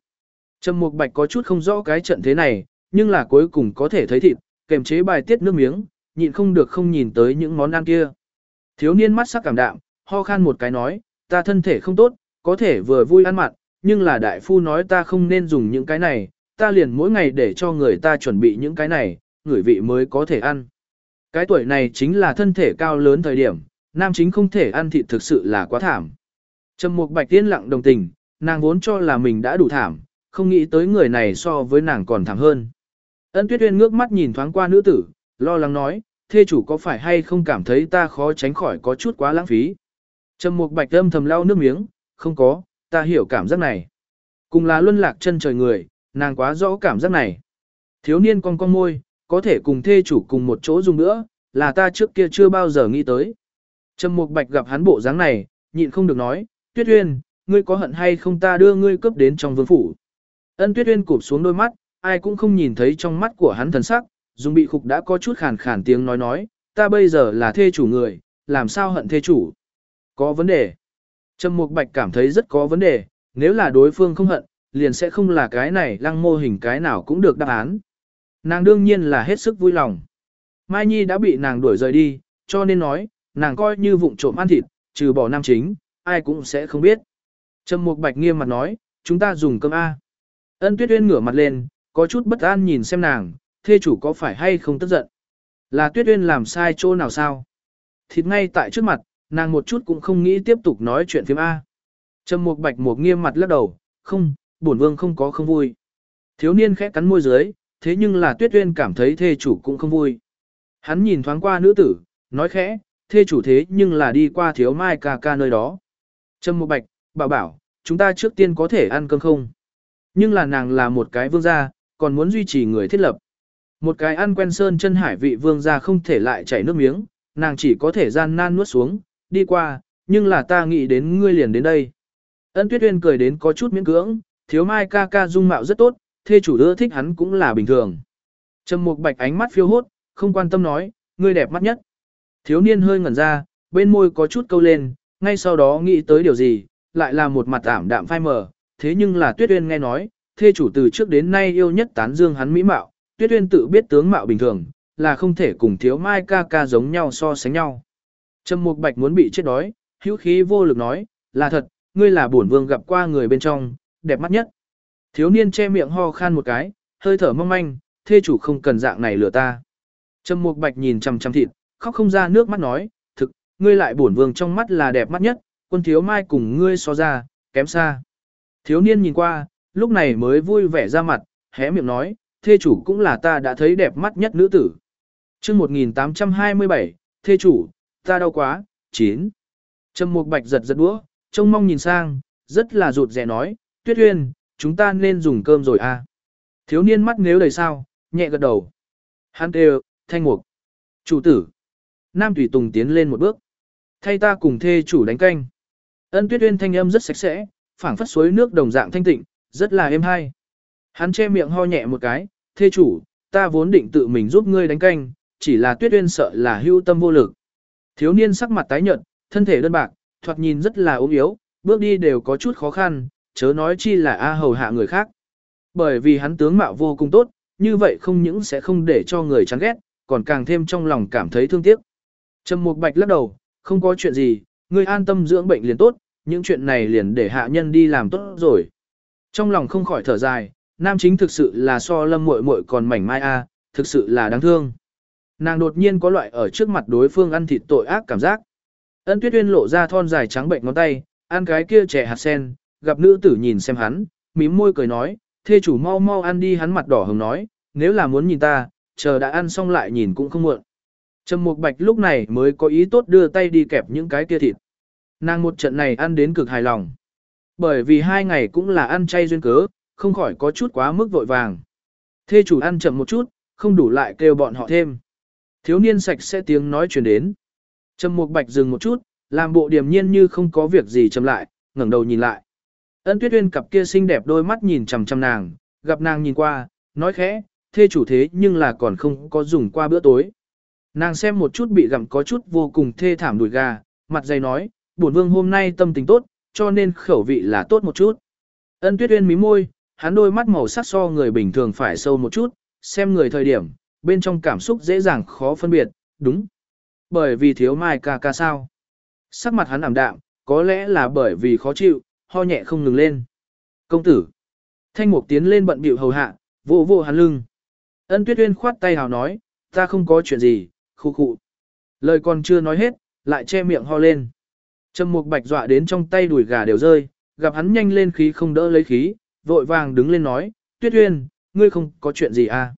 Trầm mục bạch có chút không rõ cái trận thế này, nhưng là cuối cùng có thể thấy thịt, kềm chế bài tiết nước miếng, nhịn không được không nhìn tới những món ăn kia. Thiếu niên mắt sắc cảm đạm, ho khan một cái nói, ta thân thể không tốt, có thể vừa vui ăn mặn, nhưng là đại phu nói ta không nên dùng những cái này, ta liền mỗi ngày để cho người ta chuẩn bị những cái này, người vị mới có thể ăn. Cái tuổi này chính là thân thể cao lớn thời điểm, nam chính không thể ăn thịt thực sự là quá thảm. Trầm Mục Bạch tiên lặng đồng tình, nàng vốn cho là mình đã đủ thảm, không nghĩ tới người này so với nàng còn thảm hơn. Ân Tuyết Uyên ngước mắt nhìn thoáng qua nữ tử, lo lắng nói, thê chủ có phải hay không cảm thấy ta khó tránh khỏi có chút quá lãng phí. Trầm Mục Bạch âm thầm lau nước miếng, không có, ta hiểu cảm giác này. Cùng là luân lạc chân trời người, nàng quá rõ cảm giác này. Thiếu niên con con môi, có thể cùng thê chủ cùng một chỗ dùng nữa, là ta trước kia chưa bao giờ nghĩ tới. Trầm Mục Bạch gặp hắn bộ dáng này, nhịn không được nói, Tuyết Uyên, ngươi có hận hay không ta đưa ngươi cướp đến trong vương phủ. Ân Tuyết Uyên cụp xuống đôi mắt, ai cũng không nhìn thấy trong mắt của hắn thần sắc, dùng bị khục đã có chút khàn khàn tiếng nói nói, ta bây giờ là thê chủ người, làm sao hận thê chủ. Có vấn đề. Trầm Mục Bạch cảm thấy rất có vấn đề, nếu là đối phương không hận, liền sẽ không là cái này lăng mô hình cái nào cũng được đáp án. Nàng đương nhiên là hết sức vui lòng. Mai Nhi đã bị nàng đuổi rời đi, cho nên nói, nàng coi như vụng trộm ăn thịt, trừ bỏ nam chính, ai cũng sẽ không biết. Trầm Mục Bạch nghiêm mặt nói, chúng ta dùng cơm A. Ân Tuyết Uyên ngửa mặt lên, có chút bất an nhìn xem nàng, thê chủ có phải hay không tức giận. Là Tuyết Uyên làm sai chỗ nào sao? Thịt ngay tại trước mặt, nàng một chút cũng không nghĩ tiếp tục nói chuyện phim A. Trầm Mục Bạch một nghiêm mặt lắc đầu, không, bổn vương không có không vui. Thiếu niên khẽ cắn môi dưới, thế nhưng là Tuyết Uyên cảm thấy thê chủ cũng không vui. Hắn nhìn thoáng qua nữ tử, nói khẽ, thê chủ thế nhưng là đi qua thiếu mai ca ca nơi đó. Trâm Mộ Bạch, bảo bảo, chúng ta trước tiên có thể ăn cơm không? Nhưng là nàng là một cái vương gia, còn muốn duy trì người thiết lập. Một cái ăn quen sơn chân hải vị vương gia không thể lại chảy nước miếng, nàng chỉ có thể gian nan nuốt xuống, đi qua, nhưng là ta nghĩ đến ngươi liền đến đây. Ân Tuyết Uyên cười đến có chút miễn cưỡng, thiếu mai ca ca dung mạo rất tốt, thê chủ đỡ thích hắn cũng là bình thường. Trầm Mục Bạch ánh mắt phiêu hốt, không quan tâm nói, ngươi đẹp mắt nhất. Thiếu niên hơi ngẩn ra, bên môi có chút câu lên, ngay sau đó nghĩ tới điều gì, lại là một mặt ảm đạm phai mờ, thế nhưng là Tuyết Uyên nghe nói, thê chủ từ trước đến nay yêu nhất tán dương hắn mỹ mạo, Tuyết Uyên tự biết tướng mạo bình thường, là không thể cùng thiếu mai ca ca giống nhau so sánh nhau. Trầm Mục Bạch muốn bị chết đói, hữu khí vô lực nói, là thật, ngươi là bổn vương gặp qua người bên trong, đẹp mắt nhất. Thiếu niên che miệng ho khan một cái, hơi thở mong manh, thê chủ không cần dạng này lừa ta. Trầm Mục Bạch nhìn chằm chằm thịt, khóc không ra nước mắt nói, thực, ngươi lại bổn vương trong mắt là đẹp mắt nhất, quân thiếu mai cùng ngươi so ra, kém xa. Thiếu niên nhìn qua, lúc này mới vui vẻ ra mặt, hé miệng nói, thê chủ cũng là ta đã thấy đẹp mắt nhất nữ tử. chương 1827, thê chủ, ta đau quá, chín. Trầm Mục Bạch giật giật đũa, trông mong nhìn sang, rất là rụt rè nói, Tuyết Uyên, chúng ta nên dùng cơm rồi à. Thiếu niên mắt nếu đầy sao, nhẹ gật đầu. Hắn đều thanh mục. Chủ tử. Nam Thủy Tùng tiến lên một bước. Thay ta cùng thê chủ đánh canh. Ân Tuyết Uyên thanh âm rất sạch sẽ, phảng phất suối nước đồng dạng thanh tịnh, rất là êm hay. Hắn che miệng ho nhẹ một cái, thê chủ, ta vốn định tự mình giúp ngươi đánh canh, chỉ là Tuyết Uyên sợ là hưu tâm vô lực. Thiếu niên sắc mặt tái nhợt, thân thể đơn bạc, thoạt nhìn rất là ốm yếu, bước đi đều có chút khó khăn, chớ nói chi là A hầu hạ người khác. Bởi vì hắn tướng mạo vô cùng tốt, như vậy không những sẽ không để cho người chán ghét, còn càng thêm trong lòng cảm thấy thương tiếc. Trầm Mục Bạch lắc đầu, không có chuyện gì, ngươi an tâm dưỡng bệnh liền tốt, những chuyện này liền để hạ nhân đi làm tốt rồi. Trong lòng không khỏi thở dài, nam chính thực sự là so lâm muội muội còn mảnh mai a, thực sự là đáng thương. Nàng đột nhiên có loại ở trước mặt đối phương ăn thịt tội ác cảm giác. Ân Tuyết Uyên lộ ra thon dài trắng bệnh ngón tay, ăn cái kia trẻ hạt sen, gặp nữ tử nhìn xem hắn, mím môi cười nói, thê chủ mau mau ăn đi hắn mặt đỏ hồng nói, nếu là muốn nhìn ta, chờ đã ăn xong lại nhìn cũng không muộn. Trầm Mục Bạch lúc này mới có ý tốt đưa tay đi kẹp những cái kia thịt. Nàng một trận này ăn đến cực hài lòng. Bởi vì hai ngày cũng là ăn chay duyên cớ, không khỏi có chút quá mức vội vàng. Thê chủ ăn chậm một chút, không đủ lại kêu bọn họ thêm. Thiếu niên sạch sẽ tiếng nói truyền đến. Trầm Mục Bạch dừng một chút, làm bộ điềm nhiên như không có việc gì chậm lại, ngẩng đầu nhìn lại. Ân Tuyết Uyên cặp kia xinh đẹp đôi mắt nhìn chằm chằm nàng, gặp nàng nhìn qua, nói khẽ, thê chủ thế nhưng là còn không có dùng qua bữa tối. Nàng xem một chút bị gặm có chút vô cùng thê thảm đùi gà, mặt dày nói, bổn vương hôm nay tâm tình tốt, cho nên khẩu vị là tốt một chút. Ân Tuyết Uyên mí môi, hắn đôi mắt màu sắc so người bình thường phải sâu một chút, xem người thời điểm, bên trong cảm xúc dễ dàng khó phân biệt, đúng. Bởi vì thiếu mai ca ca sao. Sắc mặt hắn ảm đạm, có lẽ là bởi vì khó chịu, ho nhẹ không ngừng lên. Công tử. Thanh mục tiến lên bận bịu hầu hạ, vô vô hắn lưng. Ân tuyết uyên khoát tay hào nói, ta không có chuyện gì, khu khụ. Lời còn chưa nói hết, lại che miệng ho lên. Trầm mục bạch dọa đến trong tay đùi gà đều rơi, gặp hắn nhanh lên khí không đỡ lấy khí, vội vàng đứng lên nói, tuyết uyên, ngươi không có chuyện gì à.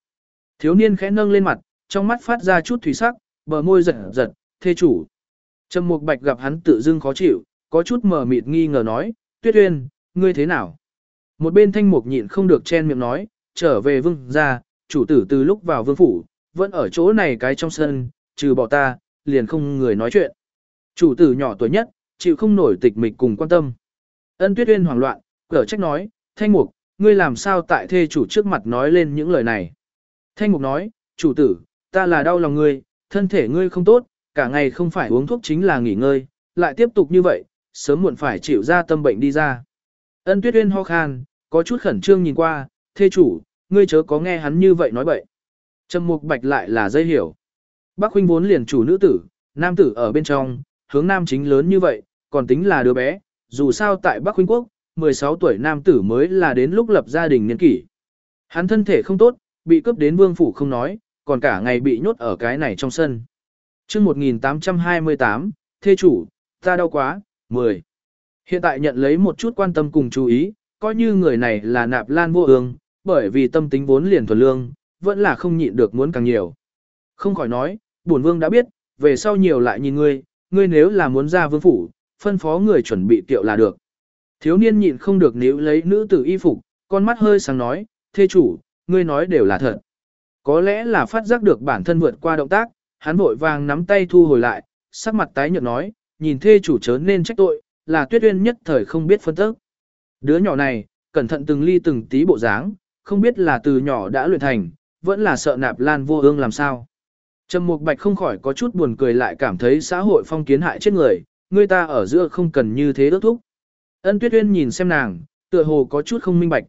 Thiếu niên khẽ nâng lên mặt, trong mắt phát ra chút thủy sắc, bờ môi giật giật, thê chủ. Trầm mục bạch gặp hắn tự dưng khó chịu, có chút mờ mịt nghi ngờ nói, tuyết uyên, ngươi thế nào? Một bên thanh mục nhịn không được chen miệng nói, trở về vương ra, chủ tử từ lúc vào vương phủ, vẫn ở chỗ này cái trong sân, trừ bỏ ta, liền không người nói chuyện. Chủ tử nhỏ tuổi nhất, chịu không nổi tịch mịch cùng quan tâm. Ân tuyết uyên hoảng loạn, cở trách nói, thanh mục, ngươi làm sao tại thê chủ trước mặt nói lên những lời này. Thanh mục nói, chủ tử, ta là đau lòng ngươi, thân thể ngươi không tốt, cả ngày không phải uống thuốc chính là nghỉ ngơi, lại tiếp tục như vậy, sớm muộn phải chịu ra tâm bệnh đi ra. Ân tuyết uyên ho khan, có chút khẩn trương nhìn qua, thê chủ, ngươi chớ có nghe hắn như vậy nói bậy. Trầm mục bạch lại là dây hiểu. Bác huynh vốn liền chủ nữ tử, nam tử ở bên trong, hướng nam chính lớn như vậy, còn tính là đứa bé, dù sao tại Bắc huynh quốc, 16 tuổi nam tử mới là đến lúc lập gia đình niên kỷ. Hắn thân thể không tốt, bị cướp đến vương phủ không nói, còn cả ngày bị nhốt ở cái này trong sân. chương 1828, thê chủ, ta đau quá, 10. Hiện tại nhận lấy một chút quan tâm cùng chú ý, coi như người này là nạp lan vô ương, bởi vì tâm tính vốn liền thuần lương, vẫn là không nhịn được muốn càng nhiều. Không khỏi nói, bổn vương đã biết, về sau nhiều lại nhìn ngươi, ngươi nếu là muốn ra vương phủ, phân phó người chuẩn bị tiệu là được. Thiếu niên nhịn không được níu lấy nữ tử y phục, con mắt hơi sáng nói, thê chủ, ngươi nói đều là thật. Có lẽ là phát giác được bản thân vượt qua động tác, hắn vội vàng nắm tay thu hồi lại, sắc mặt tái nhợt nói, nhìn thê chủ chớ nên trách tội, là tuyết uyên nhất thời không biết phân tức. Đứa nhỏ này, cẩn thận từng ly từng tí bộ dáng, không biết là từ nhỏ đã luyện thành, vẫn là sợ nạp lan vô ương làm sao. Trầm Mục Bạch không khỏi có chút buồn cười lại cảm thấy xã hội phong kiến hại chết người, người ta ở giữa không cần như thế ước thúc. Ân Tuyết Uyên nhìn xem nàng, tựa hồ có chút không minh bạch.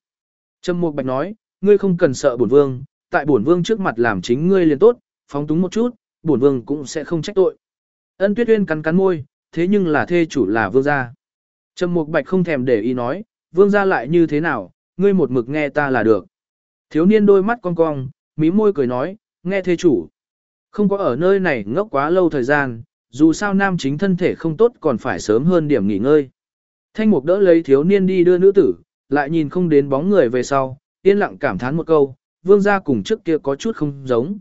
Trầm Mục Bạch nói, ngươi không cần sợ bổn vương, tại bổn vương trước mặt làm chính ngươi liền tốt, phóng túng một chút, bổn vương cũng sẽ không trách tội. Ân Tuyết Uyên cắn cắn môi, thế nhưng là thê chủ là vương gia. Trầm Mục Bạch không thèm để ý nói, vương gia lại như thế nào, ngươi một mực nghe ta là được. Thiếu niên đôi mắt cong cong, mí môi cười nói, nghe thê chủ. Không có ở nơi này ngốc quá lâu thời gian, dù sao nam chính thân thể không tốt còn phải sớm hơn điểm nghỉ ngơi. Thanh mục đỡ lấy thiếu niên đi đưa nữ tử, lại nhìn không đến bóng người về sau, yên lặng cảm thán một câu, vương gia cùng trước kia có chút không giống.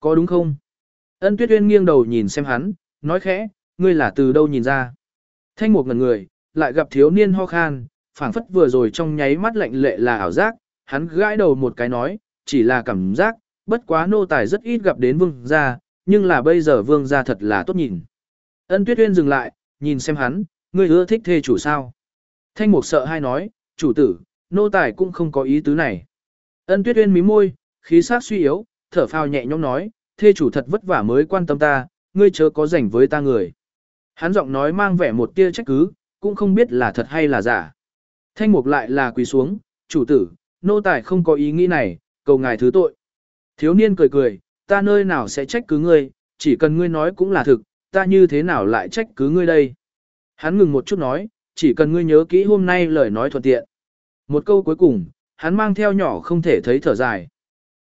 Có đúng không? Ân tuyết uyên nghiêng đầu nhìn xem hắn, nói khẽ, ngươi là từ đâu nhìn ra. Thanh mục ngần người, lại gặp thiếu niên ho khan, phảng phất vừa rồi trong nháy mắt lạnh lệ là ảo giác, hắn gãi đầu một cái nói, chỉ là cảm giác, bất quá nô tài rất ít gặp đến vương gia, nhưng là bây giờ vương gia thật là tốt nhìn. Ân Tuyết Uyên dừng lại, nhìn xem hắn, ngươi ưa thích thê chủ sao? Thanh Mục sợ hai nói, chủ tử, nô tài cũng không có ý tứ này. Ân Tuyết Uyên mí môi, khí sắc suy yếu, thở phào nhẹ nhõm nói, thê chủ thật vất vả mới quan tâm ta, ngươi chớ có rảnh với ta người. Hắn giọng nói mang vẻ một tia trách cứ, cũng không biết là thật hay là giả. Thanh Mục lại là quỳ xuống, chủ tử, nô tài không có ý nghĩ này, cầu ngài thứ tội. Thiếu niên cười cười, ta nơi nào sẽ trách cứ ngươi, chỉ cần ngươi nói cũng là thực, ta như thế nào lại trách cứ ngươi đây? Hắn ngừng một chút nói, chỉ cần ngươi nhớ kỹ hôm nay lời nói thuận tiện. Một câu cuối cùng, hắn mang theo nhỏ không thể thấy thở dài.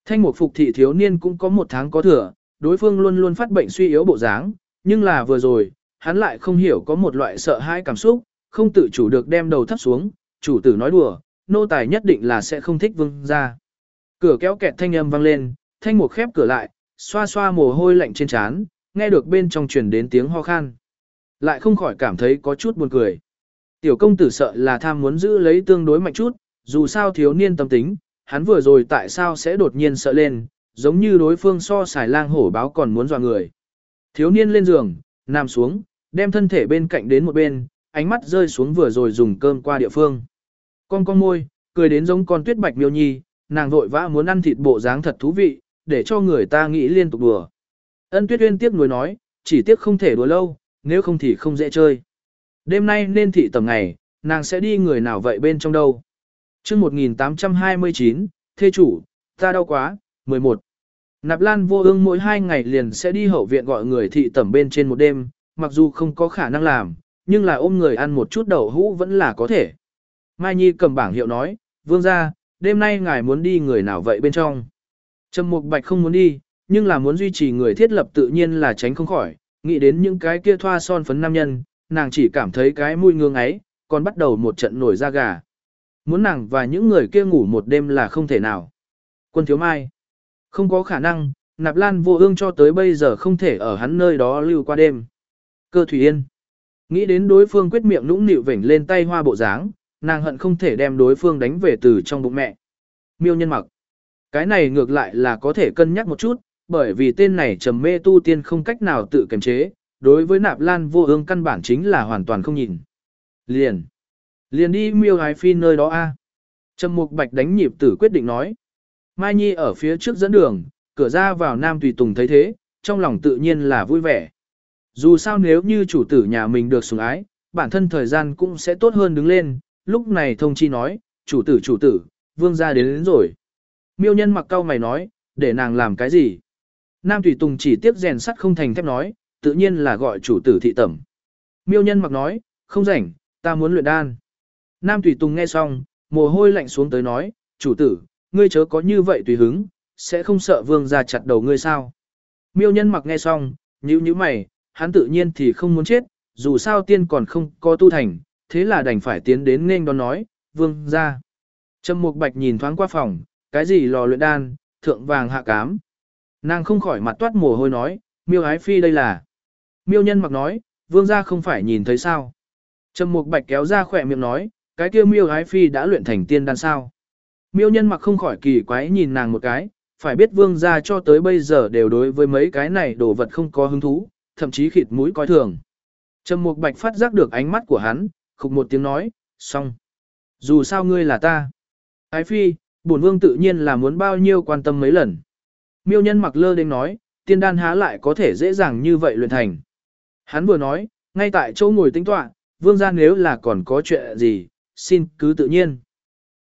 Thanh mục phục thị thiếu niên cũng có một tháng có thừa, đối phương luôn luôn phát bệnh suy yếu bộ dáng, nhưng là vừa rồi, hắn lại không hiểu có một loại sợ hãi cảm xúc, không tự chủ được đem đầu thấp xuống, chủ tử nói đùa, nô tài nhất định là sẽ không thích vương ra. Cửa kéo kẹt thanh âm vang lên, thanh mục khép cửa lại, xoa xoa mồ hôi lạnh trên trán, nghe được bên trong truyền đến tiếng ho khan. Lại không khỏi cảm thấy có chút buồn cười. Tiểu công tử sợ là tham muốn giữ lấy tương đối mạnh chút, dù sao thiếu niên tâm tính, hắn vừa rồi tại sao sẽ đột nhiên sợ lên, giống như đối phương so xài lang hổ báo còn muốn dọa người. Thiếu niên lên giường, nằm xuống, đem thân thể bên cạnh đến một bên, ánh mắt rơi xuống vừa rồi dùng cơm qua địa phương. Con con môi, cười đến giống con tuyết bạch miêu nhi, nàng vội vã muốn ăn thịt bộ dáng thật thú vị, để cho người ta nghĩ liên tục đùa. Ân tuyết uyên tiếc nuối nói, chỉ tiếc không thể đùa lâu, nếu không thì không dễ chơi. Đêm nay nên thị tầm ngày, nàng sẽ đi người nào vậy bên trong đâu. chương 1829, thê chủ, ta đau quá, 11. Nạp Lan vô ương mỗi hai ngày liền sẽ đi hậu viện gọi người thị tẩm bên trên một đêm, mặc dù không có khả năng làm, nhưng là ôm người ăn một chút đậu hũ vẫn là có thể. Mai Nhi cầm bảng hiệu nói, vương ra, đêm nay ngài muốn đi người nào vậy bên trong. Trầm Mục Bạch không muốn đi, nhưng là muốn duy trì người thiết lập tự nhiên là tránh không khỏi, nghĩ đến những cái kia thoa son phấn nam nhân, nàng chỉ cảm thấy cái mũi ngương ấy, còn bắt đầu một trận nổi da gà. Muốn nàng và những người kia ngủ một đêm là không thể nào. Quân thiếu mai. Không có khả năng, nạp lan vô ương cho tới bây giờ không thể ở hắn nơi đó lưu qua đêm. Cơ thủy yên. Nghĩ đến đối phương quyết miệng nũng nịu vểnh lên tay hoa bộ dáng, nàng hận không thể đem đối phương đánh về từ trong bụng mẹ. Miêu nhân mặc. Cái này ngược lại là có thể cân nhắc một chút, bởi vì tên này trầm mê tu tiên không cách nào tự kiềm chế, đối với nạp lan vô ương căn bản chính là hoàn toàn không nhìn. Liền. Liền đi miêu hái phi nơi đó a Trầm mục bạch đánh nhịp tử quyết định nói. Mai Nhi ở phía trước dẫn đường, cửa ra vào Nam Tùy Tùng thấy thế, trong lòng tự nhiên là vui vẻ. Dù sao nếu như chủ tử nhà mình được sủng ái, bản thân thời gian cũng sẽ tốt hơn đứng lên, lúc này thông chi nói, chủ tử chủ tử, vương gia đến, đến rồi. Miêu nhân mặc cau mày nói, để nàng làm cái gì? Nam thủy Tùng chỉ tiếp rèn sắt không thành thép nói, tự nhiên là gọi chủ tử thị tẩm. Miêu nhân mặc nói, không rảnh, ta muốn luyện đan. Nam thủy Tùng nghe xong, mồ hôi lạnh xuống tới nói, chủ tử, ngươi chớ có như vậy tùy hứng, sẽ không sợ vương gia chặt đầu ngươi sao. Miêu nhân mặc nghe xong, nhíu nhíu mày, hắn tự nhiên thì không muốn chết, dù sao tiên còn không có tu thành, thế là đành phải tiến đến nên đón nói, vương gia. Trầm Mục Bạch nhìn thoáng qua phòng, cái gì lò luyện đan, thượng vàng hạ cám. Nàng không khỏi mặt toát mồ hôi nói, miêu ái phi đây là. Miêu nhân mặc nói, vương gia không phải nhìn thấy sao. Trầm Mục Bạch kéo ra khỏe miệng nói, cái kia miêu ái phi đã luyện thành tiên đan sao. Miêu nhân mặc không khỏi kỳ quái nhìn nàng một cái, phải biết vương gia cho tới bây giờ đều đối với mấy cái này đồ vật không có hứng thú, thậm chí khịt mũi coi thường. Trầm Mục Bạch phát giác được ánh mắt của hắn, khục một tiếng nói, xong. Dù sao ngươi là ta. Ái phi, bổn vương tự nhiên là muốn bao nhiêu quan tâm mấy lần. Miêu nhân mặc lơ đến nói, tiên đan há lại có thể dễ dàng như vậy luyện thành. Hắn vừa nói, ngay tại chỗ ngồi tính tọa, vương gia nếu là còn có chuyện gì, xin cứ tự nhiên.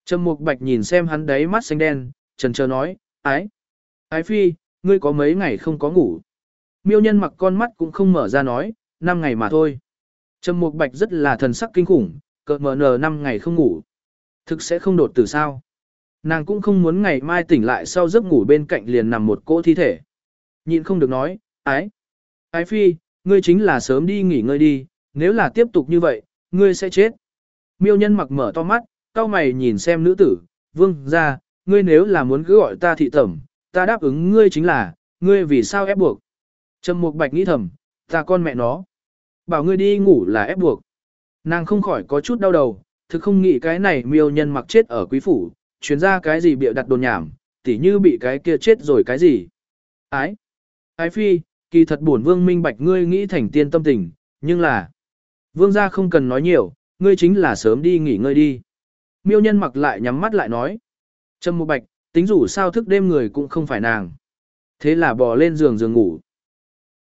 Trầm Mục Bạch nhìn xem hắn đáy mắt xanh đen, trần chờ nói, ái, ái phi, ngươi có mấy ngày không có ngủ. Miêu nhân mặc con mắt cũng không mở ra nói, năm ngày mà thôi. Trầm Mục Bạch rất là thần sắc kinh khủng, cợt mờ nờ năm ngày không ngủ. Thực sẽ không đột tử sao. Nàng cũng không muốn ngày mai tỉnh lại sau giấc ngủ bên cạnh liền nằm một cỗ thi thể. Nhịn không được nói, ái, ái phi, ngươi chính là sớm đi nghỉ ngơi đi, nếu là tiếp tục như vậy, ngươi sẽ chết. Miêu nhân mặc mở to mắt, cao mày nhìn xem nữ tử, vương ra, ngươi nếu là muốn cứ gọi ta thị tẩm, ta đáp ứng ngươi chính là, ngươi vì sao ép buộc. Trầm Mục Bạch nghĩ thầm, ta con mẹ nó. Bảo ngươi đi ngủ là ép buộc. Nàng không khỏi có chút đau đầu, thực không nghĩ cái này miêu nhân mặc chết ở quý phủ, chuyến ra cái gì bịa đặt đồn nhảm, tỉ như bị cái kia chết rồi cái gì. Ái! Ái phi, kỳ thật buồn vương minh bạch ngươi nghĩ thành tiên tâm tình, nhưng là... Vương gia không cần nói nhiều, ngươi chính là sớm đi nghỉ ngơi đi. Miêu nhân mặc lại nhắm mắt lại nói. Trâm Mục Bạch, tính rủ sao thức đêm người cũng không phải nàng. Thế là bò lên giường giường ngủ.